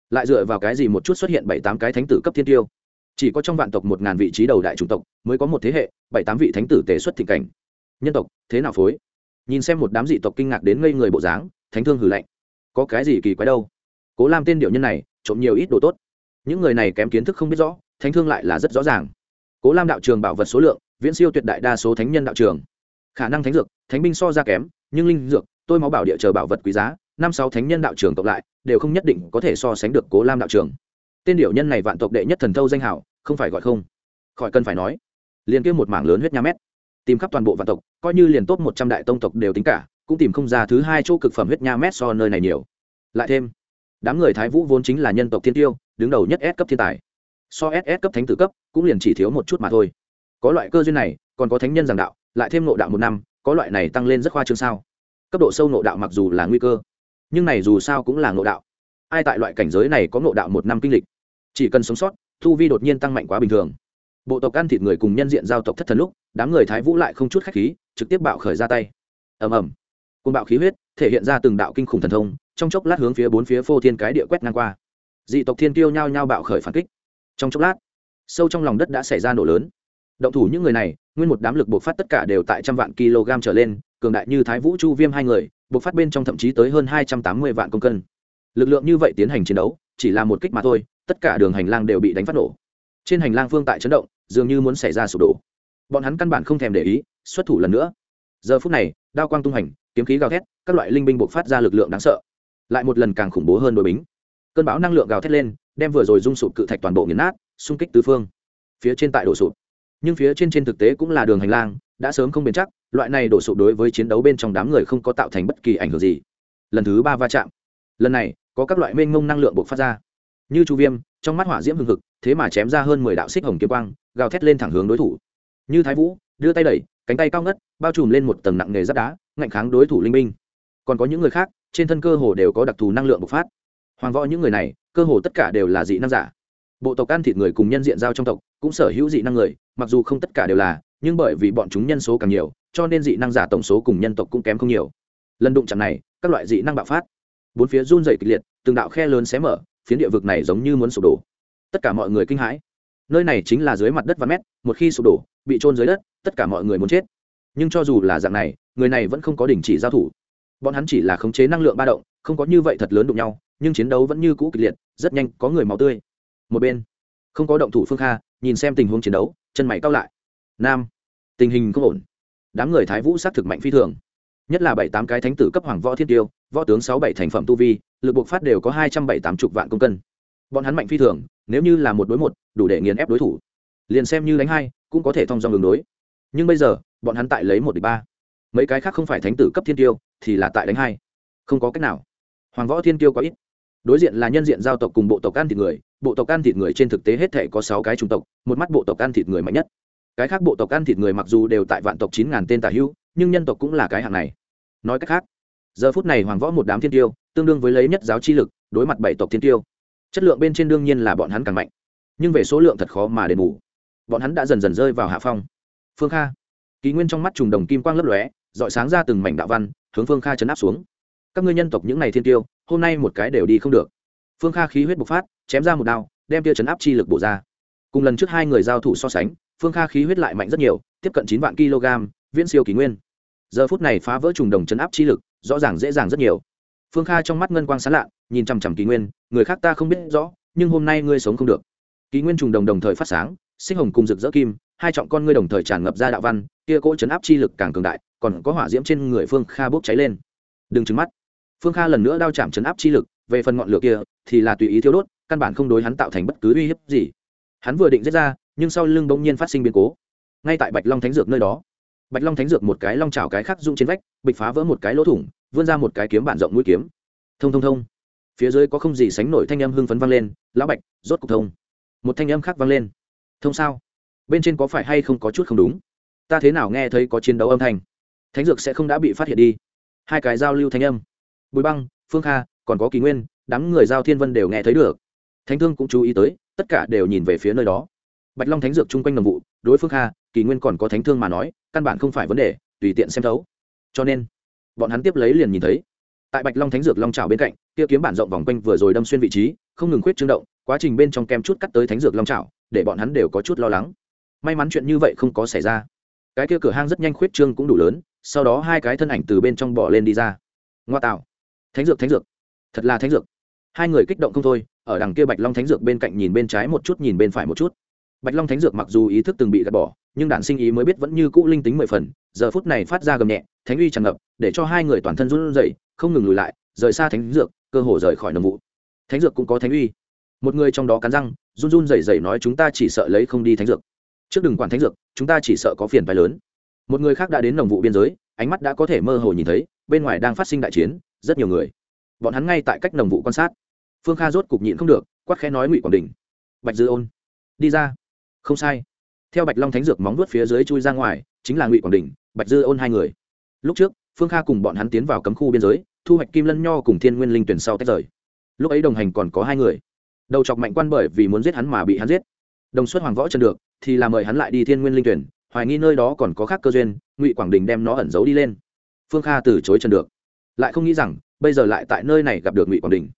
Lại dựa vào cái gì một chút xuất hiện bảy tám cái thánh tử cấp thiên tiêu? Chỉ có trong vạn tộc một ngàn vị trí đầu đại chủng tộc mới có một thế hệ, bảy tám vị thánh tử tề xuất thị cảnh. Nhân tộc, thế nào phối? Nhìn xem một đám dị tộc kinh ngạc đến ngây người bộ dáng, thánh thương hử lạnh. Có cái gì kỳ quái đâu? Cố làm tên điệu nhân này, trộm nhiều ít đồ tốt. Những người này kém kiến thức không biết rõ, thánh thương lại là rất rõ ràng cố lam đạo trường bảo vật số lượng viễn siêu tuyệt đại đa số thánh nhân đạo trường khả năng thánh dược thánh binh so ra kém nhưng linh dược tôi máu bảo địa chờ bảo vật quý giá năm sáu thánh nhân đạo trường cộng lại đều không nhất định có thể so sánh được cố lam đạo trường tên điệu nhân này vạn tộc đệ nhất thần thâu danh hảo không phải gọi không khỏi cần phải nói liền kết một mảng lớn huyết nha mét tìm khắp toàn bộ vạn tộc coi như liền tốt một trăm đại tông tộc đều tính cả cũng tìm không ra thứ hai chỗ cực phẩm huyết nha mét so nơi này nhiều lại thêm đám người thái vũ vốn chính là nhân tộc thiên tiêu đứng đầu nhất S cấp thiên tài so ss cấp thánh tử cấp, cũng liền chỉ thiếu một chút mà thôi. Có loại cơ duyên này, còn có thánh nhân giảng đạo, lại thêm nộ đạo một năm, có loại này tăng lên rất khoa trương sao? Cấp độ sâu nộ đạo mặc dù là nguy cơ, nhưng này dù sao cũng là nộ đạo. Ai tại loại cảnh giới này có nộ đạo một năm kinh lịch? Chỉ cần sống sót, thu vi đột nhiên tăng mạnh quá bình thường. Bộ tộc ăn thịt người cùng nhân diện giao tộc thất thần lúc, đám người thái vũ lại không chút khách khí, trực tiếp bạo khởi ra tay. Ầm ầm. Côn bạo khí huyết, thể hiện ra từng đạo kinh khủng thần thông, trong chốc lát hướng phía bốn phía phô thiên cái địa quét ngang qua. Dị tộc thiên tiêu nhao nhao bạo khởi phản kích trong chốc lát, sâu trong lòng đất đã xảy ra nổ lớn. Động thủ những người này, nguyên một đám lực bộc phát tất cả đều tại trăm vạn kg trở lên, cường đại như thái vũ chu viêm hai người, bộc phát bên trong thậm chí tới hơn hai trăm tám mươi vạn công cân. Lực lượng như vậy tiến hành chiến đấu, chỉ là một kích mà thôi, tất cả đường hành lang đều bị đánh phát nổ. Trên hành lang phương tại chấn động, dường như muốn xảy ra sụp đổ. Bọn hắn căn bản không thèm để ý, xuất thủ lần nữa. Giờ phút này, đao quang tung hành, kiếm khí gào thét, các loại linh binh buộc phát ra lực lượng đáng sợ. Lại một lần càng khủng bố hơn đội bính. Cơn bão năng lượng gào thét lên đem vừa rồi rung sụp cự thạch toàn bộ nghiền nát, xung kích tứ phương. Phía trên tại đổ sụp. Nhưng phía trên trên thực tế cũng là đường hành lang, đã sớm không bền chắc, loại này đổ sụp đối với chiến đấu bên trong đám người không có tạo thành bất kỳ ảnh hưởng gì. Lần thứ ba va chạm. Lần này, có các loại mênh mông năng lượng buộc phát ra. Như chu viêm, trong mắt hỏa diễm hừng hực, thế mà chém ra hơn mười đạo xích hồng kiếm quang, gào thét lên thẳng hướng đối thủ. Như thái vũ, đưa tay đẩy, cánh tay cao ngất, bao trùm lên một tầng nặng nghề giáp đá, ngạnh kháng đối thủ linh minh. Còn có những người khác, trên thân cơ hồ đều có đặc thù năng lượng bộc phát hoàng võ những người này, cơ hồ tất cả đều là dị năng giả. Bộ tộc ăn thịt người cùng nhân diện giao trong tộc, cũng sở hữu dị năng người, mặc dù không tất cả đều là, nhưng bởi vì bọn chúng nhân số càng nhiều, cho nên dị năng giả tổng số cùng nhân tộc cũng kém không nhiều. Lần đụng chạm này, các loại dị năng bạo phát. Bốn phía run dày kịch liệt, từng đạo khe lớn xé mở, phiến địa vực này giống như muốn sụp đổ. Tất cả mọi người kinh hãi. Nơi này chính là dưới mặt đất và mét, một khi sụp đổ, bị trôn dưới đất, tất cả mọi người muốn chết. Nhưng cho dù là dạng này, người này vẫn không có đình chỉ giao thủ bọn hắn chỉ là khống chế năng lượng ba động, không có như vậy thật lớn đụng nhau, nhưng chiến đấu vẫn như cũ kịch liệt, rất nhanh có người máu tươi. Một bên, không có động thủ phương kha, nhìn xem tình huống chiến đấu, chân mày cao lại. Nam, tình hình không ổn. Đám người thái vũ s á t thực mạnh phi thường. Nhất là bảy tám cái thánh tử cấp hoàng võ thiên tiêu, võ tướng sáu bảy thành phẩm tu vi, lực buộc phát đều có hai trăm bảy tám chục vạn công cân. Bọn hắn mạnh phi thường, nếu như là một đối một, đủ để nghiền ép đối thủ. Liền xem như đánh hai, cũng có thể thông do đường đối. Nhưng bây giờ, bọn hắn tại lấy một đ ị c h ba mấy cái khác không phải thánh tử cấp thiên tiêu, thì là tại đánh hai. Không có cách nào. Hoàng võ thiên tiêu có ít. Đối diện là nhân diện giao tộc cùng bộ tộc ăn thịt người, bộ tộc ăn thịt người trên thực tế hết thể có sáu cái chủng tộc, một mắt bộ tộc ăn thịt người mạnh nhất. Cái khác bộ tộc ăn thịt người mặc dù đều tại vạn tộc chín ngàn tên tả hữu, nhưng nhân tộc cũng là cái hạng này. Nói cách khác, giờ phút này hoàng võ một đám thiên tiêu, tương đương với lấy nhất giáo chi lực, đối mặt bảy tộc thiên tiêu. Chất lượng bên trên đương nhiên là bọn hắn càng mạnh. Nhưng về số lượng thật khó mà đền bù. Bọn hắn đã dần dần rơi vào hạ phong. Phương kha ký nguyên trong mắt trùng đồng kim quang lấp lóe dọi sáng ra từng mảnh đạo văn, hướng phương kha chấn áp xuống. Các ngươi nhân tộc những ngày thiên tiêu, hôm nay một cái đều đi không được. Phương kha khí huyết bộc phát, chém ra một đao, đem tia chấn áp chi lực bổ ra. Cùng lần trước hai người giao thủ so sánh, phương kha khí huyết lại mạnh rất nhiều, tiếp cận chín vạn kg, viễn siêu kỷ nguyên. Giờ phút này phá vỡ trùng đồng chấn áp chi lực, rõ ràng dễ dàng rất nhiều. Phương kha trong mắt ngân quang sán lạ, nhìn chằm chằm kỷ nguyên, người khác ta không biết rõ, nhưng hôm nay ngươi sống không được. Kỷ nguyên trùng đồng đồng thời phát sáng, sinh hồng cùng rực rỡ kim, hai trọng con ngươi đồng thời tràn ngập ra đạo văn, kia cỗ chấn áp chi lực càng cường đại còn có hỏa diễm trên người phương kha bốc cháy lên. Đừng trứng mắt. Phương kha lần nữa đao chạm chấn áp chi lực, về phần ngọn lửa kia thì là tùy ý thiêu đốt, căn bản không đối hắn tạo thành bất cứ uy hiếp gì. Hắn vừa định giết ra, nhưng sau lưng bỗng nhiên phát sinh biến cố. Ngay tại bạch long thánh dược nơi đó, bạch long thánh dược một cái long trào cái khác rung trên vách, bịch phá vỡ một cái lỗ thủng, vươn ra một cái kiếm bản rộng mũi kiếm. Thông thông thông. Phía dưới có không gì sánh nổi thanh âm hưng phấn vang lên, lão bạch, rốt cục thông. Một thanh âm khác vang lên. Thông sao? Bên trên có phải hay không có chút không đúng? Ta thế nào nghe thấy có chiến đấu âm thanh? Thánh dược sẽ không đã bị phát hiện đi. Hai cái giao lưu thanh âm. Bùi băng, phương kha, còn có kỳ nguyên, đám người giao thiên vân đều nghe thấy được. Thánh thương cũng chú ý tới, tất cả đều nhìn về phía nơi đó. Bạch long thánh dược chung quanh nồng vụ, đối phương kha, kỳ nguyên còn có thánh thương mà nói, căn bản không phải vấn đề, tùy tiện xem thấu. Cho nên, bọn hắn tiếp lấy liền nhìn thấy. Tại bạch long thánh dược long trào bên cạnh, kia kiếm bản rộng vòng quanh vừa rồi đâm xuyên vị trí, không ngừng khuyết trương động, quá trình bên trong kem chút cắt tới thánh dược long trào để bọn hắn đều có chút lo lắng. May mắn chuyện như vậy không có xảy ra. Cái kia cửa hang rất nhanh khuyết trương cũng đủ lớn sau đó hai cái thân ảnh từ bên trong bỏ lên đi ra. Ngoa tạo. Thánh dược thánh dược. Thật là thánh dược. Hai người kích động không thôi, ở đằng kia bạch long thánh dược bên cạnh nhìn bên trái một chút, nhìn bên phải một chút. Bạch long thánh dược mặc dù ý thức từng bị gạt bỏ, nhưng đản sinh ý mới biết vẫn như cũ linh tính mười phần, giờ phút này phát ra gầm nhẹ, thánh uy tràn ngập, để cho hai người toàn thân run rẩy, không ngừng lùi lại, rời xa thánh dược, cơ hồ rời khỏi nồng vụ. Thánh dược cũng có thánh uy. Một người trong đó cắn răng, run run rẩy rẩy nói chúng ta chỉ sợ lấy không đi thánh dược. Trước đừng quản thánh dược, chúng ta chỉ sợ có phiền phái lớn một người khác đã đến nồng vụ biên giới, ánh mắt đã có thể mơ hồ nhìn thấy, bên ngoài đang phát sinh đại chiến, rất nhiều người. Bọn hắn ngay tại cách nồng vụ quan sát. Phương kha rốt cục nhịn không được, quát khẽ nói ngụy quảng đình. Bạch dư ôn. Đi ra. Không sai. Theo bạch long thánh dược móng vuốt phía dưới chui ra ngoài, chính là ngụy quảng đình, bạch dư ôn hai người. Lúc trước, phương kha cùng bọn hắn tiến vào cấm khu biên giới, thu hoạch kim lân nho cùng thiên nguyên linh tuyển sau tách rời. Lúc ấy đồng hành còn có hai người. Đầu chọc mạnh quan bởi vì muốn giết hắn mà bị hắn giết. Đồng xuất hoàng võ trần được, thì là mời hắn lại đi thiên nguyên linh tuyển hoài nghi nơi đó còn có khác cơ duyên, ngụy quảng đình đem nó ẩn giấu đi lên. Phương kha từ chối trần được. Lại không nghĩ rằng, bây giờ lại tại nơi này gặp được ngụy quảng đình.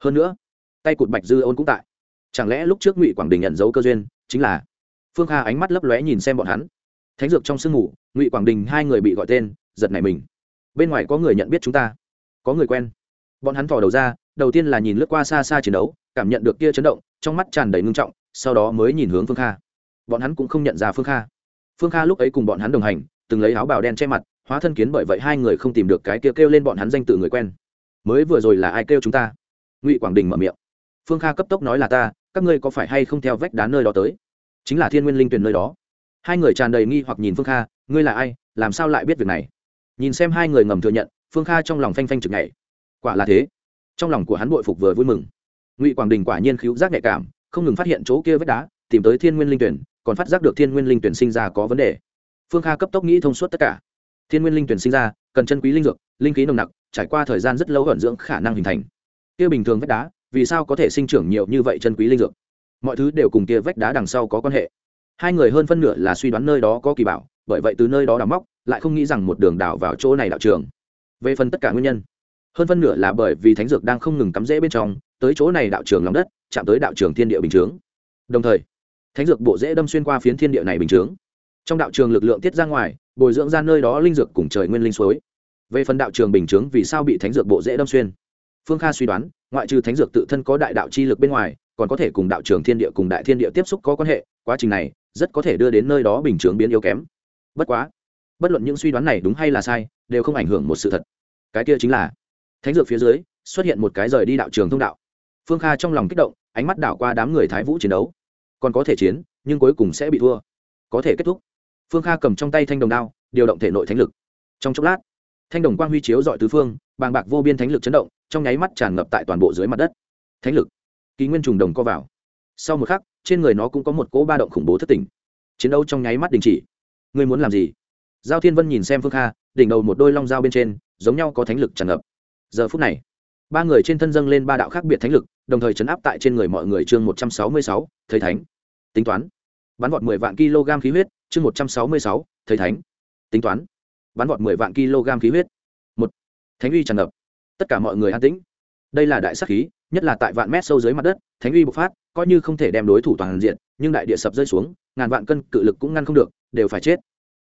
Hơn nữa, tay cụt bạch dư ôn cũng tại. Chẳng lẽ lúc trước ngụy quảng đình nhận dấu cơ duyên chính là? Phương kha ánh mắt lấp lóe nhìn xem bọn hắn. Thánh dược trong sương mù, ngụy quảng đình hai người bị gọi tên, giật nảy mình. Bên ngoài có người nhận biết chúng ta. Có người quen. Bọn hắn thò đầu ra, đầu tiên là nhìn lướt qua xa xa chiến đấu, cảm nhận được kia chấn động, trong mắt tràn đầy ngưng trọng, sau đó mới nhìn hướng phương kha. Bọn hắn cũng không nhận ra phương kha phương kha lúc ấy cùng bọn hắn đồng hành từng lấy áo bào đen che mặt hóa thân kiến bởi vậy hai người không tìm được cái kia kêu, kêu lên bọn hắn danh tự người quen. Mới vừa rồi là ai kêu chúng ta? Ngụy quảng đình mở miệng. Phương kha cấp tốc nói là ta các ngươi có phải hay không theo vách đá nơi đó tới? Chính là thiên nguyên linh tuyển nơi đó. Hai người tràn đầy nghi hoặc nhìn phương kha ngươi là ai làm sao lại biết việc này? Nhìn xem hai người ngầm thừa nhận phương kha trong lòng phanh phanh chực ngày quả là thế. Trong lòng của hắn bội phục vừa vui mừng. Ngụy quảng đình quả nhiên khíu giác nhạy cảm không ngừng phát hiện chỗ kia vách đá tìm tới thiên nguyên linh tuyển còn phát giác được thiên nguyên linh tuyển sinh ra có vấn đề. Phương kha cấp tốc nghĩ thông suốt tất cả. Thiên nguyên linh tuyển sinh ra, cần chân quý linh dược, linh khí nồng nặc, trải qua thời gian rất lâu ẩn dưỡng khả năng hình thành. Kia bình thường vách đá, vì sao có thể sinh trưởng nhiều như vậy chân quý linh dược? Mọi thứ đều cùng kia vách đá đằng sau có quan hệ. Hai người hơn phân nửa là suy đoán nơi đó có kỳ bảo, bởi vậy từ nơi đó đào móc, lại không nghĩ rằng một đường đào vào chỗ này đạo trường. Về phần tất cả nguyên nhân, hơn phân nửa là bởi vì thánh dược đang không ngừng cắm rễ bên trong, tới chỗ này đạo trường lòng đất, chạm tới đạo trường thiên địa bình chướng. Đồng thời thánh dược bộ dễ đâm xuyên qua phiến thiên địa này bình chướng. Trong đạo trường lực lượng tiết ra ngoài, bồi dưỡng ra nơi đó linh dược cùng trời nguyên linh suối. Về phần đạo trường bình chướng vì sao bị thánh dược bộ dễ đâm xuyên? Phương kha suy đoán, ngoại trừ thánh dược tự thân có đại đạo chi lực bên ngoài, còn có thể cùng đạo trường thiên địa cùng đại thiên địa tiếp xúc có quan hệ, quá trình này rất có thể đưa đến nơi đó bình chướng biến yếu kém. Bất quá, bất luận những suy đoán này đúng hay là sai, đều không ảnh hưởng một sự thật. Cái kia chính là, thánh dược phía dưới xuất hiện một cái rời đi đạo trường thông đạo. Phương kha trong lòng kích động, ánh mắt đảo qua đám người thái vũ chiến đấu còn có thể chiến, nhưng cuối cùng sẽ bị thua. Có thể kết thúc. Phương kha cầm trong tay thanh đồng đao, điều động thể nội thánh lực. Trong chốc lát, thanh đồng quang huy chiếu dọi tứ phương, bàng bạc vô biên thánh lực chấn động, trong nháy mắt tràn ngập tại toàn bộ dưới mặt đất. Thánh lực. Ký nguyên trùng đồng co vào. Sau một khắc, trên người nó cũng có một cỗ ba động khủng bố thất tình chiến đấu trong nháy mắt đình chỉ. Ngươi muốn làm gì? Giao thiên vân nhìn xem phương kha, đỉnh đầu một đôi long dao bên trên, giống nhau có thánh lực tràn ngập. Giờ phút này ba người trên thân dâng lên ba đạo khác biệt thánh lực, đồng thời chấn áp tại trên người mọi người chương một trăm sáu mươi sáu thấy thánh. Tính toán. Bắn vọt mười vạn kg khí huyết, chương một trăm sáu mươi sáu thấy thánh. Tính toán. Bắn vọt mười vạn kg khí huyết. Một. Thánh uy tràn ngập. Tất cả mọi người an tĩnh. Đây là đại sắc khí, nhất là tại vạn mét sâu dưới mặt đất, thánh uy bộc phát, coi như không thể đem đối thủ toàn diện, nhưng đại địa sập rơi xuống, ngàn vạn cân cự lực cũng ngăn không được, đều phải chết.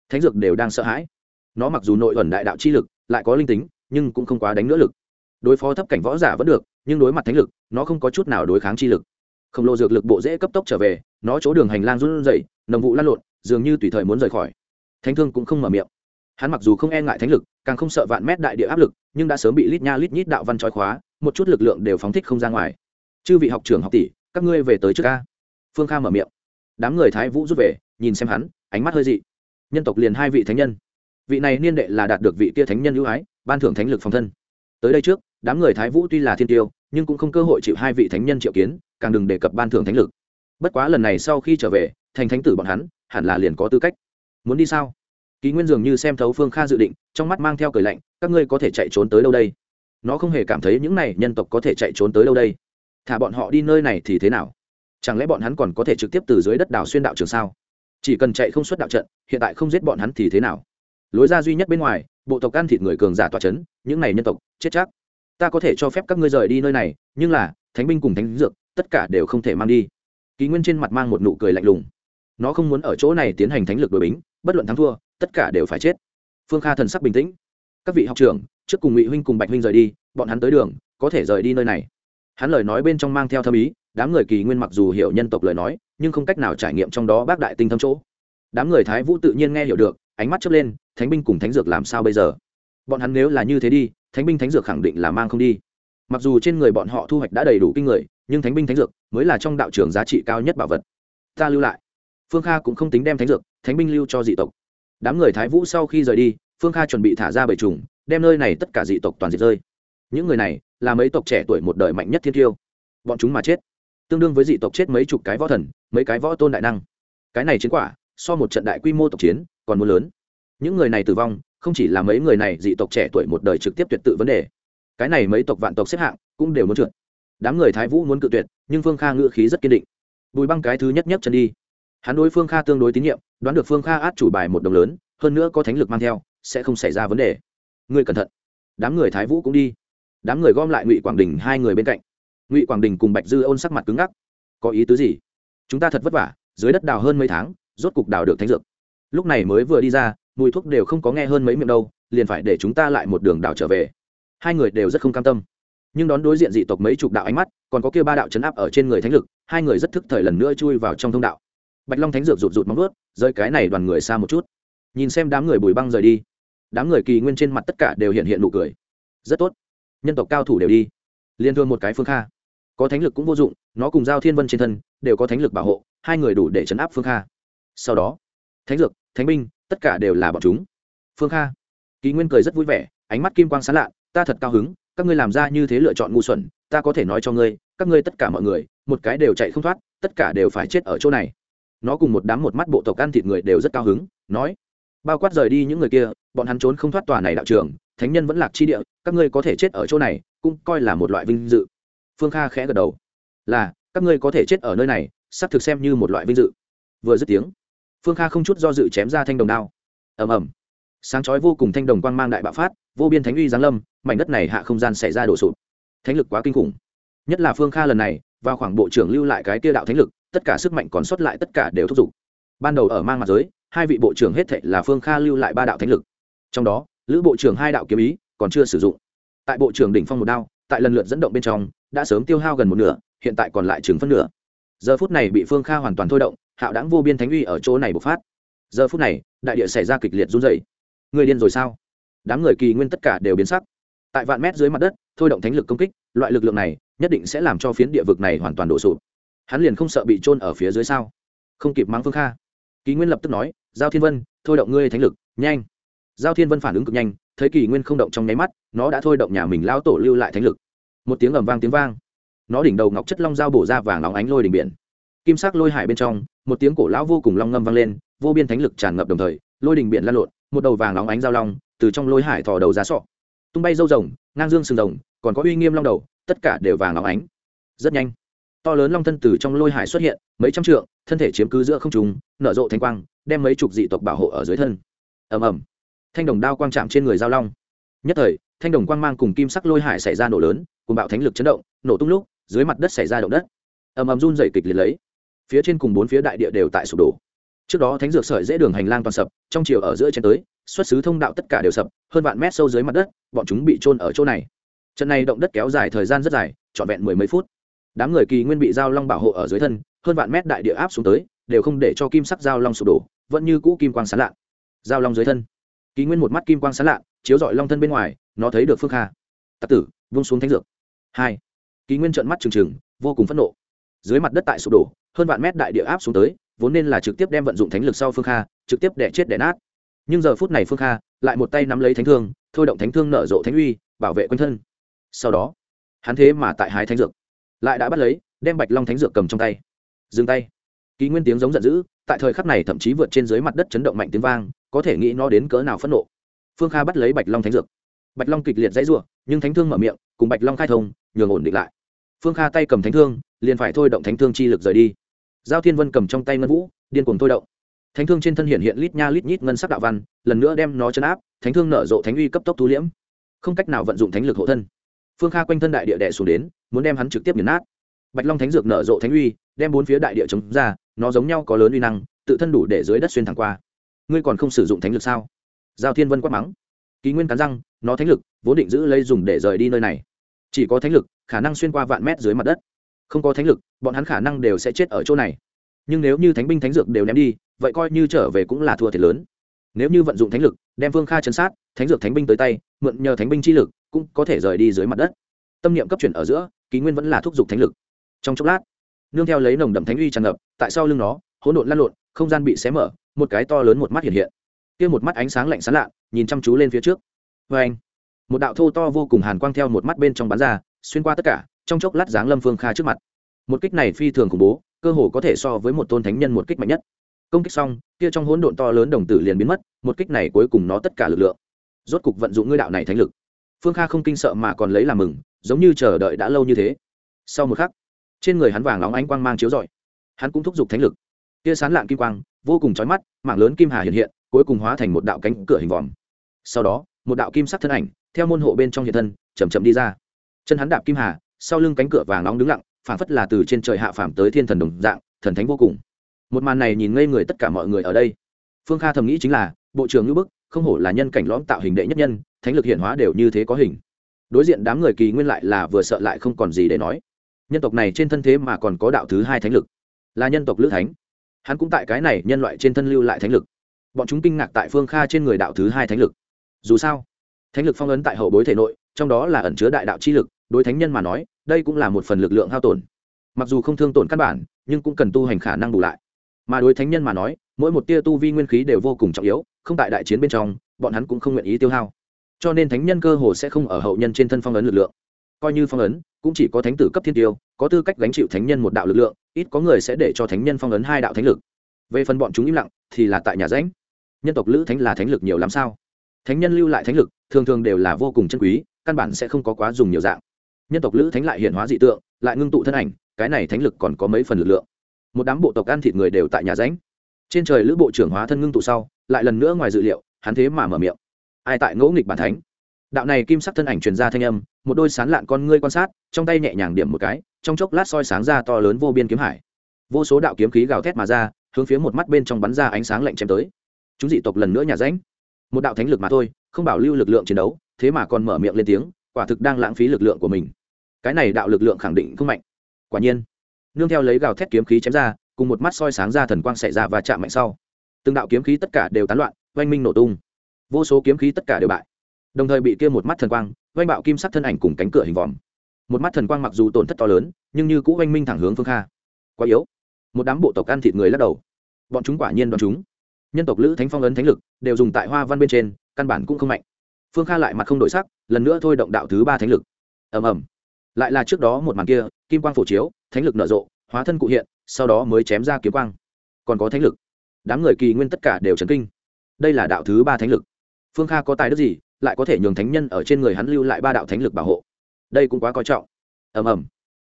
Thánh dược đều đang sợ hãi. Nó mặc dù nội ẩn đại đạo chi lực, lại có linh tính, nhưng cũng không quá đánh nữa lực đối phó thấp cảnh võ giả vẫn được, nhưng đối mặt thánh lực, nó không có chút nào đối kháng chi lực. Khổng lồ dược lực bộ dễ cấp tốc trở về, nó chỗ đường hành lang run rẩy, nồng vụ lăn lộn, dường như tùy thời muốn rời khỏi. Thánh thương cũng không mở miệng. Hắn mặc dù không e ngại thánh lực, càng không sợ vạn mét đại địa áp lực, nhưng đã sớm bị lít nha lít nhít đạo văn trói khóa, một chút lực lượng đều phóng thích không ra ngoài. Chư vị học trưởng học tỷ, các ngươi về tới trước ca. Phương kha mở miệng. Đám người thái vũ rút về, nhìn xem hắn, ánh mắt hơi dị. Nhân tộc liền hai vị thánh nhân. Vị này niên đệ là đạt được vị kia thánh nhân ưu ái, ban thưởng thánh lực phòng thân. Tới đây trước đám người thái vũ tuy là thiên tiêu, nhưng cũng không cơ hội chịu hai vị thánh nhân triệu kiến, càng đừng đề cập ban thưởng thánh lực. Bất quá lần này sau khi trở về, thành thánh tử bọn hắn, hẳn là liền có tư cách. Muốn đi sao? Ký nguyên dường như xem thấu phương kha dự định, trong mắt mang theo cười lạnh, các ngươi có thể chạy trốn tới đâu đây? Nó không hề cảm thấy những này nhân tộc có thể chạy trốn tới đâu đây. Thả bọn họ đi nơi này thì thế nào? Chẳng lẽ bọn hắn còn có thể trực tiếp từ dưới đất đảo xuyên đạo trường sao? Chỉ cần chạy không xuất đạo trận, hiện tại không giết bọn hắn thì thế nào? Lối ra duy nhất bên ngoài, bộ tộc ăn thịt người cường giả tọa c h ấ n những này nhân tộc, chết chắc ta có thể cho phép các ngươi rời đi nơi này, nhưng là, thánh binh cùng thánh dược, tất cả đều không thể mang đi. Ký nguyên trên mặt mang một nụ cười lạnh lùng. Nó không muốn ở chỗ này tiến hành thánh lực đội bính, bất luận thắng thua, tất cả đều phải chết. Phương kha thần sắc bình tĩnh. Các vị học trưởng, trước cùng ngụy huynh cùng bạch huynh rời đi, bọn hắn tới đường, có thể rời đi nơi này. Hắn lời nói bên trong mang theo thâm ý, đám người kỳ nguyên mặc dù hiểu nhân tộc lời nói, nhưng không cách nào trải nghiệm trong đó bác đại tinh thâm chỗ. Đám người thái vũ tự nhiên nghe hiểu được, ánh mắt chớp lên, thánh binh cùng thánh dược làm sao bây giờ? Bọn hắn nếu là như thế đi thánh binh thánh dược khẳng định là mang không đi. Mặc dù trên người bọn họ thu hoạch đã đầy đủ kinh người, nhưng thánh binh thánh dược mới là trong đạo trường giá trị cao nhất bảo vật. Ta lưu lại. Phương kha cũng không tính đem thánh dược, thánh binh lưu cho dị tộc. Đám người thái vũ sau khi rời đi, phương kha chuẩn bị thả ra bầy trùng, đem nơi này tất cả dị tộc toàn diệt rơi. Những người này là mấy tộc trẻ tuổi một đời mạnh nhất thiên tiêu. Bọn chúng mà chết. Tương đương với dị tộc chết mấy chục cái võ thần, mấy cái võ tôn đại năng. Cái này chiến quả, so một trận đại quy mô tộc chiến, còn muốn lớn. Những người này tử vong không chỉ là mấy người này dị tộc trẻ tuổi một đời trực tiếp tuyệt tự vấn đề. Cái này mấy tộc vạn tộc xếp hạng cũng đều muốn trượt. Đám người thái vũ muốn cự tuyệt, nhưng phương kha ngự khí rất kiên định. Bùi băng cái thứ nhất nhất chân đi. Hắn đối phương kha tương đối tín nhiệm, đoán được phương kha át chủ bài một đồng lớn, hơn nữa có thánh lực mang theo, sẽ không xảy ra vấn đề. Ngươi cẩn thận. Đám người thái vũ cũng đi. Đám người gom lại ngụy quảng đình hai người bên cạnh. Ngụy quảng đình cùng bạch dư ôn sắc mặt cứng ngắc. Có ý tứ gì? Chúng ta thật vất vả, dưới đất đào hơn mấy tháng, rốt cục đào được thánh dược. Lúc này mới vừa đi ra mùi thuốc đều không có nghe hơn mấy miệng đâu, liền phải để chúng ta lại một đường đảo trở về. Hai người đều rất không cam tâm. Nhưng đón đối diện dị tộc mấy chục đạo ánh mắt, còn có kia ba đạo chấn áp ở trên người thánh lực, hai người rất thức thời lần nữa chui vào trong thông đạo. Bạch long thánh dược rụt rụt móng ướt rơi cái này đoàn người xa một chút. Nhìn xem đám người bùi băng rời đi, đám người kỳ nguyên trên mặt tất cả đều hiện hiện nụ cười. Rất tốt. Nhân tộc cao thủ đều đi. Liên thương một cái phương kha. Có thánh lực cũng vô dụng, nó cùng giao thiên vân trên thân đều có thánh lực bảo hộ, hai người đủ để chấn áp phương kha. Sau đó, thánh dược, thánh binh tất cả đều là bọn chúng. Phương kha kỳ nguyên cười rất vui vẻ, ánh mắt kim quang sán lạ, ta thật cao hứng, các ngươi làm ra như thế lựa chọn ngu xuẩn, ta có thể nói cho ngươi, các ngươi tất cả mọi người, một cái đều chạy không thoát, tất cả đều phải chết ở chỗ này. Nó cùng một đám một mắt bộ tộc ăn thịt người đều rất cao hứng, nói, bao quát rời đi những người kia, bọn hắn trốn không thoát tòa này đạo trường, thánh nhân vẫn lạc chi địa, các ngươi có thể chết ở chỗ này, cũng coi là một loại vinh dự. Phương kha khẽ gật đầu, là, các ngươi có thể chết ở nơi này, sắp thực xem như một loại vinh dự. Vừa dứt tiếng phương kha không chút do dự chém ra thanh đồng đao. Ầm ầm. Sáng chói vô cùng thanh đồng quang mang đại bạo phát, vô biên thánh uy giáng lâm, mảnh đất này hạ không gian xảy ra đổ sụp. Thánh lực quá kinh khủng. Nhất là phương kha lần này, vào khoảng bộ trưởng lưu lại cái kia đạo thánh lực, tất cả sức mạnh còn sót lại tất cả đều thúc giục. Ban đầu ở mang mặt giới, hai vị bộ trưởng hết thệ là phương kha lưu lại ba đạo thánh lực. Trong đó, lữ bộ trưởng hai đạo kiếm ý còn chưa sử dụng. Tại bộ trưởng đỉnh phong một đao, tại lần lượt dẫn động bên trong, đã sớm tiêu hao gần một nửa, hiện tại còn lại chừng phân nửa. Giờ phút này bị phương kha hoàn toàn thôi động hạo đáng vô biên thánh uy ở chỗ này bộc phát. Giờ phút này, đại địa xảy ra kịch liệt run dày người điên rồi sao? Đám người kỳ nguyên tất cả đều biến sắc. Tại vạn mét dưới mặt đất, thôi động thánh lực công kích, loại lực lượng này nhất định sẽ làm cho phiến địa vực này hoàn toàn đổ sụp. Hắn liền không sợ bị trôn ở phía dưới sao? Không kịp mắng phương kha. Kỳ nguyên lập tức nói, giao thiên vân, thôi động ngươi thánh lực, nhanh. Giao thiên vân phản ứng cực nhanh, thấy kỳ nguyên không động trong nháy mắt, nó đã thôi động nhà mình lao tổ lưu lại thánh lực. Một tiếng ầm vang tiếng vang. Nó đỉnh đầu ngọc chất long dao bổ ra vàng óng ánh lôi đỉnh biển kim sắc lôi hải bên trong, một tiếng cổ lão vô cùng long ngâm vang lên, vô biên thánh lực tràn ngập đồng thời, lôi đỉnh biển lan lộn, một đầu vàng óng ánh giao long từ trong lôi hải thò đầu ra sọ. Tung bay dâu rồng, ngang dương sừng rồng, còn có uy nghiêm long đầu, tất cả đều vàng óng ánh. Rất nhanh, to lớn long thân từ trong lôi hải xuất hiện, mấy trăm trượng, thân thể chiếm cứ giữa không trùng nở rộ thanh quang, đem mấy chục dị tộc bảo hộ ở dưới thân. Ầm ầm. Thanh đồng đao quang chạm trên người giao long. Nhất thời, thanh đồng quang mang cùng kim sắc lôi hải xảy ra nổ lớn cùng bạo thánh lực chấn động, nổ tung lúc, dưới mặt đất xảy ra động đất. Ầm ầm run dày kịch liệt lấy phía trên cùng bốn phía đại địa đều tại sụp đổ. Trước đó thánh dược sợi dễ đường hành lang toàn sập, trong chiều ở giữa trên tới, xuất xứ thông đạo tất cả đều sập, hơn vạn mét sâu dưới mặt đất, bọn chúng bị trôn ở chỗ này. Trận này động đất kéo dài thời gian rất dài, trọn vẹn mười mấy phút. Đám người kỳ nguyên bị giao long bảo hộ ở dưới thân, hơn vạn mét đại địa áp xuống tới, đều không để cho kim sắc giao long sụp đổ, vẫn như cũ kim quang sán lạ. Giao long dưới thân. Kỳ nguyên một mắt kim quang sán lạ, chiếu dọi long thân bên ngoài, nó thấy được phương kha. Tặc tử, vung xuống thánh dược. Hai. Kỳ nguyên trợn mắt trừng trừng, vô cùng phẫn nộ. Dưới mặt đất tại sụp đổ hơn vạn mét đại địa áp xuống tới, vốn nên là trực tiếp đem vận dụng thánh lực sau phương kha, trực tiếp đẻ chết đẻ nát. Nhưng giờ phút này phương kha lại một tay nắm lấy thánh thương, thôi động thánh thương nở rộ thánh uy, bảo vệ quanh thân. Sau đó, hắn thế mà tại hái thánh dược, lại đã bắt lấy, đem bạch long thánh dược cầm trong tay. Dừng tay. Ký nguyên tiếng giống giận dữ, tại thời khắc này thậm chí vượt trên dưới mặt đất chấn động mạnh tiếng vang, có thể nghĩ nó đến cỡ nào phẫn nộ. Phương kha bắt lấy bạch long thánh dược. Bạch long kịch liệt dãy r nhưng thánh thương mở miệng, cùng bạch long khai thông, nhường ổn định lại. Phương kha tay cầm thánh thương, liền phải thôi động thánh thương chi lực rời đi giao thiên vân cầm trong tay ngân vũ, điên cuồng thôi động. Thánh thương trên thân hiện hiện lít nha lít nhít ngân sắc đạo văn, lần nữa đem nó chấn áp, thánh thương nở rộ thánh uy cấp tốc thu liễm. Không cách nào vận dụng thánh lực hộ thân. Phương kha quanh thân đại địa đẻ xuống đến, muốn đem hắn trực tiếp nghiền nát. Bạch long thánh dược nở rộ thánh uy, đem bốn phía đại địa chống ra, nó giống nhau có lớn uy năng, tự thân đủ để dưới đất xuyên thẳng qua. Ngươi còn không sử dụng thánh lực sao? Giao thiên vân quát mắng. Ký nguyên cắn răng, nó thánh lực vốn định giữ lấy dùng để rời đi nơi này. Chỉ có thánh lực, khả năng xuyên qua vạn mét dưới mặt đất không có thánh lực, bọn hắn khả năng đều sẽ chết ở chỗ này. Nhưng nếu như thánh binh thánh dược đều ném đi, vậy coi như trở về cũng là thua thiệt lớn. Nếu như vận dụng thánh lực, đem vương kha chấn sát, thánh dược thánh binh tới tay, mượn nhờ thánh binh chi lực, cũng có thể rời đi dưới mặt đất. Tâm niệm cấp chuyển ở giữa, ký nguyên vẫn là thúc giục thánh lực. Trong chốc lát, nương theo lấy nồng đậm thánh uy tràn ngập, tại sau lưng nó, hỗn độn lăn lộn, không gian bị xé mở, một cái to lớn một mắt hiện hiện. Kia một mắt ánh sáng lạnh sán lạ, nhìn chăm chú lên phía trước. Vê anh một đạo thô to vô cùng hàn quang theo một mắt bên trong bán ra, xuyên qua tất cả trong chốc lát giáng lâm phương kha trước mặt. Một kích này phi thường khủng bố, cơ hồ có thể so với một tôn thánh nhân một kích mạnh nhất. Công kích xong, kia trong hỗn độn to lớn đồng tử liền biến mất, một kích này cuối cùng nó tất cả lực lượng. Rốt cục vận dụng ngươi đạo này thánh lực. Phương kha không kinh sợ mà còn lấy làm mừng, giống như chờ đợi đã lâu như thế. Sau một khắc, trên người hắn vàng óng ánh quang mang chiếu rọi. Hắn cũng thúc giục thánh lực. Kia sán lạng kim quang, vô cùng chói mắt, mảng lớn kim hà hiện hiện, cuối cùng hóa thành một đạo cánh cửa hình vòm. Sau đó, một đạo kim sắc thân ảnh, theo môn hộ bên trong hiện thân chầm chậm đi ra. Chân hắn đạp kim hà sau lưng cánh cửa vàng nóng đứng lặng, phảng phất là từ trên trời hạ phàm tới thiên thần đồng dạng, thần thánh vô cùng. Một màn này nhìn ngây người tất cả mọi người ở đây. Phương kha thầm nghĩ chính là, bộ trưởng ngữ bức, không hổ là nhân cảnh lõm tạo hình đệ nhất nhân, thánh lực hiện hóa đều như thế có hình. Đối diện đám người kỳ nguyên lại là vừa sợ lại không còn gì để nói. Nhân tộc này trên thân thế mà còn có đạo thứ hai thánh lực. Là nhân tộc lữ thánh. Hắn cũng tại cái này nhân loại trên thân lưu lại thánh lực. Bọn chúng kinh ngạc tại phương kha trên người đạo thứ hai thánh lực. Dù sao, thánh lực phong ấn tại hậu bối thể nội, trong đó là ẩn chứa đại đạo chi lực đối thánh nhân mà nói, đây cũng là một phần lực lượng hao tổn. Mặc dù không thương tổn căn bản, nhưng cũng cần tu hành khả năng đủ lại. Mà đối thánh nhân mà nói, mỗi một tia tu vi nguyên khí đều vô cùng trọng yếu, không tại đại chiến bên trong, bọn hắn cũng không nguyện ý tiêu hao. Cho nên thánh nhân cơ hồ sẽ không ở hậu nhân trên thân phong ấn lực lượng. Coi như phong ấn, cũng chỉ có thánh tử cấp thiên tiêu, có tư cách gánh chịu thánh nhân một đạo lực lượng, ít có người sẽ để cho thánh nhân phong ấn hai đạo thánh lực. Về phần bọn chúng im lặng, thì là tại nhà ránh nhân tộc lữ thánh là thánh lực nhiều lắm sao? Thánh nhân lưu lại thánh lực, thường thường đều là vô cùng chân quý, căn bản sẽ không có quá dùng nhiều dạng nhân tộc lữ thánh lại hiện hóa dị tượng, lại ngưng tụ thân ảnh, cái này thánh lực còn có mấy phần lực lượng. Một đám bộ tộc ăn thịt người đều tại nhà ránh. Trên trời lữ bộ trưởng hóa thân ngưng tụ sau, lại lần nữa ngoài dự liệu, hắn thế mà mở miệng. Ai tại ngỗ nghịch bản thánh? Đạo này kim sắc thân ảnh truyền ra thanh âm, một đôi sán lạn con ngươi quan sát, trong tay nhẹ nhàng điểm một cái, trong chốc lát soi sáng ra to lớn vô biên kiếm hải. Vô số đạo kiếm khí gào thét mà ra, hướng phía một mắt bên trong bắn ra ánh sáng lạnh chém tới. Chúng dị tộc lần nữa nhà ránh. Một đạo thánh lực mà thôi, không bảo lưu lực lượng chiến đấu, thế mà còn mở miệng lên tiếng, quả thực đang lãng phí lực lượng của mình cái này đạo lực lượng khẳng định không mạnh. Quả nhiên, nương theo lấy gào thét kiếm khí chém ra, cùng một mắt soi sáng ra thần quang xảy ra và chạm mạnh sau. Từng đạo kiếm khí tất cả đều tán loạn, oanh minh nổ tung. Vô số kiếm khí tất cả đều bại. Đồng thời bị kia một mắt thần quang, oanh bạo kim sắc thân ảnh cùng cánh cửa hình vòm. Một mắt thần quang mặc dù tổn thất to lớn, nhưng như cũ oanh minh thẳng hướng phương kha. Quá yếu. Một đám bộ tộc ăn thịt người lắc đầu. Bọn chúng quả nhiên đoán chúng. Nhân tộc lữ thánh phong ấn thánh lực, đều dùng tại hoa văn bên trên, căn bản cũng không mạnh. Phương kha lại mặt không đổi sắc, lần nữa thôi động đạo thứ ba thánh lực. Ầm ầm lại là trước đó một màn kia, kim quang phổ chiếu, thánh lực nở rộ, hóa thân cụ hiện, sau đó mới chém ra kiếm quang. Còn có thánh lực. Đám người kỳ nguyên tất cả đều trấn kinh. Đây là đạo thứ ba thánh lực. Phương kha có tài đức gì, lại có thể nhường thánh nhân ở trên người hắn lưu lại ba đạo thánh lực bảo hộ. Đây cũng quá coi trọng. Ầm ầm.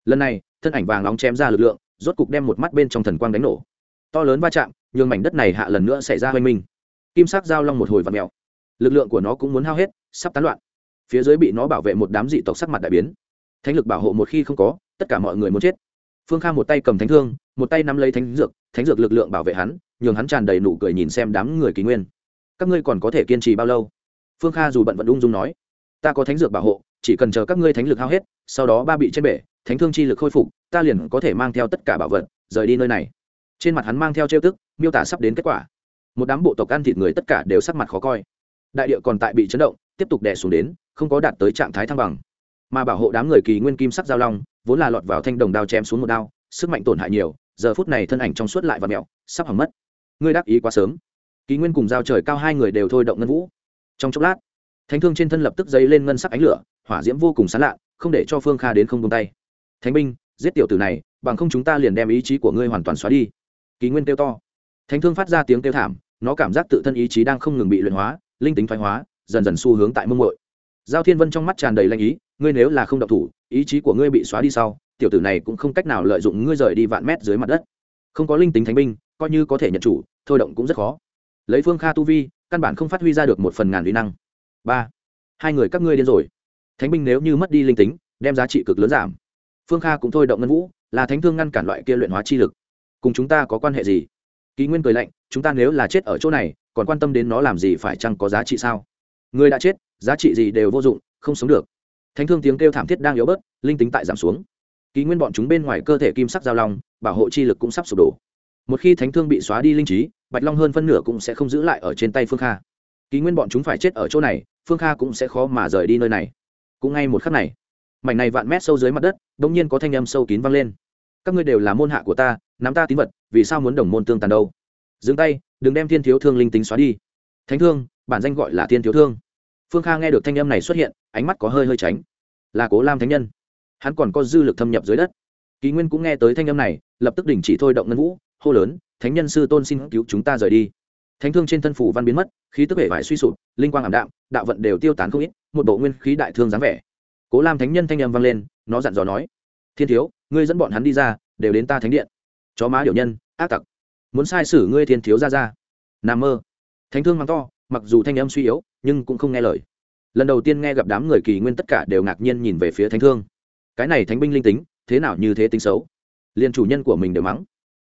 Lần này, thân ảnh vàng nóng chém ra lực lượng, rốt cục đem một mắt bên trong thần quang đánh nổ. To lớn va chạm, nhường mảnh đất này hạ lần nữa xảy ra hoanh minh. Kim sắc giao long một hồi và mèo. Lực lượng của nó cũng muốn hao hết, sắp tán loạn. Phía dưới bị nó bảo vệ một đám dị tộc sắc mặt đại biến thánh lực bảo hộ một khi không có, tất cả mọi người muốn chết. Phương kha một tay cầm thánh thương, một tay nắm lấy thánh dược thánh dược lực lượng bảo vệ hắn, nhường hắn tràn đầy nụ cười nhìn xem đám người kỳ nguyên. Các ngươi còn có thể kiên trì bao lâu? Phương kha dù bận vẫn ung dung nói. Ta có thánh dược bảo hộ, chỉ cần chờ các ngươi thánh lực hao hết, sau đó ba bị trên bể, thánh thương chi lực khôi phục, ta liền có thể mang theo tất cả bảo vật, rời đi nơi này. Trên mặt hắn mang theo trêu tức, miêu tả sắp đến kết quả. Một đám bộ tộc ăn thịt người tất cả đều sắc mặt khó coi. Đại địa còn tại bị chấn động, tiếp tục đè xuống đến, không có đạt tới trạng thái thăng bằng mà bảo hộ đám người kỳ nguyên kim sắc giao long, vốn là lọt vào thanh đồng đao chém xuống một đao, sức mạnh tổn hại nhiều, giờ phút này thân ảnh trong suốt lại và mẹo, sắp hỏng mất. Ngươi đáp ý quá sớm. Kỳ nguyên cùng giao trời cao hai người đều thôi động ngân vũ. Trong chốc lát, thánh thương trên thân lập tức dấy lên ngân sắc ánh lửa, hỏa diễm vô cùng sán lạ, không để cho phương kha đến không tung tay. Thánh binh, giết tiểu tử này, bằng không chúng ta liền đem ý chí của ngươi hoàn toàn xóa đi. Kỳ nguyên kêu to. Thánh thương phát ra tiếng kêu thảm, nó cảm giác tự thân ý chí đang không ngừng bị luyện hóa, linh tính thoái hóa, dần dần xu hướng tại mông mội giao thiên vân trong mắt tràn đầy lanh ý ngươi nếu là không độc thủ, ý chí của ngươi bị xóa đi sau, tiểu tử này cũng không cách nào lợi dụng ngươi rời đi vạn mét dưới mặt đất. Không có linh tính thánh binh, coi như có thể nhận chủ, thôi động cũng rất khó. Lấy phương kha tu vi, căn bản không phát huy ra được một phần ngàn uy năng. Ba, hai người các ngươi điên rồi. Thánh binh nếu như mất đi linh tính, đem giá trị cực lớn giảm. Phương kha cũng thôi động ngân vũ, là thánh thương ngăn cản loại kia luyện hóa chi lực. Cùng chúng ta có quan hệ gì? Ký nguyên cười lạnh, chúng ta nếu là chết ở chỗ này, còn quan tâm đến nó làm gì phải chăng có giá trị sao? Người đã chết, giá trị gì đều vô dụng, không sống được thánh thương tiếng kêu thảm thiết đang yếu bớt, linh tính tại giảm xuống. Ký nguyên bọn chúng bên ngoài cơ thể kim sắc giao long, bảo hộ chi lực cũng sắp sụp đổ. Một khi thánh thương bị xóa đi linh trí, bạch long hơn phân nửa cũng sẽ không giữ lại ở trên tay phương kha. Ký nguyên bọn chúng phải chết ở chỗ này, phương kha cũng sẽ khó mà rời đi nơi này. Cũng ngay một khắc này, mảnh này vạn mét sâu dưới mặt đất đ ỗ n g nhiên có thanh âm sâu kín vang lên. Các ngươi đều là môn hạ của ta, nắm ta tín vật, vì sao muốn đồng môn tương tàn đâu? Dừng tay, đừng đem thiên thiếu thương linh tính xóa đi. Thánh thương, bản danh gọi là thiên thiếu thương phương kha nghe được thanh âm này xuất hiện, ánh mắt có hơi hơi tránh. Là cố lam thánh nhân. Hắn còn có dư lực thâm nhập dưới đất. Kỳ nguyên cũng nghe tới thanh âm này, lập tức đình chỉ thôi động ngân vũ, hô lớn, thánh nhân sư tôn xin cứu chúng ta rời đi. Thánh thương trên thân phủ văn biến mất, khí tức hệ vải suy sụp, linh quang ảm đạm, đạo vận đều tiêu tán không ít, một bộ nguyên khí đại thương dáng vẻ. Cố lam thánh nhân thanh âm vang lên, nó dặn dò nói, thiên thiếu, ngươi dẫn bọn hắn đi ra, đều đến ta thánh điện. Chó má điệu nhân, ác tặc. Muốn sai sử ngươi thiên thiếu ra ra. N a mơ. Thánh thương mắng to, mặc dù thanh âm suy yếu nhưng cũng không nghe lời. Lần đầu tiên nghe gặp đám người kỳ nguyên tất cả đều ngạc nhiên nhìn về phía thánh thương. Cái này thánh binh linh tính, thế nào như thế tính xấu? Liền chủ nhân của mình đều mắng.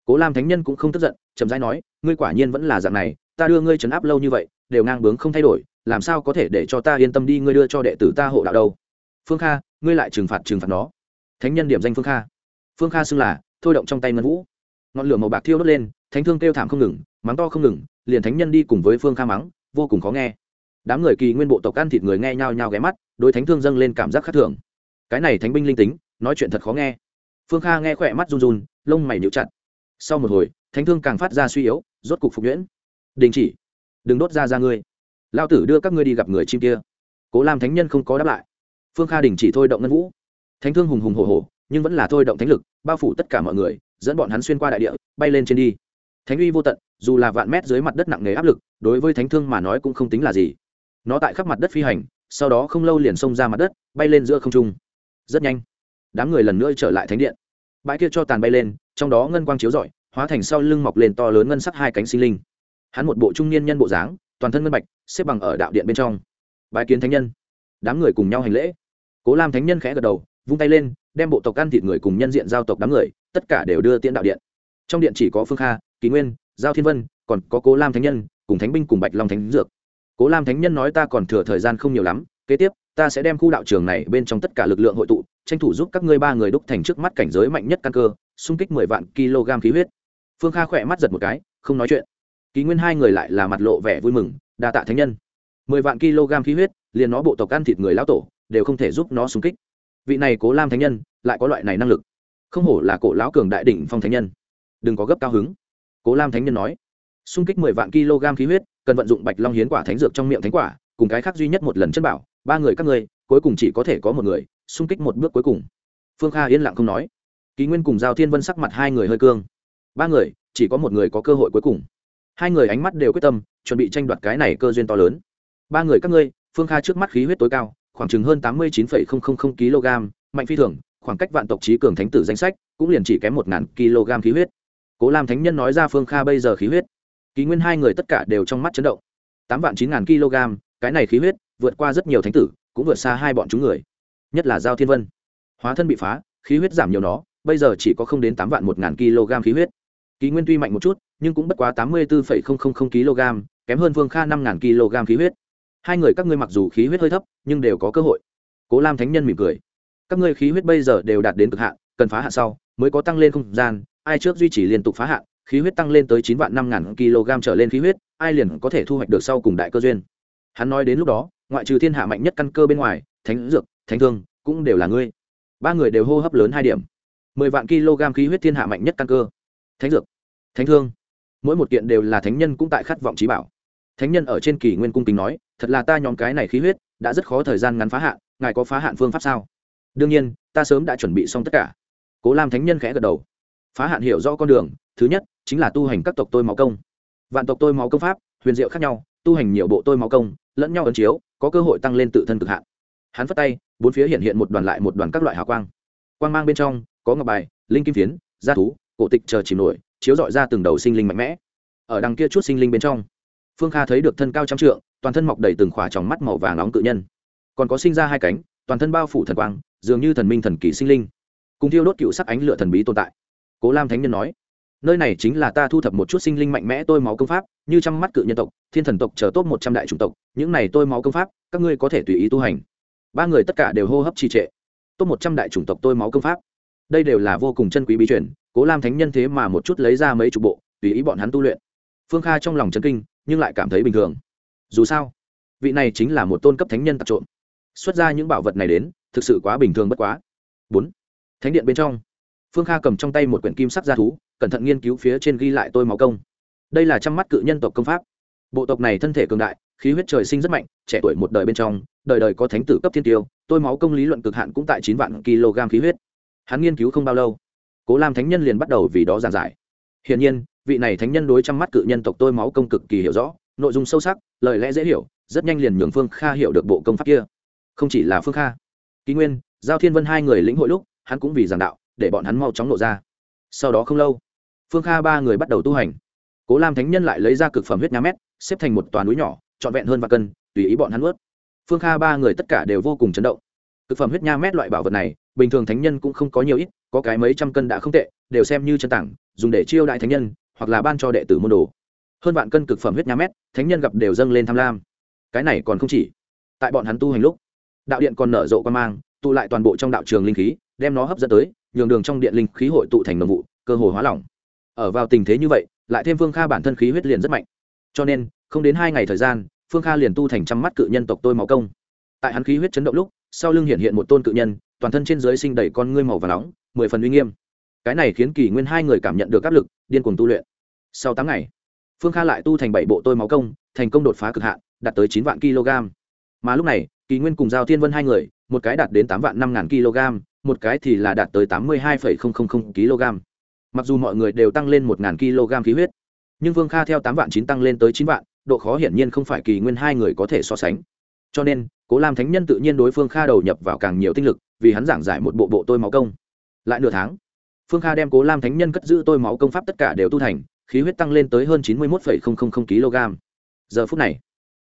Cố lam thánh nhân cũng không tức giận, chậm rãi nói, ngươi quả nhiên vẫn là dạng này, ta đưa ngươi trấn áp lâu như vậy, đều ngang bướng không thay đổi, làm sao có thể để cho ta yên tâm đi, ngươi đưa cho đệ tử ta hộ đạo đâu? Phương kha, ngươi lại trừng phạt trừng phạt nó. Thánh nhân điểm danh phương kha. Phương kha xưng là, thôi động trong tay ngân vũ. Ngọn lửa màu bạc thiêu đốt lên, thánh thương kêu thảm không ngừng, mắng to không ngừng, liền thánh nhân đi cùng với phương kha mắng, vô cùng khó nghe đám người kỳ nguyên bộ tộc ăn thịt người nghe nhao nhao ghé mắt đôi thánh thương dâng lên cảm giác khác thường. Cái này thánh binh linh tính, nói chuyện thật khó nghe. Phương kha nghe khỏe mắt run run, lông mày nhịu chặt. Sau một hồi, thánh thương càng phát ra suy yếu, rốt cục phục nhuyễn. Đình chỉ, đừng đốt ra ra ngươi. Lao tử đưa các ngươi đi gặp người chim kia. Cố làm thánh nhân không có đáp lại. Phương kha đình chỉ thôi động ngân vũ. Thánh thương hùng hùng hồ hồ nhưng vẫn là thôi động thánh lực, bao phủ tất cả mọi người, dẫn bọn hắn xuyên qua đại địa, bay lên trên đi. Thánh uy vô tận, dù là vạn mét dưới mặt đất nặng nề áp lực, đối với thánh thương mà nói cũng không tính là gì nó tại khắp mặt đất phi hành, sau đó không lâu liền xông ra mặt đất, bay lên giữa không trung. Rất nhanh, đám người lần nữa trở lại thánh điện. Bãi kia cho tàn bay lên, trong đó ngân quang chiếu rọi, hóa thành sau lưng mọc lên to lớn ngân sắc hai cánh sinh linh. Hắn một bộ trung niên nhân bộ dáng, toàn thân ngân bạch, xếp bằng ở đạo điện bên trong. Bãi kiến thánh nhân. Đám người cùng nhau hành lễ. Cố lam thánh nhân khẽ gật đầu, vung tay lên, đem bộ tộc ăn thịt người cùng nhân diện giao tộc đám người, tất cả đều đưa tiễn đạo điện. Trong điện chỉ có phương kha, kỳ nguyên, giao thiên vân, còn có cố lam thánh nhân, cùng thánh binh cùng bạch long thánh dược cố lam thánh nhân nói ta còn thừa thời gian không nhiều lắm, kế tiếp, ta sẽ đem khu đạo trường này bên trong tất cả lực lượng hội tụ, tranh thủ giúp các ngươi ba người đúc thành trước mắt cảnh giới mạnh nhất căn cơ, xung kích mười vạn kg khí huyết. Phương kha khỏe mắt giật một cái, không nói chuyện. Ký nguyên hai người lại là mặt lộ vẻ vui mừng, đa tạ thánh nhân. Mười vạn kg khí huyết, liền nó bộ tộc ăn thịt người lão tổ, đều không thể giúp nó xung kích. Vị này cố lam thánh nhân, lại có loại này năng lực. Không hổ là cổ lão cường đại đỉnh phong thánh nhân. Đừng có gấp cao hứng. Cố lam thánh nhân nói xung kích mười vạn kg khí huyết, cần vận dụng bạch long hiến quả thánh dược trong miệng thánh quả, cùng cái khác duy nhất một lần chân bảo, ba người các ngươi, cuối cùng chỉ có thể có một người, xung kích một bước cuối cùng. Phương kha yên lặng không nói. Ký nguyên cùng giao thiên vân sắc mặt hai người hơi cương. Ba người, chỉ có một người có cơ hội cuối cùng. Hai người ánh mắt đều quyết tâm, chuẩn bị tranh đoạt cái này cơ duyên to lớn. Ba người các ngươi, phương kha trước mắt khí huyết tối cao, khoảng chừng hơn tám mươi chín kg, mạnh phi thường, khoảng cách vạn tộc trí cường thánh tử danh sách, cũng liền chỉ kém một kg khí huyết. Cố lam thánh nhân nói ra phương kha bây giờ khí huyết ký nguyên hai người tất cả đều trong mắt chấn động. Tám vạn chín ngàn kg, cái này khí huyết, vượt qua rất nhiều thánh tử, cũng vượt xa hai bọn chúng người. Nhất là giao thiên vân. Hóa thân bị phá, khí huyết giảm nhiều nó, bây giờ chỉ có không đến tám vạn một ngàn kg khí huyết. Ký nguyên tuy mạnh một chút, nhưng cũng bất quá tám mươi bốn kg, kém hơn Vương kha năm ngàn kg khí huyết. Hai người các ngươi mặc dù khí huyết hơi thấp, nhưng đều có cơ hội. Cố lam thánh nhân mỉm cười. Các ngươi khí huyết bây giờ đều đạt đến cực hạn, cần phá hạn sau, mới có tăng lên không gian, ai trước duy trì liên tục phá hạn khí huyết tăng lên tới chín vạn năm ngàn kg trở lên khí huyết, ai liền có thể thu hoạch được sau cùng đại cơ duyên. Hắn nói đến lúc đó, ngoại trừ thiên hạ mạnh nhất căn cơ bên ngoài, thánh dược, thánh thương, cũng đều là ngươi. Ba người đều hô hấp lớn hai điểm. Mười vạn kg khí huyết thiên hạ mạnh nhất căn cơ. Thánh dược, thánh thương. Mỗi một kiện đều là thánh nhân cũng tại khát vọng trí bảo. Thánh nhân ở trên kỳ nguyên cung kính nói, thật là ta nhóm cái này khí huyết, đã rất khó thời gian ngắn phá hạn, ngài có phá hạn phương pháp sao? Đương nhiên, ta sớm đã chuẩn bị xong tất cả. Cố lam thánh nhân khẽ gật đầu phá hạn hiểu rõ con đường, thứ nhất, chính là tu hành các tộc tôi máu công. Vạn tộc tôi máu công pháp, huyền diệu khác nhau, tu hành nhiều bộ tôi máu công, lẫn nhau ấn chiếu, có cơ hội tăng lên tự thân cực hạn. Hắn phất tay, bốn phía hiện hiện một đoàn lại một đoàn các loại hào quang. Quang mang bên trong, có ngọc bài, linh kim phiến gia thú, cổ tịch chờ chìm nổi, chiếu dọi ra từng đầu sinh linh mạnh mẽ. Ở đằng kia chút sinh linh bên trong, phương kha thấy được thân cao trăm trượng, toàn thân mọc đầy từng khỏa tròng mắt màu vàng nóng cự nhân. Còn có sinh ra hai cánh, toàn thân bao phủ thần quang, dường như thần minh thần kỳ sinh linh. Cùng thiêu đốt cựu sắc ánh lửa thần bí tồn tại cố lam thánh nhân nói, nơi này chính là ta thu thập một chút sinh linh mạnh mẽ tôi máu công pháp, như trăm mắt cự nhân tộc, thiên thần tộc chờ tốt một trăm đại chủng tộc, những này tôi máu công pháp, các ngươi có thể tùy ý tu hành. Ba người tất cả đều hô hấp trì trệ. Tốt một trăm đại chủng tộc tôi máu công pháp. Đây đều là vô cùng chân quý bí truyền, cố lam thánh nhân thế mà một chút lấy ra mấy chục bộ, tùy ý bọn hắn tu luyện. Phương kha trong lòng chân kinh, nhưng lại cảm thấy bình thường. Dù sao, vị này chính là một tôn cấp thánh nhân tặc trộm. Xuất ra những bảo vật này đến, thực sự quá bình thường bất quá. Bốn, thánh điện bên trong phương kha cầm trong tay một quyển kim sắc gia thú, cẩn thận nghiên cứu phía trên ghi lại tôi máu công. Đây là trăm mắt cự nhân tộc công pháp. Bộ tộc này thân thể cường đại, khí huyết trời sinh rất mạnh, trẻ tuổi một đời bên trong, đời đời có thánh tử cấp thiên tiêu, tôi máu công lý luận cực hạn cũng tại chín vạn kg khí huyết. Hắn nghiên cứu không bao lâu, cố lam thánh nhân liền bắt đầu vì đó giảng giải. Hiển nhiên, vị này thánh nhân đối trăm mắt cự nhân tộc tôi máu công cực kỳ hiểu rõ, nội dung sâu sắc, lời lẽ dễ hiểu, rất nhanh liền nhường phương kha hiểu được bộ công pháp kia. Không chỉ là phương kha, ký nguyên, giao thiên vân hai người lĩnh hội lúc, hắn cũng vì giảng đạo để bọn hắn mau chóng nộ ra. Sau đó không lâu, phương kha ba người bắt đầu tu hành. Cố lam thánh nhân lại lấy ra cực phẩm huyết nhá mét, xếp thành một toàn núi nhỏ, trọn vẹn hơn và cân, tùy ý bọn hắn ướt phương kha ba người tất cả đều vô cùng chấn động. Cực phẩm huyết nha mét loại bảo vật này, bình thường thánh nhân cũng không có nhiều ít, có cái mấy trăm cân đã không tệ, đều xem như chân tảng, dùng để chiêu đại thánh nhân, hoặc là ban cho đệ tử môn đồ. Hơn vạn cân cực phẩm huyết nha mét, thánh nhân gặp đều dâng lên tham lam. Cái này còn không chỉ. Tại bọn hắn tu hành lúc, đạo điện còn nở rộ quan mang, tụ lại toàn bộ trong đạo trường linh khí đem nó hấp dẫn tới, nhường đường trong điện linh khí hội tụ thành đồng vụ, cơ hồ hóa lỏng. Ở vào tình thế như vậy, lại thêm phương kha bản thân khí huyết liền rất mạnh. Cho nên, không đến hai ngày thời gian, phương kha liền tu thành trăm mắt cự nhân tộc tôi máu công. Tại hắn khí huyết chấn động lúc, sau lưng hiện hiện một tôn cự nhân, toàn thân trên dưới sinh đầy con ngươi màu và nóng, mười phần uy nghiêm. Cái này khiến kỳ nguyên hai người cảm nhận được áp lực, điên cuồng tu luyện. Sau tám ngày, phương kha lại tu thành bảy bộ tôi máu công, thành công đột phá cực hạn, đạt tới chín vạn kg. Mà lúc này, kỳ nguyên cùng giao thiên vân hai người một cái đạt đến tám vạn năm ngàn kg, một cái thì là đạt tới tám mươi hai kg. Mặc dù mọi người đều tăng lên một ngàn kg khí huyết, nhưng vương kha theo tám vạn chín tăng lên tới chín vạn, độ khó hiển nhiên không phải kỳ nguyên hai người có thể so sánh. Cho nên, cố lam thánh nhân tự nhiên đối phương kha đầu nhập vào càng nhiều tinh lực, vì hắn giảng giải một bộ bộ tôi máu công. Lại nửa tháng, phương kha đem cố lam thánh nhân cất giữ tôi máu công pháp tất cả đều tu thành, khí huyết tăng lên tới hơn chín mươi một kg. Giờ phút này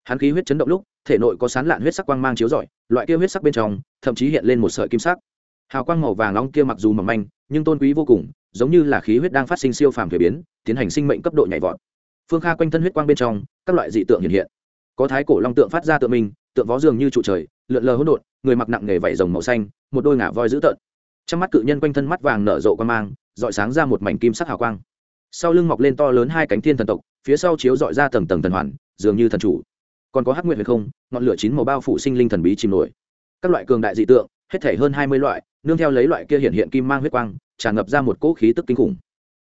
hắn khí huyết chấn động lúc, thể nội có sán lạn huyết sắc quang mang chiếu rọi, loại kia huyết sắc bên trong, thậm chí hiện lên một sợi kim sắc. Hào quang màu vàng nóng kia mặc dù mỏng manh, nhưng tôn quý vô cùng, giống như là khí huyết đang phát sinh siêu phàm thuế biến, tiến hành sinh mệnh cấp độ nhảy vọt. Phương kha quanh thân huyết quang bên trong, các loại dị tượng hiện hiện. Có thái cổ long tượng phát ra tượng mình tượng vó dường như trụ trời, lượn lờ hỗn độn, người mặc nặng nghề vảy rồng màu xanh, một đôi ngả voi dữ tợn. Trong mắt cự nhân quanh thân mắt vàng nở rộ quan mang dọi sáng ra một mảnh kim sắc hào quang. Sau lưng mọc lên to lớn hai cánh thiên thần tộc, phía sau chiếu dọi ra tầng tầng thần hoàn, dường như thần chủ còn có hắc nguyệt huyền không, ngọn lửa chín màu bao phủ sinh linh thần bí chìm nổi. Các loại cường đại dị tượng, hết thể hơn hai mươi loại, nương theo lấy loại kia hiện hiện kim mang huyết quang, tràn ngập ra một cỗ khí tức kinh khủng.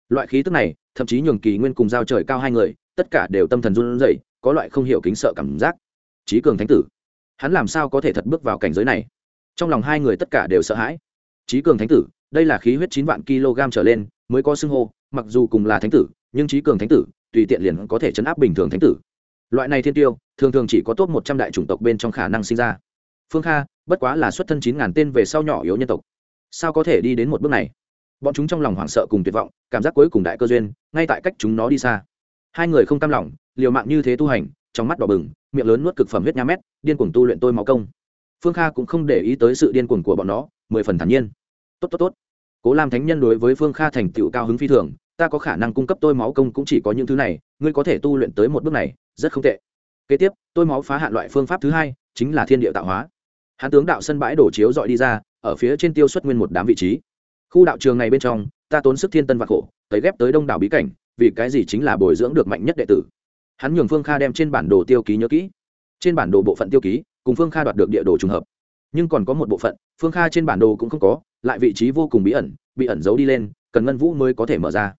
Loại khí tức này, thậm chí nhường kỳ nguyên cùng giao trời cao hai người, tất cả đều tâm thần run rẩy, có loại không hiểu kính sợ cảm giác. Trí cường thánh tử, hắn làm sao có thể thật bước vào cảnh giới này? Trong lòng hai người tất cả đều sợ hãi. Trí cường thánh tử, đây là khí huyết chín vạn kg trở lên, mới có xưng hô, mặc dù cùng là thánh tử, nhưng trí cường thánh tử, tùy tiện liền có thể chấn áp bình thường thánh tử. Loại này thiên tiêu thường thường chỉ có top một trăm đại chủng tộc bên trong khả năng sinh ra. Phương kha, bất quá là xuất thân chín ngàn tên về sau nhỏ yếu nhân tộc. Sao có thể đi đến một bước này? Bọn chúng trong lòng hoảng sợ cùng tuyệt vọng, cảm giác cuối cùng đại cơ duyên, ngay tại cách chúng nó đi xa. Hai người không cam lòng, liều mạng như thế tu hành, trong mắt đỏ bừng, miệng lớn nuốt cực phẩm huyết nha mét, điên cuồng tu luyện tôi máu công. Phương kha cũng không để ý tới sự điên cuồng của bọn nó, mười phần thản nhiên. Tốt tốt tốt. Cố làm thánh nhân đối với phương kha thành tựu cao hứng phi thường, ta có khả năng cung cấp tôi máu công cũng chỉ có những thứ này, ngươi có thể tu luyện tới một bước này, rất không tệ kế tiếp, tôi máu phá hạn loại phương pháp thứ hai, chính là thiên địa tạo hóa. Hán tướng đạo sân bãi đổ chiếu dọi đi ra, ở phía trên tiêu xuất nguyên một đám vị trí. Khu đạo trường này bên trong, ta tốn sức thiên tân và khổ tới ghép tới đông đảo bí cảnh, vì cái gì chính là bồi dưỡng được mạnh nhất đệ tử. Hắn nhường phương kha đem trên bản đồ tiêu ký nhớ kỹ. Trên bản đồ bộ phận tiêu ký, cùng phương kha đoạt được địa đồ trùng hợp. Nhưng còn có một bộ phận, phương kha trên bản đồ cũng không có, lại vị trí vô cùng bí ẩn bị ẩn giấu đi lên, cần ngân vũ mới có thể mở ra.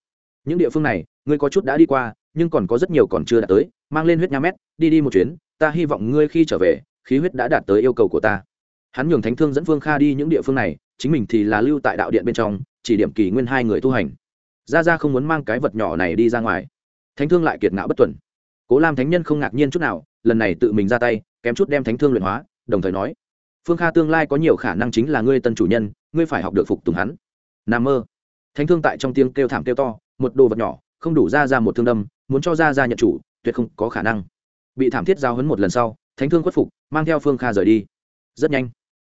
Những địa phương này, ngươi có chút đã đi qua nhưng còn có rất nhiều còn chưa đạt tới, mang lên huyết nha mét, đi đi một chuyến, ta hy vọng ngươi khi trở về, khí huyết đã đạt tới yêu cầu của ta. Hắn nhường thánh thương dẫn phương kha đi những địa phương này, chính mình thì là lưu tại đạo điện bên trong, chỉ điểm kỳ nguyên hai người tu hành. Ra ra không muốn mang cái vật nhỏ này đi ra ngoài. Thánh thương lại kiệt ngạo bất tuần. Cố lam thánh nhân không ngạc nhiên chút nào, lần này tự mình ra tay, kém chút đem thánh thương luyện hóa, đồng thời nói, phương kha tương lai có nhiều khả năng chính là ngươi tân chủ nhân, ngươi phải học được phục tùng hắn. N a mơ. Thánh thương tại trong tiếng kêu thảm kêu to, một đồ vật nhỏ không đủ ra ra một thương đâm, muốn cho ra ra nhận chủ, tuyệt không có khả năng. Bị thảm thiết giao hấn một lần sau, thánh thương khuất phục, mang theo phương kha rời đi. Rất nhanh,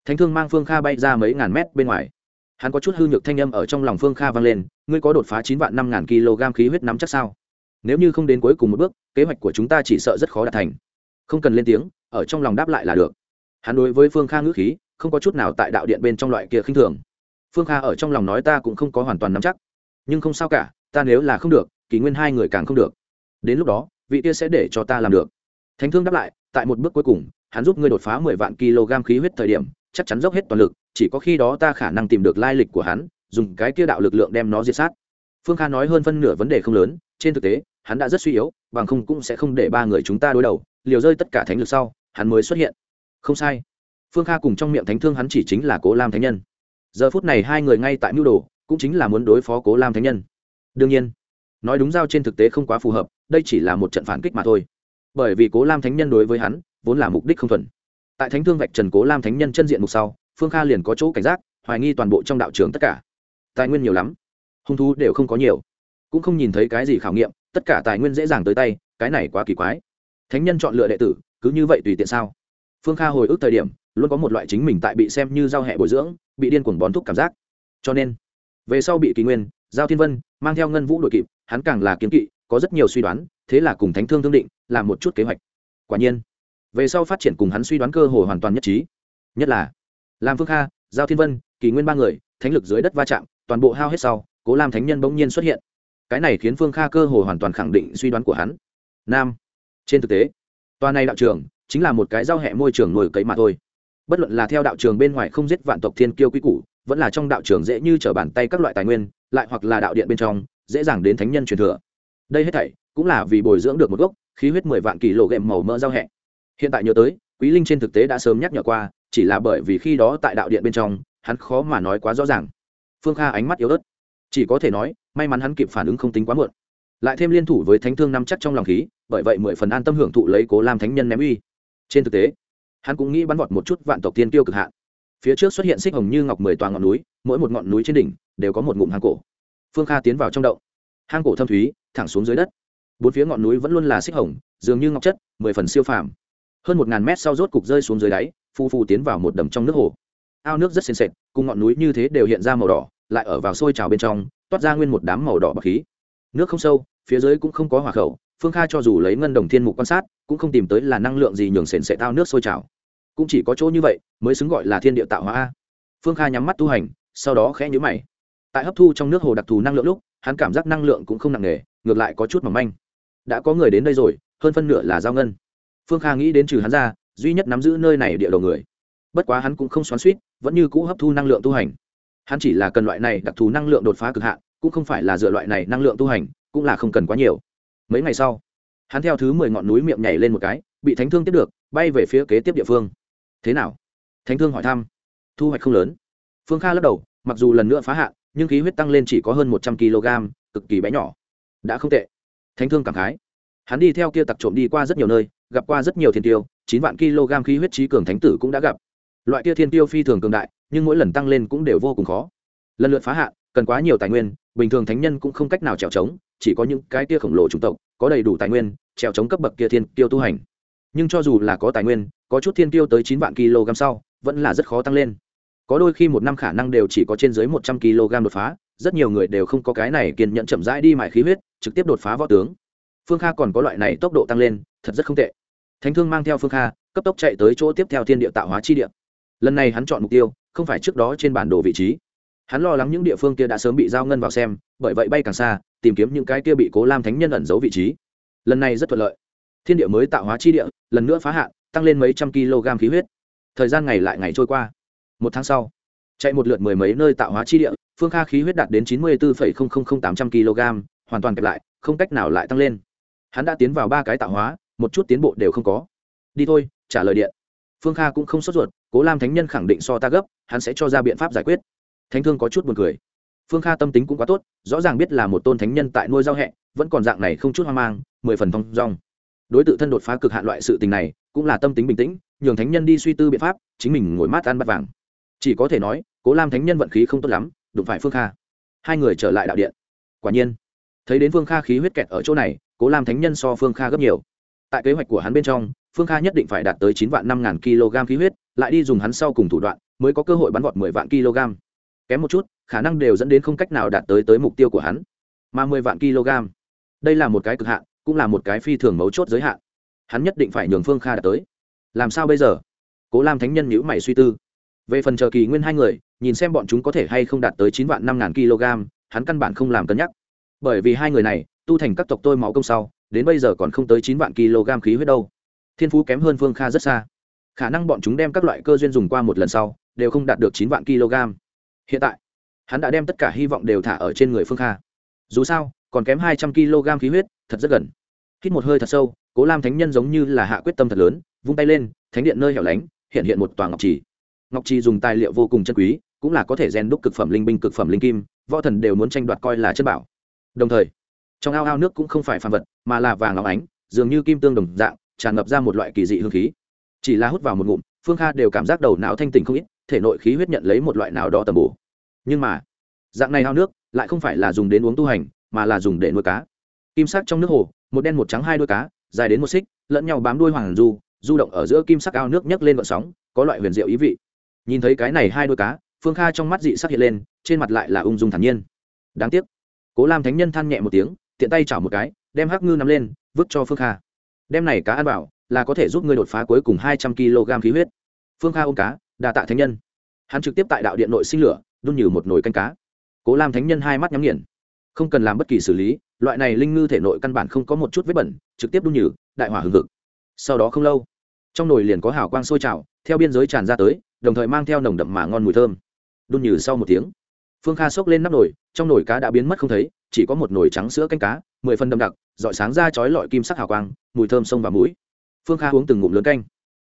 thánh thương mang phương kha bay ra mấy ngàn mét bên ngoài. Hắn có chút hư nhược thanh âm ở trong lòng phương kha vang lên, ngươi có đột phá chín vạn năm ngàn kg khí huyết nắm chắc sao? Nếu như không đến cuối cùng một bước, kế hoạch của chúng ta chỉ sợ rất khó đạt thành. Không cần lên tiếng, ở trong lòng đáp lại là được. Hắn đối với phương kha ngữ khí, không có chút nào tại đạo điện bên trong loại kia khinh thường. Phương kha ở trong lòng nói ta cũng không có hoàn toàn nắm chắc. Nhưng không sao cả ta nếu là không được, kỷ nguyên hai người càng không được. Đến lúc đó, vị kia sẽ để cho ta làm được. Thánh thương đáp lại, tại một bước cuối cùng, hắn giúp ngươi đột phá mười vạn kg khí huyết thời điểm, chắc chắn dốc hết toàn lực, chỉ có khi đó ta khả năng tìm được lai lịch của hắn, dùng cái kia đạo lực lượng đem nó diệt sát. Phương kha nói hơn phân nửa vấn đề không lớn, trên thực tế, hắn đã rất suy yếu, bằng không cũng sẽ không để ba người chúng ta đối đầu, liều rơi tất cả thánh lực sau, hắn mới xuất hiện. Không sai. Phương kha cùng trong miệng thánh thương hắn chỉ chính là cố lam thánh nhân. Giờ phút này hai người ngay tại mưu đồ, cũng chính là muốn đối phó cố lam thánh nhân đương nhiên, nói đúng giao trên thực tế không quá phù hợp, đây chỉ là một trận phản kích mà thôi. Bởi vì cố lam thánh nhân đối với hắn, vốn là mục đích không thuần. Tại thánh thương vạch trần cố lam thánh nhân chân diện mục sau, phương kha liền có chỗ cảnh giác, hoài nghi toàn bộ trong đạo trường tất cả. Tài nguyên nhiều lắm, hung thú đều không có nhiều. Cũng không nhìn thấy cái gì khảo nghiệm, tất cả tài nguyên dễ dàng tới tay, cái này quá kỳ quái. Thánh nhân chọn lựa đệ tử, cứ như vậy tùy tiện sao? Phương kha hồi ức thời điểm, luôn có một loại chính mình tại bị xem như giao hẹ bồi dưỡng, bị điên cuồng bón thúc cảm giác. Cho nên, về sau bị kỳ nguyên giao thiên vân mang theo ngân vũ đội kịp, hắn càng là kiếm kỵ, có rất nhiều suy đoán, thế là cùng thánh thương thương định làm một chút kế hoạch. Quả nhiên, về sau phát triển cùng hắn suy đoán cơ hồ hoàn toàn nhất trí. Nhất là, lam phương kha, giao thiên vân, kỳ nguyên ba người, thánh lực dưới đất va chạm, toàn bộ hao hết sau, cố lam thánh nhân bỗng nhiên xuất hiện. Cái này khiến phương kha cơ hồ hoàn toàn khẳng định suy đoán của hắn. Nam, trên thực tế, tòa này đạo trường chính là một cái giao hẹ môi trường nổi cấy mà thôi. Bất luận là theo đạo trường bên ngoài không giết vạn tộc thiên kiêu quy củ vẫn là trong đạo trường dễ như t r ở bàn tay các loại tài nguyên, lại hoặc là đạo điện bên trong, dễ dàng đến thánh nhân truyền thừa. Đây hết thảy cũng là vì bồi dưỡng được một gốc khí huyết mười vạn kỳ lộ ghệm màu mỡ giao hẹ. Hiện tại nhớ tới, quý linh trên thực tế đã sớm nhắc nhở qua, chỉ là bởi vì khi đó tại đạo điện bên trong, hắn khó mà nói quá rõ ràng. Phương kha ánh mắt yếu ớt. Chỉ có thể nói, may mắn hắn kịp phản ứng không tính quá muộn. Lại thêm liên thủ với thánh thương năm chắc trong lòng khí, bởi vậy mười phần an tâm hưởng thụ lấy cố làm thánh nhân ném uy. Trên thực tế, hắn cũng nghĩ bắn vọt một chút vạn tộc tiên tiêu cực hạn phía trước xuất hiện xích hồng như ngọc mười toàn ngọn núi, mỗi một ngọn núi trên đỉnh đều có một ngụm hang cổ. Phương kha tiến vào trong động. Hang cổ thâm thúy, thẳng xuống dưới đất. Bốn phía ngọn núi vẫn luôn là xích hồng, dường như ngọc chất, mười phần siêu phàm. Hơn một ngàn mét sau rốt cục rơi xuống dưới đáy phu phu tiến vào một đầm trong nước hồ. Ao nước rất sền sệt, cùng ngọn núi như thế đều hiện ra màu đỏ, lại ở vào sôi trào bên trong, toát ra nguyên một đám màu đỏ bậc khí. Nước không sâu, phía dưới cũng không có hỏa khẩu, phương kha cho dù lấy ngân đồng thiên mục quan sát, cũng không tìm tới là năng lượng gì nhường sền sệ tao nước sôi trào cũng chỉ có chỗ như vậy mới xứng gọi là thiên địa tạo hóa a. Phương kha nhắm mắt tu hành, sau đó khẽ nhữ mày. Tại hấp thu trong nước hồ đặc thù năng lượng lúc, hắn cảm giác năng lượng cũng không nặng nề, ngược lại có chút mỏng manh. Đã có người đến đây rồi, hơn phân nửa là giao ngân. Phương kha nghĩ đến trừ hắn ra, duy nhất nắm giữ nơi này địa đầu người. Bất quá hắn cũng không xoắn suýt vẫn như cũ hấp thu năng lượng tu hành. Hắn chỉ là cần loại này đặc thù năng lượng đột phá cực hạn, cũng không phải là dựa loại này năng lượng tu hành, cũng là không cần quá nhiều. Mấy ngày sau, hắn theo thứ mười ngọn núi miệng nhảy lên một cái, bị thánh thương tiếp được, bay về phía kế tiếp địa phương thế nào? Thánh thương hỏi thăm. Thu hoạch không lớn. Phương kha lắc đầu, mặc dù lần nữa phá hạn, nhưng khí huyết tăng lên chỉ có hơn một trăm kg, cực kỳ bé nhỏ. Đã không tệ. Thánh thương cảm khái. Hắn đi theo kia tặc trộm đi qua rất nhiều nơi, gặp qua rất nhiều thiên tiêu, chín vạn kg khí huyết trí cường thánh tử cũng đã gặp. Loại kia thiên tiêu phi thường cường đại, nhưng mỗi lần tăng lên cũng đều vô cùng khó. Lần lượt phá hạn, cần quá nhiều tài nguyên, bình thường thánh nhân cũng không cách nào trèo trống, chỉ có những cái kia khổng lồ chủng tộc, có đầy đủ tài nguyên, trèo trống cấp bậc kia thiên tiêu tu hành nhưng cho dù là có tài nguyên, có chút thiên tiêu tới chín vạn kg sau, vẫn là rất khó tăng lên. Có đôi khi một năm khả năng đều chỉ có trên dưới một trăm kg đột phá, rất nhiều người đều không có cái này kiên nhận chậm rãi đi mại khí huyết, trực tiếp đột phá võ tướng. Phương kha còn có loại này tốc độ tăng lên, thật rất không tệ. Thánh thương mang theo phương kha, cấp tốc chạy tới chỗ tiếp theo thiên địa tạo hóa chi địa. Lần này hắn chọn mục tiêu, không phải trước đó trên bản đồ vị trí. Hắn lo lắng những địa phương kia đã sớm bị giao ngân vào xem, bởi vậy bay càng xa, tìm kiếm những cái kia bị cố lam thánh nhân ẩn giấu vị trí. Lần này rất thuận lợi thiên địa mới tạo hóa chi địa, lần nữa phá hạn, tăng lên mấy trăm kg khí huyết. Thời gian ngày lại ngày trôi qua. Một tháng sau, chạy một lượt mười mấy nơi tạo hóa chi địa, phương kha khí huyết đạt đến chín mươi bốn tám trăm kg, hoàn toàn kẹp lại, không cách nào lại tăng lên. Hắn đã tiến vào ba cái tạo hóa, một chút tiến bộ đều không có. Đi thôi, trả lời điện. Phương kha cũng không sốt ruột, cố lam thánh nhân khẳng định so ta gấp, hắn sẽ cho ra biện pháp giải quyết. Thánh thương có chút buồn cười. Phương kha tâm tính cũng quá tốt, rõ ràng biết là một tôn thánh nhân tại nuôi giao hẹ, vẫn còn dạng này không chút hoang mang, mười phần thong dong đối tự thân đột phá cực hạn loại sự tình này, cũng là tâm tính bình tĩnh, nhường thánh nhân đi suy tư biện pháp, chính mình ngồi mát ăn bắt vàng. Chỉ có thể nói, cố lam thánh nhân vận khí không tốt lắm, đụng phải phương kha. Hai người trở lại đạo điện. Quả nhiên, thấy đến phương kha khí huyết kẹt ở chỗ này, cố lam thánh nhân so phương kha gấp nhiều. Tại kế hoạch của hắn bên trong, phương kha nhất định phải đạt tới chín vạn năm ngàn kg khí huyết, lại đi dùng hắn sau cùng thủ đoạn, mới có cơ hội bắn vọt mười vạn kg. Kém một chút, khả năng đều dẫn đến không cách nào đạt tới tới mục tiêu của hắn. Mà mười vạn kg, đây là một cái cực hạn cũng là một cái phi thường mấu chốt giới hạn. Hắn nhất định phải nhường phương kha đạt tới. Làm sao bây giờ? Cố lam thánh nhân nhữ mày suy tư. Về phần chờ kỳ nguyên hai người, nhìn xem bọn chúng có thể hay không đạt tới chín vạn năm ngàn kg, hắn căn bản không làm cân nhắc. Bởi vì hai người này, tu thành các tộc tôi máu công sau, đến bây giờ còn không tới chín vạn kg khí huyết đâu. Thiên phú kém hơn phương kha rất xa. Khả năng bọn chúng đem các loại cơ duyên dùng qua một lần sau, đều không đạt được chín vạn kg. Hiện tại, hắn đã đem tất cả hy vọng đều thả ở trên người phương kha. Dù sao, còn kém hai trăm kg khí huyết thật rất gần. Hít một hơi thật sâu, cố lam thánh nhân giống như là hạ quyết tâm thật lớn, vung tay lên, thánh điện nơi hẻo lánh, hiện hiện một tòa ngọc trì. Ngọc trì dùng tài liệu vô cùng chân quý, cũng là có thể rèn đúc cực phẩm linh binh, cực phẩm linh kim, võ thần đều muốn tranh đoạt coi là chất bảo. Đồng thời, trong ao ao nước cũng không phải phàm vật, mà là vàng óng ánh, dường như kim tương đồng dạng, tràn ngập ra một loại kỳ dị hương khí. Chỉ là hút vào một ngụm, phương kha đều cảm giác đầu não thanh tình không ít, thể nội khí huyết nhận lấy một loại nào đó tầm bổ. Nhưng mà, dạng này ao nước lại không phải là dùng đến uống tu hành, mà là dùng để nuôi cá kim sắc trong nước hồ, một đen một trắng hai đuôi cá, dài đến một xích, lẫn nhau bám đuôi hoàng du du động ở giữa kim sắc ao nước nhấc lên vận sóng, có loại huyền diệu ý vị. Nhìn thấy cái này hai đuôi cá, phương kha trong mắt dị sắc hiện lên, trên mặt lại là ung dung thản nhiên. Đáng tiếc. Cố lam thánh nhân than nhẹ một tiếng, tiện tay chảo một cái, đem hắc ngư nắm lên, vứt cho phương kha. Đem này cá ăn bảo là có thể giúp ngươi đột phá cuối cùng hai trăm kg khí huyết. Phương kha ôm cá, đà tạ thánh nhân. Hắn trực tiếp tại đạo điện nội sinh lửa, đun như một nồi canh cá. Cố lam thánh nhân hai mắt nhắm nghiền. Không cần làm bất kỳ xử lý loại này linh ngư thể nội căn bản không có một chút vết bẩn, trực tiếp đun nhử đại hỏa hừng hực. Sau đó không lâu, trong nồi liền có hào quang sôi trào, theo biên giới tràn ra tới, đồng thời mang theo nồng đậm mà ngon mùi thơm. Đun nhử sau một tiếng, phương kha xốc lên nắp nồi, trong nồi cá đã biến mất không thấy, chỉ có một nồi trắng sữa canh cá, mười phần đậm đặc dọi sáng ra chói lọi kim sắc hào quang, mùi thơm sông và mũi. Phương kha uống từng ngụm lớn canh.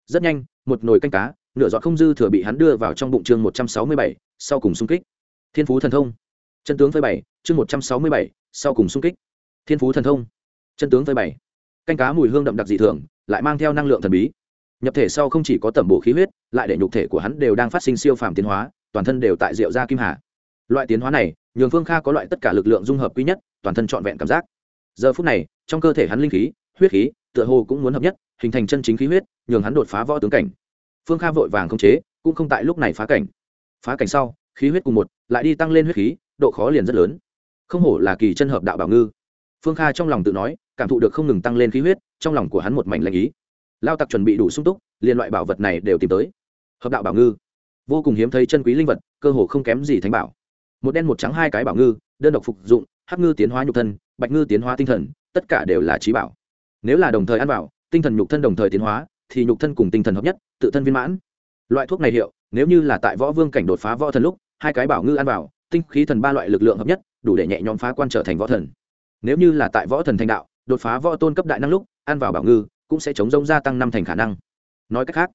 Rất nhanh, một nồi canh cá, nửa giọt không dư thừa bị hắn đưa vào trong bụng chương một trăm sáu mươi bảy, sau cùng xung kích. Thiên phú thần thông chân tướng phơi bảy chương một trăm sáu mươi bảy, sau cùng sung kích. Thiên phú thần thông. Chân tướng phơi bảy canh cá mùi hương đậm đặc dị thường, lại mang theo năng lượng thần bí. Nhập thể sau không chỉ có tẩm bổ khí huyết, lại để nhục thể của hắn đều đang phát sinh siêu phàm tiến hóa, toàn thân đều tại rượu da kim hà. Loại tiến hóa này, nhường phương kha có loại tất cả lực lượng dung hợp quý nhất, toàn thân trọn vẹn cảm giác. Giờ phút này, trong cơ thể hắn linh khí, huyết khí, tựa hồ cũng muốn hợp nhất, hình thành chân chính khí huyết, nhường hắn đột phá võ tướng cảnh. Phương kha vội vàng không chế, cũng không tại lúc này phá cảnh. Phá cảnh sau, khí huyết cùng một, lại đi tăng lên huyết khí độ khó liền rất lớn. Không hổ là kỳ chân hợp đạo bảo ngư. Phương kha trong lòng tự nói, cảm thụ được không ngừng tăng lên khí huyết, trong lòng của hắn một mảnh lanh ý. Lao tặc chuẩn bị đủ sung túc liên loại bảo vật này đều tìm tới. Hợp đạo bảo ngư. Vô cùng hiếm thấy chân quý linh vật, cơ hồ không kém gì thánh bảo. Một đen một trắng hai cái bảo ngư, đơn độc phục dụng, hắc ngư tiến hóa nhục thân, bạch ngư tiến hóa tinh thần, tất cả đều là trí bảo. Nếu là đồng thời ăn bảo tinh thần nhục thân đồng thời tiến hóa, thì nhục thân cùng tinh thần hợp nhất, tự thân viên mãn. Loại thuốc này hiệu, nếu như là tại võ vương cảnh đột phá võ thần lúc, hai cái bảo ngư ăn bảo tinh khí thần ba loại lực lượng hợp nhất, đủ để nhẹ nhõm phá quan trở thành võ thần. Nếu như là tại võ thần thành đạo, đột phá võ tôn cấp đại năng lúc, ăn vào bảo ngư, cũng sẽ chống rông gia tăng năm thành khả năng. Nói cách khác,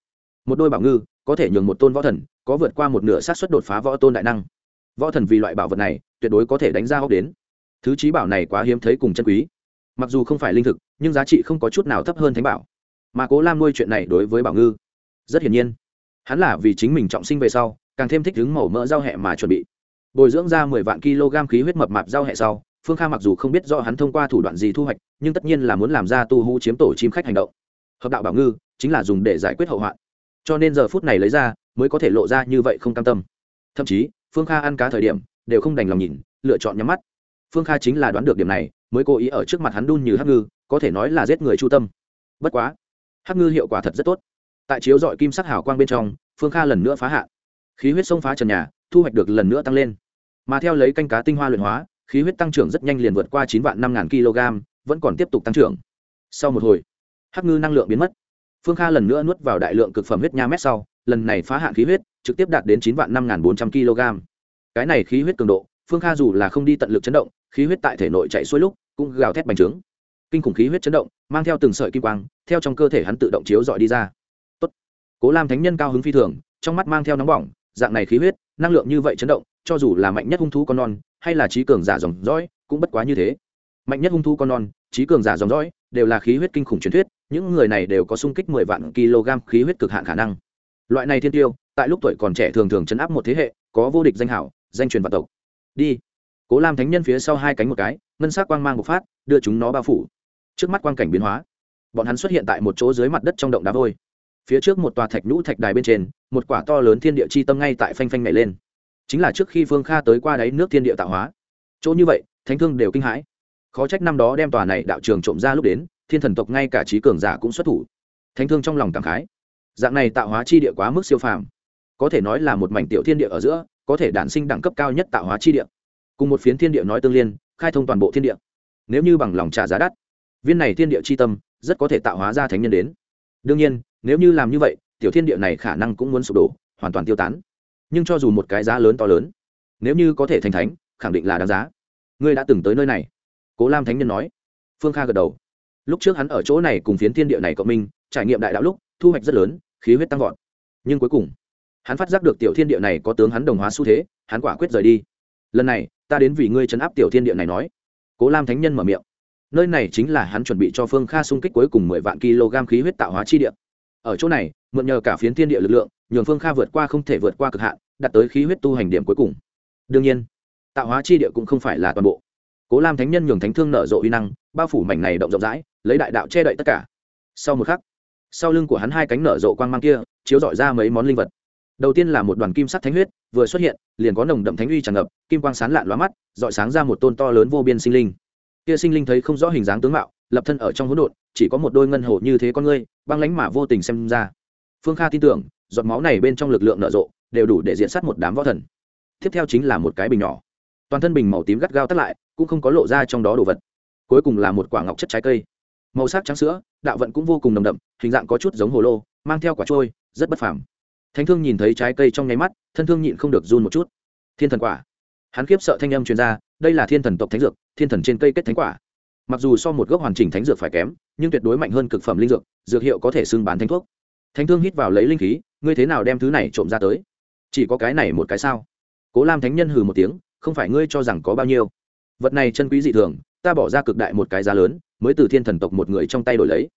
một đôi bảo ngư có thể nhường một tôn võ thần có vượt qua một nửa sát xuất đột phá võ tôn đại năng. Võ thần vì loại bảo vật này, tuyệt đối có thể đánh ra hốc đến. Thứ trí bảo này quá hiếm thấy cùng chân quý. Mặc dù không phải linh thực, nhưng giá trị không có chút nào thấp hơn thánh bảo. Mà cố lam nuôi chuyện này đối với bảo ngư, rất hiển nhiên. Hắn là vì chính mình trọng sinh về sau, càng thêm thích ứng màu mỡ giao hẹ mà chuẩn bị bồi dưỡng ra mười vạn kg khí huyết mập mạp giao hệ sau, phương kha mặc dù không biết do hắn thông qua thủ đoạn gì thu hoạch, nhưng tất nhiên là muốn làm ra tu hú chiếm tổ chim khách hành động. Hợp đạo bảo ngư chính là dùng để giải quyết hậu hoạn. Cho nên giờ phút này lấy ra, mới có thể lộ ra như vậy không cam tâm. Thậm chí, phương kha ăn cá thời điểm, đều không đành lòng nhìn, lựa chọn nhắm mắt. Phương kha chính là đoán được điểm này, mới cố ý ở trước mặt hắn đun như hắc ngư, có thể nói là giết người chu tâm. Bất quá, hắc ngư hiệu quả thật rất tốt. Tại chiếu dọi kim sắc hào quang bên trong, phương kha lần nữa phá hạ. Khí huyết sông phá trần nhà, thu hoạch được lần nữa tăng lên mà theo lấy canh cá tinh hoa luyện hóa, khí huyết tăng trưởng rất nhanh liền vượt qua chín vạn năm ngàn kg, vẫn còn tiếp tục tăng trưởng. Sau một hồi, hắc ngư năng lượng biến mất. Phương kha lần nữa nuốt vào đại lượng cực phẩm huyết nha mét sau, lần này phá hạn khí huyết, trực tiếp đạt đến chín vạn năm ngàn bốn trăm kg. Cái này khí huyết cường độ, phương kha dù là không đi tận lực chấn động, khí huyết tại thể nội chạy xuôi lúc, cũng gào thét bành trướng. Kinh khủng khí huyết chấn động, mang theo từng sợi kim quang, theo trong cơ thể hắn tự động chiếu dọi đi ra. Tốt. cố lam thánh nhân cao hứng phi thường, trong mắt mang theo nóng bỏng, dạng này khí huyết năng lượng như vậy chấn động, cho dù là mạnh nhất hung thú con non, hay là trí cường giả dòng dõi, cũng bất quá như thế. Mạnh nhất hung thú con non, trí cường giả dòng dõi, đều là khí huyết kinh khủng truyền thuyết, những người này đều có sung kích mười vạn kg khí huyết cực hạn khả năng. Loại này thiên tiêu, tại lúc tuổi còn trẻ thường thường chấn áp một thế hệ, có vô địch danh hảo, danh truyền vạn tộc. Đi. Cố lam thánh nhân phía sau hai cánh một cái, ngân sắc quang mang một phát, đưa chúng nó bao phủ. Trước mắt quang cảnh biến hóa, bọn hắn xuất hiện tại một chỗ dưới mặt đất trong động đá vôi phía trước một tòa thạch nhũ thạch đài bên trên, một quả to lớn thiên địa chi tâm ngay tại phanh phanh nhảy lên. Chính là trước khi phương kha tới qua đáy nước thiên địa tạo hóa. Chỗ như vậy, thánh thương đều kinh hãi. Khó trách năm đó đem tòa này đạo trường trộm ra lúc đến, thiên thần tộc ngay cả trí cường giả cũng xuất thủ. Thánh thương trong lòng cảm khái. Dạng này tạo hóa chi địa quá mức siêu phàm. Có thể nói là một mảnh tiểu thiên địa ở giữa, có thể đản sinh đẳng cấp cao nhất tạo hóa chi địa. Cùng một phiến thiên địa nói tương liên, khai thông toàn bộ thiên địa. Nếu như bằng lòng trả giá đắt, viên này thiên địa c h i tâm rất có thể tạo hóa ra thánh nhân đến. Đương nhiên nếu như làm như vậy, tiểu thiên địa này khả năng cũng muốn sụp đổ, hoàn toàn tiêu tán. Nhưng cho dù một cái giá lớn to lớn, nếu như có thể thành thánh, khẳng định là đáng giá. Ngươi đã từng tới nơi này, cố lam thánh nhân nói. Phương kha gật đầu. Lúc trước hắn ở chỗ này cùng phiến thiên địa này cộng minh, trải nghiệm đại đạo lúc, thu hoạch rất lớn, khí huyết tăng vọt. Nhưng cuối cùng, hắn phát giác được tiểu thiên địa này có tướng hắn đồng hóa xu thế, hắn quả quyết rời đi. Lần này, ta đến vì ngươi chấn áp tiểu thiên địa này nói. Cố lam thánh nhân mở miệng. Nơi này chính là hắn chuẩn bị cho phương kha xung kích cuối cùng mười vạn kg khí huyết tạo hóa chi địa ở chỗ này, mượn nhờ cả phiến thiên địa lực lượng, nhường phương kha vượt qua không thể vượt qua cực hạn, đạt tới khí huyết tu hành điểm cuối cùng. Đương nhiên, tạo hóa chi địa cũng không phải là toàn bộ. Cố lam thánh nhân nhường thánh thương nở rộ uy năng, bao phủ mảnh này động rộng rãi, lấy đại đạo che đậy tất cả. Sau một khắc, sau lưng của hắn hai cánh nở rộ quang mang kia, chiếu dọi ra mấy món linh vật. Đầu tiên là một đoàn kim sắt thánh huyết, vừa xuất hiện, liền có nồng đậm thánh uy tràn ngập, kim quang sán lạn lóa mắt dọi sáng ra một tôn to lớn vô biên sinh linh. Kia sinh linh thấy không rõ hình dáng tướng mạo, lập thân ở trong hỗn độn chỉ có một đôi ngân hồ như thế con ngươi, băng lánh mà vô tình xem ra. Phương kha tin tưởng, giọt máu này bên trong lực lượng nở rộ, đều đủ để diện sát một đám võ thần. Tiếp theo chính là một cái bình nhỏ. Toàn thân bình màu tím gắt gao tắt lại, cũng không có lộ ra trong đó đồ vật. Cuối cùng là một quả ngọc chất trái cây. Màu sắc trắng sữa, đạo vận cũng vô cùng nồng đậm, hình dạng có chút giống hồ lô, mang theo quả trôi, rất bất phàm. Thánh thương nhìn thấy trái cây trong nháy mắt, thân thương nhịn không được run một chút. Thiên thần quả. Hắn khiếp sợ thanh âm chuyên gia đây là thiên thần tộc thánh dược, thiên thần trên cây kết thánh quả mặc dù so một gốc hoàn chỉnh thánh dược phải kém, nhưng tuyệt đối mạnh hơn cực phẩm linh dược dược hiệu có thể xưng bán thánh thuốc. Thánh thương hít vào lấy linh khí, ngươi thế nào đem thứ này trộm ra tới? Chỉ có cái này một cái sao? Cố lam thánh nhân hừ một tiếng, không phải ngươi cho rằng có bao nhiêu. Vật này chân quý dị thường, ta bỏ ra cực đại một cái giá lớn, mới từ thiên thần tộc một người trong tay đổi lấy.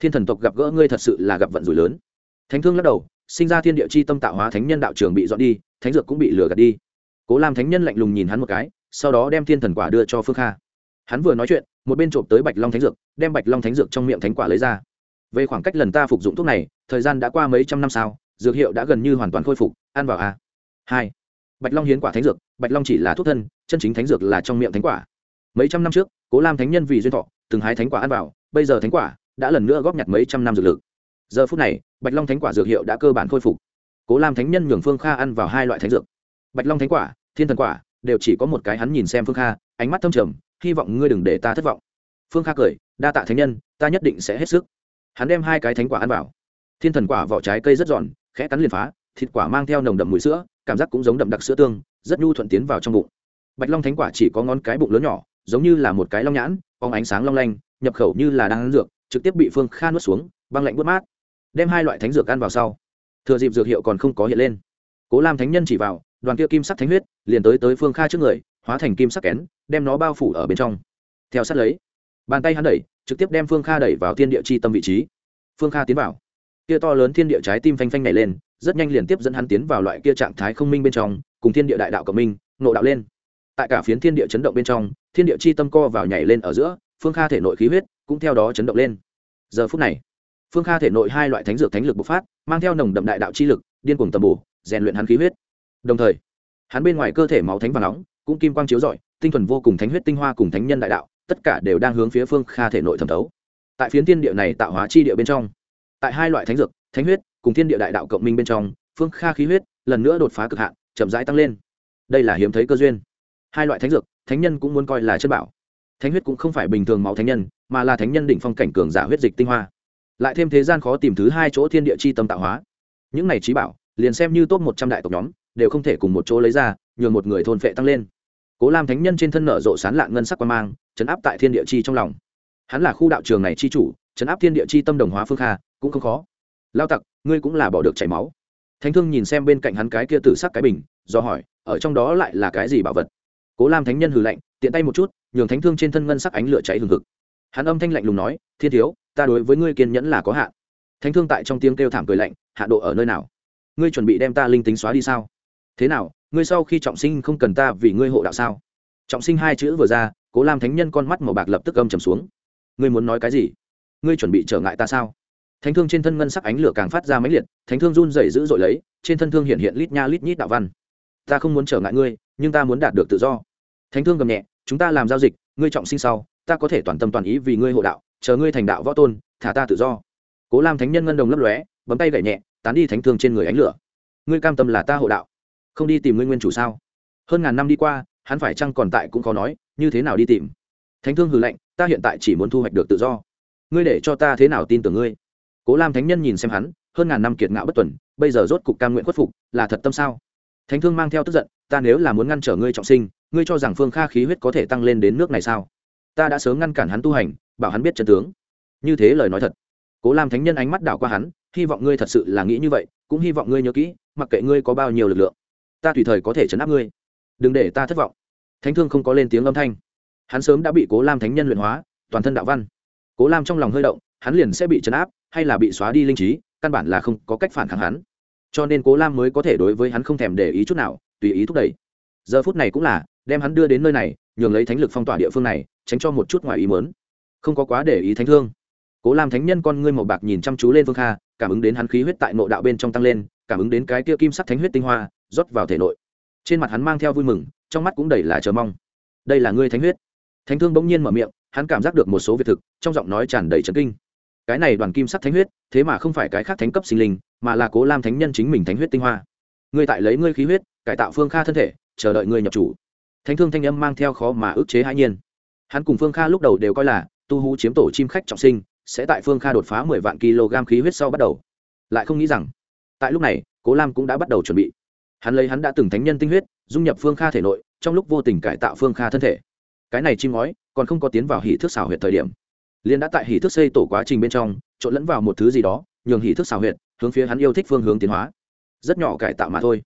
Thiên thần tộc gặp gỡ ngươi thật sự là gặp vận rủi lớn. Thánh thương lắc đầu, sinh ra thiên địa chi tâm tạo hóa thánh nhân đạo trường bị dọn đi, thánh dược cũng bị lừa gạt đi. Cố lam thánh nhân lạnh lùng nhìn hắn một cái, sau đó đem thiên thần quả đưa cho phương kha. Hắn vừa nói chuyện một bên trộm tới bạch long thánh dược, đem bạch long thánh dược trong miệng thánh quả lấy ra. Về khoảng cách lần ta phục dụng thuốc này, thời gian đã qua mấy trăm năm sao, dược hiệu đã gần như hoàn toàn khôi phục, ăn vào a. Hai, bạch long hiến quả thánh dược, bạch long chỉ là thuốc thân, chân chính thánh dược là trong miệng thánh quả. Mấy trăm năm trước, cố lam thánh nhân vì duyên thọ, từng hái thánh quả ăn vào, bây giờ thánh quả đã lần nữa góp nhặt mấy trăm năm dược lực. Giờ phút này, bạch long thánh quả dược hiệu đã cơ bản khôi phục. Cố lam thánh nhân nhường phương kha ăn vào hai loại thánh dược. Bạch long thánh quả, thiên thần quả, đều chỉ có một cái hắn nhìn xem phương kha, ánh mắt thâm trầm hy vọng ngươi đừng để ta thất vọng. Phương kha cười, đa tạ thánh nhân, ta nhất định sẽ hết sức. Hắn đem hai cái thánh quả ăn vào. Thiên thần quả vỏ trái cây rất giòn, khẽ cắn liền phá, thịt quả mang theo nồng đậm mùi sữa, cảm giác cũng giống đậm đặc sữa tương, rất nhu thuận tiến vào trong bụng. Bạch long thánh quả chỉ có ngón cái bụng lớn nhỏ, giống như là một cái long nhãn bóng ánh sáng long lanh, nhập khẩu như là đang ăn dược, trực tiếp bị phương kha nuốt xuống, băng lạnh bớt mát. Đem hai loại thánh dược ăn vào sau, thừa dịp dược hiệu còn không có hiện lên. Cố lam thánh nhân chỉ vào, đoàn kia kim sắc thánh huyết, liền tới tới phương kha trước người hóa thành kim sắc kén, đem nó bao phủ ở bên trong. Theo sát lấy, bàn tay hắn đẩy, trực tiếp đem phương kha đẩy vào thiên địa chi tâm vị trí. Phương kha tiến vào. Kia to lớn thiên địa trái tim phanh phanh nhảy lên, rất nhanh liền tiếp dẫn hắn tiến vào loại kia trạng thái không minh bên trong, cùng thiên địa đại đạo cộng minh, nộ đạo lên. Tại cả phiến thiên địa chấn động bên trong, thiên địa chi tâm co vào nhảy lên ở giữa, phương kha thể nội khí huyết cũng theo đó chấn động lên. Giờ phút này, phương kha thể nội hai loại thánh dược thánh lực bộc phát, mang theo nồng đậm đại đạo chi lực, điên cuồng tầm bổ, rèn luyện hắn khí huyết. Đồng thời, hắn bên ngoài cơ thể máu thánh và nóng cũng kim quang chiếu rọi, tinh thuần vô cùng thánh huyết tinh hoa cùng thánh nhân đại đạo, tất cả đều đang hướng phía phương kha thể nội thẩm thấu. Tại phiến thiên địa này tạo hóa chi địa bên trong, tại hai loại thánh dược, thánh huyết cùng thiên địa đại đạo cộng minh bên trong, phương kha khí huyết lần nữa đột phá cực hạn, chậm rãi tăng lên. Đây là hiếm thấy cơ duyên. Hai loại thánh dược, thánh nhân cũng muốn coi là chất bảo. Thánh huyết cũng không phải bình thường máu thánh nhân, mà là thánh nhân đỉnh phong cảnh cường giả huyết dịch tinh hoa. Lại thêm thế gian khó tìm thứ hai chỗ thiên địa chi tâm tạo hóa. Những này trí bảo, liền xem như top một trăm đại tộc nhóm, đều không thể cùng một chỗ lấy ra, nhường một người thôn phệ tăng lên cố lam thánh nhân trên thân nở rộ sán lạng ngân sắc quan mang, chấn áp tại thiên địa chi trong lòng. Hắn là khu đạo trường này chi chủ, chấn áp thiên địa chi tâm đồng hóa phương kha, cũng không khó. Lao tặc, ngươi cũng là bỏ được chảy máu. Thánh thương nhìn xem bên cạnh hắn cái kia tử sắc cái bình, do hỏi, ở trong đó lại là cái gì bảo vật? Cố lam thánh nhân hừ lạnh, tiện tay một chút, nhường thánh thương trên thân ngân sắc ánh lửa cháy hừng hực. Hắn âm thanh lạnh lùng nói, thiên thiếu, ta đối với ngươi kiên nhẫn là có hạn. Thánh thương tại trong tiếng kêu thảm cười lạnh, hạ độ ở nơi nào? Ngươi chuẩn bị đem ta linh tính xóa đi sao? Thế nào, ngươi sau khi trọng sinh không cần ta vì ngươi hộ đạo sao? Trọng sinh hai chữ vừa ra, cố lam thánh nhân con mắt màu bạc lập tức âm trầm xuống. Ngươi muốn nói cái gì? Ngươi chuẩn bị trở ngại ta sao? Thánh thương trên thân ngân sắc ánh lửa càng phát ra máy liệt, thánh thương run rẩy dữ dội lấy, trên thân thương hiện hiện lít nha lít nhít đạo văn. Ta không muốn trở ngại ngươi, nhưng ta muốn đạt được tự do. Thánh thương gầm nhẹ, chúng ta làm giao dịch, ngươi trọng sinh sau, ta có thể toàn tâm toàn ý vì ngươi hộ đạo, chờ ngươi thành đạo võ tôn, thả ta tự do. Cố lam thánh nhân ngân đồng lấp lóe, bấm tay gậy nhẹ, tán đi thánh thương trên người ánh lửa. Ngươi cam tâm là ta hộ đạo không đi tìm ngươi nguyên chủ sao? Hơn ngàn năm đi qua, hắn phải chăng còn tại cũng khó nói, như thế nào đi tìm? Thánh thương hừ lạnh, ta hiện tại chỉ muốn thu hoạch được tự do. Ngươi để cho ta thế nào tin tưởng ngươi? Cố lam thánh nhân nhìn xem hắn, hơn ngàn năm kiệt ngạo bất tuần, bây giờ rốt cục cam nguyện khuất phục, là thật tâm sao? Thánh thương mang theo tức giận, ta nếu là muốn ngăn trở ngươi trọng sinh, ngươi cho rằng phương kha khí huyết có thể tăng lên đến nước này sao? Ta đã sớm ngăn cản hắn tu hành, bảo hắn biết chân tướng. Như thế lời nói thật. Cố lam thánh nhân ánh mắt đảo qua hắn, hy vọng ngươi thật sự là nghĩ như vậy, cũng hy vọng ngươi nhớ kỹ, mặc kệ ngươi có bao nhiêu lực lượng ta tùy thời có thể chấn áp ngươi. Đừng để ta thất vọng. Thánh thương không có lên tiếng âm thanh. Hắn sớm đã bị cố lam thánh nhân luyện hóa, toàn thân đạo văn. Cố lam trong lòng hơi động, hắn liền sẽ bị chấn áp hay là bị xóa đi linh trí, căn bản là không có cách phản kháng hắn. Cho nên cố lam mới có thể đối với hắn không thèm để ý chút nào, tùy ý thúc đẩy. Giờ phút này cũng là, đem hắn đưa đến nơi này, nhường lấy thánh lực phong tỏa địa phương này, tránh cho một chút ngoài ý mớn không có quá để ý thánh thương. Cố lam thánh nhân con ngươi màu bạc nhìn chăm chú lên phương kha, cảm ứng đến hắn khí huyết tại nội đạo bên trong tăng lên, cảm ứng đến cái kia kim sắc thánh huyết tinh hoa rót vào thể nội. Trên mặt hắn mang theo vui mừng, trong mắt cũng đầy là chờ mong. Đây là ngươi thánh huyết. Thánh thương bỗng nhiên mở miệng, hắn cảm giác được một số việc thực, trong giọng nói tràn đầy trấn kinh. Cái này đoàn kim sắc thánh huyết, thế mà không phải cái khác thánh cấp sinh linh, mà là cố lam thánh nhân chính mình thánh huyết tinh hoa. Ngươi tại lấy ngươi khí huyết, cải tạo phương kha thân thể, chờ đợi ngươi nhập chủ. Thánh thương thanh âm mang theo khó mà ức chế hãi nhiên. Hắn cùng phương kha lúc đầu đều coi là tu hú chiếm tổ chim khách trọng sinh, sẽ tại phương kha đột phá mười vạn kg khí huyết sau bắt đầu. Lại không nghĩ rằng, tại lúc này, cố lam cũng đã bắt đầu chuẩn bị hắn lấy hắn đã từng thánh nhân tinh huyết, dung nhập phương kha thể nội, trong lúc vô tình cải tạo phương kha thân thể. Cái này chim ngói còn không có tiến vào hỷ thức xảo huyệt thời điểm. Liên đã tại hỷ thức xây tổ quá trình bên trong, trộn lẫn vào một thứ gì đó, nhường hỷ thức xảo huyệt hướng phía hắn yêu thích phương hướng tiến hóa. Rất nhỏ cải tạo mà thôi.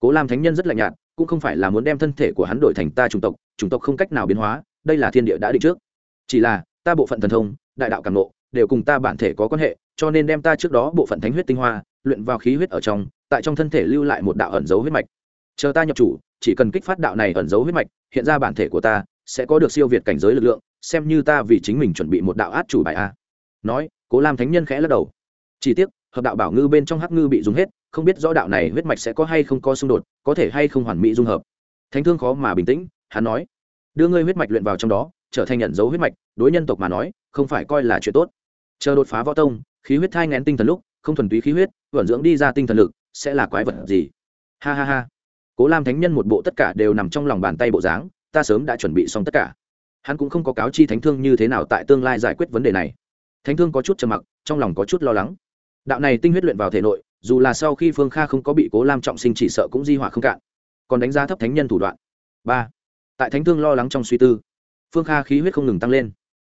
Cố lam thánh nhân rất lạnh nhạt, cũng không phải là muốn đem thân thể của hắn đổi thành ta chủng tộc chủng tộc không cách nào biến hóa, đây là thiên địa đã định trước. Chỉ là, ta bộ phận thần thông, đại đạo cảm nộ, đều cùng ta bản thể có quan hệ, cho nên đem ta trước đó bộ phận thánh huyết tinh hoa luyện vào khí huyết ở trong, tại trong thân thể lưu lại một đạo ẩn dấu huyết mạch. Chờ ta nhập chủ, chỉ cần kích phát đạo này ẩn dấu huyết mạch, hiện ra bản thể của ta, sẽ có được siêu việt cảnh giới lực lượng, xem như ta vì chính mình chuẩn bị một đạo át chủ bài a. Nói, cố lam thánh nhân khẽ lắc đầu. Chỉ tiếc, hợp đạo bảo ngư bên trong hắc ngư bị dùng hết, không biết rõ đạo này huyết mạch sẽ có hay không có xung đột, có thể hay không hoàn mỹ dung hợp. Thánh thương khó mà bình tĩnh, hắn nói. Đưa ngươi huyết mạch luyện vào trong đó, trở thành nhận dấu huyết mạch, đối nhân tộc mà nói, không phải coi là chuyện tốt. Chờ đột phá võ tông, khí huyết thai ngén tinh thần lúc không thuần túy khí huyết, vận dưỡng đi ra tinh thần lực, sẽ là quái vật gì? Ha ha ha. Cố lam thánh nhân một bộ tất cả đều nằm trong lòng bàn tay bộ dáng, ta sớm đã chuẩn bị xong tất cả. Hắn cũng không có cáo chi thánh thương như thế nào tại tương lai giải quyết vấn đề này. Thánh thương có chút trầm mặc, trong lòng có chút lo lắng. Đạo này tinh huyết luyện vào thể nội, dù là sau khi phương kha không có bị cố lam trọng sinh chỉ sợ cũng di hỏa không cạn. Còn đánh giá thấp thánh nhân thủ đoạn. Ba. Tại thánh thương lo lắng trong suy tư, phương kha khí huyết không ngừng tăng lên.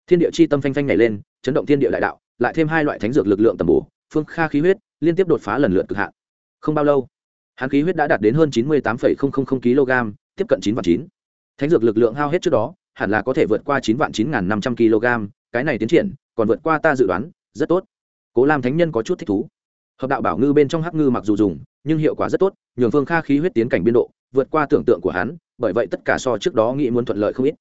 Thiên địa chi tâm phanh phanh nhảy lên, chấn động thiên địa đại đạo, lại thêm hai loại thánh dược lực lượng tầm bổ phương kha khí huyết liên tiếp đột phá lần lượt cực hạn. Không bao lâu, hắn khí huyết đã đạt đến hơn chín mươi tám kg, tiếp cận chín vạn chín. Thánh dược lực lượng hao hết trước đó, hẳn là có thể vượt qua chín vạn chín năm trăm kg, cái này tiến triển, còn vượt qua ta dự đoán, rất tốt. Cố lam thánh nhân có chút thích thú. Hợp đạo bảo ngư bên trong hắc ngư mặc dù dùng, nhưng hiệu quả rất tốt, nhường phương kha khí huyết tiến cảnh biên độ, vượt qua tưởng tượng của hắn, bởi vậy tất cả so trước đó nghĩ muốn thuận lợi không ít.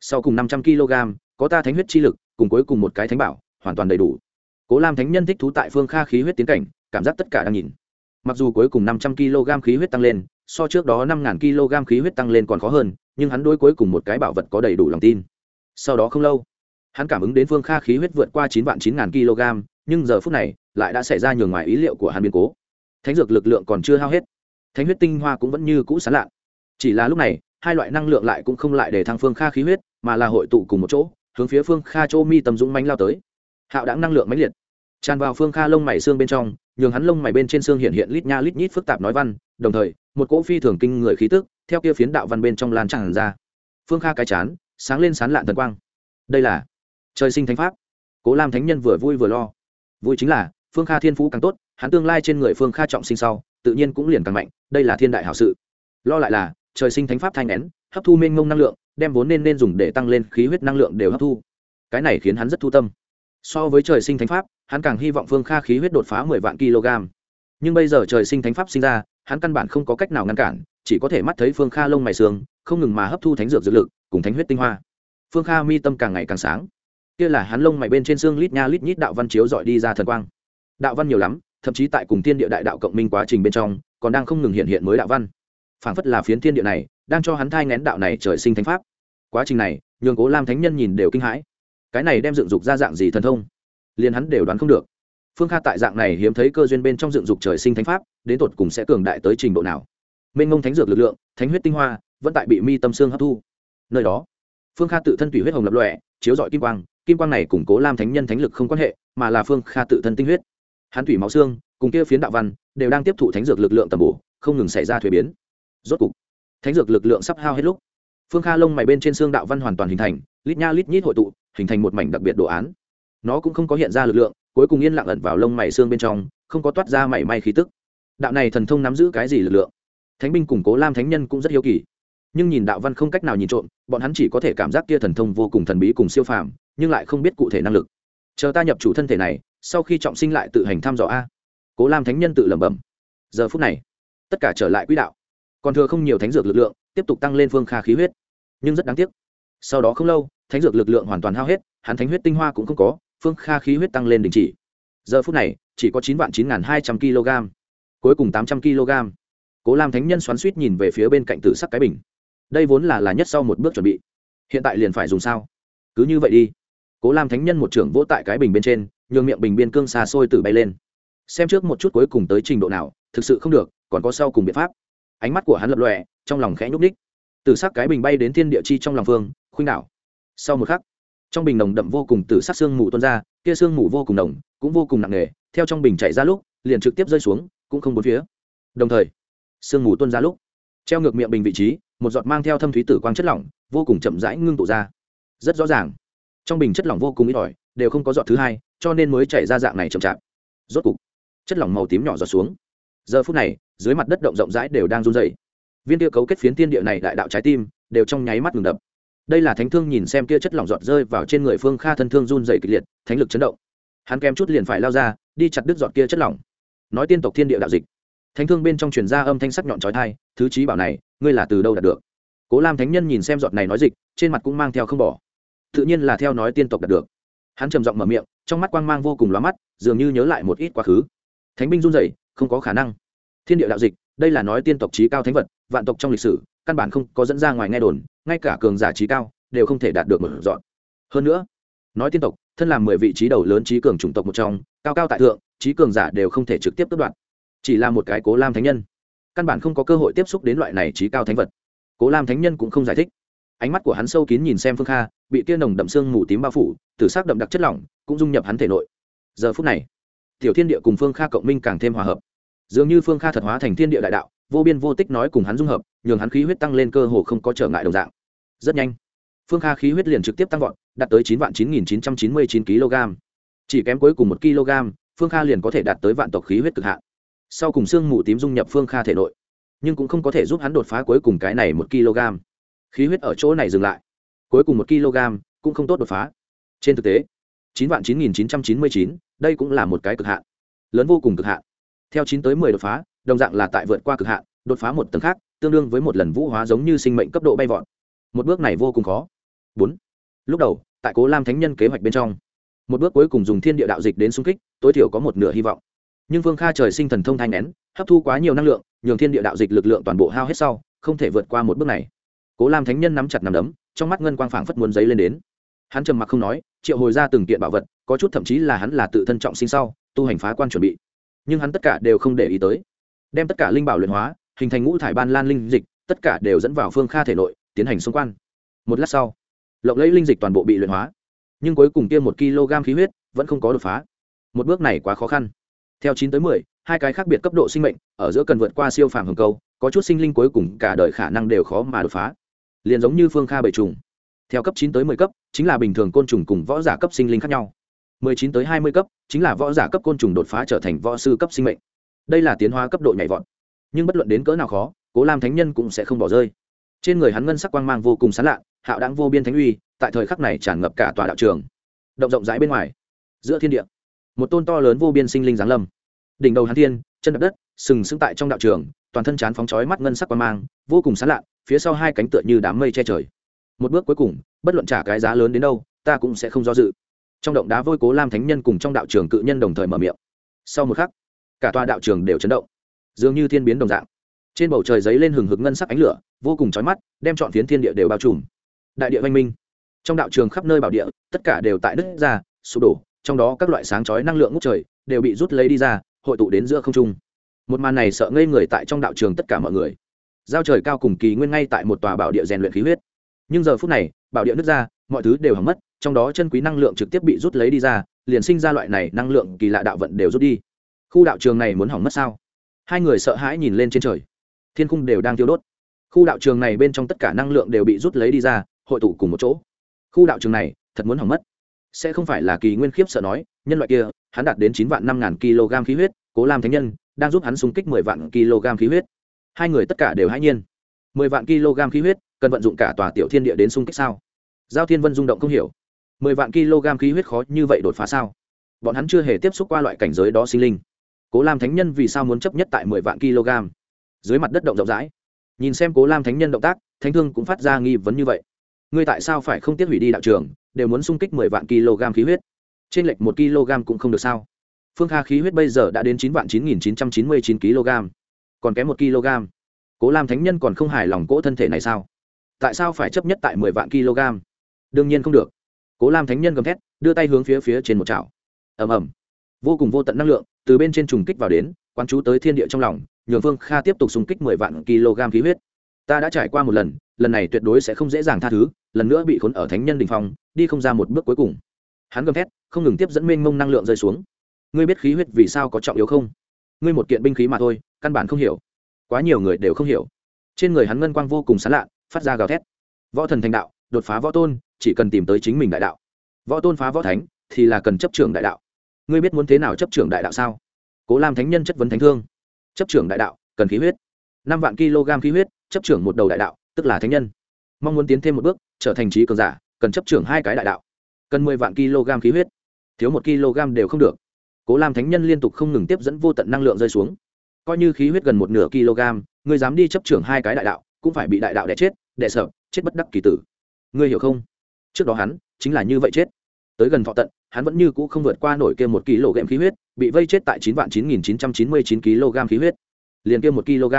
Sau cùng năm trăm kg, có ta thánh huyết chi lực, cùng cuối cùng một cái thánh bảo, hoàn toàn đầy đủ cố lam thánh nhân thích thú tại phương kha khí huyết tiến cảnh, cảm giác tất cả đang nhìn. Mặc dù cuối cùng năm trăm kg khí huyết tăng lên, so trước đó năm ngàn kg khí huyết tăng lên còn khó hơn, nhưng hắn đôi cuối cùng một cái bảo vật có đầy đủ lòng tin. Sau đó không lâu, hắn cảm ứng đến phương kha khí huyết vượt qua chín vạn chín ngàn kg, nhưng giờ phút này, lại đã xảy ra nhường ngoài ý liệu của hắn biến cố. Thánh dược lực lượng còn chưa hao hết. Thánh huyết tinh hoa cũng vẫn như cũ sán lạn chỉ là lúc này, hai loại năng lượng lại cũng không lại để thăng phương kha khí huyết, mà là hội tụ cùng một chỗ, hướng phía phương kha chỗ mi tầm dũng manh lao tới hạo đáng năng lượng mãnh liệt. Tràn vào phương kha lông mày xương bên trong, nhường hắn lông mày bên trên xương hiện hiện lít nha lít nhít phức tạp nói văn, đồng thời, một cỗ phi thường kinh người khí tức, theo kia phiến đạo văn bên trong lan tràn ra. Phương kha cái chán, sáng lên sán lạn thần quang. Đây là trời sinh thánh pháp. Cố lam thánh nhân vừa vui vừa lo. Vui chính là, phương kha thiên phú càng tốt, hắn tương lai trên người phương kha trọng sinh sau, tự nhiên cũng liền càng mạnh, đây là thiên đại hảo sự. Lo lại là, trời sinh thánh pháp thanh nén, hấp thu mênh mông năng lượng, đem vốn nên nên dùng để tăng lên khí huyết năng lượng đều hấp thu. Cái này khiến hắn rất thu tâm so với trời sinh thánh pháp, hắn càng hy vọng phương kha khí huyết đột phá mười vạn kg. Nhưng bây giờ trời sinh thánh pháp sinh ra, hắn căn bản không có cách nào ngăn cản, chỉ có thể mắt thấy phương kha lông mày sương, không ngừng mà hấp thu thánh dược dược lực, cùng thánh huyết tinh hoa. Phương kha mi tâm càng ngày càng sáng. Kia là hắn lông mày bên trên xương lít nha lít nhít đạo văn chiếu dọi đi ra thần quang. Đạo văn nhiều lắm, thậm chí tại cùng thiên địa đại đạo cộng minh quá trình bên trong, còn đang không ngừng hiện hiện mới đạo văn. Phảng phất là phiến thiên địa này, đang cho hắn thai ngén đạo này trời sinh thánh pháp. Quá trình này, nhường cố lam thánh nhân nhìn đều kinh hãi cái này đem dựng dục ra dạng gì thần thông? Liền hắn đều đoán không được. Phương kha tại dạng này hiếm thấy cơ duyên bên trong dựng dục trời sinh thánh pháp, đến tột cùng sẽ cường đại tới trình độ nào? Mênh ngông thánh dược lực lượng, thánh huyết tinh hoa, vẫn tại bị mi tâm xương hấp thu. Nơi đó, phương kha tự thân tùy huyết hồng lập lọe chiếu dọi kim quang kim quang này củng cố lam thánh nhân thánh lực không quan hệ, mà là phương kha tự thân tinh huyết. Hắn thủy máu xương, cùng kia phiến đạo văn, đều đang tiếp thụ thánh dược lực lượng tầm bổ, không ngừng xảy ra thuế biến. Rốt cục, thánh dược lực lượng sắp hao hết lúc. Phương kha lông mày bên trên xương đạo văn hoàn toàn hình thành, lít nha lít nhít hội tụ hình thành một mảnh đặc biệt đồ án. Nó cũng không có hiện ra lực lượng, cuối cùng yên lặng ẩn vào lông mày xương bên trong, không có toát ra mảy may khí tức. Đạo này thần thông nắm giữ cái gì lực lượng? Thánh binh củng cố lam thánh nhân cũng rất hiếu kỳ. Nhưng nhìn đạo văn không cách nào nhìn trộm, bọn hắn chỉ có thể cảm giác kia thần thông vô cùng thần bí cùng siêu phàm, nhưng lại không biết cụ thể năng lực. Chờ ta nhập chủ thân thể này, sau khi trọng sinh lại tự hành thăm dò a. Cố lam thánh nhân tự lẩm bẩm. Giờ phút này, tất cả trở lại quỹ đạo. Còn thừa không nhiều thánh dược lực lượng, tiếp tục tăng lên phương kha khí huyết. Nhưng rất đáng tiếc, sau đó không lâu thánh dược lực lượng hoàn toàn hao hết, hắn thánh huyết tinh hoa cũng không có, phương kha khí huyết tăng lên đình chỉ. Giờ phút này, chỉ có chín vạn chín hai trăm kg, cuối cùng tám trăm kg. Cố lam thánh nhân xoắn suýt nhìn về phía bên cạnh tử sắc cái bình. Đây vốn là là nhất sau một bước chuẩn bị. Hiện tại liền phải dùng sao? Cứ như vậy đi. Cố lam thánh nhân một trưởng vỗ tại cái bình bên trên, nhường miệng bình biên cương xa xôi từ bay lên. Xem trước một chút cuối cùng tới trình độ nào, thực sự không được, còn có sau cùng biện pháp. Ánh mắt của hắn lập lòe, trong lòng khẽ nhúc ních từ sắc cái bình bay đến thiên địa chi trong lòng phương, khuynh đảo sau một khắc, trong bình nồng đậm vô cùng từ sắc xương mù tuôn ra, kia xương mù vô cùng nồng, cũng vô cùng nặng nề, theo trong bình chạy ra lúc, liền trực tiếp rơi xuống, cũng không bốn phía. Đồng thời xương mù tuôn ra lúc, treo ngược miệng bình vị trí, một giọt mang theo thâm thúy tử quang chất lỏng, vô cùng chậm rãi ngưng tụ ra. Rất rõ ràng, trong bình chất lỏng vô cùng ít ỏi, đều không có giọt thứ hai, cho nên mới chảy ra dạng này chậm chạp. Rốt cục, chất lỏng màu tím nhỏ giọt xuống. Giờ phút này, dưới mặt đất động rộng rãi đều đang run dày viên tiêu cấu kết phiến tiên địa này đại đạo trái tim, đều trong nháy mắt ngừng đập đây là thánh thương nhìn xem kia chất lỏng giọt rơi vào trên người phương kha thân thương run dày kịch liệt, thánh lực chấn động. Hắn kém chút liền phải lao ra, đi chặt đứt giọt kia chất lỏng. Nói tiên tộc thiên địa đạo dịch. Thánh thương bên trong truyền ra âm thanh sắc nhọn trói thai thứ trí bảo này, ngươi là từ đâu đạt được? Cố lam thánh nhân nhìn xem giọt này nói dịch, trên mặt cũng mang theo không bỏ. Tự nhiên là theo nói tiên tộc đạt được. Hắn trầm giọng mở miệng, trong mắt quang mang vô cùng lóa mắt, dường như nhớ lại một ít quá khứ. Thánh binh run rẩy, không có khả năng. Thiên địa đạo dịch, đây là nói tiên tộc trí cao thánh vật, vạn tộc trong lịch sử căn bản không có dẫn ra ngoài nghe đồn, ngay cả cường giả trí cao đều không thể đạt được một dọn. Hơn nữa, nói tiên tộc, thân làm mười vị trí đầu lớn trí cường chủng tộc một trong, cao cao tại thượng, trí cường giả đều không thể trực tiếp tước đoạt. Chỉ là một cái cố lam thánh nhân. Căn bản không có cơ hội tiếp xúc đến loại này trí cao thánh vật. Cố lam thánh nhân cũng không giải thích. Ánh mắt của hắn sâu kín nhìn xem phương kha, bị tiên nồng đậm xương mù tím bao phủ, tử s ắ c đậm đặc chất lỏng, cũng dung nhập hắn thể nội. Giờ phút này, tiểu thiên địa cùng phương kha cộng minh càng thêm hòa hợp. Dường như phương kha thật hóa thành thiên địa đại đạo vô biên vô tích nói cùng hắn dung hợp, nhường hắn khí huyết tăng lên cơ hồ không có trở ngại đồng dạng. Rất nhanh, phương kha khí huyết liền trực tiếp tăng vọt, đạt tới chín vạn chín nghìn chín trăm chín mươi chín kg. Chỉ kém cuối cùng một kg, phương kha liền có thể đạt tới vạn tộc khí huyết cực hạn. Sau cùng xương mù tím dung nhập phương kha thể nội, nhưng cũng không có thể giúp hắn đột phá cuối cùng cái này một kg. Khí huyết ở chỗ này dừng lại. Cuối cùng một kg cũng không tốt đột phá. Trên thực tế, chín vạn chín nghìn chín trăm chín mươi chín, đây cũng là một cái cực hạn. Lớn vô cùng cực hạn. Theo chín tới mười đột phá đồng dạng là tại vượt qua cực hạn, đột phá một tầng khác, tương đương với một lần vũ hóa giống như sinh mệnh cấp độ bay vọt. Một bước này vô cùng khó. Bốn. Lúc đầu, tại cố lam thánh nhân kế hoạch bên trong, một bước cuối cùng dùng thiên địa đạo dịch đến xung kích, tối thiểu có một nửa hy vọng. Nhưng vương kha trời sinh thần thông thanh nén hấp thu quá nhiều năng lượng, nhường thiên địa đạo dịch lực lượng toàn bộ hao hết sau, không thể vượt qua một bước này. Cố lam thánh nhân nắm chặt nằm đấm, trong mắt ngân quang phảng phất muốn giấy lên đến. Hắn trầm mặc không nói, triệu hồi ra từng kiện bảo vật, có chút thậm chí là hắn là tự thân trọng sinh sau, tu hành phá quan chuẩn bị. Nhưng hắn tất cả đều không để ý tới đem tất cả linh bảo luyện hóa, hình thành ngũ thải ban lan linh dịch, tất cả đều dẫn vào phương kha thể nội, tiến hành xung quan một lát sau, lộng lấy linh dịch toàn bộ bị luyện hóa. Nhưng cuối cùng kia một kg khí huyết vẫn không có đột phá. Một bước này quá khó khăn. Theo chín tới mười, hai cái khác biệt cấp độ sinh mệnh, ở giữa cần vượt qua siêu phàm hồng câu, có chút sinh linh cuối cùng cả đời khả năng đều khó mà đột phá. Liền giống như phương kha bảy trùng. Theo cấp chín tới mười cấp, chính là bình thường côn trùng cùng võ giả cấp sinh linh khác nhau. Mười chín tới hai mươi cấp, chính là võ giả cấp côn trùng đột phá trở thành võ sư cấp sinh mệnh đây là tiến hóa cấp độ nhảy vọt. Nhưng bất luận đến cỡ nào khó, cố lam thánh nhân cũng sẽ không bỏ rơi. Trên người hắn ngân sắc quang mang vô cùng sán lạ, hạo đáng vô biên thánh uy, tại thời khắc này tràn ngập cả tòa đạo trường. Động rộng rãi bên ngoài, giữa thiên địa, một tôn to lớn vô biên sinh linh giáng lâm. Đỉnh đầu hắn thiên, chân đập đất, sừng sững tại trong đạo trường, toàn thân chán phóng chói mắt ngân sắc quang mang, vô cùng sán lạ, phía sau hai cánh tựa như đám mây che trời. Một bước cuối cùng, bất luận trả cái giá lớn đến đâu, ta cũng sẽ không do dự. Trong động đá vôi cố lam thánh nhân cùng trong đạo trường cự nhân đồng thời mở miệng. Sau một khắc cả tòa đạo trường đều chấn động. Dường như thiên biến đồng dạng. Trên bầu trời giấy lên hừng hực ngân sắc ánh lửa, vô cùng chói mắt, đem chọn phiến thiên địa đều bao trùm. Đại địa văn minh. Trong đạo trường khắp nơi bảo địa, tất cả đều tại đất ra, sụp đổ, trong đó các loại sáng chói năng lượng ngút trời đều bị rút lấy đi ra, hội tụ đến giữa không trung. Một màn này sợ ngây người tại trong đạo trường tất cả mọi người. Giao trời cao cùng kỳ nguyên ngay tại một tòa bảo địa rèn luyện khí huyết. Nhưng giờ phút này, bảo địa nứt ra, mọi thứ đều hỏng mất, trong đó chân quý năng lượng trực tiếp bị rút lấy đi ra, liền sinh ra loại này năng lượng kỳ lạ đạo vận đều rút đi khu đạo trường này muốn hỏng mất sao? Hai người sợ hãi nhìn lên trên trời. Thiên khung đều đang tiêu đốt. Khu đạo trường này bên trong tất cả năng lượng đều bị rút lấy đi ra, hội tụ cùng một chỗ. Khu đạo trường này, thật muốn hỏng mất. Sẽ không phải là kỳ nguyên khiếp sợ nói, nhân loại kia, hắn đạt đến chín vạn năm ngàn kg khí huyết, cố làm thánh nhân, đang giúp hắn xung kích mười vạn kg khí huyết. Hai người tất cả đều hãy nhiên. Mười vạn kg khí huyết, cần vận dụng cả tòa tiểu thiên địa đến xung kích sao? Giao thiên vân rung động không hiểu. Mười vạn kg khí huyết khó như vậy đột phá sao? Bọn hắn chưa hề tiếp xúc qua loại cảnh giới đó sinh linh cố lam thánh nhân vì sao muốn chấp nhất tại mười vạn kg? Dưới mặt đất động rộng rãi. Nhìn xem cố lam thánh nhân động tác, thánh thương cũng phát ra nghi vấn như vậy. Ngươi tại sao phải không tiết hủy đi đạo trường, đều muốn xung kích mười vạn kg khí huyết? Trên lệch một kg cũng không được sao? Phương kha khí huyết bây giờ đã đến chín vạn chín nghìn chín trăm chín mươi chín kg. Còn kém một kg. Cố lam thánh nhân còn không hài lòng cỗ thân thể này sao? Tại sao phải chấp nhất tại mười vạn kg? Đương nhiên không được. Cố lam thánh nhân gầm thét, đưa tay hướng phía phía trên một chảo. Ầm ầm. Vô cùng vô tận năng lượng từ bên trên trùng kích vào đến quan chú tới thiên địa trong lòng, nhường phương kha tiếp tục xung kích mười vạn kg khí huyết. Ta đã trải qua một lần lần này tuyệt đối sẽ không dễ dàng tha thứ, lần nữa bị khốn ở thánh nhân đình phong, đi không ra một bước cuối cùng. Hắn gầm thét, không ngừng tiếp dẫn mênh mông năng lượng rơi xuống. Ngươi biết khí huyết vì sao có trọng yếu không? Ngươi một kiện binh khí mà thôi, căn bản không hiểu. Quá nhiều người đều không hiểu. Trên người hắn ngân quang vô cùng sán lạ, phát ra gào thét. Võ thần thành đạo, đột phá võ tôn, chỉ cần tìm tới chính mình đại đạo. Võ tôn phá võ thánh, thì là cần chấp trưởng đại đạo ngươi biết muốn thế nào chấp trưởng đại đạo sao? Cố lam thánh nhân chất vấn thánh thương. Chấp trưởng đại đạo, cần khí huyết. Năm vạn kg khí huyết, chấp trưởng một đầu đại đạo, tức là thánh nhân. Mong muốn tiến thêm một bước, trở thành trí cường giả, cần chấp trưởng hai cái đại đạo. Cần mười vạn kg khí huyết. Thiếu một kg đều không được. Cố lam thánh nhân liên tục không ngừng tiếp dẫn vô tận năng lượng rơi xuống. Coi như khí huyết gần một nửa kg, ngươi dám đi chấp trưởng hai cái đại đạo, cũng phải bị đại đạo đẻ chết đẻ sợ, chết bất đắc kỳ tử. Ngươi hiểu không? Trước đó hắn, chính là như vậy chết. Tới gần thọ tận hắn vẫn như cũ không vượt qua nổi kia một kg khí huyết, bị vây chết tại chín vạn chín nghìn chín trăm chín mươi chín kg khí huyết. Liền kia một kg.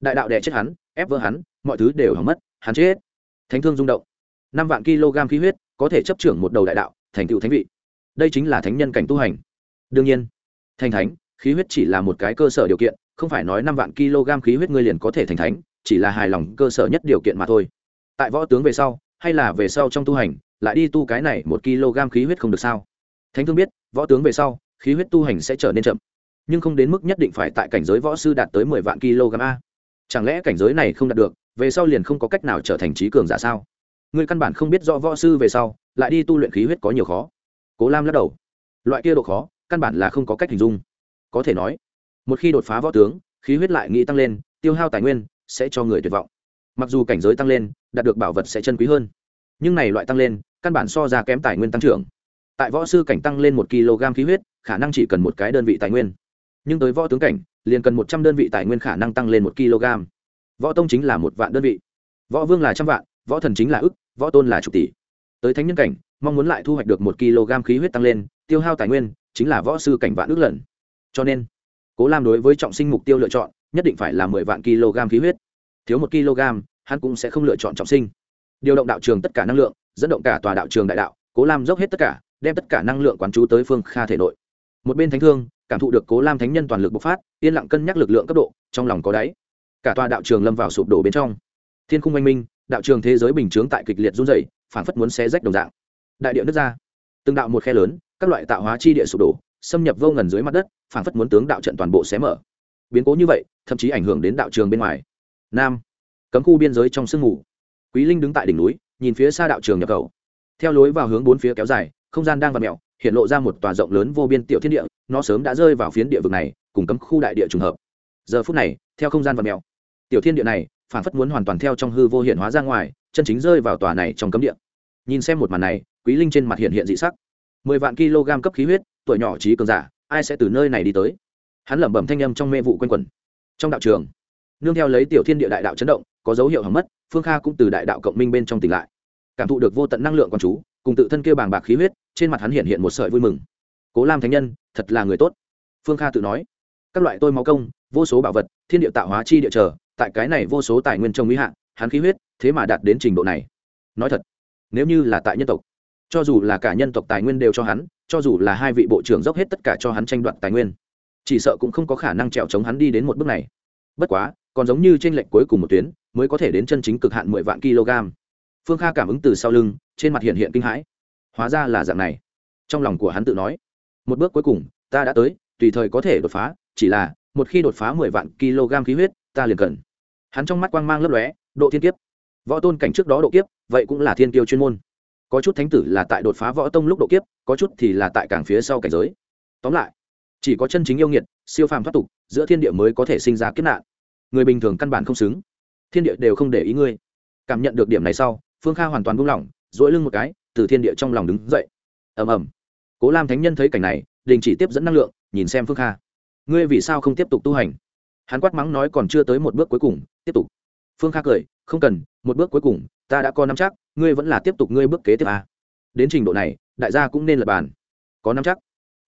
Đại đạo đẻ chết hắn, ép vỡ hắn, mọi thứ đều hỏng mất, hắn chết. Thánh thương rung động. Năm vạn kg khí huyết có thể chấp trưởng một đầu đại đạo, thành tựu thánh vị. Đây chính là thánh nhân cảnh tu hành. Đương nhiên, thành thánh, khí huyết chỉ là một cái cơ sở điều kiện, không phải nói năm vạn kg khí huyết ngươi liền có thể thành thánh, chỉ là hài lòng cơ sở nhất điều kiện mà thôi. Tại võ tướng về sau, hay là về sau trong tu hành lại đi tu cái này một kg khí huyết không được sao? Thánh thương biết, võ tướng về sau, khí huyết tu hành sẽ trở nên chậm. Nhưng không đến mức nhất định phải tại cảnh giới võ sư đạt tới mười vạn kg a. Chẳng lẽ cảnh giới này không đạt được, về sau liền không có cách nào trở thành trí cường giả sao? Người căn bản không biết rõ võ sư về sau, lại đi tu luyện khí huyết có nhiều khó. Cố lam lắc đầu. Loại kia độ khó, căn bản là không có cách hình dung. Có thể nói, một khi đột phá võ tướng, khí huyết lại nghĩ tăng lên, tiêu hao tài nguyên, sẽ cho người tuyệt vọng. Mặc dù cảnh giới tăng lên, đạt được bảo vật sẽ chân quý hơn. Nhưng này loại tăng lên căn bản so ra kém tài nguyên tăng trưởng. Tại võ sư cảnh tăng lên một kg khí huyết, khả năng chỉ cần một cái đơn vị tài nguyên. Nhưng tới võ tướng cảnh, liền cần một trăm đơn vị tài nguyên khả năng tăng lên một kg. Võ tông chính là một vạn đơn vị. Võ vương là trăm vạn, võ thần chính là ức, võ tôn là chục tỷ. Tới thánh nhân cảnh, mong muốn lại thu hoạch được một kg khí huyết tăng lên, tiêu hao tài nguyên, chính là võ sư cảnh vạn ước lần. Cho nên, cố lam đối với trọng sinh mục tiêu lựa chọn, nhất định phải là mười vạn kg khí huyết. Thiếu một kg, hắn cũng sẽ không lựa chọn trọng sinh. Điều động đạo trường tất cả năng lượng dẫn động cả tòa đạo trường đại đạo, cố lam dốc hết tất cả, đem tất cả năng lượng quán chú tới phương kha thể nội. Một bên thánh thương, cảm thụ được cố lam thánh nhân toàn lực bộc phát, yên lặng cân nhắc lực lượng cấp độ, trong lòng có đáy. Cả tòa đạo trường lâm vào sụp đổ bên trong. Thiên khung oanh minh, đạo trường thế giới bình chướng tại kịch liệt run dày phản phất muốn xé rách đồng dạng. Đại địa nước ra. Từng đạo một khe lớn, các loại tạo hóa chi địa sụp đổ, xâm nhập vô ngần dưới mặt đất phản phất muốn tướng đạo trận toàn bộ xé mở. Biến cố như vậy, thậm chí ảnh hưởng đến đạo trường bên ngoài. Nam, cấm khu biên giới trong sương mù. Quý linh đứng tại đỉnh núi nhìn phía xa đạo trường nhập khẩu. Theo lối vào hướng bốn phía kéo dài, không gian đang vặt mẹo hiện lộ ra một tòa rộng lớn vô biên tiểu thiên địa, nó sớm đã rơi vào phiến địa vực này, cùng cấm khu đại địa trùng hợp. Giờ phút này, theo không gian vặt mẹo tiểu thiên địa này, phản phất muốn hoàn toàn theo trong hư vô hiện hóa ra ngoài, chân chính rơi vào tòa này trong cấm địa. Nhìn xem một màn này, quý linh trên mặt hiện hiện dị sắc. Mười vạn kg cấp khí huyết, tuổi nhỏ trí cường giả, ai sẽ từ nơi này đi tới? Hắn lẩm bẩm thanh âm trong mê vụ quanh quẩn. Trong đạo trường, nương theo lấy tiểu thiên địa đại đạo chấn động có dấu hiệu hỏng mất phương kha cũng từ đại đạo cộng minh bên trong tỉnh lại. Cảm thụ được vô tận năng lượng con chú cùng tự thân kêu bàng bạc khí huyết trên mặt hắn hiện hiện một sợi vui mừng. Cố lam thánh nhân thật là người tốt phương kha tự nói. Các loại tôi máu công vô số bảo vật thiên địa tạo hóa chi địa trở, tại cái này vô số tài nguyên trong mỹ hạn hắn khí huyết thế mà đạt đến trình độ này. Nói thật nếu như là tại nhân tộc cho dù là cả nhân tộc tài nguyên đều cho hắn cho dù là hai vị bộ trưởng dốc hết tất cả cho hắn tranh đoạt tài nguyên chỉ sợ cũng không có khả năng trèo chống hắn đi đến một bước này. Bất quá còn giống như trên lệnh cuối cùng một tuyến mới có thể đến chân chính cực hạn mười vạn kg. Phương kha cảm ứng từ sau lưng, trên mặt hiện hiện kinh hãi. Hóa ra là dạng này. Trong lòng của hắn tự nói, một bước cuối cùng, ta đã tới, tùy thời có thể đột phá, chỉ là, một khi đột phá mười vạn kg khí huyết, ta liền cần. Hắn trong mắt quang mang lấp lóe, độ thiên kiếp. Võ tôn cảnh trước đó độ kiếp, vậy cũng là thiên tiêu chuyên môn. Có chút thánh tử là tại đột phá võ tông lúc độ kiếp, có chút thì là tại cảng phía sau cảnh giới. Tóm lại, chỉ có chân chính yêu nghiệt, siêu phàm thoát tục, giữa thiên địa mới có thể sinh ra kiếp nạn. Người bình thường căn bản không xứng thiên địa đều không để ý ngươi. Cảm nhận được điểm này sau, phương kha hoàn toàn buông lỏng dỗi lưng một cái, từ thiên địa trong lòng đứng dậy. Ầm ầm. Cố lam thánh nhân thấy cảnh này, đình chỉ tiếp dẫn năng lượng, nhìn xem phương kha. Ngươi vì sao không tiếp tục tu hành? Hắn quát mắng nói còn chưa tới một bước cuối cùng, tiếp tục. Phương kha cười, không cần, một bước cuối cùng, ta đã có năm chắc, ngươi vẫn là tiếp tục ngươi bước kế tiếp à. đến trình độ này, đại gia cũng nên lập bàn. Có năm chắc.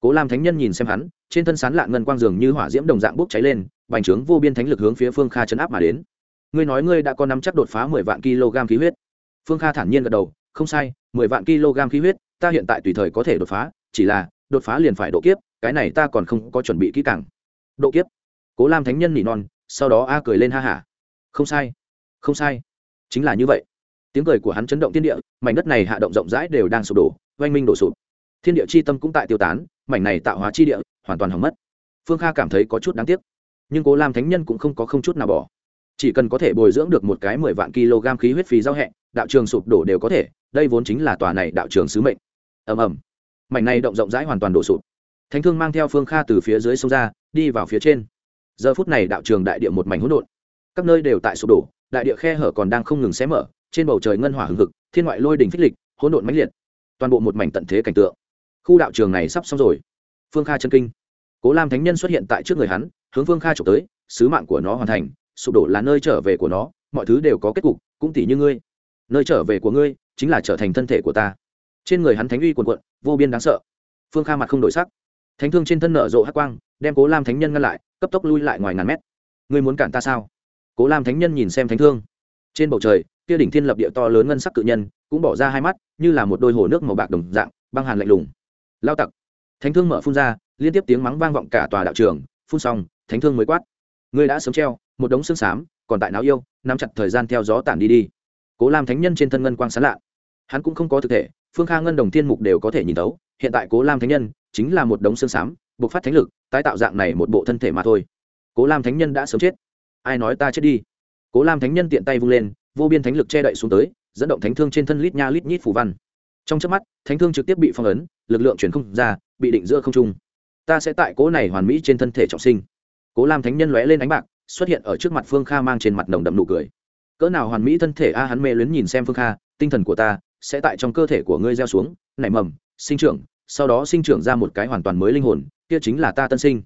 Cố lam thánh nhân nhìn xem hắn, trên thân sán lạ ngân quang dường như hỏa diễm đồng dạng bốc cháy lên, bành trướng vô biên thánh lực hướng phía phương kha chấn áp mà đến ngươi nói ngươi đã có nắm chắc đột phá mười vạn kg khí huyết. Phương kha thản nhiên gật đầu, không sai, mười vạn kg khí huyết, ta hiện tại tùy thời có thể đột phá, chỉ là, đột phá liền phải độ kiếp, cái này ta còn không có chuẩn bị kỹ càng. Độ kiếp. Cố lam thánh nhân nỉ non, sau đó a cười lên ha hả. Không sai không sai. Chính là như vậy. Tiếng cười của hắn chấn động thiên địa, mảnh đất này hạ động rộng rãi đều đang sụp đổ, oanh minh đổ sụp. Thiên địa c h i tâm cũng tại tiêu tán, mảnh này tạo hóa chi địa hoàn toàn hỏng mất. Phương kha cảm thấy có chút đáng tiếc, nhưng cố lam thánh nhân cũng không có không chút nào bỏ chỉ cần có thể bồi dưỡng được một cái mười vạn kg khí huyết phí giao hẹ, đạo trường sụp đổ đều có thể, đây vốn chính là tòa này đạo trường sứ mệnh. Ầm ầm. Mảnh này động rộng rãi hoàn toàn đổ sụp. Thánh thương mang theo phương kha từ phía dưới sông ra, đi vào phía trên. Giờ phút này đạo trường đại địa một mảnh hỗn độn. Các nơi đều tại sụp đổ, đại địa khe hở còn đang không ngừng xé mở, trên bầu trời ngân hỏa hừng hực, thiên ngoại lôi đỉnh phích lịch, hỗn độn mãnh liệt. Toàn bộ một mảnh tận thế cảnh tượng. Khu đạo trường này sắp xong rồi. Phương kha chân kinh. Cố lam thánh nhân xuất hiện tại trước người hắn, hướng phương kha trục tới, sứ mạng của nó hoàn thành sụp đổ là nơi trở về của nó, mọi thứ đều có kết cục, cũng tỷ như ngươi. Nơi trở về của ngươi chính là trở thành thân thể của ta. Trên người hắn thánh uy quần quận vô biên đáng sợ. Phương kha mặt không đổi sắc. Thánh thương trên thân nở rộ hắc quang, đem cố lam thánh nhân ngăn lại, cấp tốc lui lại ngoài ngàn mét. Ngươi muốn cản ta sao? Cố lam thánh nhân nhìn xem thánh thương. Trên bầu trời, kia đỉnh thiên lập địa to lớn ngân sắc cự nhân, cũng bỏ ra hai mắt, như là một đôi hồ nước màu bạc đồng dạng, băng hàn lạnh lùng. Lao tặc. Thánh thương mở phun ra, liên tiếp tiếng mắng vang vọng cả tòa đạo trường, phun xong, thánh thương mới quát ngươi đã sớm treo, một đống xương xám, còn tại não yêu, nắm chặt thời gian theo gió tản đi đi. Cố lam thánh nhân trên thân ngân quang sán lạ. Hắn cũng không có thực thể, phương kha ngân đồng thiên mục đều có thể nhìn tấu hiện tại cố lam thánh nhân chính là một đống xương xám buộc phát thánh lực, tái tạo dạng này một bộ thân thể mà thôi. Cố lam thánh nhân đã sớm chết. Ai nói ta chết đi? Cố lam thánh nhân tiện tay vung lên, vô biên thánh lực che đậy xuống tới, dẫn động thánh thương trên thân lít nha lít nhít phủ văn. Trong trước mắt, thánh thương trực tiếp bị phong ấn, lực lượng chuyển không ra, bị định giữa không trung. Ta sẽ tại cố này hoàn mỹ trên thân thể trọng sinh cố lam thánh nhân lóe lên ánh bạc, xuất hiện ở trước mặt phương kha mang trên mặt nồng đậm nụ cười. Cỡ nào hoàn mỹ thân thể a hắn mê luyến nhìn xem phương kha, tinh thần của ta sẽ tại trong cơ thể của ngươi gieo xuống, nảy mầm, sinh trưởng, sau đó sinh trưởng ra một cái hoàn toàn mới linh hồn, kia chính là ta tân sinh.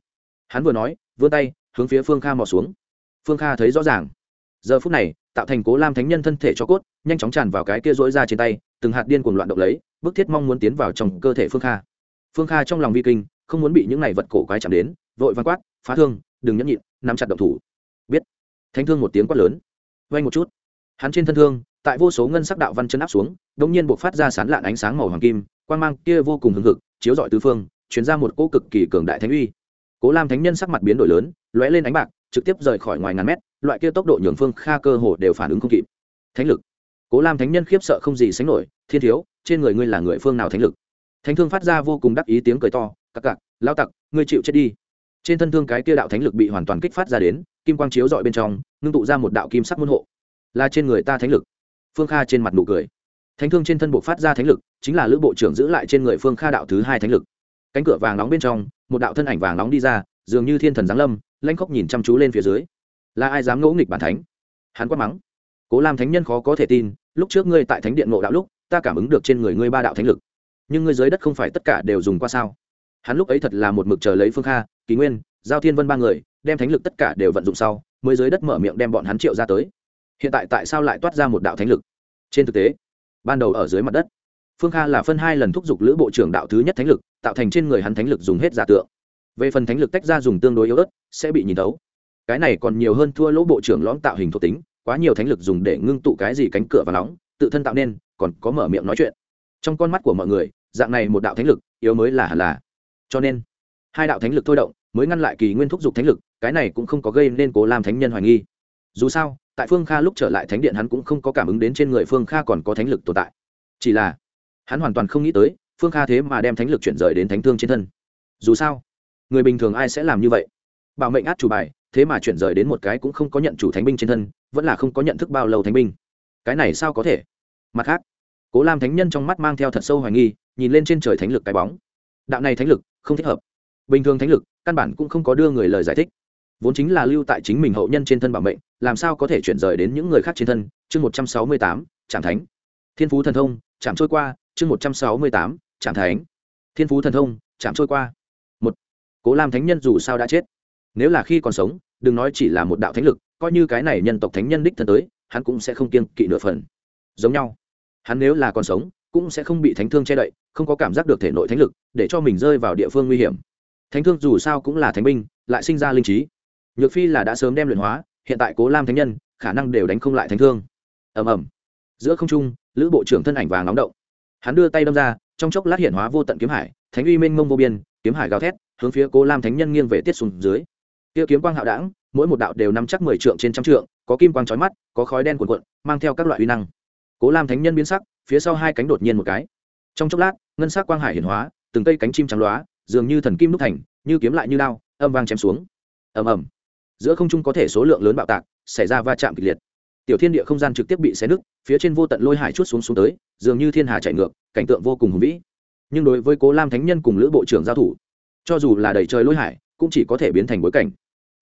Hắn vừa nói, vươn tay, hướng phía phương kha mò xuống. Phương kha thấy rõ ràng. Giờ phút này, tạo thành cố lam thánh nhân thân thể cho cốt, nhanh chóng tràn vào cái kia rỗi ra trên tay, từng hạt điên cuồng loạn động lấy, bức thiết mong muốn tiến vào trong cơ thể phương kha. Phương kha trong lòng vi kinh, không muốn bị những này vật cổ quái chạm đến, vội văn quát, phá thương đừng nhẫn nhịn, nắm chặt động thủ. Biết. Thánh thương một tiếng quát lớn. Vay một chút. Hắn trên thân thương, tại vô số ngân sắc đạo văn chân áp xuống, đột nhiên buộc phát ra sán lạn ánh sáng màu hoàng kim, quang mang kia vô cùng hưng hực, chiếu rọi tứ phương chuyển ra một cỗ cực kỳ cường đại thánh uy. Cố lam thánh nhân sắc mặt biến đổi lớn, lóe lên ánh bạc, trực tiếp rời khỏi ngoài ngàn mét, loại kia tốc độ nhường phương kha cơ hồ đều phản ứng không kịp. Thánh lực. Cố lam thánh nhân khiếp sợ không gì sánh nổi, thiên thiếu, trên người ngươi là người phương nào thánh lực? Thánh thương phát ra vô cùng đắc ý tiếng cười to cặc cặc lao tặc, ngươi chịu chết đi trên thân thương cái kia đạo thánh lực bị hoàn toàn kích phát ra đến, kim quang chiếu dọi bên trong, ngưng tụ ra một đạo kim sắc môn hộ. Là trên người ta thánh lực. Phương kha trên mặt nụ cười. Thánh thương trên thân bộ phát ra thánh lực, chính là lữ bộ trưởng giữ lại trên người phương kha đạo thứ hai thánh lực. Cánh cửa vàng nóng bên trong, một đạo thân ảnh vàng nóng đi ra, dường như thiên thần giáng lâm, lanh khóc nhìn chăm chú lên phía dưới. Là ai dám ngỗ nghịch bản thánh? Hắn quát mắng. Cố làm thánh nhân khó có thể tin, lúc trước ngươi tại thánh điện ngộ đạo lúc, ta cảm ứng được trên người ngươi ba đạo thánh lực. Nhưng ngươi dưới đất không phải tất cả đều dùng qua sao? Hắn lúc ấy thật là một mực chờ lấy phương kha kỳ nguyên, giao thiên vân ba người, đem thánh lực tất cả đều vận dụng sau, mới dưới đất mở miệng đem bọn hắn triệu ra tới. Hiện tại tại sao lại toát ra một đạo thánh lực? Trên thực tế, ban đầu ở dưới mặt đất, phương kha là phân hai lần thúc giục lữ bộ trưởng đạo thứ nhất thánh lực, tạo thành trên người hắn thánh lực dùng hết giả tượng. Về phần thánh lực tách ra dùng tương đối yếu ớt, sẽ bị nhìn tấu cái này còn nhiều hơn thua lỗ bộ trưởng lõm tạo hình thuộc tính, quá nhiều thánh lực dùng để ngưng tụ cái gì cánh cửa và nóng, tự thân tạo nên, còn có mở miệng nói chuyện. Trong con mắt của mọi người, dạng này một đạo thánh lực, yếu mới là hẳn là. Cho nên hai đạo thánh lực thôi động, mới ngăn lại kỳ nguyên thúc giục thánh lực, cái này cũng không có gây nên cố làm thánh nhân hoài nghi. Dù sao, tại phương kha lúc trở lại thánh điện hắn cũng không có cảm ứng đến trên người phương kha còn có thánh lực tồn tại. Chỉ là, hắn hoàn toàn không nghĩ tới, phương kha thế mà đem thánh lực chuyển rời đến thánh thương trên thân. Dù sao, người bình thường ai sẽ làm như vậy? Bảo mệnh át chủ bài, thế mà chuyển rời đến một cái cũng không có nhận chủ thánh binh trên thân, vẫn là không có nhận thức bao lâu thánh binh. Cái này sao có thể? Mặt khác, cố lam thánh nhân trong mắt mang theo thật sâu hoài nghi, nhìn lên trên trời thánh lực cái bóng. Đạo này thánh lực không thích hợp bình thường thánh lực, căn bản cũng không có đưa người lời giải thích. Vốn chính là lưu tại chính mình hậu nhân trên thân bảo mệnh, làm sao có thể chuyển rời đến những người khác trên thân? Chương một trăm sáu mươi tám trạm thánh. Thiên phú thần thông chạm trôi qua. Chương một trăm sáu mươi tám trạm thánh. Thiên phú thần thông chạm trôi qua. Một, cố làm thánh nhân dù sao đã chết. Nếu là khi còn sống, đừng nói chỉ là một đạo thánh lực, coi như cái này nhân tộc thánh nhân đích thân tới, hắn cũng sẽ không kiêng kỵ nửa phần. Giống nhau. Hắn nếu là còn sống, cũng sẽ không bị thánh thương che đậy, không có cảm giác được thể nội thánh lực, để cho mình rơi vào địa phương nguy hiểm thánh thương dù sao cũng là thánh binh, lại sinh ra linh trí. Nhược phi là đã sớm đem luyện hóa, hiện tại cố lam thánh nhân, khả năng đều đánh không lại thánh thương. Ầm ầm. Giữa không trung, lữ bộ trưởng thân ảnh vàng nóng động. Hắn đưa tay đâm ra, trong chốc lát hiện hóa vô tận kiếm hải, thánh uy mênh mông vô biên, kiếm hải gào thét, hướng phía cố lam thánh nhân nghiêng về tiết xuống dưới. Kia kiếm quang hạo đảng mỗi một đạo đều nắm chắc mười trượng trên trăm trượng, có kim quang trói mắt, có khói đen cuồn cuộn, mang theo các loại uy năng. Cố lam thánh nhân biến sắc, phía sau hai cánh đột nhiên một cái. Trong chốc lát, ngân sắc quang hải hiển hóa, từng cây cánh chim trắng loá dường như thần kim đúc thành, như kiếm lại như đao, âm vang chém xuống. Ầm ầm. Giữa không trung có thể số lượng lớn bạo tạc, xảy ra va chạm kịch liệt. Tiểu thiên địa không gian trực tiếp bị xé nứt, phía trên vô tận lôi hải chút xuống xuống tới, dường như thiên hà chạy ngược, cảnh tượng vô cùng hùng vĩ. Nhưng đối với cố lam thánh nhân cùng lữ bộ trưởng giao thủ, cho dù là đầy trời lôi hải, cũng chỉ có thể biến thành bối cảnh.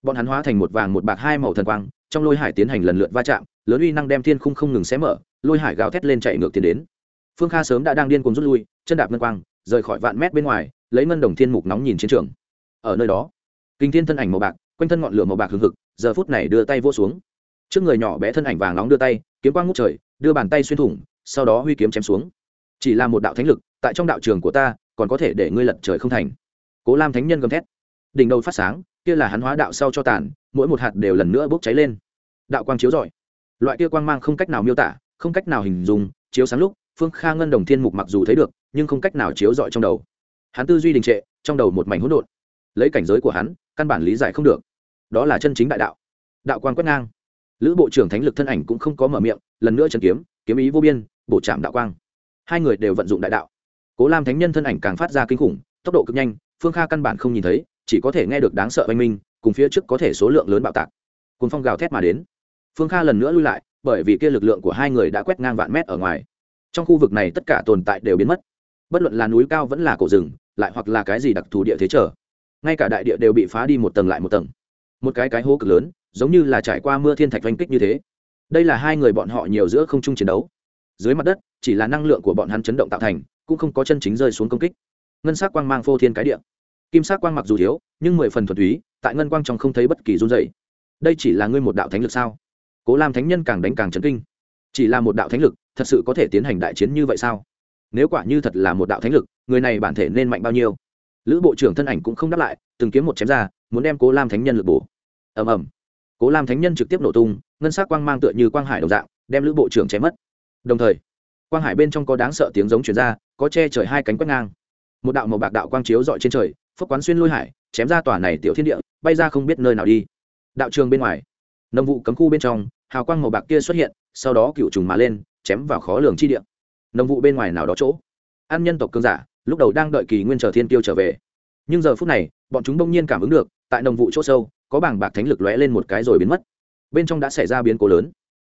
Bọn hắn hóa thành một vàng một bạc hai màu thần quang, trong lôi hải tiến hành lần lượt va chạm, lớn uy năng đem thiên khung không ngừng xé mở, lôi hải gào thét lên chạy ngược tiến đến. Phương kha sớm đã đang điên cuồng rút lui, chân đạp ngân quang, rời khỏi vạn mét bên ngoài lấy ngân đồng thiên mục nóng nhìn chiến trường. Ở nơi đó, kinh thiên thân ảnh màu bạc, quanh thân ngọn lửa màu bạc hừng hực, giờ phút này đưa tay vô xuống. Trước người nhỏ bé thân ảnh vàng nóng đưa tay, kiếm quang ngút trời, đưa bàn tay xuyên thủng, sau đó huy kiếm chém xuống. Chỉ là một đạo thánh lực, tại trong đạo trường của ta, còn có thể để ngươi lật trời không thành. Cố lam thánh nhân gầm thét. Đỉnh đầu phát sáng, kia là hắn hóa đạo sau cho tàn, mỗi một hạt đều lần nữa bốc cháy lên. Đạo quang chiếu rọi. Loại kia quang mang không cách nào miêu tả, không cách nào hình dung, chiếu sáng lúc, phương kha ngân đồng thiên mục mặc dù thấy được, nhưng không cách nào chiếu rọi trong đầu hắn tư duy đình trệ, trong đầu một mảnh hỗn độn. Lấy cảnh giới của hắn, căn bản lý giải không được. Đó là chân chính đại đạo. Đạo quan quét ngang. Lữ bộ trưởng thánh lực thân ảnh cũng không có mở miệng, lần nữa trần kiếm kiếm ý vô biên, bổ chạm đạo quang. Hai người đều vận dụng đại đạo. Cố lam thánh nhân thân ảnh càng phát ra kinh khủng, tốc độ cực nhanh, phương kha căn bản không nhìn thấy, chỉ có thể nghe được đáng sợ oanh minh, cùng phía trước có thể số lượng lớn bạo tạc. Cùng phong gào thét mà đến. Phương kha lần nữa lui lại, bởi vì kia lực lượng của hai người đã quét ngang vạn mét ở ngoài. Trong khu vực này tất cả tồn tại đều biến mất. Bất luận là núi cao vẫn là cổ rừng lại hoặc là cái gì đặc thù địa thế trở. Ngay cả đại địa đều bị phá đi một tầng lại một tầng. Một cái cái hố cực lớn, giống như là trải qua mưa thiên thạch oanh kích như thế. Đây là hai người bọn họ nhiều giữa không trung chiến đấu. Dưới mặt đất, chỉ là năng lượng của bọn hắn chấn động tạo thành, cũng không có chân chính rơi xuống công kích. Ngân sắc quang mang phô thiên cái địa. Kim sắc quang mặc dù thiếu, nhưng mười phần thuần túy, tại ngân quang trong không thấy bất kỳ run dày đây chỉ là ngươi một đạo thánh lực sao? Cố lam thánh nhân càng đánh càng chấn kinh. Chỉ là một đạo thánh lực, thật sự có thể tiến hành đại chiến như vậy sao? Nếu quả như thật là một đạo thánh lực, người này bản thể nên mạnh bao nhiêu? Lữ bộ trưởng thân ảnh cũng không đáp lại, từng kiếm một chém ra, muốn đem cố lam thánh nhân lực bổ. Ầm ầm. Cố lam thánh nhân trực tiếp nổ tung, ngân sắc quang mang tựa như quang hải đồng dạng, đem lữ bộ trưởng chém mất. Đồng thời, quang hải bên trong có đáng sợ tiếng giống chuyển ra, có che trời hai cánh quét ngang. Một đạo màu bạc đạo quang chiếu dọi trên trời phước quán xuyên lôi hải, chém ra tòa này tiểu thiên địa, bay ra không biết nơi nào đi. Đạo trường bên ngoài nông vụ cấm khu bên trong, hào quang màu bạc kia xuất hiện, sau đó cựu trùng mà lên, chém vào khó lường chi địa nông vụ bên ngoài nào đó chỗ. An nhân tộc cương giả, lúc đầu đang đợi kỳ nguyên chờ thiên tiêu trở về. Nhưng giờ phút này, bọn chúng đông nhiên cảm ứng được, tại nông vụ chỗ sâu, có bảng bạc thánh lực lóe lên một cái rồi biến mất. Bên trong đã xảy ra biến cố lớn.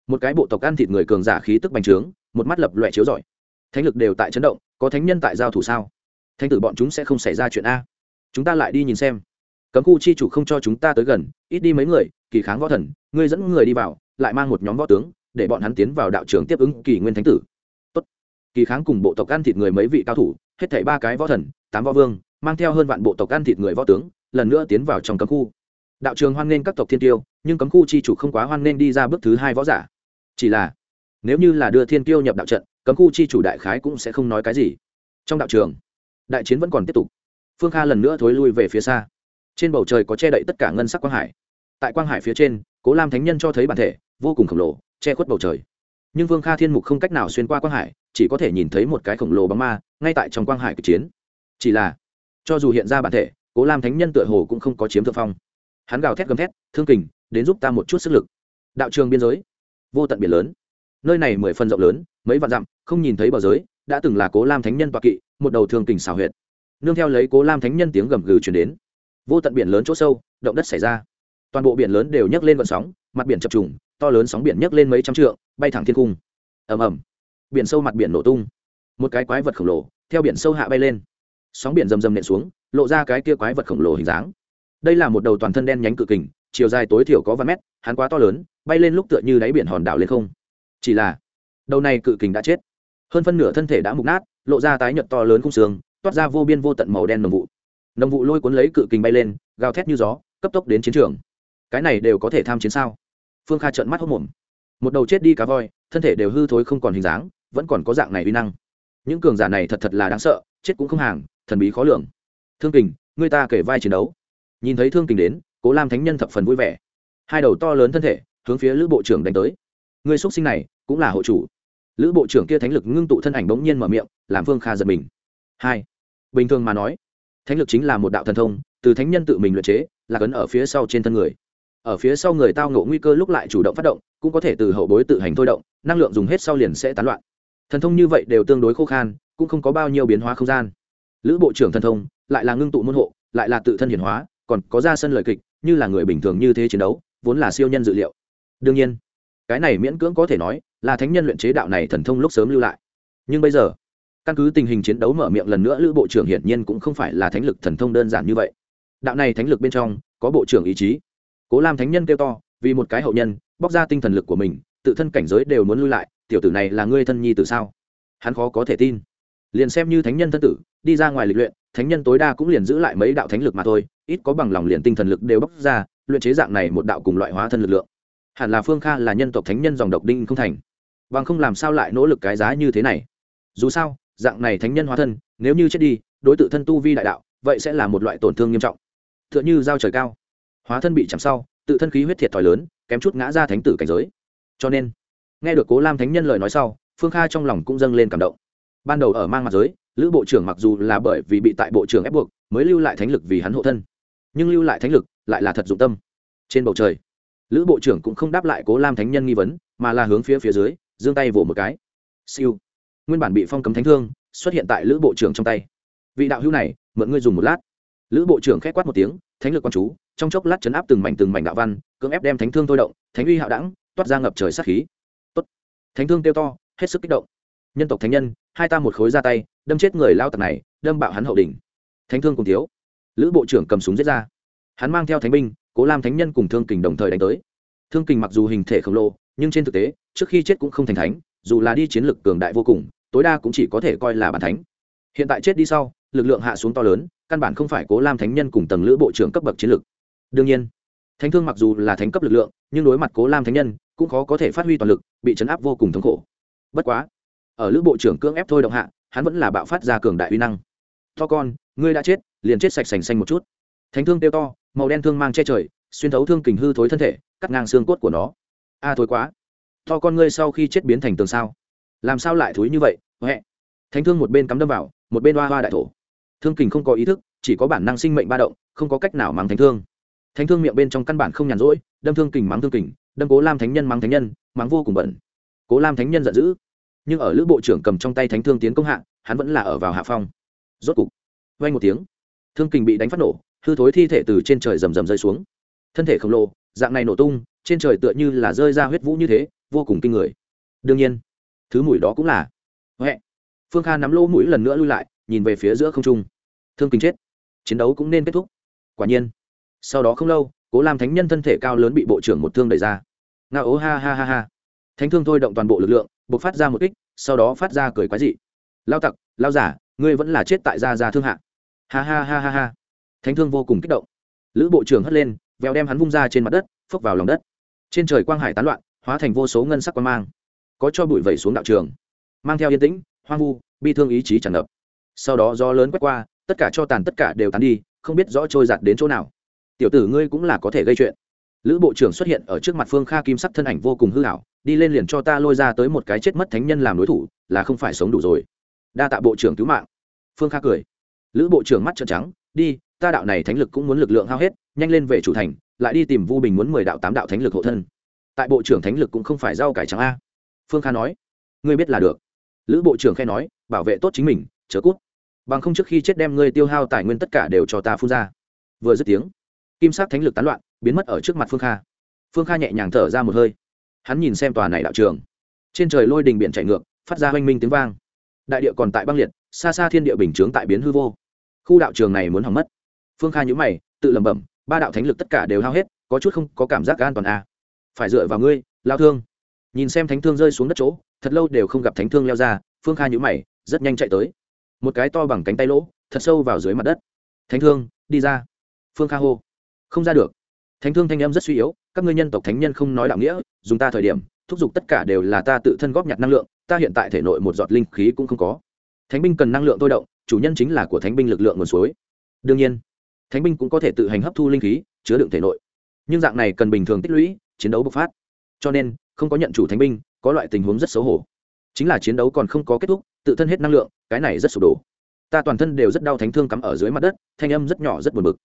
Một cái bộ tộc ăn thịt người cường giả khí tức bành trướng, một mắt lập loẹ chiếu giỏi thánh lực đều tại chấn động, có thánh nhân tại giao thủ sao? Thánh tử bọn chúng sẽ không xảy ra chuyện a. Chúng ta lại đi nhìn xem. Cấm khu chi chủ không cho chúng ta tới gần, ít đi mấy người, kỳ kháng võ thần, ngươi dẫn người đi vào, lại mang một nhóm võ tướng, để bọn hắn tiến vào đạo trường tiếp ứng kỳ nguyên thánh tử kỳ kháng cùng bộ tộc ăn thịt người mấy vị cao thủ, hết thảy ba cái võ thần, tám võ vương, mang theo hơn vạn bộ tộc ăn thịt người võ tướng, lần nữa tiến vào trong cấm khu. Đạo trường hoan nghênh các tộc thiên tiêu nhưng cấm khu chi chủ không quá hoan nghênh đi ra bước thứ hai võ giả. Chỉ là, nếu như là đưa thiên tiêu nhập đạo trận, cấm khu chi chủ đại khái cũng sẽ không nói cái gì. Trong đạo trường, đại chiến vẫn còn tiếp tục. Phương kha lần nữa thối lui về phía xa. Trên bầu trời có che đậy tất cả ngân sắc quang hải. Tại quang hải phía trên, cố lam thánh nhân cho thấy bản thể vô cùng khổng lồ, che khuất bầu trời. Nhưng vương kha thiên mục không cách nào xuyên qua quang hải chỉ có thể nhìn thấy một cái khổng lồ bóng ma ngay tại trong quang hải cực chiến. Chỉ là, cho dù hiện ra bản thể, cố lam thánh nhân tựa hồ cũng không có chiếm thượng phong. Hắn gào thét gầm thét, thương kình, đến giúp ta một chút sức lực. Đạo trường biên giới, vô tận biển lớn. Nơi này mười phần rộng lớn, mấy vạn dặm, không nhìn thấy bờ giới, đã từng là cố lam thánh nhân toạc kỵ, một đầu thương kình xào huyệt. Nương theo lấy cố lam thánh nhân tiếng gầm gừ chuyển đến, vô tận biển lớn chỗ sâu, động đất xảy ra. Toàn bộ biển lớn đều nhấc lên vận sóng, mặt biển chập trùng, to lớn sóng biển nhấc lên mấy trăm trượng, bay thẳng thiên cung. Ầm ầm biển sâu mặt biển nổ tung. Một cái quái vật khổng lồ, theo biển sâu hạ bay lên. Sóng biển rầm rầm nện xuống, lộ ra cái kia quái vật khổng lồ hình dáng. Đây là một đầu toàn thân đen nhánh cự kình, chiều dài tối thiểu có vài mét, hắn quá to lớn, bay lên lúc tựa như đáy biển hòn đảo lên không. Chỉ là, đầu này cự kình đã chết. Hơn phân nửa thân thể đã mục nát, lộ ra tái nhợt to lớn khung xương, toát ra vô biên vô tận màu đen nồng vụ. Nồng vụ lôi cuốn lấy cự kình bay lên, gào thét như gió, cấp tốc đến chiến trường. Cái này đều có thể tham chiến sao? Phương kha trợn mắt hốc mồm. Một đầu chết đi cá voi, thân thể đều hư thối không còn hình dáng vẫn còn có dạng này uy năng. Những cường giả này thật thật là đáng sợ, chết cũng không hàng, thần bí khó lường. Thương kình, người ta kể vai chiến đấu. Nhìn thấy thương kình đến, cố lam thánh nhân thập phần vui vẻ. Hai đầu to lớn thân thể, hướng phía lữ bộ trưởng đánh tới. Người xuất sinh này, cũng là hộ chủ. Lữ bộ trưởng kia thánh lực ngưng tụ thân ảnh bỗng nhiên mở miệng, làm phương kha giật mình. Hai, bình thường mà nói, thánh lực chính là một đạo thần thông, từ thánh nhân tự mình luyện chế, là cấn ở phía sau trên thân người. Ở phía sau người tao ngộ nguy cơ lúc lại chủ động phát động, cũng có thể từ hậu bối tự hành thôi động, năng lượng dùng hết sau liền sẽ tán loạn thần thông như vậy đều tương đối khô khan, cũng không có bao nhiêu biến hóa không gian. Lữ bộ trưởng thần thông, lại là ngưng tụ môn hộ, lại là tự thân hiển hóa, còn có ra sân lời kịch, như là người bình thường như thế chiến đấu, vốn là siêu nhân dự liệu. Đương nhiên, cái này miễn cưỡng có thể nói là thánh nhân luyện chế đạo này thần thông lúc sớm lưu lại. Nhưng bây giờ, căn cứ tình hình chiến đấu mở miệng lần nữa, lữ bộ trưởng hiển nhiên cũng không phải là thánh lực thần thông đơn giản như vậy. Đạo này thánh lực bên trong, có bộ trưởng ý chí. Cố lam thánh nhân kêu to, vì một cái hậu nhân, bóc ra tinh thần lực của mình, tự thân cảnh giới đều muốn lui lại tiểu tử này là ngươi thân nhi tử sao? Hắn khó có thể tin. Liền xem như thánh nhân thân tử, đi ra ngoài lịch luyện, thánh nhân tối đa cũng liền giữ lại mấy đạo thánh lực mà thôi, ít có bằng lòng liền tinh thần lực đều bóc ra, luyện chế dạng này một đạo cùng loại hóa thân lực lượng. Hẳn là phương kha là nhân tộc thánh nhân dòng độc đinh không thành. Bằng không làm sao lại nỗ lực cái giá như thế này? Dù sao, dạng này thánh nhân hóa thân, nếu như chết đi, đối t thân tu vi đại đạo, vậy sẽ là một loại tổn thương nghiêm trọng. T h ư ợ n h ư giao trời cao, hóa thân bị chạm sau, tự thân khí huyết thiệt thòi lớn, kém chút ngã ra thánh tử cảnh giới. Cho nên nghe được cố lam thánh nhân lời nói sau, phương kha trong lòng cũng dâng lên cảm động. Ban đầu ở mang mặt giới, lữ bộ trưởng mặc dù là bởi vì bị tại bộ trưởng ép buộc, mới lưu lại thánh lực vì hắn hộ thân. Nhưng lưu lại thánh lực lại là thật dụng tâm. Trên bầu trời, lữ bộ trưởng cũng không đáp lại cố lam thánh nhân nghi vấn, mà là hướng phía phía dưới, giương tay vỗ một cái. Siêu. Nguyên bản bị phong cấm thánh thương, xuất hiện tại lữ bộ trưởng trong tay. Vị đạo hữu này, mượn ngươi dùng một lát. Lữ bộ trưởng k h é quát một tiếng, thánh lực quan chú. Trong chốc lát chấn áp từng mảnh từng mảnh đạo văn, cưỡng ép đem thánh thương thôi động, thánh uy hạo đẳng, toát ra ngập trời sát khí thánh thương kêu to, hết sức kích động. Nhân tộc thánh nhân, hai ta một khối ra tay, đâm chết người lao tặc này, đâm bạo hắn hậu đỉnh. Thánh thương cùng thiếu. Lữ bộ trưởng cầm súng giết ra. Hắn mang theo thánh binh, cố lam thánh nhân cùng thương kình đồng thời đánh tới. Thương kình mặc dù hình thể khổng lồ, nhưng trên thực tế, trước khi chết cũng không thành thánh, dù là đi chiến lực cường đại vô cùng, tối đa cũng chỉ có thể coi là bản thánh. Hiện tại chết đi sau, lực lượng hạ xuống to lớn, căn bản không phải cố lam thánh nhân cùng tầng lữ bộ trưởng cấp bậc chiến lực đương nhiên, thánh thương mặc dù là thánh cấp lực lượng, nhưng đối mặt cố lam thánh nhân cũng khó có thể phát huy toàn lực bị chấn áp vô cùng thống khổ. Bất quá ở lữ bộ trưởng cưỡng ép thôi động hạ hắn vẫn là bạo phát ra cường đại uy năng. To con ngươi đã chết liền chết sạch sành xanh một chút. Thánh thương tiêu to màu đen thương mang che trời xuyên thấu thương kình hư thối thân thể cắt ngang xương cốt của nó. A à, thối quá. To con ngươi sau khi chết biến thành tường sao? Làm sao lại thối như vậy huệ thánh thương một bên cắm đâm vào một bên hoa hoa đại thổ. Thương kình không có ý thức chỉ có bản năng sinh mệnh ba động không có cách nào mắng thánh thương. Thánh thương miệng bên trong căn bản không nhàn rỗi đâm thương kình mắng thương kình đâm cố lam thánh nhân mắng thánh nhân, mắng vô cùng bẩn. Cố lam thánh nhân giận dữ. Nhưng ở lữ bộ trưởng cầm trong tay thánh thương tiến công hạ, hắn vẫn là ở vào hạ phong. Rốt cục vay một tiếng. Thương kình bị đánh phát nổ, hư thối thi thể từ trên trời rầm rầm rơi xuống. Thân thể khổng lồ, dạng này nổ tung, trên trời tựa như là rơi ra huyết vũ như thế, vô cùng kinh người. Đương nhiên, thứ mùi đó cũng là. Huệ. Phương kha nắm lỗ mũi lần nữa lui lại, nhìn về phía giữa không trung. Thương Kình chết. Chiến đấu cũng nên kết thúc. Quả nhiên, sau đó không lâu, cố Lam thánh nhân thân thể cao lớn bị bộ trưởng một thương đẩy ra nga ố, ha ha ha ha. Thánh thương thôi động toàn bộ lực lượng buộc phát ra một kích, sau đó phát ra cười quái dị. Lao tặc, lao giả, ngươi vẫn là chết tại gia gia thương hạ. Ha ha ha ha ha. Thánh thương vô cùng kích động. Lữ bộ trưởng hất lên, vèo đem hắn vung ra trên mặt đất, phốc vào lòng đất. Trên trời quang hải tán loạn, hóa thành vô số ngân sắc quang mang. Có cho bụi vẩy xuống đạo trường. Mang theo yên tĩnh, hoang vu, bi thương ý chí tràn ngập. Sau đó gió lớn quét qua, tất cả cho tàn tất cả đều tán đi, không biết rõ trôi giặt đến chỗ nào. Tiểu tử ngươi cũng là có thể gây chuyện lữ bộ trưởng xuất hiện ở trước mặt phương kha kim sắc thân ảnh vô cùng hư hảo đi lên liền cho ta lôi ra tới một cái chết mất thánh nhân làm đối thủ, là không phải sống đủ rồi. Đa tạ bộ trưởng cứu mạng. Phương kha cười. Lữ bộ trưởng mắt trợn trắng, đi, ta đạo này thánh lực cũng muốn lực lượng hao hết, nhanh lên về chủ thành, lại đi tìm vu bình muốn mười đạo tám đạo thánh lực hộ thân. Tại bộ trưởng thánh lực cũng không phải rau cải trắng a. Phương kha nói. Ngươi biết là được. Lữ bộ trưởng khai nói, bảo vệ tốt chính mình, chớ cút. Bằng không trước khi chết đem ngươi tiêu hao tài nguyên tất cả đều cho ta phun ra. Vừa dứt tiếng, kim sắc thánh lực tán loạn biến mất ở trước mặt phương kha. Phương kha nhẹ nhàng thở ra một hơi. Hắn nhìn xem tòa này đạo trường. Trên trời lôi đình biển chạy ngược, phát ra oanh minh tiếng vang. Đại địa còn tại băng liệt, xa xa thiên địa bình chướng tại biến hư vô. Khu đạo trường này muốn hỏng mất. Phương kha nhữ mày, tự lẩm bẩm, ba đạo thánh lực tất cả đều hao hết, có chút không có cảm giác an toàn à. phải dựa vào ngươi, lao thương. Nhìn xem thánh thương rơi xuống đất chỗ, thật lâu đều không gặp thánh thương leo ra, phương kha nhữ mày, rất nhanh chạy tới. Một cái to bằng cánh tay lỗ, thật sâu vào dưới mặt đất. Thánh thương, đi ra. Phương kha hô. Không ra được thánh thương thanh âm rất suy yếu, các ngươi nhân tộc thánh nhân không nói đạo nghĩa, dùng ta thời điểm, thúc giục tất cả đều là ta tự thân góp nhặt năng lượng, ta hiện tại thể nội một giọt linh khí cũng không có. Thánh binh cần năng lượng tôi động, chủ nhân chính là của thánh binh lực lượng nguồn suối. Đương nhiên, thánh binh cũng có thể tự hành hấp thu linh khí, chứa đựng thể nội. Nhưng dạng này cần bình thường tích lũy, chiến đấu bộc phát. Cho nên, không có nhận chủ thánh binh, có loại tình huống rất xấu hổ. Chính là chiến đấu còn không có kết thúc, tự thân hết năng lượng, cái này rất sụp đổ. Ta toàn thân đều rất đau thánh thương cắm ở dưới mặt đất, thanh âm rất nhỏ rất buồn bực.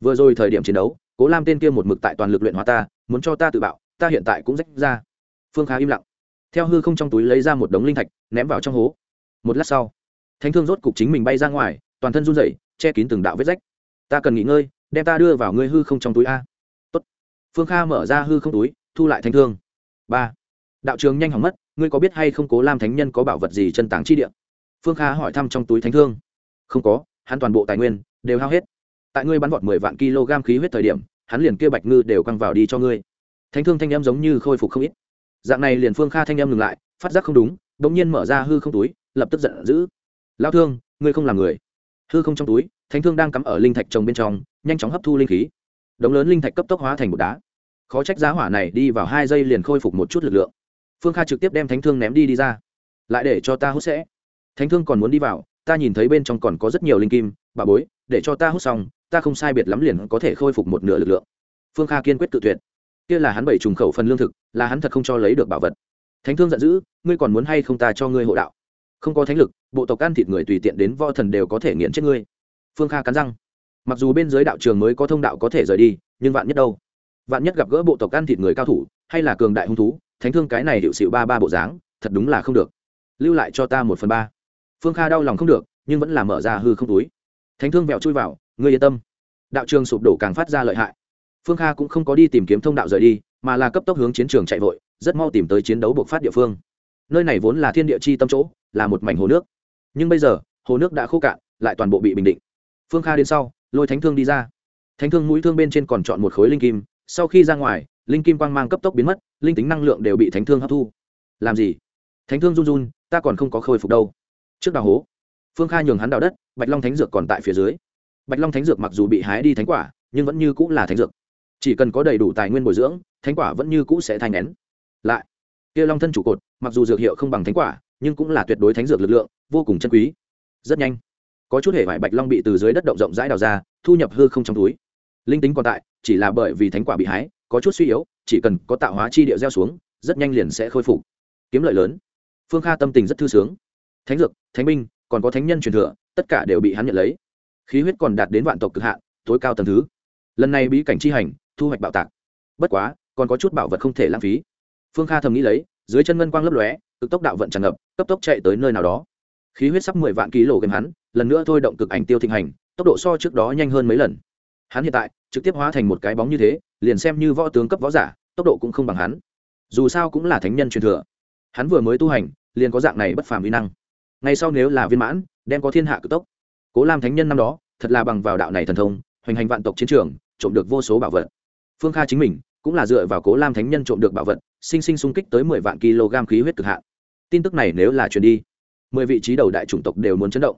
Vừa rồi thời điểm chiến đấu cố lam tên kia một mực tại toàn lực luyện hóa ta muốn cho ta tự bạo ta hiện tại cũng rách ra phương khá im lặng theo hư không trong túi lấy ra một đống linh thạch ném vào trong hố một lát sau thánh thương rốt cục chính mình bay ra ngoài toàn thân run rẩy che kín từng đạo vết rách ta cần nghỉ ngơi đem ta đưa vào ngươi hư không trong túi a Tốt. phương kha mở ra hư không túi thu lại thánh thương ba đạo trường nhanh hỏng mất ngươi có biết hay không cố lam thánh nhân có bảo vật gì chân tàng chi địa phương kha hỏi thăm trong túi thánh thương không có hắn toàn bộ tài nguyên đều hao hết tại ngươi bắn vọt mười vạn kg khí huyết thời điểm hắn liền kia bạch ngư đều căng vào đi cho ngươi. Thánh thương thanh em giống như khôi phục không ít. Dạng này liền phương kha thanh em ngừng lại, phát giác không đúng đ ỗ n g nhiên mở ra hư không túi, lập tức giận dữ. Lao thương, ngươi không làm người. Hư không trong túi, thánh thương đang cắm ở linh thạch trồng bên trong, nhanh chóng hấp thu linh khí. Đống lớn linh thạch cấp tốc hóa thành một đá. Khó trách giá hỏa này đi vào hai giây liền khôi phục một chút lực lượng. Phương kha trực tiếp đem thánh thương ném đi đi ra. Lại để cho ta hút sẽ. Thánh thương còn muốn đi vào, ta nhìn thấy bên trong còn có rất nhiều linh kim, bà bối, để cho ta hút xong ta không sai biệt lắm liền có thể khôi phục một nửa lực lượng. Phương kha kiên quyết tự tuyệt. Kia là hắn bảy trùng khẩu phần lương thực, là hắn thật không cho lấy được bảo vật. Thánh thương giận dữ, ngươi còn muốn hay không ta cho ngươi hộ đạo? Không có thánh lực, bộ tộc ăn thịt người tùy tiện đến võ thần đều có thể nghiện chết ngươi. Phương kha cắn răng. Mặc dù bên dưới đạo trường mới có thông đạo có thể rời đi, nhưng vạn nhất đâu? Vạn nhất gặp gỡ bộ tộc ăn thịt người cao thủ, hay là cường đại hung thú, thánh thương cái này hiệu sự ba ba bộ dáng, thật đúng là không được. Lưu lại cho ta một phần ba. Phương kha đau lòng không được, nhưng vẫn là mở ra hư không túi. Thánh thương vẹo chui vào ngươi yên tâm. Đạo trường sụp đổ càng phát ra lợi hại. Phương kha cũng không có đi tìm kiếm thông đạo rời đi, mà là cấp tốc hướng chiến trường chạy vội, rất mau tìm tới chiến đấu bộc phát địa phương. Nơi này vốn là thiên địa chi tâm chỗ, là một mảnh hồ nước. Nhưng bây giờ, hồ nước đã khô cạn, lại toàn bộ bị bình định. Phương kha đến sau, lôi thánh thương đi ra. Thánh thương mũi thương bên trên còn chọn một khối linh kim. Sau khi ra ngoài, linh kim quang mang cấp tốc biến mất, linh tính năng lượng đều bị thánh thương hấp thu. Làm gì? Thánh thương run run, ta còn không có khôi phục đâu. Trước đào hố, phương kha nhường hắn đào đất, bạch long thánh dược còn tại phía dưới bạch long thánh dược mặc dù bị hái đi thánh quả, nhưng vẫn như cũng là thánh dược. Chỉ cần có đầy đủ tài nguyên bồi dưỡng, thánh quả vẫn như cũ sẽ thay nén. Lại, kia long thân trụ cột, mặc dù dược hiệu không bằng thánh quả, nhưng cũng là tuyệt đối thánh dược lực lượng, vô cùng chân quý. Rất nhanh, có chút hệ vải bạch long bị từ dưới đất động rộng rãi đào ra, thu nhập hư không trong túi. Linh tính còn tại, chỉ là bởi vì thánh quả bị hái, có chút suy yếu, chỉ cần có tạo hóa chi địa gieo xuống, rất nhanh liền sẽ khôi phục. Kiếm lợi lớn. Phương kha tâm tình rất thư sướng. Thánh dược, thánh binh, còn có thánh nhân truyền thừa, tất cả đều bị hắn nhận lấy khí huyết còn đạt đến vạn tộc cực hạn, tối cao tầng thứ. Lần này bí cảnh chi hành, thu hoạch bạo tạc. Bất quá, còn có chút bảo vật không thể lãng phí. Phương kha thầm nghĩ lấy, dưới chân ngân quang lấp lóe, cực tốc đạo vận tràn ngập, cấp tốc chạy tới nơi nào đó. Khí huyết sắp mười vạn ký lộ game hắn, lần nữa thôi động cực ảnh tiêu thịnh hành, tốc độ so trước đó nhanh hơn mấy lần. Hắn hiện tại, trực tiếp hóa thành một cái bóng như thế, liền xem như võ tướng cấp võ giả, tốc độ cũng không bằng hắn. Dù sao cũng là thánh nhân truyền thừa. Hắn vừa mới tu hành, liền có dạng này bất phàm uy năng. Ngay sau nếu là viên mãn, đem có thiên hạ cực tốc cố lam thánh nhân năm đó, thật là bằng vào đạo này thần thông, hoành hành vạn tộc chiến trường, trộm được vô số bảo vật. Phương kha chính mình, cũng là dựa vào cố lam thánh nhân trộm được bảo vật, sinh sinh xung kích tới mười vạn kg khí huyết cực hạn. Tin tức này nếu là truyền đi, mười vị trí đầu đại chủng tộc đều muốn chấn động.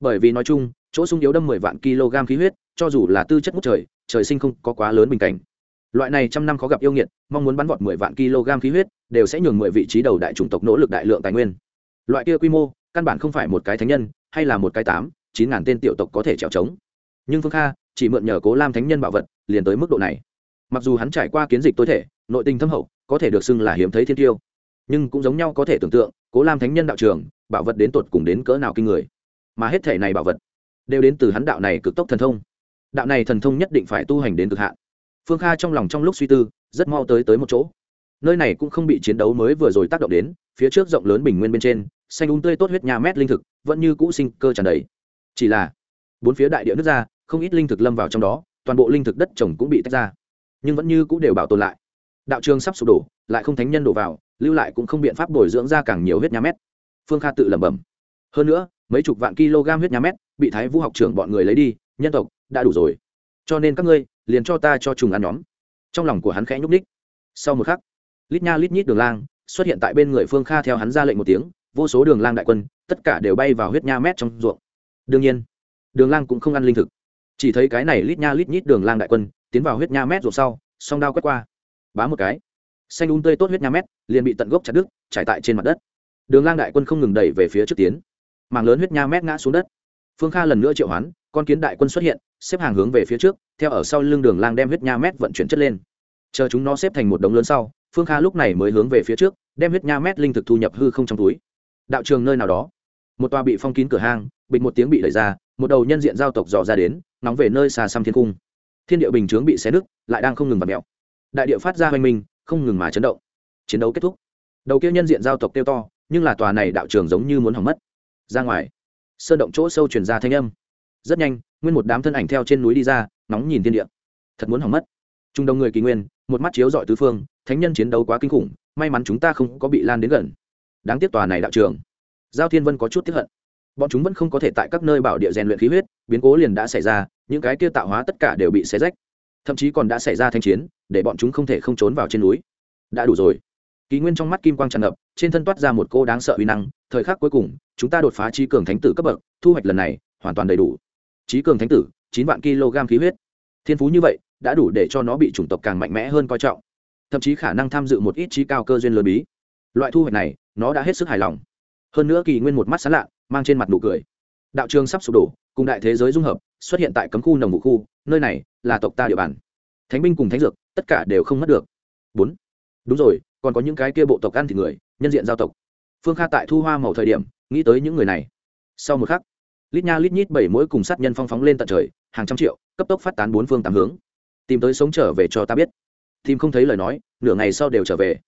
Bởi vì nói chung, chỗ sung yếu đâm mười vạn kg khí huyết, cho dù là tư chất ngút trời trời sinh không có quá lớn bình cảnh. Loại này trăm năm khó gặp yêu nghiệt, mong muốn bắn vọt mười vạn kg khí huyết, đều sẽ nhường mười vị trí đầu đại chủng tộc nỗ lực đại lượng tài nguyên. Loại kia quy mô, căn bản không phải một cái thánh nhân, hay là một cái tám chín ngàn tên tiểu tộc có thể trèo trống. Nhưng phương kha chỉ mượn nhờ cố lam thánh nhân bảo vật, liền tới mức độ này. Mặc dù hắn trải qua kiến dịch tối thể, nội tình thâm hậu, có thể được xưng là hiếm thấy thiên tiêu, nhưng cũng giống nhau có thể tưởng tượng, cố lam thánh nhân đạo trường, bảo vật đến tột cùng đến cỡ nào kinh người. Mà hết thể này bảo vật đều đến từ hắn đạo này cực tốc thần thông. Đạo này thần thông nhất định phải tu hành đến cực hạn. Phương kha trong lòng trong lúc suy tư, rất mau tới tới một chỗ. Nơi này cũng không bị chiến đấu mới vừa rồi tác động đến, phía trước rộng lớn bình nguyên bên trên, xanh ung tươi tốt huyết nhà mét linh thực, vẫn như cũ sinh cơ tràn đầy chỉ là, bốn phía đại địa nước ra, không ít linh thực lâm vào trong đó, toàn bộ linh thực đất trồng cũng bị tách ra. Nhưng vẫn như cũ đều bảo tồn lại. Đạo trường sắp sụp đổ, lại không thánh nhân đổ vào, lưu lại cũng không biện pháp bồi dưỡng ra càng nhiều huyết nhà mét. Phương kha tự lẩm bẩm. Hơn nữa, mấy chục vạn kg huyết nhà mét bị thái vũ học trưởng bọn người lấy đi, nhân tộc đã đủ rồi. Cho nên các ngươi liền cho ta cho trùng ăn nhóm. Trong lòng của hắn khẽ nhúc ních sau một khắc, lít nha lít nhít đường lang xuất hiện tại bên người phương kha theo hắn ra lệnh một tiếng, vô số đường lang đại quân, tất cả đều bay vào huyết nha mét trong ruộng đương nhiên, đường lang cũng không ăn linh thực. Chỉ thấy cái này lít nha lít nhít đường lang đại quân, tiến vào huyết nha mét rồi sau, song đao quét qua. Bá một cái. Xanh un tươi tốt huyết nha mét, liền bị tận gốc chặt đứt, trải tại trên mặt đất. Đường lang đại quân không ngừng đẩy về phía trước tiến. Mảng lớn huyết nha mét ngã xuống đất. Phương kha lần nữa triệu hoán, con kiến đại quân xuất hiện, xếp hàng hướng về phía trước, theo ở sau lưng đường lang đem huyết nha mét vận chuyển chất lên. Chờ chúng nó xếp thành một đống lớn sau, phương kha lúc này mới hướng về phía trước, đem huyết nha mét linh thực thu nhập hư không trong túi. Đạo trường nơi nào đó một tòa bị phong kín cửa hang, bịch một tiếng bị đẩy ra, một đầu nhân diện giao tộc dò ra đến nóng về nơi xa xăm thiên cung. Thiên địa bình chướng bị xé nứt, lại đang không ngừng vặt mẹo đại địa phát ra hoành minh, không ngừng mà chấn động. Chiến đấu kết thúc. Đầu kia nhân diện giao tộc tiêu to, nhưng là tòa này đạo trường giống như muốn hỏng mất. Ra ngoài, sơn động chỗ sâu chuyển ra thanh âm. Rất nhanh, nguyên một đám thân ảnh theo trên núi đi ra nóng nhìn thiên địa. Thật muốn hỏng mất. Trung đông người kỳ nguyên, một mắt chiếu dọi tứ phương, thánh nhân chiến đấu quá kinh khủng, may mắn chúng ta không có bị lan đến gần. Đáng tiếc tòa này đạo trường giao thiên vân có chút tiếp hận. Bọn chúng vẫn không có thể tại các nơi bảo địa rèn luyện khí huyết, biến cố liền đã xảy ra, những cái kia tạo hóa tất cả đều bị xé rách. Thậm chí còn đã xảy ra thanh chiến, để bọn chúng không thể không trốn vào trên núi. Đã đủ rồi. Kỳ nguyên trong mắt kim quang tràn ngập, trên thân toát ra một cô đáng sợ uy năng, thời khắc cuối cùng, chúng ta đột phá trí cường thánh tử cấp bậc, thu hoạch lần này, hoàn toàn đầy đủ. Trí cường thánh tử, chín vạn kg khí huyết. Thiên phú như vậy, đã đủ để cho nó bị chủng tộc càng mạnh mẽ hơn coi trọng. Thậm chí khả năng tham dự một ít trí cao cơ duyên lớn bí. Loại thu hoạch này, nó đã hết sức hài lòng hơn nữa kỳ nguyên một mắt sán lạ, mang trên mặt nụ cười. Đạo trường sắp sụp đổ, cùng đại thế giới dung hợp, xuất hiện tại cấm khu nồng vụ khu, nơi này là tộc ta địa bàn. Thánh binh cùng thánh dược, tất cả đều không mất được. Bốn. Đúng rồi, còn có những cái kia bộ tộc ăn thịt người, nhân diện giao tộc. Phương kha tại thu hoa màu thời điểm, nghĩ tới những người này. Sau một khắc, lít nha lít nhít bảy mũi cùng sát nhân phong phóng lên tận trời, hàng trăm triệu, cấp tốc phát tán bốn phương tám hướng. Tìm tới sống trở về cho ta biết. Tìm không thấy lời nói, nửa ngày sau đều trở về.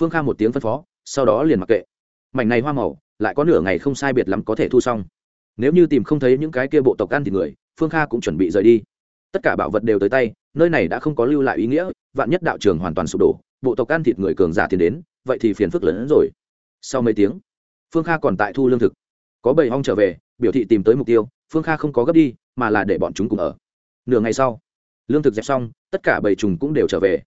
Phương kha một tiếng phân phó, sau đó liền mặc kệ. Mảnh này hoa màu lại có nửa ngày không sai biệt lắm có thể thu xong. Nếu như tìm không thấy những cái kia bộ tộc ăn thịt người, phương kha cũng chuẩn bị rời đi. Tất cả bảo vật đều tới tay, nơi này đã không có lưu lại ý nghĩa, vạn nhất đạo trường hoàn toàn sụp đổ, bộ tộc ăn thịt người cường giả tiến đến, vậy thì phiền phức lớn hơn rồi. Sau mấy tiếng, phương kha còn tại thu lương thực. Có bảy hong trở về, biểu thị tìm tới mục tiêu, phương kha không có gấp đi, mà là để bọn chúng cùng ở. Nửa ngày sau, lương thực dẹp xong, tất cả bảy trùng cũng đều trở về.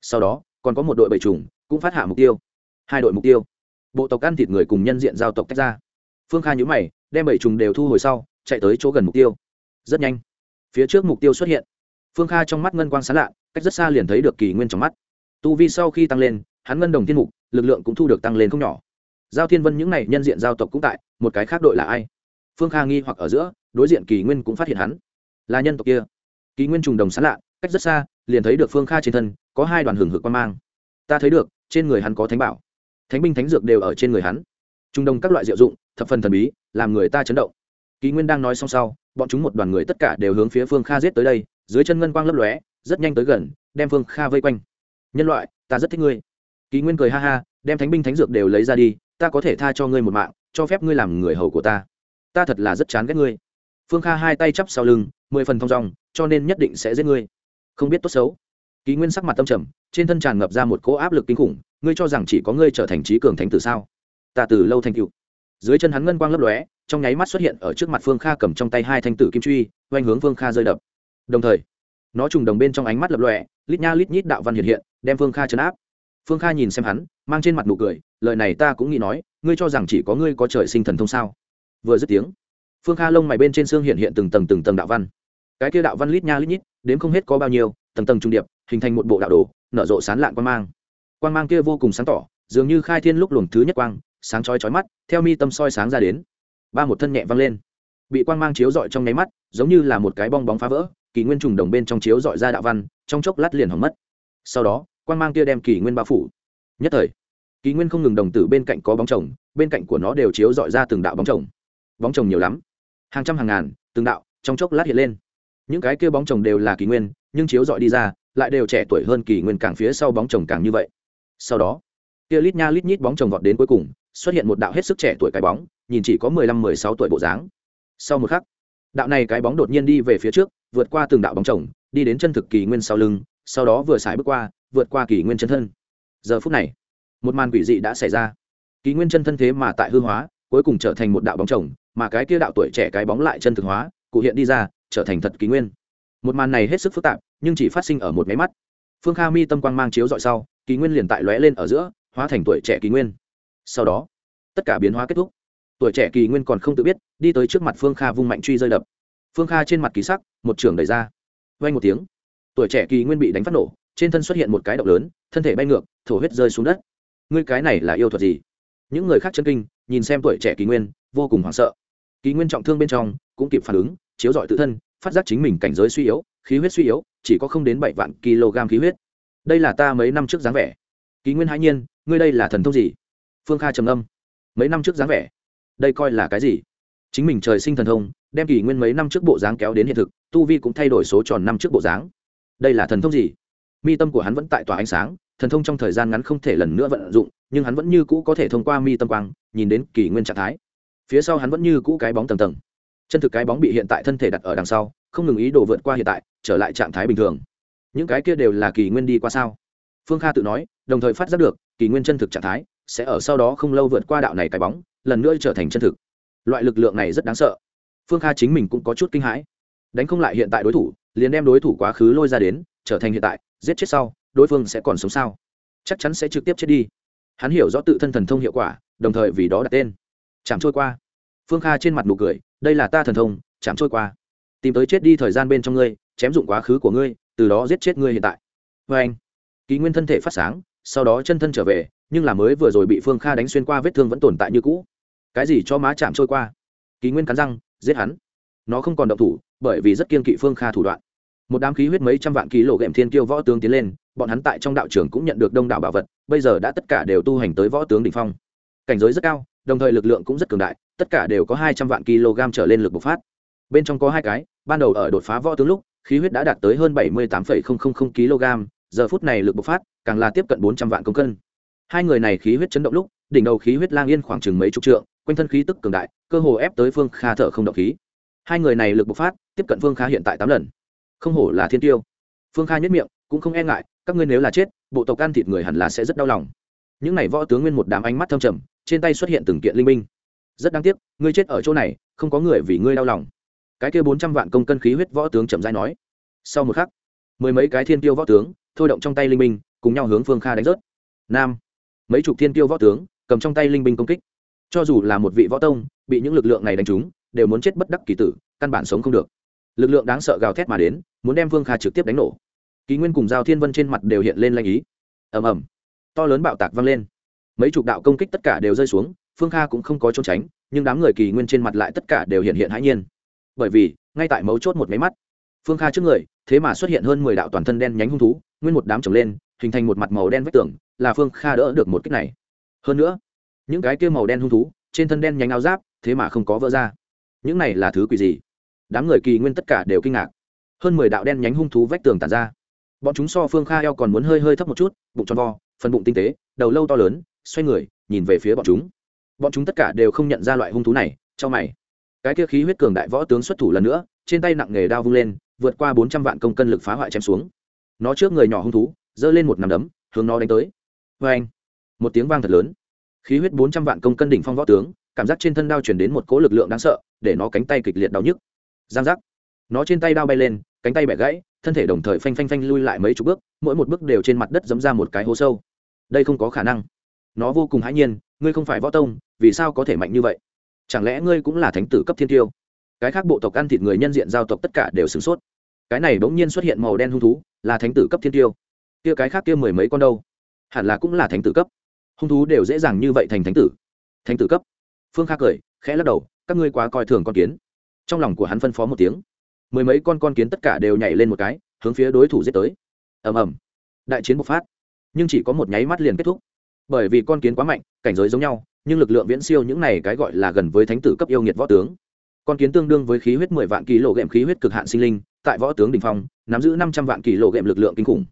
Sau đó, còn có một đội bảy trùng cũng phát hạ mục tiêu. Hai đội mục tiêu bộ tộc ăn thịt người cùng nhân diện giao tộc tách ra. Phương kha nhữ mày, đem bảy trùng đều thu hồi sau, chạy tới chỗ gần mục tiêu. Rất nhanh, phía trước mục tiêu xuất hiện. Phương kha trong mắt ngân quang sán lạ, cách rất xa liền thấy được kỳ nguyên trong mắt. Tu vi sau khi tăng lên, hắn ngân đồng thiên mục, lực lượng cũng thu được tăng lên không nhỏ. Giao thiên vân những n à y nhân diện giao tộc cũng tại, một cái khác đội là ai? Phương kha nghi hoặc ở giữa, đối diện kỳ nguyên cũng phát hiện hắn. Là nhân tộc kia. Kỳ nguyên trùng đồng sán lạ, cách rất xa, liền thấy được phương kha trên thân, có hai đoàn hừng hực quan mang. Ta thấy được, trên người hắn có thánh bảo thánh binh thánh dược đều ở trên người hắn. Trung đông các loại diệu dụng, thập phần thần bí, làm người ta chấn động. Kỳ nguyên đang nói xong sau, bọn chúng một đoàn người tất cả đều hướng phía phương kha giết tới đây, dưới chân ngân quang lấp lóe, rất nhanh tới gần, đem phương kha vây quanh. Nhân loại, ta rất thích ngươi. Kỳ nguyên cười ha ha, đem thánh binh thánh dược đều lấy ra đi, ta có thể tha cho ngươi một mạng, cho phép ngươi làm người hầu của ta. Ta thật là rất chán ghét ngươi. Phương kha hai tay chắp sau lưng, mười phần thong dong, cho nên nhất định sẽ giết ngươi. Không biết tốt xấu. Kỳ nguyên sắc mặt tâm trầm, trên thân tràn ngập ra một cỗ áp lực kinh khủng ngươi cho rằng chỉ có ngươi trở thành trí cường thánh tử sao? Ta từ lâu thành cựu dưới chân hắn ngân quang lấp lóe, trong nháy mắt xuất hiện ở trước mặt phương kha cầm trong tay hai thanh tử kim truy, oanh hướng phương kha rơi đập. Đồng thời, nó trùng đồng bên trong ánh mắt lập lòe, lít nha lít nhít đạo văn hiện hiện, đem phương kha chấn áp. Phương kha nhìn xem hắn, mang trên mặt nụ cười, lời này ta cũng nghĩ nói, ngươi cho rằng chỉ có ngươi có trời sinh thần thông sao? Vừa dứt tiếng, phương kha lông mày bên trên xương hiện hiện từng tầng từng tầng đạo văn. Cái kia đạo văn lít nha lít nhít đến không hết có bao nhiêu, tầng tầng trung điệp, hình thành một bộ đạo đồ, nở rộ sán lạn quan mang. Quang mang kia vô cùng sáng tỏ, dường như khai thiên lúc luồng thứ nhất quang, sáng chói chói mắt, theo mi tâm soi sáng ra đến. Ba một thân nhẹ văng lên. Bị quang mang chiếu rọi trong nháy mắt, giống như là một cái bong bóng phá vỡ, kỳ nguyên trùng đồng bên trong chiếu dọi ra đạo văn, trong chốc lát liền hỏng mất. Sau đó, quang mang kia đem kỳ nguyên bao phủ. Nhất thời, kỳ nguyên không ngừng đồng tử bên cạnh có bóng chồng, bên cạnh của nó đều chiếu dọi ra từng đạo bóng chồng. Bóng chồng nhiều lắm. Hàng trăm hàng ngàn, từng đạo, trong chốc lát hiện lên. Những cái kia bóng chồng đều là kỷ nguyên, nhưng chiếu dọi đi ra, lại đều trẻ tuổi hơn kỳ nguyên càng phía sau bóng chồng càng như vậy sau đó kia lít nha lít nhít bóng chồng vọt đến cuối cùng, xuất hiện một đạo hết sức trẻ tuổi cái bóng, nhìn chỉ có mười lăm, mười sáu tuổi bộ dáng. Sau một khắc, đạo này cái bóng đột nhiên đi về phía trước, vượt qua từng đạo bóng chồng, đi đến chân thực kỳ nguyên sau lưng, sau đó vừa xài bước qua, vượt qua kỳ nguyên chân thân. Giờ phút này, một màn quỷ dị đã xảy ra. Kỳ nguyên chân thân thế mà tại hư hóa, cuối cùng trở thành một đạo bóng chồng, mà cái kia đạo tuổi trẻ cái bóng lại chân thực hóa, cụ hiện đi ra, trở thành thật kỳ nguyên. Một màn này hết sức phức tạp, nhưng chỉ phát sinh ở một máy mắt. Phương kha mi tâm quang mang chiếu dọi sau kỳ nguyên liền tại lóe lên ở giữa, hóa thành tuổi trẻ kỳ nguyên. Sau đó, tất cả biến hóa kết thúc. Tuổi trẻ kỳ nguyên còn không tự biết, đi tới trước mặt phương kha vung mạnh truy rơi đập. Phương kha trên mặt kỳ sắc, một trường đẩy ra. Vay một tiếng, tuổi trẻ kỳ nguyên bị đánh phát nổ, trên thân xuất hiện một cái động lớn, thân thể bay ngược, thổ huyết rơi xuống đất. Ngươi cái này là yêu thuật gì? Những người khác chân kinh, nhìn xem tuổi trẻ kỳ nguyên, vô cùng hoảng sợ. Kỳ nguyên trọng thương bên trong, cũng kịp phản ứng, chiếu dọi tự thân, phát giác chính mình cảnh giới suy yếu, khí huyết suy yếu, chỉ có không đến bảy vạn kg khí huyết đây là ta mấy năm trước dáng vẻ. Ký nguyên hãi nhiên, ngươi đây là thần thông gì? Phương kha trầm âm mấy năm trước dáng vẻ? Đây coi là cái gì? Chính mình trời sinh thần thông, đem kỷ nguyên mấy năm trước bộ dáng kéo đến hiện thực, tu vi cũng thay đổi số tròn năm trước bộ dáng. Đây là thần thông gì? Mi tâm của hắn vẫn tại tỏa ánh sáng, thần thông trong thời gian ngắn không thể lần nữa vận dụng, nhưng hắn vẫn như cũ có thể thông qua mi tâm quang, nhìn đến kỷ nguyên trạng thái. Phía sau hắn vẫn như cũ cái bóng tầng tầng. Chân thực cái bóng bị hiện tại thân thể đặt ở đằng sau, không ngừng ý đồ vượt qua hiện tại, trở lại trạng thái bình thường những cái kia đều là kỳ nguyên đi qua sao? Phương kha tự nói, đồng thời phát giác được, kỳ nguyên chân thực trạng thái, sẽ ở sau đó không lâu vượt qua đạo này cái bóng, lần nữa trở thành chân thực. Loại lực lượng này rất đáng sợ. Phương kha chính mình cũng có chút kinh hãi. Đánh không lại hiện tại đối thủ, liền đem đối thủ quá khứ lôi ra đến, trở thành hiện tại, giết chết sau, đối phương sẽ còn sống sao? Chắc chắn sẽ trực tiếp chết đi. Hắn hiểu rõ tự thân thần thông hiệu quả, đồng thời vì đó đặt tên. Chạm trôi qua. Phương kha trên mặt nụ cười, đây là ta thần thông, chạm trôi qua. Tìm tới chết đi thời gian bên trong ngươi, chém dụng quá khứ của ngươi từ đó giết chết ngươi hiện tại. Vê anh, ký nguyên thân thể phát sáng, sau đó chân thân trở về, nhưng là mới vừa rồi bị phương kha đánh xuyên qua vết thương vẫn tồn tại như cũ. Cái gì cho má chạm trôi qua? Ký nguyên cắn răng, giết hắn. Nó không còn động thủ, bởi vì rất kiên kỵ phương kha thủ đoạn. Một đám khí huyết mấy trăm vạn ký lộ ghệm thiên kiêu võ tướng tiến lên, bọn hắn tại trong đạo trường cũng nhận được đông đảo bảo vật, bây giờ đã tất cả đều tu hành tới võ tướng đ ỉ n h phong. Cảnh giới rất cao, đồng thời lực lượng cũng rất cường đại, tất cả đều có hai trăm vạn kg trở lên lực bộc phát. Bên trong có hai cái, ban đầu ở đột phá võ tướng lúc khí huyết đã đạt tới hơn bảy mươi tám kg, giờ phút này lực bộc phát càng là tiếp cận bốn trăm vạn công cân. Hai người này khí huyết chấn động lúc, đỉnh đầu khí huyết lang yên khoảng chừng mấy chục trượng, quanh thân khí tức cường đại, cơ hồ ép tới phương kha thở không động khí. Hai người này lực bộc phát, tiếp cận phương kha hiện tại tám lần. Không hổ là thiên tiêu. Phương kha nhất miệng, cũng không e ngại, các ngươi nếu là chết, bộ tộc ăn thịt người hẳn là sẽ rất đau lòng. Những n à y võ tướng nguyên một đám ánh mắt thâm trầm, trên tay xuất hiện từng kiện linh minh rất đáng tiếc, ngươi chết ở chỗ này, không có người vì ngươi đau lòng cái kia bốn trăm vạn công cân khí huyết võ tướng chậm dai nói. Sau một khắc, mười mấy cái thiên tiêu võ tướng, thôi động trong tay linh minh cùng nhau hướng phương kha đánh rớt. Nam, mấy chục thiên tiêu võ tướng, cầm trong tay linh binh công kích. Cho dù là một vị võ tông, bị những lực lượng này đánh trúng, đều muốn chết bất đắc kỳ tử, căn bản sống không được. Lực lượng đáng sợ gào thét mà đến, muốn đem phương kha trực tiếp đánh nổ. Ký nguyên cùng giao thiên vân trên mặt đều hiện lên lanh ý. Ầm ầm, to lớn bạo tạc vang lên. Mấy chục đạo công kích tất cả đều rơi xuống, phương kha cũng không có trốn tránh, nhưng đám người kỳ nguyên trên mặt lại tất cả đều hiện hiện hãi nhiên bởi vì, ngay tại mấu chốt một máy mắt. Phương kha trước người, thế mà xuất hiện hơn mười đạo toàn thân đen nhánh hung thú, nguyên một đám trồng lên, hình thành một mặt màu đen vách tường, là phương kha đỡ được một kích này. Hơn nữa, những cái kia màu đen hung thú, trên thân đen nhánh áo giáp, thế mà không có vỡ ra. Những này là thứ quỷ gì? Đám người kỳ nguyên tất cả đều kinh ngạc. Hơn mười đạo đen nhánh hung thú vách tường tàn ra. Bọn chúng so phương kha eo còn muốn hơi hơi thấp một chút, bụng tròn vo, phần bụng tinh tế, đầu lâu to lớn, xoay người, nhìn về phía bọn chúng. Bọn chúng tất cả đều không nhận ra loại hung thú này cho mày cái kia khí huyết cường đại võ tướng xuất thủ lần nữa, trên tay nặng nghề đao vung lên, vượt qua bốn trăm vạn công cân lực phá hoại chém xuống. Nó trước người nhỏ hung thú, giơ lên một nắm đấm, hướng nó đánh tới. Vê anh một tiếng vang thật lớn. Khí huyết bốn trăm vạn công cân đỉnh phong võ tướng, cảm giác trên thân đao chuyển đến một cỗ lực lượng đáng sợ, để nó cánh tay kịch liệt đau nhức. Giang giác! Nó trên tay đao bay lên, cánh tay bẻ gãy, thân thể đồng thời phanh phanh phanh lui lại mấy chục bước, mỗi một bước đều trên mặt đất dấm ra một cái hố sâu. Đây không có khả năng. Nó vô cùng hãi nhiên, ngươi không phải võ tông, vì sao có thể mạnh như vậy? Chẳng lẽ ngươi cũng là thánh tử cấp thiên tiêu? Cái khác bộ tộc ăn thịt người nhân diện giao tộc tất cả đều sửng sốt. Cái này bỗng nhiên xuất hiện màu đen hung thú, là thánh tử cấp thiên tiêu. Kia cái khác kia mười mấy con đâu? Hẳn là cũng là thánh tử cấp. Hung thú đều dễ dàng như vậy thành thánh tử. Thánh tử cấp. Phương kha cười, khẽ lắc đầu, các ngươi quá coi thường con kiến. Trong lòng của hắn phân phó một tiếng. Mười mấy con con kiến tất cả đều nhảy lên một cái, hướng phía đối thủ giết tới. Ầm ầm. Đại chiến bộc phát. Nhưng chỉ có một nháy mắt liền kết thúc. Bởi vì con kiến quá mạnh, cảnh giới giống nhau nhưng lực lượng viễn siêu những này cái gọi là gần với thánh tử cấp yêu nghiệt võ tướng. Con kiến tương đương với khí huyết mười vạn kỳ lộ ghệm khí huyết cực hạn sinh linh, tại võ tướng đình phong, nắm giữ năm trăm vạn kỳ lộ ghệm lực lượng kinh khủng.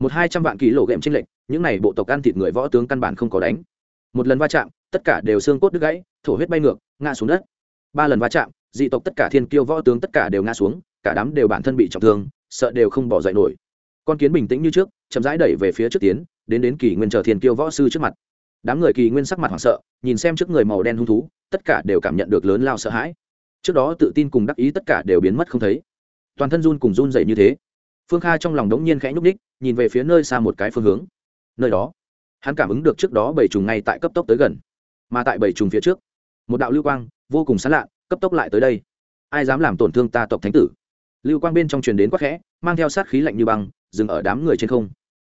Một hai trăm vạn kỳ lộ ghệm tranh lệch, những này bộ tộc ăn thịt người võ tướng căn bản không có đánh. Một lần va chạm, tất cả đều xương cốt đứt gãy, thổ huyết bay ngược, ngã xuống đất. Ba lần va chạm, dị tộc tất cả thiên kiêu võ tướng tất cả đều ngã xuống, cả đám đều bản thân bị trọng thương, sợ đều không bỏ dậy nổi. Con kiến bình tĩnh như trước, chậm rãi đẩy về phía trước tiến, đến đến kỳ nguyên chờ thiên kiêu võ sư trước mặt. Đám người kỳ nguyên sắc mặt hoảng sợ nhìn xem trước người màu đen hung thú, tất cả đều cảm nhận được lớn lao sợ hãi. Trước đó tự tin cùng đắc ý tất cả đều biến mất không thấy. Toàn thân run cùng run rẩy như thế. Phương kha trong lòng đống nhiên khẽ nhúc ních nhìn về phía nơi xa một cái phương hướng. Nơi đó, hắn cảm ứng được trước đó bảy trùng ngay tại cấp tốc tới gần, mà tại bảy trùng phía trước, một đạo lưu quang vô cùng sán lạ, cấp tốc lại tới đây. Ai dám làm tổn thương ta tộc thánh tử? Lưu quang bên trong truyền đến quắc khẽ, mang theo sát khí lạnh như băng, dừng ở đám người trên không.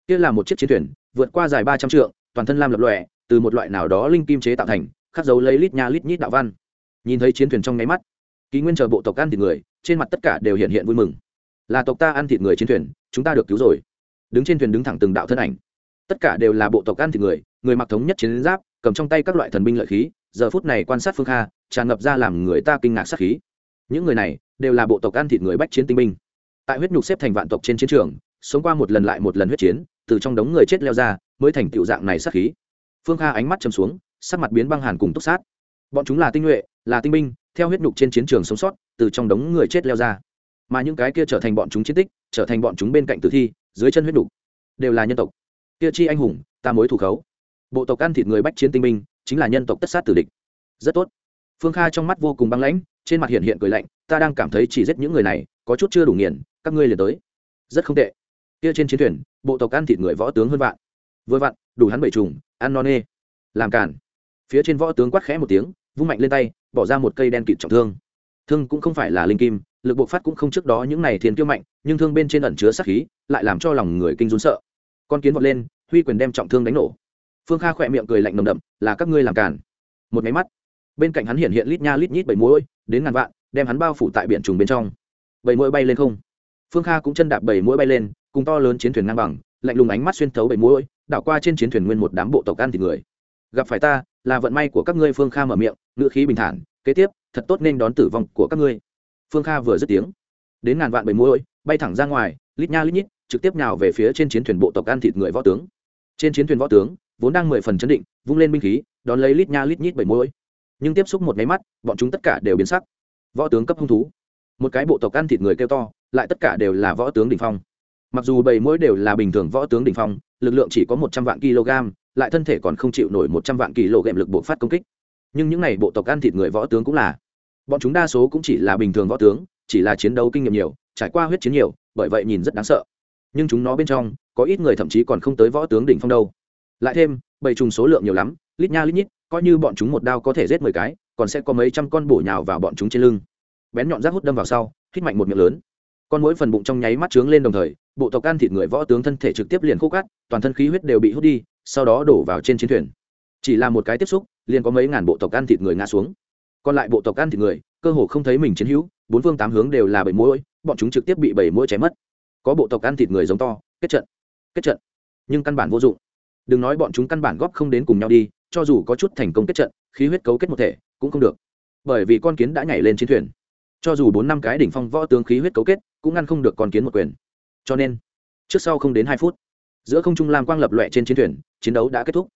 Kia là một chiếc chiến thuyền, vượt qua dài ba trăm trượng, toàn thân lam lập lòe từ một loại nào đó linh kim chế tạo thành, khắc dấu lấy lít nha lít nhít đạo văn. Nhìn thấy chiến thuyền trong nháy mắt, ký nguyên chờ bộ tộc ăn thịt người, trên mặt tất cả đều hiện hiện vui mừng. Là tộc ta ăn thịt người trên thuyền, chúng ta được cứu rồi. Đứng trên thuyền đứng thẳng từng đạo thân ảnh. Tất cả đều là bộ tộc ăn thịt người người mặc thống nhất chiến giáp, cầm trong tay các loại thần binh lợi khí, giờ phút này quan sát phương kha, tràn ngập ra làm người ta kinh ngạc sát khí. Những người này đều là bộ tộc ăn thịt người bách chiến tinh binh. Tại huyết nhục xếp thành vạn tộc trên chiến trường, sống qua một lần lại một lần huyết chiến, từ trong đống người chết leo ra, mới thành tựu dạng này sát khí phương kha ánh mắt chầm xuống, sắc mặt biến băng hàn cùng túc sát. Bọn chúng là tinh nhuệ, là tinh binh, theo huyết nhục trên chiến trường sống sót, từ trong đống người chết leo ra. Mà những cái kia trở thành bọn chúng chiến tích, trở thành bọn chúng bên cạnh tử thi, dưới chân huyết nhục, đều là nhân tộc. Kia chi anh hùng, ta mối thủ khấu. Bộ tộc ăn thịt người bách chiến tinh binh, chính là nhân tộc tất sát tử địch. Rất tốt. Phương kha trong mắt vô cùng băng lãnh, trên mặt hiện hiện cười lạnh, ta đang cảm thấy chỉ giết những người này, có chút chưa đủ nghiền, các ngươi liền tới. Rất không tệ. Kia trên chiến thuyền, bộ tộc ăn thịt người võ tướng hơn vạn. Vừa vặn, đủ hắn bảy trùng ăn non nê. Làm cản phía trên võ tướng quát khẽ một tiếng, vung mạnh lên tay, bỏ ra một cây đen kịt trọng thương. Thương cũng không phải là linh kim, lực bộc phát cũng không trước đó những này thiên kiêu mạnh, nhưng thương bên trên ẩn chứa sát khí, lại làm cho lòng người kinh run sợ. Con kiến vọt lên, huy quyền đem trọng thương đánh nổ. Phương kha khỏe miệng cười lạnh nồng đậm, là các ngươi làm cản một máy mắt, bên cạnh hắn hiện hiện lít nha lít nhít bảy mũi đến ngàn vạn, đem hắn bao phủ tại biển trùng bên trong. Bảy mũi bay lên không. Phương kha cũng chân đạp bảy mũi bay lên, cùng to lớn chiến thuyền ngang bằng, lạnh lùng ánh mắt xuyên thấu bảy mũi đảo qua trên chiến thuyền nguyên một đám bộ tộc ăn thịt người. Gặp phải ta, là vận may của các ngươi, phương kha mở miệng ngựa khí bình thản, kế tiếp, thật tốt nên đón tử vong của các ngươi. Phương kha vừa dứt tiếng, đến ngàn vạn bảy mũi bay thẳng ra ngoài, lít nha lít nhít, trực tiếp nhào về phía trên chiến thuyền bộ tộc ăn thịt người võ tướng. Trên chiến thuyền võ tướng, vốn đang mười phần chấn định, vung lên binh khí, đón lấy lít nha lít nhít bảy mũi nhưng tiếp xúc một máy mắt, bọn chúng tất cả đều biến sắc. Võ tướng cấp hung thú. Một cái bộ tộc ăn thịt người kêu to, lại tất cả đều là võ tướng đỉnh phong mặc dù bảy mũi đều là bình thường võ tướng đỉnh phong, lực lượng chỉ có một trăm vạn kg, lại thân thể còn không chịu nổi một trăm vạn kg lực bộ phát công kích. Nhưng những n à y bộ tộc ăn thịt người võ tướng cũng là. Bọn chúng đa số cũng chỉ là bình thường võ tướng, chỉ là chiến đấu kinh nghiệm nhiều, trải qua huyết chiến nhiều, bởi vậy nhìn rất đáng sợ. Nhưng chúng nó bên trong, có ít người thậm chí còn không tới võ tướng đỉnh phong đâu. Lại thêm, bầy trùng số lượng nhiều lắm, lít nha lít nhít, coi như bọn chúng một đao có thể giết mười cái, còn sẽ có mấy trăm con bổ nhào vào bọn chúng trên lưng. Bén nhọn rác hút đâm vào sau, hít mạnh một miệng lớn con mỗi phần bụng trong nháy mắt trướng lên đồng thời, bộ tộc ăn thịt người võ tướng thân thể trực tiếp liền khô cát, toàn thân khí huyết đều bị hút đi, sau đó đổ vào trên chiến thuyền. Chỉ là một cái tiếp xúc, liền có mấy ngàn bộ tộc ăn thịt người ngã xuống. Còn lại bộ tộc ăn thịt người, cơ hồ không thấy mình chiến hữu, bốn phương tám hướng đều là bảy mũi bọn chúng trực tiếp bị bảy mũi chém mất. Có bộ tộc ăn thịt người giống to, kết trận kết trận. Nhưng căn bản vô dụng. Đừng nói bọn chúng căn bản góp không đến cùng nhau đi, cho dù có chút thành công kết trận, khí huyết cấu kết một thể, cũng không được. Bởi vì con kiến đã nhảy lên chiến thuyền. Cho dù bốn năm cái đỉnh phong võ tướng khí huyết cấu kết cũng ngăn không được con kiến một quyền. Cho nên, trước sau không đến hai phút, giữa không trung lam quang lập lọe trên chiến thuyền, chiến đấu đã kết thúc.